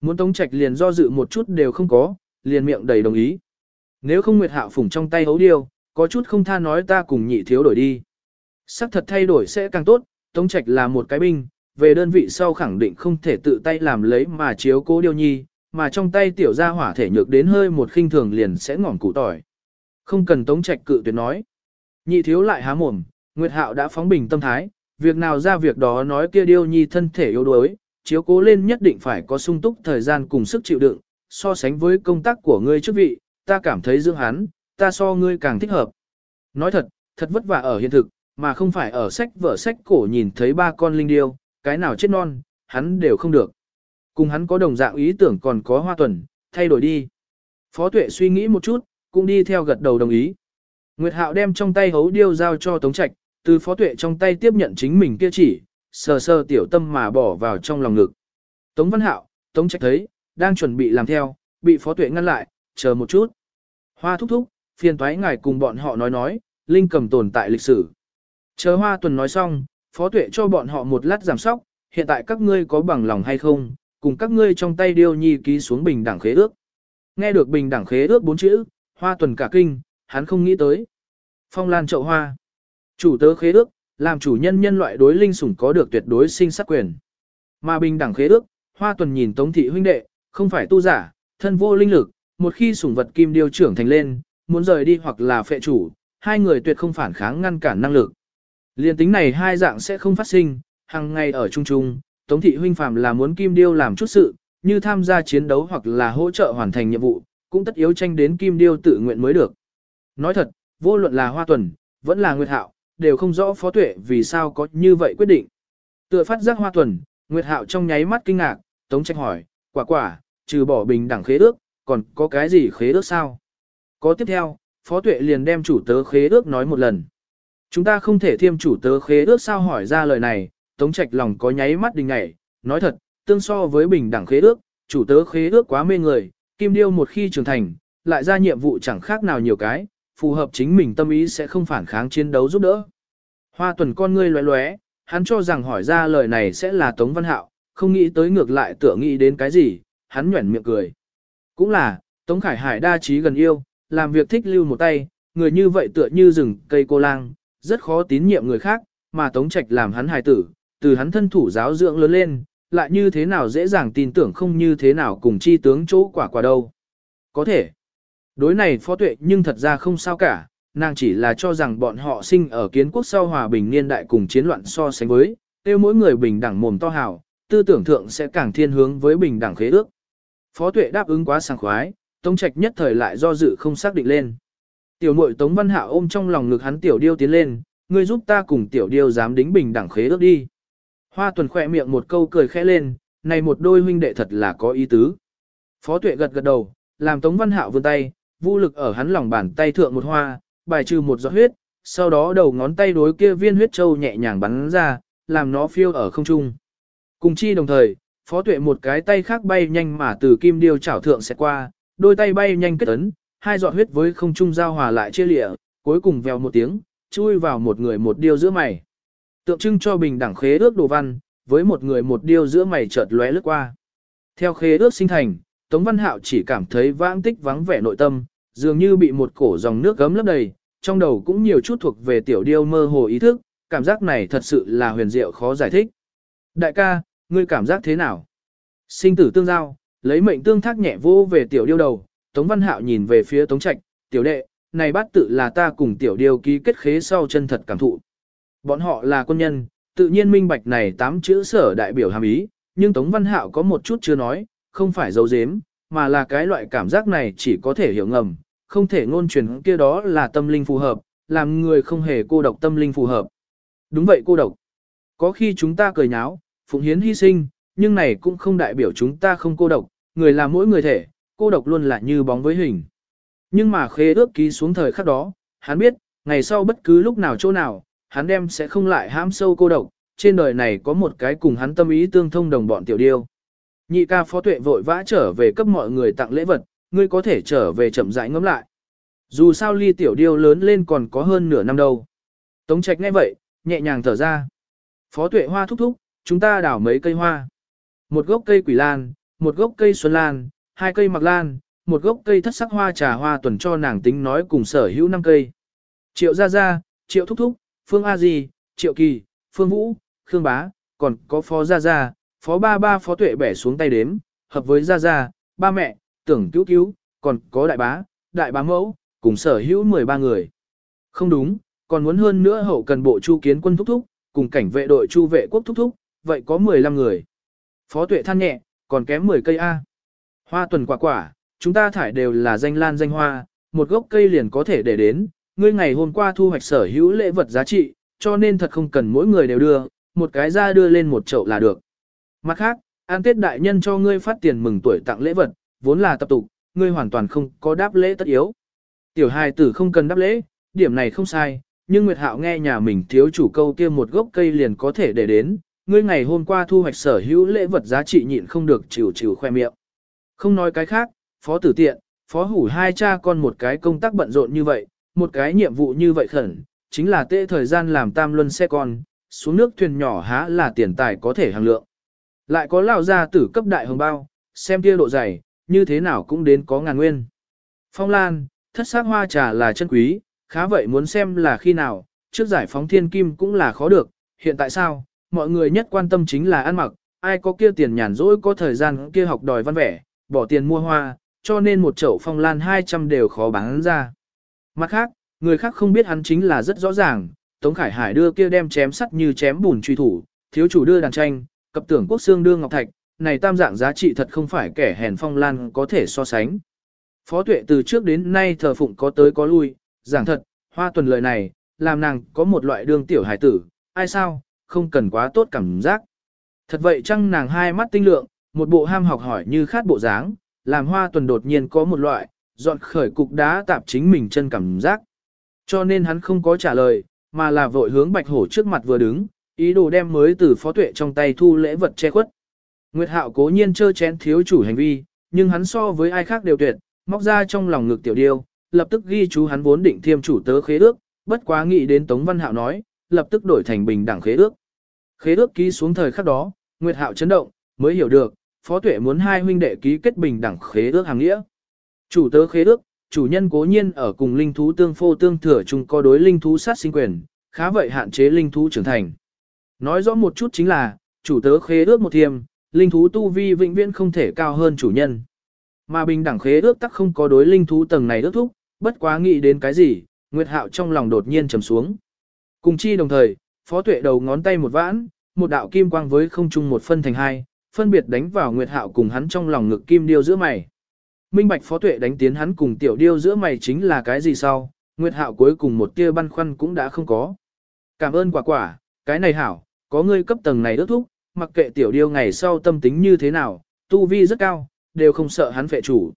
Muốn Tống Trạch liền do dự một chút đều không có, liền miệng đầy đồng ý. Nếu không Nguyệt Hạo phủng trong tay hấu điêu, có chút không tha nói ta cùng nhị thiếu đổi đi. Sắc thật thay đổi sẽ càng tốt, Tống Trạch là một cái binh, về đơn vị sau khẳng định không thể tự tay làm lấy mà chiếu cố điêu nhi, mà trong tay tiểu gia hỏa thể nhược đến hơi một khinh thường liền sẽ ngỏm củ tỏi. Không cần Tống Trạch cự tuyệt nói. Nhị thiếu lại há mồm, Nguyệt Hạo đã phóng bình tâm thái, việc nào ra việc đó nói kia điêu nhi thân thể yếu đuối, chiếu cố lên nhất định phải có sung túc thời gian cùng sức chịu đựng, so sánh với công tác của ngươi chức vị, ta cảm thấy dưỡng hắn, ta so ngươi càng thích hợp. Nói thật, thật vất vả ở hiện thực, mà không phải ở sách vở sách cổ nhìn thấy ba con linh điêu, cái nào chết non, hắn đều không được. Cùng hắn có đồng dạng ý tưởng còn có hoa tuần, thay đổi đi. Phó tuệ suy nghĩ một chút, cũng đi theo gật đầu đồng ý. Nguyệt Hạo đem trong tay hấu điêu giao cho Tống Trạch, từ phó tuệ trong tay tiếp nhận chính mình kia chỉ, sờ sờ tiểu tâm mà bỏ vào trong lòng ngực. Tống Văn Hạo, Tống Trạch thấy, đang chuẩn bị làm theo, bị phó tuệ ngăn lại, chờ một chút. Hoa thúc thúc, phiền thoái ngài cùng bọn họ nói nói, Linh cầm tồn tại lịch sử. Chờ hoa tuần nói xong, phó tuệ cho bọn họ một lát giảm sóc, hiện tại các ngươi có bằng lòng hay không, cùng các ngươi trong tay điêu nhi ký xuống bình đẳng khế ước. Nghe được bình đẳng khế ước bốn chữ, hoa tuần cả kinh, hắn không nghĩ tới. Phong lan chậu hoa. Chủ tớ khế ước, làm chủ nhân nhân loại đối linh sủng có được tuyệt đối sinh sát quyền. Mà bình đẳng khế ước, hoa tuần nhìn tống thị huynh đệ, không phải tu giả, thân vô linh lực, một khi sủng vật kim điêu trưởng thành lên, muốn rời đi hoặc là phệ chủ, hai người tuyệt không phản kháng ngăn cản năng lực. Liên tính này hai dạng sẽ không phát sinh, hàng ngày ở chung chung, Tống thị huynh phàm là muốn kim điêu làm chút sự, như tham gia chiến đấu hoặc là hỗ trợ hoàn thành nhiệm vụ, cũng tất yếu tranh đến kim điêu tự nguyện mới được. Nói thật, vô luận là hoa tuần, vẫn là nguyệt hạo, đều không rõ phó tuệ vì sao có như vậy quyết định. Tựa phát giác hoa tuần, nguyệt hạo trong nháy mắt kinh ngạc, tống trạch hỏi, quả quả, trừ bỏ bình đẳng khế ước, còn có cái gì khế ước sao? Có tiếp theo, phó tuệ liền đem chủ tớ khế ước nói một lần. Chúng ta không thể thêm chủ tớ khế ước sao hỏi ra lời này, tống trạch lòng có nháy mắt đình ngảy, nói thật, tương so với bình đẳng khế ước, chủ tớ khế ước quá mê người, kim điêu một khi trưởng thành, lại ra nhiệm vụ chẳng khác nào nhiều cái, phù hợp chính mình tâm ý sẽ không phản kháng chiến đấu giúp đỡ. Hoa tuần con ngươi loé loé, hắn cho rằng hỏi ra lời này sẽ là Tống Văn Hạo, không nghĩ tới ngược lại tựa nghĩ đến cái gì, hắn nhuẩn miệng cười. Cũng là, Tống Khải Hải đa trí gần yêu, làm việc thích lưu một tay, người như vậy tựa như rừng cây cô lang, rất khó tín nhiệm người khác, mà Tống Trạch làm hắn hài tử, từ hắn thân thủ giáo dưỡng lớn lên, lại như thế nào dễ dàng tin tưởng không như thế nào cùng chi tướng chỗ quả quả đâu. Có thể. Đối này phó tuệ nhưng thật ra không sao cả, nàng chỉ là cho rằng bọn họ sinh ở kiến quốc sau hòa bình niên đại cùng chiến loạn so sánh với, tiêu mỗi người bình đẳng mồm to hào, tư tưởng thượng sẽ càng thiên hướng với bình đẳng khế ước. Phó tuệ đáp ứng quá sảng khoái, Tống Trạch nhất thời lại do dự không xác định lên. Tiểu muội Tống Văn hạ ôm trong lòng ngực hắn tiểu điêu tiến lên, ngươi giúp ta cùng tiểu điêu dám đính bình đẳng khế ước đi. Hoa tuần khỏe miệng một câu cười khẽ lên, này một đôi huynh đệ thật là có ý tứ. Phó tuệ gật gật đầu, làm Tống Văn Hạo vươn tay, vũ lực ở hắn lòng bàn tay thượng một hoa, bài trừ một giọt huyết, sau đó đầu ngón tay đối kia viên huyết châu nhẹ nhàng bắn ra, làm nó phiêu ở không trung. Cùng chi đồng thời, phó tuệ một cái tay khác bay nhanh mà từ kim điêu chảo thượng sẽ qua, đôi tay bay nhanh kết ấn, hai giọt huyết với không trung giao hòa lại chia lịa, cuối cùng vèo một tiếng, chui vào một người một điêu giữa mày. Tượng trưng cho bình đẳng khế ước đồ văn, với một người một điêu giữa mày chợt lóe lướt qua. Theo khế ước sinh thành, Tống Văn Hạo chỉ cảm thấy vãng tích vắng vẻ nội tâm, dường như bị một cổ dòng nước gấm lấp đầy, trong đầu cũng nhiều chút thuộc về tiểu điêu mơ hồ ý thức, cảm giác này thật sự là huyền diệu khó giải thích. Đại ca, ngươi cảm giác thế nào? Sinh tử tương giao, lấy mệnh tương thác nhẹ vô về tiểu điêu đầu, Tống Văn Hạo nhìn về phía Tống Trạch, tiểu đệ, này bát tự là ta cùng tiểu điêu ký kết khế sau chân thật cảm thụ. Bọn họ là quân nhân, tự nhiên minh bạch này tám chữ sở đại biểu hàm ý, nhưng Tống Văn Hạo có một chút chưa nói, không phải dấu dếm, mà là cái loại cảm giác này chỉ có thể hiểu ngầm, không thể ngôn truyền kia đó là tâm linh phù hợp, làm người không hề cô độc tâm linh phù hợp. Đúng vậy cô độc. Có khi chúng ta cười nháo, phụng hiến hy sinh, nhưng này cũng không đại biểu chúng ta không cô độc, người là mỗi người thể, cô độc luôn là như bóng với hình. Nhưng mà khế ước ký xuống thời khắc đó, hắn biết, ngày sau bất cứ lúc nào chỗ nào, hắn đem sẽ không lại hãm sâu cô độc, trên đời này có một cái cùng hắn tâm ý tương thông đồng bọn tiểu điêu. Nhị ca phó tuệ vội vã trở về cấp mọi người tặng lễ vật, ngươi có thể trở về chậm rãi ngẫm lại. Dù sao ly tiểu điêu lớn lên còn có hơn nửa năm đâu. Tống trạch nghe vậy, nhẹ nhàng thở ra. Phó tuệ hoa thúc thúc, chúng ta đảo mấy cây hoa. Một gốc cây quỷ lan, một gốc cây xuân lan, hai cây mặc lan, một gốc cây thất sắc hoa trà hoa tuần cho nàng tính nói cùng sở hữu năm cây. Triệu Gia Gia, Triệu Thúc Thúc, Phương A Di, Triệu Kỳ, Phương Vũ, Khương Bá, còn có Phó Gia Gia, Phó Ba Ba Phó Tuệ bẻ xuống tay đếm, hợp với Gia Gia, ba mẹ, tưởng cứu cứu, còn có Đại Bá, Đại Bá Mẫu, cùng sở hữu 13 người. Không đúng, còn muốn hơn nữa hậu cần bộ chu kiến quân thúc thúc, cùng cảnh vệ đội chu vệ quốc thúc thúc, vậy có 15 người. Phó Tuệ than nhẹ, còn kém 10 cây A. Hoa tuần quả quả, chúng ta thải đều là danh lan danh hoa, một gốc cây liền có thể để đến, ngươi ngày hôm qua thu hoạch sở hữu lễ vật giá trị, cho nên thật không cần mỗi người đều đưa, một cái ra đưa lên một chậu là được. Mặt khác, an tết đại nhân cho ngươi phát tiền mừng tuổi tặng lễ vật, vốn là tập tục, ngươi hoàn toàn không có đáp lễ tất yếu. Tiểu hài tử không cần đáp lễ, điểm này không sai, nhưng Nguyệt Hạo nghe nhà mình thiếu chủ câu kia một gốc cây liền có thể để đến, ngươi ngày hôm qua thu hoạch sở hữu lễ vật giá trị nhịn không được chịu chịu khoe miệng. Không nói cái khác, phó tử tiện, phó hủ hai cha con một cái công tác bận rộn như vậy, một cái nhiệm vụ như vậy khẩn, chính là tệ thời gian làm tam luân xe con, xuống nước thuyền nhỏ há là tiền tài có thể hàng lượng. Lại có lão gia tử cấp đại hồng bao, xem kia độ dày, như thế nào cũng đến có ngàn nguyên. Phong lan, thất sắc hoa trà là chân quý, khá vậy muốn xem là khi nào, trước giải phóng thiên kim cũng là khó được, hiện tại sao, mọi người nhất quan tâm chính là ăn mặc, ai có kia tiền nhàn rỗi có thời gian kia học đòi văn vẻ, bỏ tiền mua hoa, cho nên một chậu phong lan 200 đều khó bán ra. Mặt khác, người khác không biết hắn chính là rất rõ ràng, Tống Khải Hải đưa kia đem chém sắt như chém bùn truy thủ, thiếu chủ đưa đàn tranh, cập tưởng quốc xương đương ngọc thạch, này tam dạng giá trị thật không phải kẻ hèn phong lan có thể so sánh. Phó tuệ từ trước đến nay thờ phụng có tới có lui, giảng thật, hoa tuần lời này, làm nàng có một loại đương tiểu hải tử, ai sao, không cần quá tốt cảm giác. Thật vậy chăng nàng hai mắt tinh lượng, một bộ ham học hỏi như khát bộ dáng, làm hoa tuần đột nhiên có một loại, dọn khởi cục đá tạp chính mình chân cảm giác. Cho nên hắn không có trả lời, mà là vội hướng bạch hổ trước mặt vừa đứng, ý đồ đem mới từ phó tuệ trong tay thu lễ vật che khuất. Nguyệt hạo cố nhiên chơ chén thiếu chủ hành vi, nhưng hắn so với ai khác đều tuyệt, móc ra trong lòng ngực tiểu điêu, lập tức ghi chú hắn vốn định thiêm chủ tớ khế ước, bất quá nghĩ đến Tống Văn Hạo nói, lập tức đổi thành bình đẳng khế ước. Khế ước ký xuống thời khắc đó, Nguyệt Hạo chấn động, mới hiểu được, Phó Tuệ muốn hai huynh đệ ký kết bình đẳng khế ước hàng nghĩa. Chủ tớ khế ước, chủ nhân cố nhiên ở cùng linh thú tương phô tương thừa chung có đối linh thú sát sinh quyền, khá vậy hạn chế linh thú trưởng thành. Nói rõ một chút chính là, chủ tớ khế ước một thiềm, linh thú tu vi vĩnh viễn không thể cao hơn chủ nhân. Mà bình đẳng khế ước tắc không có đối linh thú tầng này ước thúc, bất quá nghĩ đến cái gì, Nguyệt Hạo trong lòng đột nhiên trầm xuống. Cùng chi đồng thời, Phó Tuệ đầu ngón tay một vãn, một đạo kim quang với không trung một phân thành hai, phân biệt đánh vào Nguyệt Hạo cùng hắn trong lòng ngực kim điêu giữa mày. Minh Bạch Phó Tuệ đánh tiến hắn cùng tiểu điêu giữa mày chính là cái gì sau, Nguyệt Hạo cuối cùng một tia băn khoăn cũng đã không có. Cảm ơn quả quả, cái này hảo, có ngươi cấp tầng này ước thúc, mặc kệ tiểu điêu ngày sau tâm tính như thế nào, tu vi rất cao, đều không sợ hắn phệ chủ.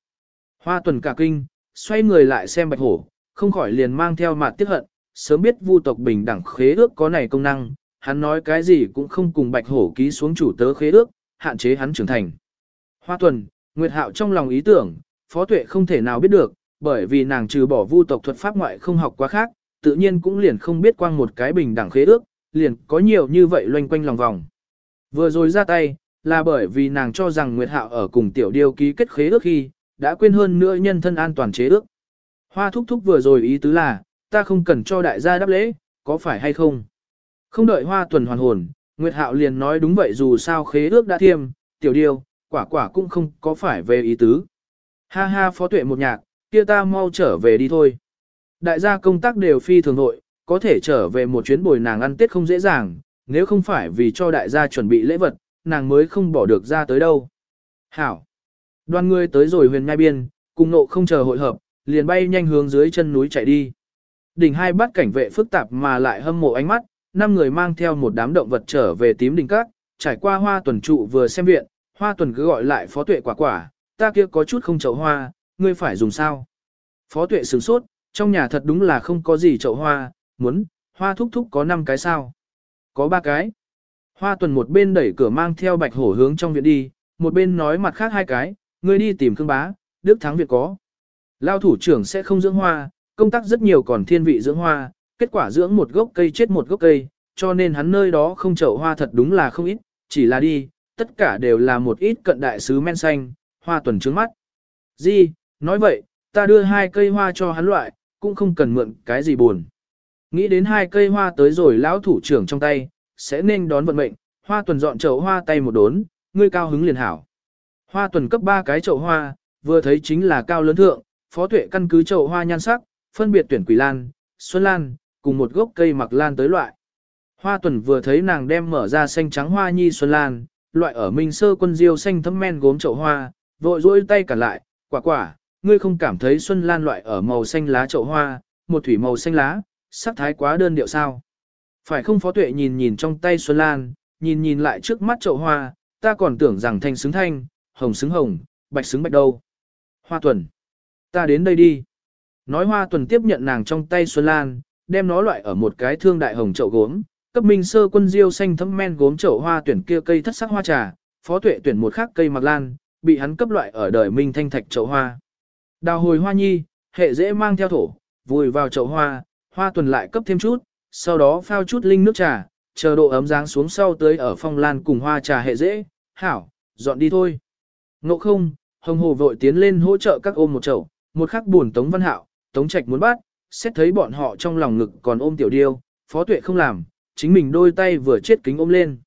Hoa tuần cả kinh, xoay người lại xem bạch hổ, không khỏi liền mang theo mặt tiếc hận, sớm biết vu tộc bình đẳng khế ước có này công năng, hắn nói cái gì cũng không cùng bạch hổ ký xuống chủ tớ khế ước, hạn chế hắn trưởng thành. Hoa tuần, Nguyệt Hạo trong lòng ý tưởng, Phó Tuệ không thể nào biết được, bởi vì nàng trừ bỏ vu tộc thuật pháp ngoại không học quá khác, tự nhiên cũng liền không biết quang một cái bình đẳng khế ước, liền có nhiều như vậy loanh quanh lòng vòng. Vừa rồi ra tay, là bởi vì nàng cho rằng Nguyệt Hạo ở cùng tiểu điêu ký kết khế ước khi, đã quên hơn nữa nhân thân an toàn chế ước. Hoa thúc thúc vừa rồi ý tứ là, ta không cần cho đại gia đáp lễ, có phải hay không? Không đợi hoa tuần hoàn hồn, Nguyệt Hạo liền nói đúng vậy dù sao khế ước đã thiêm, tiểu điêu, quả quả cũng không có phải về ý tứ. Ha ha phó tuệ một nhạc, kia ta mau trở về đi thôi. Đại gia công tác đều phi thường nội, có thể trở về một chuyến bồi nàng ăn tết không dễ dàng, nếu không phải vì cho đại gia chuẩn bị lễ vật, nàng mới không bỏ được ra tới đâu. Hảo. Đoàn người tới rồi huyền nhai biên, cùng nộ không chờ hội hợp, liền bay nhanh hướng dưới chân núi chạy đi. Đỉnh hai bắt cảnh vệ phức tạp mà lại hâm mộ ánh mắt, năm người mang theo một đám động vật trở về tím đỉnh cát, trải qua hoa tuần trụ vừa xem viện, hoa tuần cứ gọi lại phó tuệ quả quả, ta kia có chút không chậu hoa, ngươi phải dùng sao? Phó tuệ sửng sốt, trong nhà thật đúng là không có gì chậu hoa, muốn, hoa thúc thúc có 5 cái sao? Có 3 cái. Hoa tuần một bên đẩy cửa mang theo bạch hổ hướng trong viện đi, một bên nói mặt khác hai cái, ngươi đi tìm cương bá, Đức Thắng Việt có. Lao thủ trưởng sẽ không dưỡng hoa, công tác rất nhiều còn thiên vị dưỡng hoa, kết quả dưỡng một gốc cây chết một gốc cây, cho nên hắn nơi đó không chậu hoa thật đúng là không ít, chỉ là đi, tất cả đều là một ít cận đại sứ men xanh, hoa tuần trướng mắt. Di, nói vậy, ta đưa hai cây hoa cho hắn loại, cũng không cần mượn cái gì buồn. Nghĩ đến hai cây hoa tới rồi lão thủ trưởng trong tay, sẽ nên đón vận mệnh, hoa tuần dọn chậu hoa tay một đốn, ngươi cao hứng liền hảo. Hoa tuần cấp ba cái chậu hoa, vừa thấy chính là cao lớn thượng, phó tuệ căn cứ chậu hoa nhan sắc, phân biệt tuyển quỷ lan, xuân lan, cùng một gốc cây mặc lan tới loại. Hoa tuần vừa thấy nàng đem mở ra xanh trắng hoa nhi xuân lan, loại ở minh sơ quân diêu xanh thấm men gốm chậu hoa, vội rỗi tay cả lại, quả quả, ngươi không cảm thấy xuân lan loại ở màu xanh lá chậu hoa, một thủy màu xanh lá, sắc thái quá đơn điệu sao. Phải không phó tuệ nhìn nhìn trong tay xuân lan, nhìn nhìn lại trước mắt chậu hoa, ta còn tưởng rằng thanh xứng thanh, hồng xứng hồng, bạch xứng bạch đâu. Hoa tuần, ta đến đây đi. Nói hoa tuần tiếp nhận nàng trong tay xuân lan, đem nó loại ở một cái thương đại hồng chậu gốm, cấp minh sơ quân diêu xanh thấm men gốm chậu hoa tuyển kia cây thất sắc hoa trà, phó tuệ tuyển một khác cây mặc lan, bị hắn cấp loại ở đời minh thanh thạch chậu hoa. Đào hồi hoa nhi, hệ dễ mang theo thổ, vùi vào chậu hoa, hoa tuần lại cấp thêm chút, sau đó phao chút linh nước trà, chờ độ ấm dáng xuống sau tới ở phong lan cùng hoa trà hệ dễ, hảo, dọn đi thôi. Ngộ không, hồng hồ vội tiến lên hỗ trợ các ôm một chậu, một khắc buồn tống văn hạo, tống trạch muốn bắt, xét thấy bọn họ trong lòng ngực còn ôm tiểu điêu, phó tuệ không làm, chính mình đôi tay vừa chết kính ôm lên.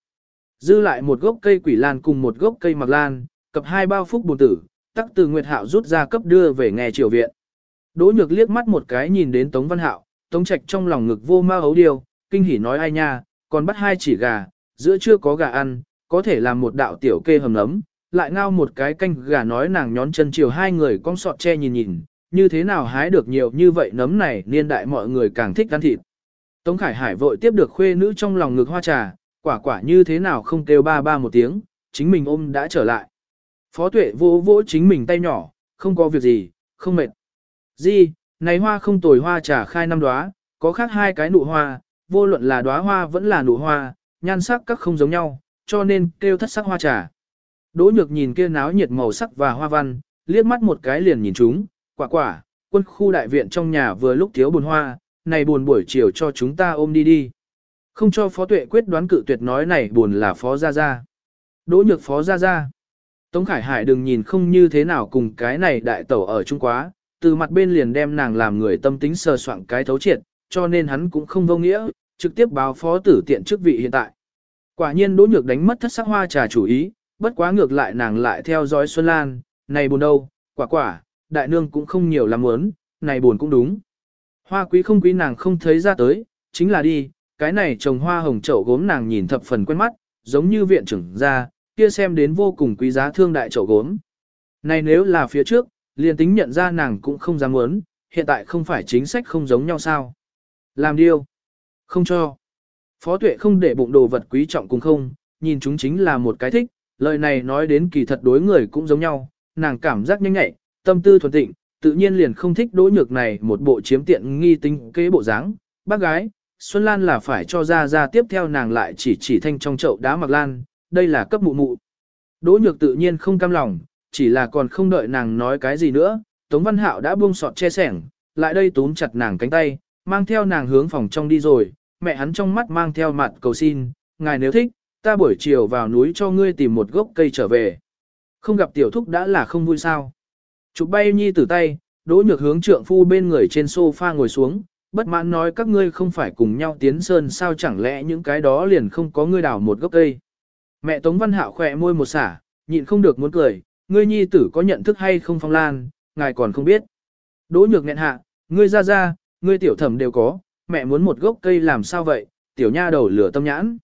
Dư lại một gốc cây quỷ lan cùng một gốc cây mặc lan, cập hai bao phúc buồn tử, tắc từ Nguyệt Hạo rút ra cấp đưa về nghe triều viện. Đỗ nhược liếc mắt một cái nhìn đến Tống Văn Hạo, Tống Trạch trong lòng ngực vô ma ấu điều, kinh hỉ nói ai nha, còn bắt hai chỉ gà, giữa chưa có gà ăn, có thể làm một đạo tiểu kê hầm nấm, lại ngao một cái canh gà nói nàng nhón chân chiều hai người con sọt che nhìn nhìn, như thế nào hái được nhiều như vậy nấm này niên đại mọi người càng thích ăn thịt. Tống Khải Hải vội tiếp được khuê nữ trong lòng ngực hoa trà, quả quả như thế nào không kêu ba ba một tiếng, chính mình ôm đã trở lại. Phó tuệ vỗ vỗ chính mình tay nhỏ, không có việc gì, không mệt. Di, này hoa không tồi hoa trà khai năm đóa, có khác hai cái nụ hoa, vô luận là đóa hoa vẫn là nụ hoa, nhan sắc các không giống nhau, cho nên kêu thất sắc hoa trà. Đỗ nhược nhìn kia náo nhiệt màu sắc và hoa văn, liếc mắt một cái liền nhìn chúng, quả quả, quân khu đại viện trong nhà vừa lúc thiếu buồn hoa, này buồn buổi chiều cho chúng ta ôm đi đi. Không cho phó tuệ quyết đoán cự tuyệt nói này buồn là phó gia gia. Đỗ nhược phó gia gia. Tống Khải Hải đừng nhìn không như thế nào cùng cái này đại tẩu ở Trung Quá, từ mặt bên liền đem nàng làm người tâm tính sờ soạn cái thấu triệt, cho nên hắn cũng không vô nghĩa, trực tiếp báo phó tử tiện chức vị hiện tại. Quả nhiên Đỗ Nhược đánh mất thất sắc hoa trà chủ ý, bất quá ngược lại nàng lại theo dõi Xuân Lan, này buồn đâu, quả quả, đại nương cũng không nhiều làm muốn, này buồn cũng đúng. Hoa quý không quý nàng không thấy ra tới, chính là đi, cái này trồng hoa hồng chậu gốm nàng nhìn thập phần quen mắt, giống như viện trưởng ra, kia xem đến vô cùng quý giá thương đại chậu gốm. Này nếu là phía trước, liền tính nhận ra nàng cũng không dám muốn, hiện tại không phải chính sách không giống nhau sao. Làm điêu. Không cho. Phó tuệ không để bụng đồ vật quý trọng cùng không, nhìn chúng chính là một cái thích, lời này nói đến kỳ thật đối người cũng giống nhau, nàng cảm giác nhanh nhạy, tâm tư thuần tịnh, tự nhiên liền không thích đỗ nhược này một bộ chiếm tiện nghi tính kế bộ dáng. Bác gái, Xuân Lan là phải cho ra ra tiếp theo nàng lại chỉ chỉ thanh trong chậu đá mặc lan, đây là cấp mụ mụ. Đỗ nhược tự nhiên không cam lòng, chỉ là còn không đợi nàng nói cái gì nữa, Tống Văn Hạo đã buông sọt che sẻng, lại đây túm chặt nàng cánh tay, mang theo nàng hướng phòng trong đi rồi, mẹ hắn trong mắt mang theo mặt cầu xin, ngài nếu thích, ta buổi chiều vào núi cho ngươi tìm một gốc cây trở về. Không gặp tiểu thúc đã là không vui sao. Chụp bay nhi từ tay, đỗ nhược hướng trượng phu bên người trên sofa ngồi xuống, bất mãn nói các ngươi không phải cùng nhau tiến sơn sao chẳng lẽ những cái đó liền không có ngươi đào một gốc cây. Mẹ Tống Văn Hạo khỏe môi một xả, nhịn không được muốn cười, ngươi nhi tử có nhận thức hay không phong lan, ngài còn không biết. Đỗ nhược nghẹn hạ, ngươi ra ra, ngươi tiểu thẩm đều có, mẹ muốn một gốc cây làm sao vậy, tiểu nha đầu lửa tâm nhãn.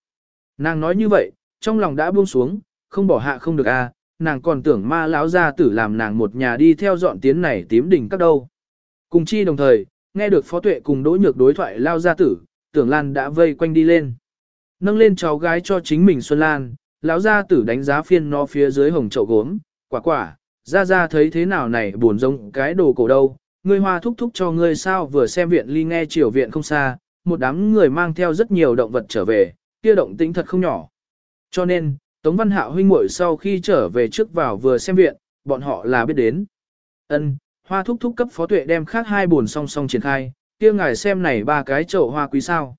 Nàng nói như vậy, trong lòng đã buông xuống, không bỏ hạ không được a, à, nàng còn tưởng ma lão gia tử làm nàng một nhà đi theo dọn tiến này tím đỉnh các đâu. Cùng chi đồng thời, nghe được phó tuệ cùng đỗ nhược đối thoại lao gia tử, tưởng lan đã vây quanh đi lên. Nâng lên cháu gái cho chính mình Xuân Lan, lão gia tử đánh giá phiên nó phía dưới hồng chậu gốm, quả quả, ra ra thấy thế nào này buồn giống cái đồ cổ đâu, ngươi hoa thúc thúc cho ngươi sao vừa xem viện ly nghe triều viện không xa, một đám người mang theo rất nhiều động vật trở về, kia động tĩnh thật không nhỏ. Cho nên, Tống Văn Hạo huynh muội sau khi trở về trước vào vừa xem viện, bọn họ là biết đến. Ân, hoa thúc thúc cấp phó tuệ đem khác hai buồn song song triển khai, kia ngài xem này ba cái chậu hoa quý sao.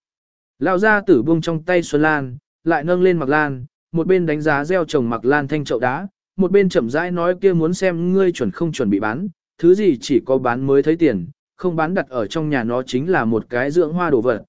Lão gia tử buông trong tay Xuân Lan, lại nâng lên mặc lan, một bên đánh giá gieo trồng mặc lan thanh chậu đá, một bên chậm rãi nói kia muốn xem ngươi chuẩn không chuẩn bị bán, thứ gì chỉ có bán mới thấy tiền, không bán đặt ở trong nhà nó chính là một cái dưỡng hoa đồ vật.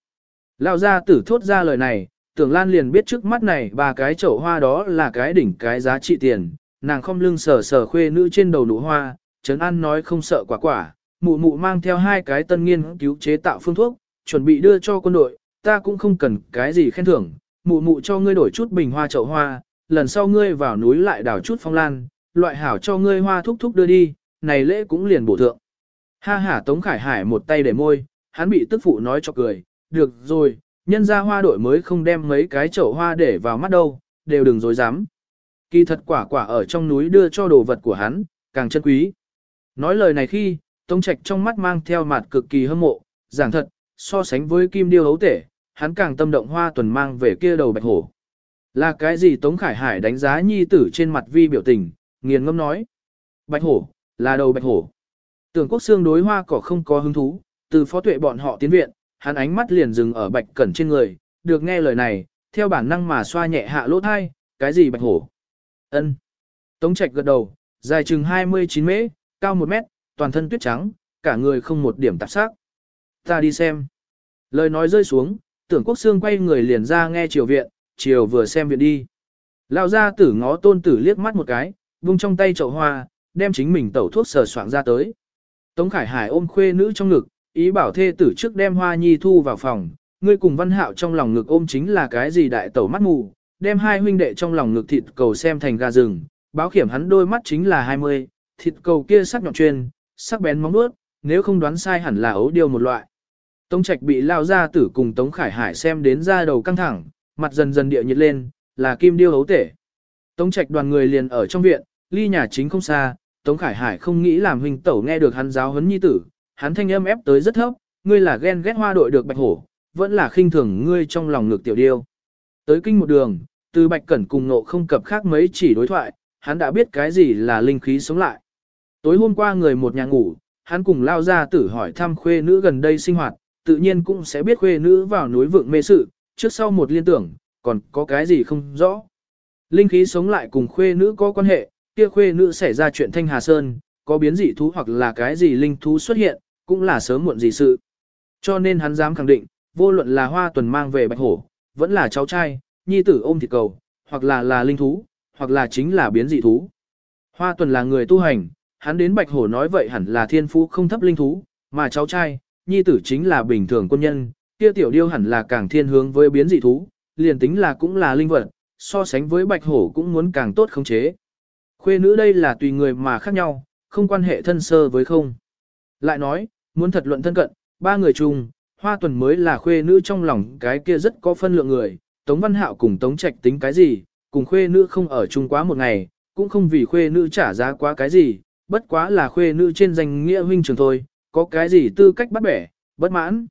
Lão gia tử thốt ra lời này, tưởng lan liền biết trước mắt này ba cái chậu hoa đó là cái đỉnh cái giá trị tiền, nàng không lưng sờ sờ khuê nữ trên đầu nụ hoa, Trấn An nói không sợ quả quả, mụ mụ mang theo hai cái tân nghiên cứu chế tạo phương thuốc, chuẩn bị đưa cho quân đội, ta cũng không cần cái gì khen thưởng, mụ mụ cho ngươi đổi chút bình hoa chậu hoa, lần sau ngươi vào núi lại đào chút phong lan, loại hảo cho ngươi hoa thúc thúc đưa đi, này lễ cũng liền bổ thượng. Ha ha Tống Khải Hải một tay để môi, hắn bị tức phụ nói cho cười, được rồi, nhân ra hoa đội mới không đem mấy cái chậu hoa để vào mắt đâu, đều đừng dối dám. Kỳ thật quả quả ở trong núi đưa cho đồ vật của hắn, càng chân quý. Nói lời này khi, Tống Trạch trong mắt mang theo mặt cực kỳ hâm mộ, giảng thật, so sánh với kim điêu hấu tể, hắn càng tâm động hoa tuần mang về kia đầu bạch hổ. Là cái gì Tống Khải Hải đánh giá nhi tử trên mặt vi biểu tình, nghiền ngâm nói. Bạch hổ, là đầu bạch hổ. Tưởng quốc xương đối hoa cỏ không có hứng thú, từ phó tuệ bọn họ tiến viện, hắn ánh mắt liền dừng ở bạch cẩn trên người, được nghe lời này, theo bản năng mà xoa nhẹ hạ lỗ thai, cái gì bạch hổ. ân Tống Trạch gật đầu, dài chừng 29 mễ, cao 1 mét, toàn thân tuyết trắng, cả người không một điểm tạp sắc. Ta đi xem. Lời nói rơi xuống, tưởng quốc xương quay người liền ra nghe triều viện, chiều vừa xem viện đi. Lão gia tử ngó tôn tử liếc mắt một cái, vung trong tay chậu hoa, đem chính mình tẩu thuốc sờ soạn ra tới. Tống Khải Hải ôm khuê nữ trong ngực, ý bảo thê tử trước đem hoa nhi thu vào phòng, ngươi cùng văn hạo trong lòng ngực ôm chính là cái gì đại tẩu mắt mù, đem hai huynh đệ trong lòng ngực thịt cầu xem thành gà rừng, báo khiểm hắn đôi mắt chính là 20, thịt cầu kia sắc nhọn chuyên, sắc bén móng nuốt, nếu không đoán sai hẳn là ấu điêu một loại. Tống Trạch bị lao ra tử cùng Tống Khải Hải xem đến ra đầu căng thẳng, mặt dần dần địa nhiệt lên, là kim điêu hấu tể. Tống Trạch đoàn người liền ở trong viện, ly nhà chính không xa, Tống Khải Hải không nghĩ làm huynh tẩu nghe được hắn giáo huấn nhi tử, hắn thanh âm ép tới rất thấp, ngươi là ghen ghét hoa đội được bạch hổ, vẫn là khinh thường ngươi trong lòng ngược tiểu điêu. Tới kinh một đường, từ bạch cẩn cùng nộ không cập khác mấy chỉ đối thoại, hắn đã biết cái gì là linh khí sống lại. Tối hôm qua người một nhà ngủ, hắn cùng lao ra tử hỏi thăm khuê nữ gần đây sinh hoạt, tự nhiên cũng sẽ biết khuê nữ vào núi vượng mê sự, trước sau một liên tưởng, còn có cái gì không rõ. Linh khí sống lại cùng khuê nữ có quan hệ, kia khuê nữ xảy ra chuyện thanh hà sơn, có biến dị thú hoặc là cái gì linh thú xuất hiện, cũng là sớm muộn gì sự. Cho nên hắn dám khẳng định, vô luận là hoa tuần mang về bạch hổ, vẫn là cháu trai, nhi tử ôm thịt cầu, hoặc là là linh thú, hoặc là chính là biến dị thú. Hoa tuần là người tu hành, hắn đến bạch hổ nói vậy hẳn là thiên phú không thấp linh thú, mà cháu trai, nhi tử chính là bình thường quân nhân, kia tiểu điêu hẳn là càng thiên hướng với biến dị thú, liền tính là cũng là linh vật, so sánh với bạch hổ cũng muốn càng tốt khống chế. Khuê nữ đây là tùy người mà khác nhau, không quan hệ thân sơ với không. Lại nói, muốn thật luận thân cận, ba người chung, hoa tuần mới là khuê nữ trong lòng cái kia rất có phân lượng người, Tống Văn Hạo cùng Tống Trạch tính cái gì, cùng khuê nữ không ở chung quá một ngày, cũng không vì khuê nữ trả giá quá cái gì, bất quá là khuê nữ trên danh nghĩa huynh trường thôi, có cái gì tư cách bắt bẻ, bất mãn.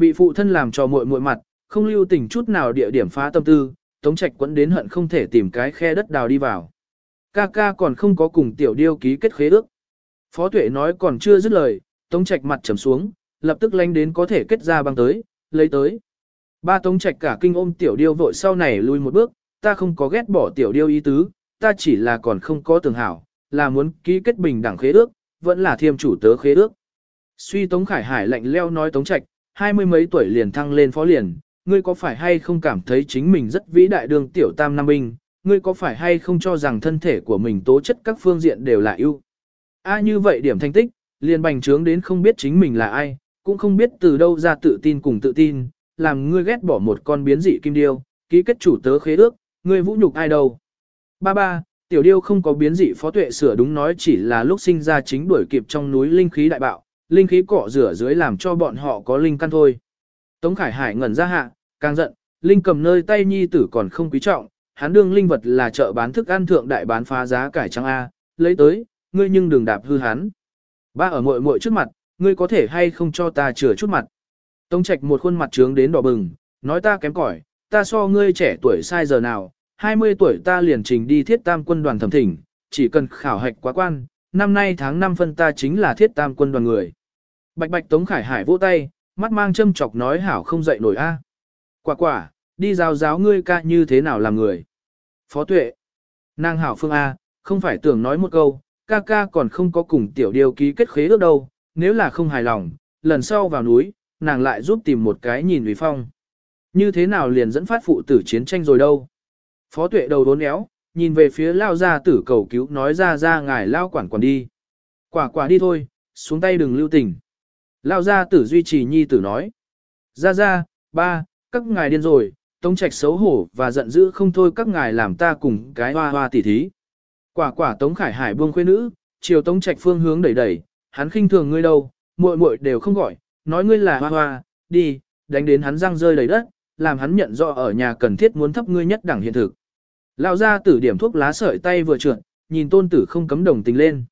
Bị phụ thân làm cho muội muội mặt, không lưu tình chút nào địa điểm phá tâm tư, Tống Trạch quẫn đến hận không thể tìm cái khe đất đào đi vào. Ca ca còn không có cùng tiểu điêu ký kết khế ước. Phó tuệ nói còn chưa dứt lời, Tống Trạch mặt trầm xuống, lập tức lánh đến có thể kết ra băng tới, lấy tới. Ba Tống Trạch cả kinh ôm tiểu điêu vội sau này lui một bước, ta không có ghét bỏ tiểu điêu ý tứ, ta chỉ là còn không có tưởng hảo, là muốn ký kết bình đẳng khế ước, vẫn là thiêm chủ tớ khế ước. Suy Tống Khải Hải lạnh leo nói Tống Trạch, hai mươi mấy tuổi liền thăng lên phó liền, ngươi có phải hay không cảm thấy chính mình rất vĩ đại đường tiểu tam nam binh, ngươi có phải hay không cho rằng thân thể của mình tố chất các phương diện đều là ưu. A như vậy điểm thành tích, liền bành trướng đến không biết chính mình là ai, cũng không biết từ đâu ra tự tin cùng tự tin, làm ngươi ghét bỏ một con biến dị kim điêu, ký kết chủ tớ khế ước, ngươi vũ nhục ai đâu. Ba ba, tiểu điêu không có biến dị phó tuệ sửa đúng nói chỉ là lúc sinh ra chính đuổi kịp trong núi linh khí đại bạo, linh khí cọ rửa dưới làm cho bọn họ có linh căn thôi. Tống Khải Hải ngẩn ra hạ, càng giận, linh cầm nơi tay nhi tử còn không quý trọng, hắn đương linh vật là chợ bán thức ăn thượng đại bán phá giá cải trắng A, lấy tới, ngươi nhưng đừng đạp hư hắn. Ba ở muội muội trước mặt, ngươi có thể hay không cho ta chừa chút mặt. Tống trạch một khuôn mặt trướng đến đỏ bừng, nói ta kém cỏi, ta so ngươi trẻ tuổi sai giờ nào, 20 tuổi ta liền trình đi thiết tam quân đoàn thẩm thỉnh, chỉ cần khảo hạch quá quan, năm nay tháng 5 phân ta chính là thiết tam quân đoàn người. Bạch bạch Tống Khải Hải vỗ tay, mắt mang châm chọc nói hảo không dậy nổi a. Quả quả, đi giáo giáo ngươi ca như thế nào làm người. Phó tuệ, nàng hảo phương A, không phải tưởng nói một câu, ca ca còn không có cùng tiểu điều ký kết khế ước đâu, nếu là không hài lòng, lần sau vào núi, nàng lại giúp tìm một cái nhìn vì phong. Như thế nào liền dẫn phát phụ tử chiến tranh rồi đâu. Phó tuệ đầu đốn éo, nhìn về phía lao ra tử cầu cứu nói ra ra ngài lao quản quản đi. Quả quả đi thôi, xuống tay đừng lưu tình. Lao ra tử duy trì nhi tử nói. Ra ra, ba, các ngài điên rồi, tống trạch xấu hổ và giận dữ không thôi các ngài làm ta cùng cái hoa hoa tỉ thí. Quả quả tống khải hải buông khuê nữ, chiều tống trạch phương hướng đẩy đẩy, hắn khinh thường ngươi đâu, muội muội đều không gọi, nói ngươi là hoa hoa, đi, đánh đến hắn răng rơi đầy đất, làm hắn nhận rõ ở nhà cần thiết muốn thấp ngươi nhất đẳng hiện thực. Lão ra tử điểm thuốc lá sợi tay vừa trượt, nhìn tôn tử không cấm đồng tình lên.